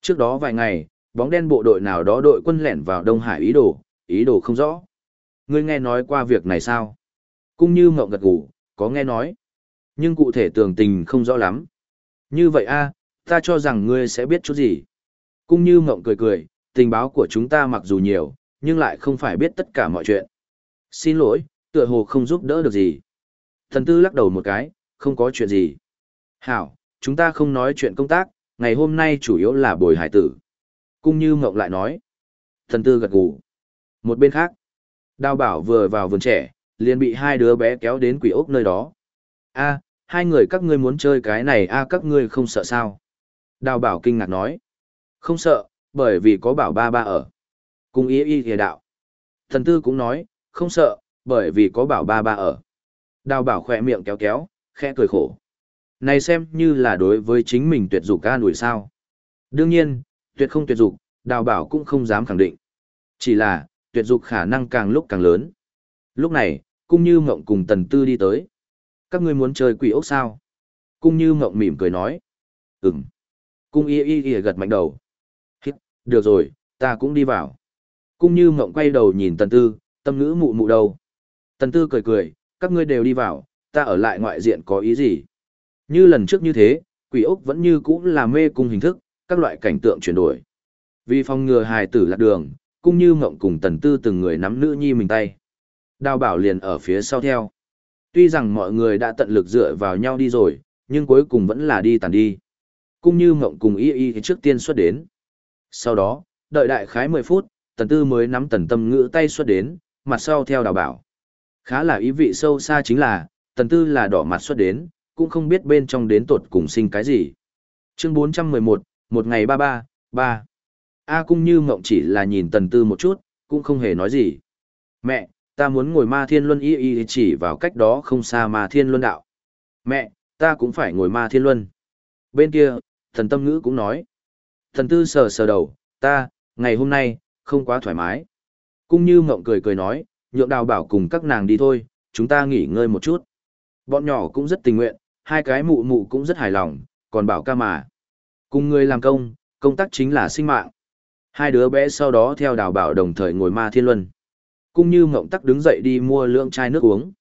Trước đó vài ngày, bóng đen bộ đội nào đó đội quân lẻn vào Đông Hải ý đồ, ý đồ không rõ. Ngươi nghe nói qua việc này sao? Cũng như mộng gật gù, có nghe nói. Nhưng cụ thể tường tình không rõ lắm. Như vậy a, ta cho rằng ngươi sẽ biết chút gì. Cũng như mộng cười cười, tình báo của chúng ta mặc dù nhiều, nhưng lại không phải biết tất cả mọi chuyện. Xin lỗi, tựa hồ không giúp đỡ được gì. Thần tư lắc đầu một cái, không có chuyện gì. Hảo, chúng ta không nói chuyện công tác, ngày hôm nay chủ yếu là bồi hải tử. Cung như mộng lại nói. Thần tư gật gù. Một bên khác, đào bảo vừa vào vườn trẻ, liền bị hai đứa bé kéo đến quỷ ốc nơi đó. a hai người các ngươi muốn chơi cái này a các ngươi không sợ sao? Đào bảo kinh ngạc nói. Không sợ, bởi vì có bảo ba ba ở. Cung ý y thìa đạo. Thần tư cũng nói, không sợ, bởi vì có bảo ba ba ở. Đào bảo khỏe miệng kéo kéo, khẽ cười khổ. Này xem như là đối với chính mình tuyệt dục ca đuổi sao. Đương nhiên, tuyệt không tuyệt dục, đào bảo cũng không dám khẳng định. Chỉ là, tuyệt dục khả năng càng lúc càng lớn. Lúc này, cung như mộng cùng tần tư đi tới. Các ngươi muốn chơi quỷ ốc sao? Cung như mộng mỉm cười nói. Ừm. Cung y y y gật mạnh đầu. Hít, được rồi, ta cũng đi vào. Cung như mộng quay đầu nhìn tần tư, tâm ngữ mụ mụ đầu. Tần tư cười cười, các ngươi đều đi vào, ta ở lại ngoại diện có ý gì? Như lần trước như thế, quỷ ốc vẫn như cũ là mê cung hình thức, các loại cảnh tượng chuyển đổi. Vì phòng ngừa hài tử lạc đường, cũng như mộng cùng tần tư từng người nắm nữ nhi mình tay. Đào bảo liền ở phía sau theo. Tuy rằng mọi người đã tận lực dựa vào nhau đi rồi, nhưng cuối cùng vẫn là đi tàn đi. Cũng như mộng cùng y y trước tiên xuất đến. Sau đó, đợi đại khái 10 phút, tần tư mới nắm tần tâm ngữ tay xuất đến, mặt sau theo đào bảo. Khá là ý vị sâu xa chính là, tần tư là đỏ mặt xuất đến, cũng không biết bên trong đến tột cùng sinh cái gì. Chương 411, một ngày ba ba, ba. A cung như mộng chỉ là nhìn tần tư một chút, cũng không hề nói gì. Mẹ, ta muốn ngồi ma thiên luân y y chỉ vào cách đó không xa ma thiên luân đạo. Mẹ, ta cũng phải ngồi ma thiên luân. Bên kia, thần tâm ngữ cũng nói. Thần tư sờ sờ đầu, ta, ngày hôm nay, không quá thoải mái. Cung như mộng cười cười nói, nhượng đào bảo cùng các nàng đi thôi, chúng ta nghỉ ngơi một chút. Bọn nhỏ cũng rất tình nguyện, hai cái mụ mụ cũng rất hài lòng, còn bảo ca mà. Cùng người làm công, công tác chính là sinh mạng. Hai đứa bé sau đó theo đào bảo đồng thời ngồi ma thiên luân. Cung như mộng tắc đứng dậy đi mua lượng chai nước uống.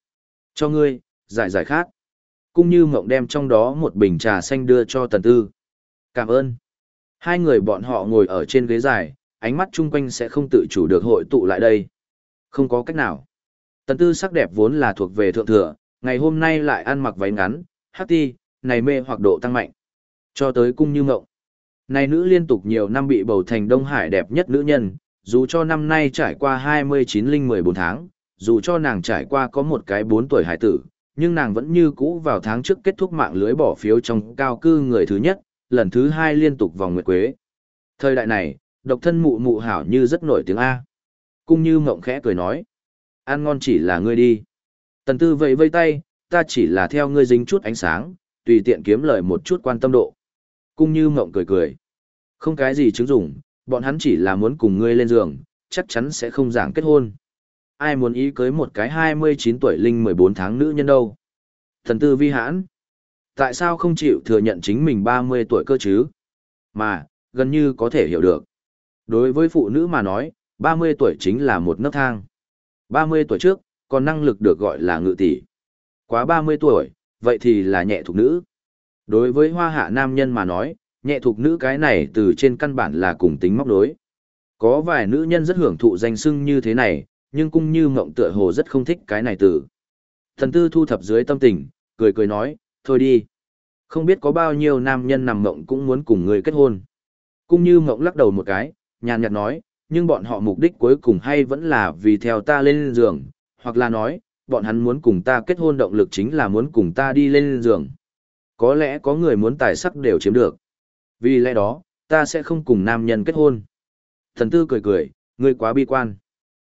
Cho ngươi, giải giải khát. Cung như mộng đem trong đó một bình trà xanh đưa cho tần tư. Cảm ơn. Hai người bọn họ ngồi ở trên ghế dài, ánh mắt chung quanh sẽ không tự chủ được hội tụ lại đây. Không có cách nào. Tần tư sắc đẹp vốn là thuộc về thượng thừa, ngày hôm nay lại ăn mặc váy ngắn, hát ti, này mê hoặc độ tăng mạnh. Cho tới cung như ngộng. Này nữ liên tục nhiều năm bị bầu thành Đông Hải đẹp nhất nữ nhân, dù cho năm nay trải qua 29 linh 14 tháng, dù cho nàng trải qua có một cái 4 tuổi hải tử, nhưng nàng vẫn như cũ vào tháng trước kết thúc mạng lưới bỏ phiếu trong cao cư người thứ nhất, lần thứ hai liên tục vòng nguyệt quế. Thời đại này, độc thân mụ mụ hảo như rất nổi tiếng A. Cung như mộng khẽ cười nói. Ăn ngon chỉ là ngươi đi. Tần tư vẫy vây tay, ta chỉ là theo ngươi dính chút ánh sáng, tùy tiện kiếm lời một chút quan tâm độ. Cung như mộng cười cười. Không cái gì chứng dụng, bọn hắn chỉ là muốn cùng ngươi lên giường, chắc chắn sẽ không giảng kết hôn. Ai muốn ý cưới một cái 29 tuổi linh 14 tháng nữ nhân đâu. Thần tư vi hãn. Tại sao không chịu thừa nhận chính mình 30 tuổi cơ chứ? Mà, gần như có thể hiểu được. Đối với phụ nữ mà nói, 30 tuổi chính là một nấc thang. 30 tuổi trước, còn năng lực được gọi là ngự tỷ. Quá 30 tuổi, vậy thì là nhẹ thuộc nữ. Đối với hoa hạ nam nhân mà nói, nhẹ thuộc nữ cái này từ trên căn bản là cùng tính móc đối. Có vài nữ nhân rất hưởng thụ danh xưng như thế này, nhưng cũng như mộng tựa hồ rất không thích cái này từ. Thần tư thu thập dưới tâm tình, cười cười nói, thôi đi. Không biết có bao nhiêu nam nhân nằm mộng cũng muốn cùng người kết hôn. Cũng như mộng lắc đầu một cái, nhàn nhạt nói, nhưng bọn họ mục đích cuối cùng hay vẫn là vì theo ta lên giường, hoặc là nói, bọn hắn muốn cùng ta kết hôn động lực chính là muốn cùng ta đi lên giường. Có lẽ có người muốn tài sắc đều chiếm được. Vì lẽ đó, ta sẽ không cùng nam nhân kết hôn. Thần tư cười cười, ngươi quá bi quan.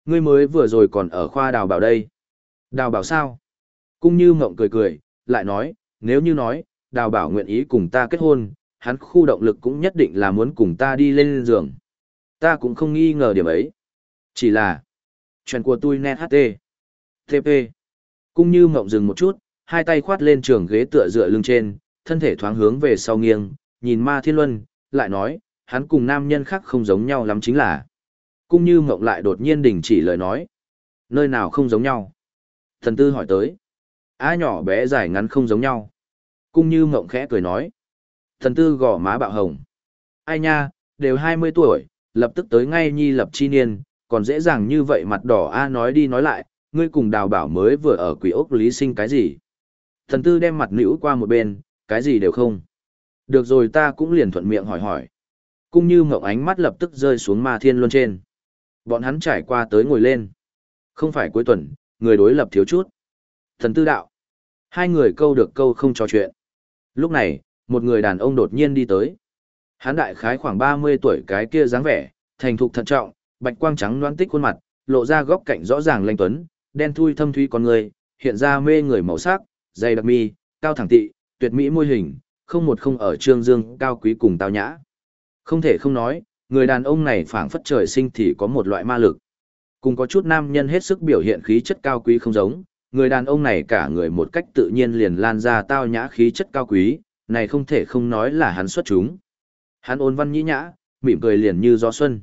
Ngươi mới vừa rồi còn ở khoa đào bảo đây. Đào bảo sao? Cung như mộng cười cười, lại nói, nếu như nói, đào bảo nguyện ý cùng ta kết hôn, hắn khu động lực cũng nhất định là muốn cùng ta đi lên giường. Ta cũng không nghi ngờ điểm ấy. Chỉ là, chuyện của tôi net HT. TP. Cũng như mộng dừng một chút, hai tay khoát lên trường ghế tựa dựa lưng trên, thân thể thoáng hướng về sau nghiêng, nhìn Ma Thiên Luân, lại nói, hắn cùng nam nhân khác không giống nhau lắm chính là. cũng như mộng lại đột nhiên đình chỉ lời nói. Nơi nào không giống nhau? Thần tư hỏi tới. Á nhỏ bé dài ngắn không giống nhau. cũng như mộng khẽ cười nói. Thần tư gò má bạo hồng. Ai nha, đều 20 tuổi, lập tức tới ngay nhi lập chi niên, còn dễ dàng như vậy mặt đỏ A nói đi nói lại, ngươi cùng đào bảo mới vừa ở quỷ ốc lý sinh cái gì. Thần tư đem mặt nữ qua một bên, cái gì đều không. Được rồi ta cũng liền thuận miệng hỏi hỏi. Cung như mộng ánh mắt lập tức rơi xuống ma thiên luân trên. Bọn hắn trải qua tới ngồi lên. Không phải cuối tuần, người đối lập thiếu chút. Thần tư đạo. Hai người câu được câu không trò chuyện. Lúc này, một người đàn ông đột nhiên đi tới. Hắn đại khái khoảng 30 tuổi cái kia dáng vẻ, thành thục thận trọng, bạch quang trắng loan tích khuôn mặt, lộ ra góc cạnh rõ ràng lanh tuấn, đen thui thâm thúy con người, hiện ra mê người màu sắc, dày đặc mi, cao thẳng tị, tuyệt mỹ môi hình, không một không ở trương dương, cao quý cùng tao nhã. Không thể không nói, người đàn ông này phảng phất trời sinh thì có một loại ma lực. Cùng có chút nam nhân hết sức biểu hiện khí chất cao quý không giống, người đàn ông này cả người một cách tự nhiên liền lan ra tao nhã khí chất cao quý, này không thể không nói là hắn xuất chúng. Hắn ôn văn nhĩ nhã, mỉm cười liền như gió xuân.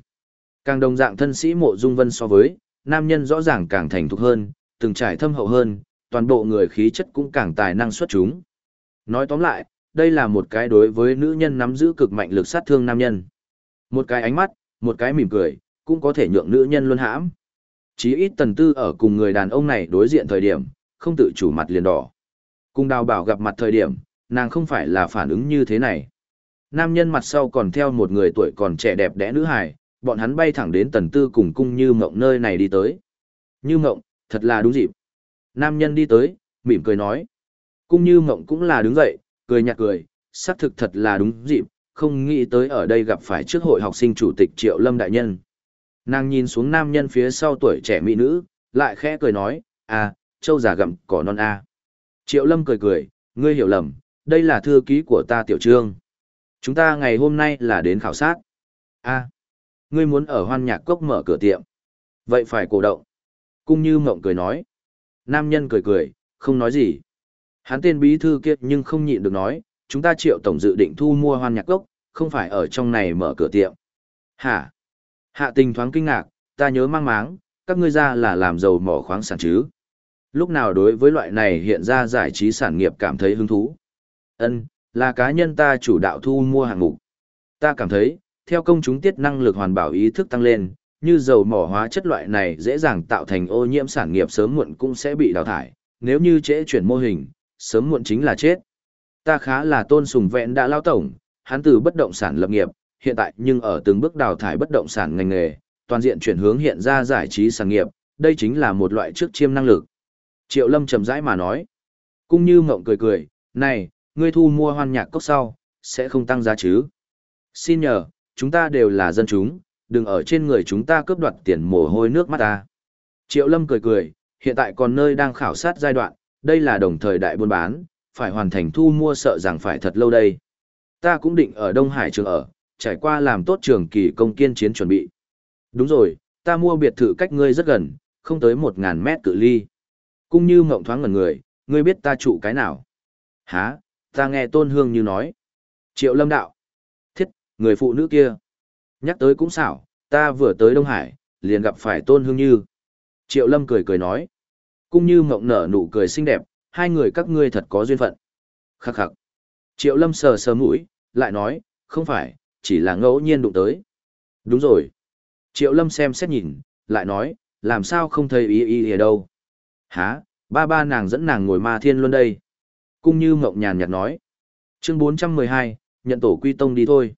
Càng đồng dạng thân sĩ mộ dung vân so với, nam nhân rõ ràng càng thành thục hơn, từng trải thâm hậu hơn, toàn bộ người khí chất cũng càng tài năng xuất chúng. Nói tóm lại, đây là một cái đối với nữ nhân nắm giữ cực mạnh lực sát thương nam nhân. Một cái ánh mắt, một cái mỉm cười, cũng có thể nhượng nữ nhân luôn hãm. Chí ít tần tư ở cùng người đàn ông này đối diện thời điểm, không tự chủ mặt liền đỏ. Cùng đào bảo gặp mặt thời điểm, nàng không phải là phản ứng như thế này. Nam nhân mặt sau còn theo một người tuổi còn trẻ đẹp đẽ nữ hài, bọn hắn bay thẳng đến tần tư cùng cung như mộng nơi này đi tới. Như mộng, thật là đúng dịp. Nam nhân đi tới, mỉm cười nói. Cung như mộng cũng là đứng dậy, cười nhạt cười, xác thực thật là đúng dịp, không nghĩ tới ở đây gặp phải trước hội học sinh chủ tịch Triệu Lâm Đại Nhân. Nàng nhìn xuống nam nhân phía sau tuổi trẻ mỹ nữ, lại khẽ cười nói, à, châu già gặm cỏ non a. À. Triệu Lâm cười cười, ngươi hiểu lầm, đây là thư ký của ta Tiểu Trương. Chúng ta ngày hôm nay là đến khảo sát. a ngươi muốn ở hoan nhạc cốc mở cửa tiệm. Vậy phải cổ động. Cung như mộng cười nói. Nam nhân cười cười, không nói gì. Hắn tên bí thư kia nhưng không nhịn được nói, chúng ta triệu tổng dự định thu mua hoan nhạc cốc, không phải ở trong này mở cửa tiệm. Hả? Hạ tình thoáng kinh ngạc, ta nhớ mang máng, các ngươi ra là làm giàu mỏ khoáng sản chứ. Lúc nào đối với loại này hiện ra giải trí sản nghiệp cảm thấy hứng thú. Ân, là cá nhân ta chủ đạo thu mua hàng mục. Ta cảm thấy, theo công chúng tiết năng lực hoàn bảo ý thức tăng lên, như dầu mỏ hóa chất loại này dễ dàng tạo thành ô nhiễm sản nghiệp sớm muộn cũng sẽ bị đào thải, nếu như trễ chuyển mô hình, sớm muộn chính là chết. Ta khá là tôn sùng vẹn đã lao tổng, hắn từ bất động sản lập nghiệp, hiện tại nhưng ở từng bước đào thải bất động sản ngành nghề, toàn diện chuyển hướng hiện ra giải trí sản nghiệp, đây chính là một loại trước chiêm năng lực. Triệu Lâm trầm rãi mà nói, cũng như ngộng cười cười, này, ngươi thu mua hoan nhạc cốc sau, sẽ không tăng giá chứ. Xin nhờ, chúng ta đều là dân chúng, đừng ở trên người chúng ta cướp đoạt tiền mồ hôi nước mắt ta. Triệu Lâm cười cười, hiện tại còn nơi đang khảo sát giai đoạn, đây là đồng thời đại buôn bán, phải hoàn thành thu mua sợ rằng phải thật lâu đây. Ta cũng định ở Đông Hải trường ở, trải qua làm tốt trường kỳ công kiên chiến chuẩn bị. Đúng rồi, ta mua biệt thự cách ngươi rất gần, không tới một ngàn mét cự ly. Cũng như mộng thoáng ngẩn người, ngươi biết ta trụ cái nào? Hả, ta nghe tôn hương như nói. Triệu lâm đạo. Người phụ nữ kia. Nhắc tới cũng xảo, ta vừa tới Đông Hải, liền gặp phải tôn hương như. Triệu lâm cười cười nói. Cũng như mộng nở nụ cười xinh đẹp, hai người các ngươi thật có duyên phận. Khắc khắc. Triệu lâm sờ sờ mũi, lại nói, không phải, chỉ là ngẫu nhiên đụng tới. Đúng rồi. Triệu lâm xem xét nhìn, lại nói, làm sao không thấy ý ý ở đâu. Hả, ba ba nàng dẫn nàng ngồi ma thiên luôn đây. Cung như mộng nhàn nhạt nói. Chương 412, nhận tổ quy tông đi thôi.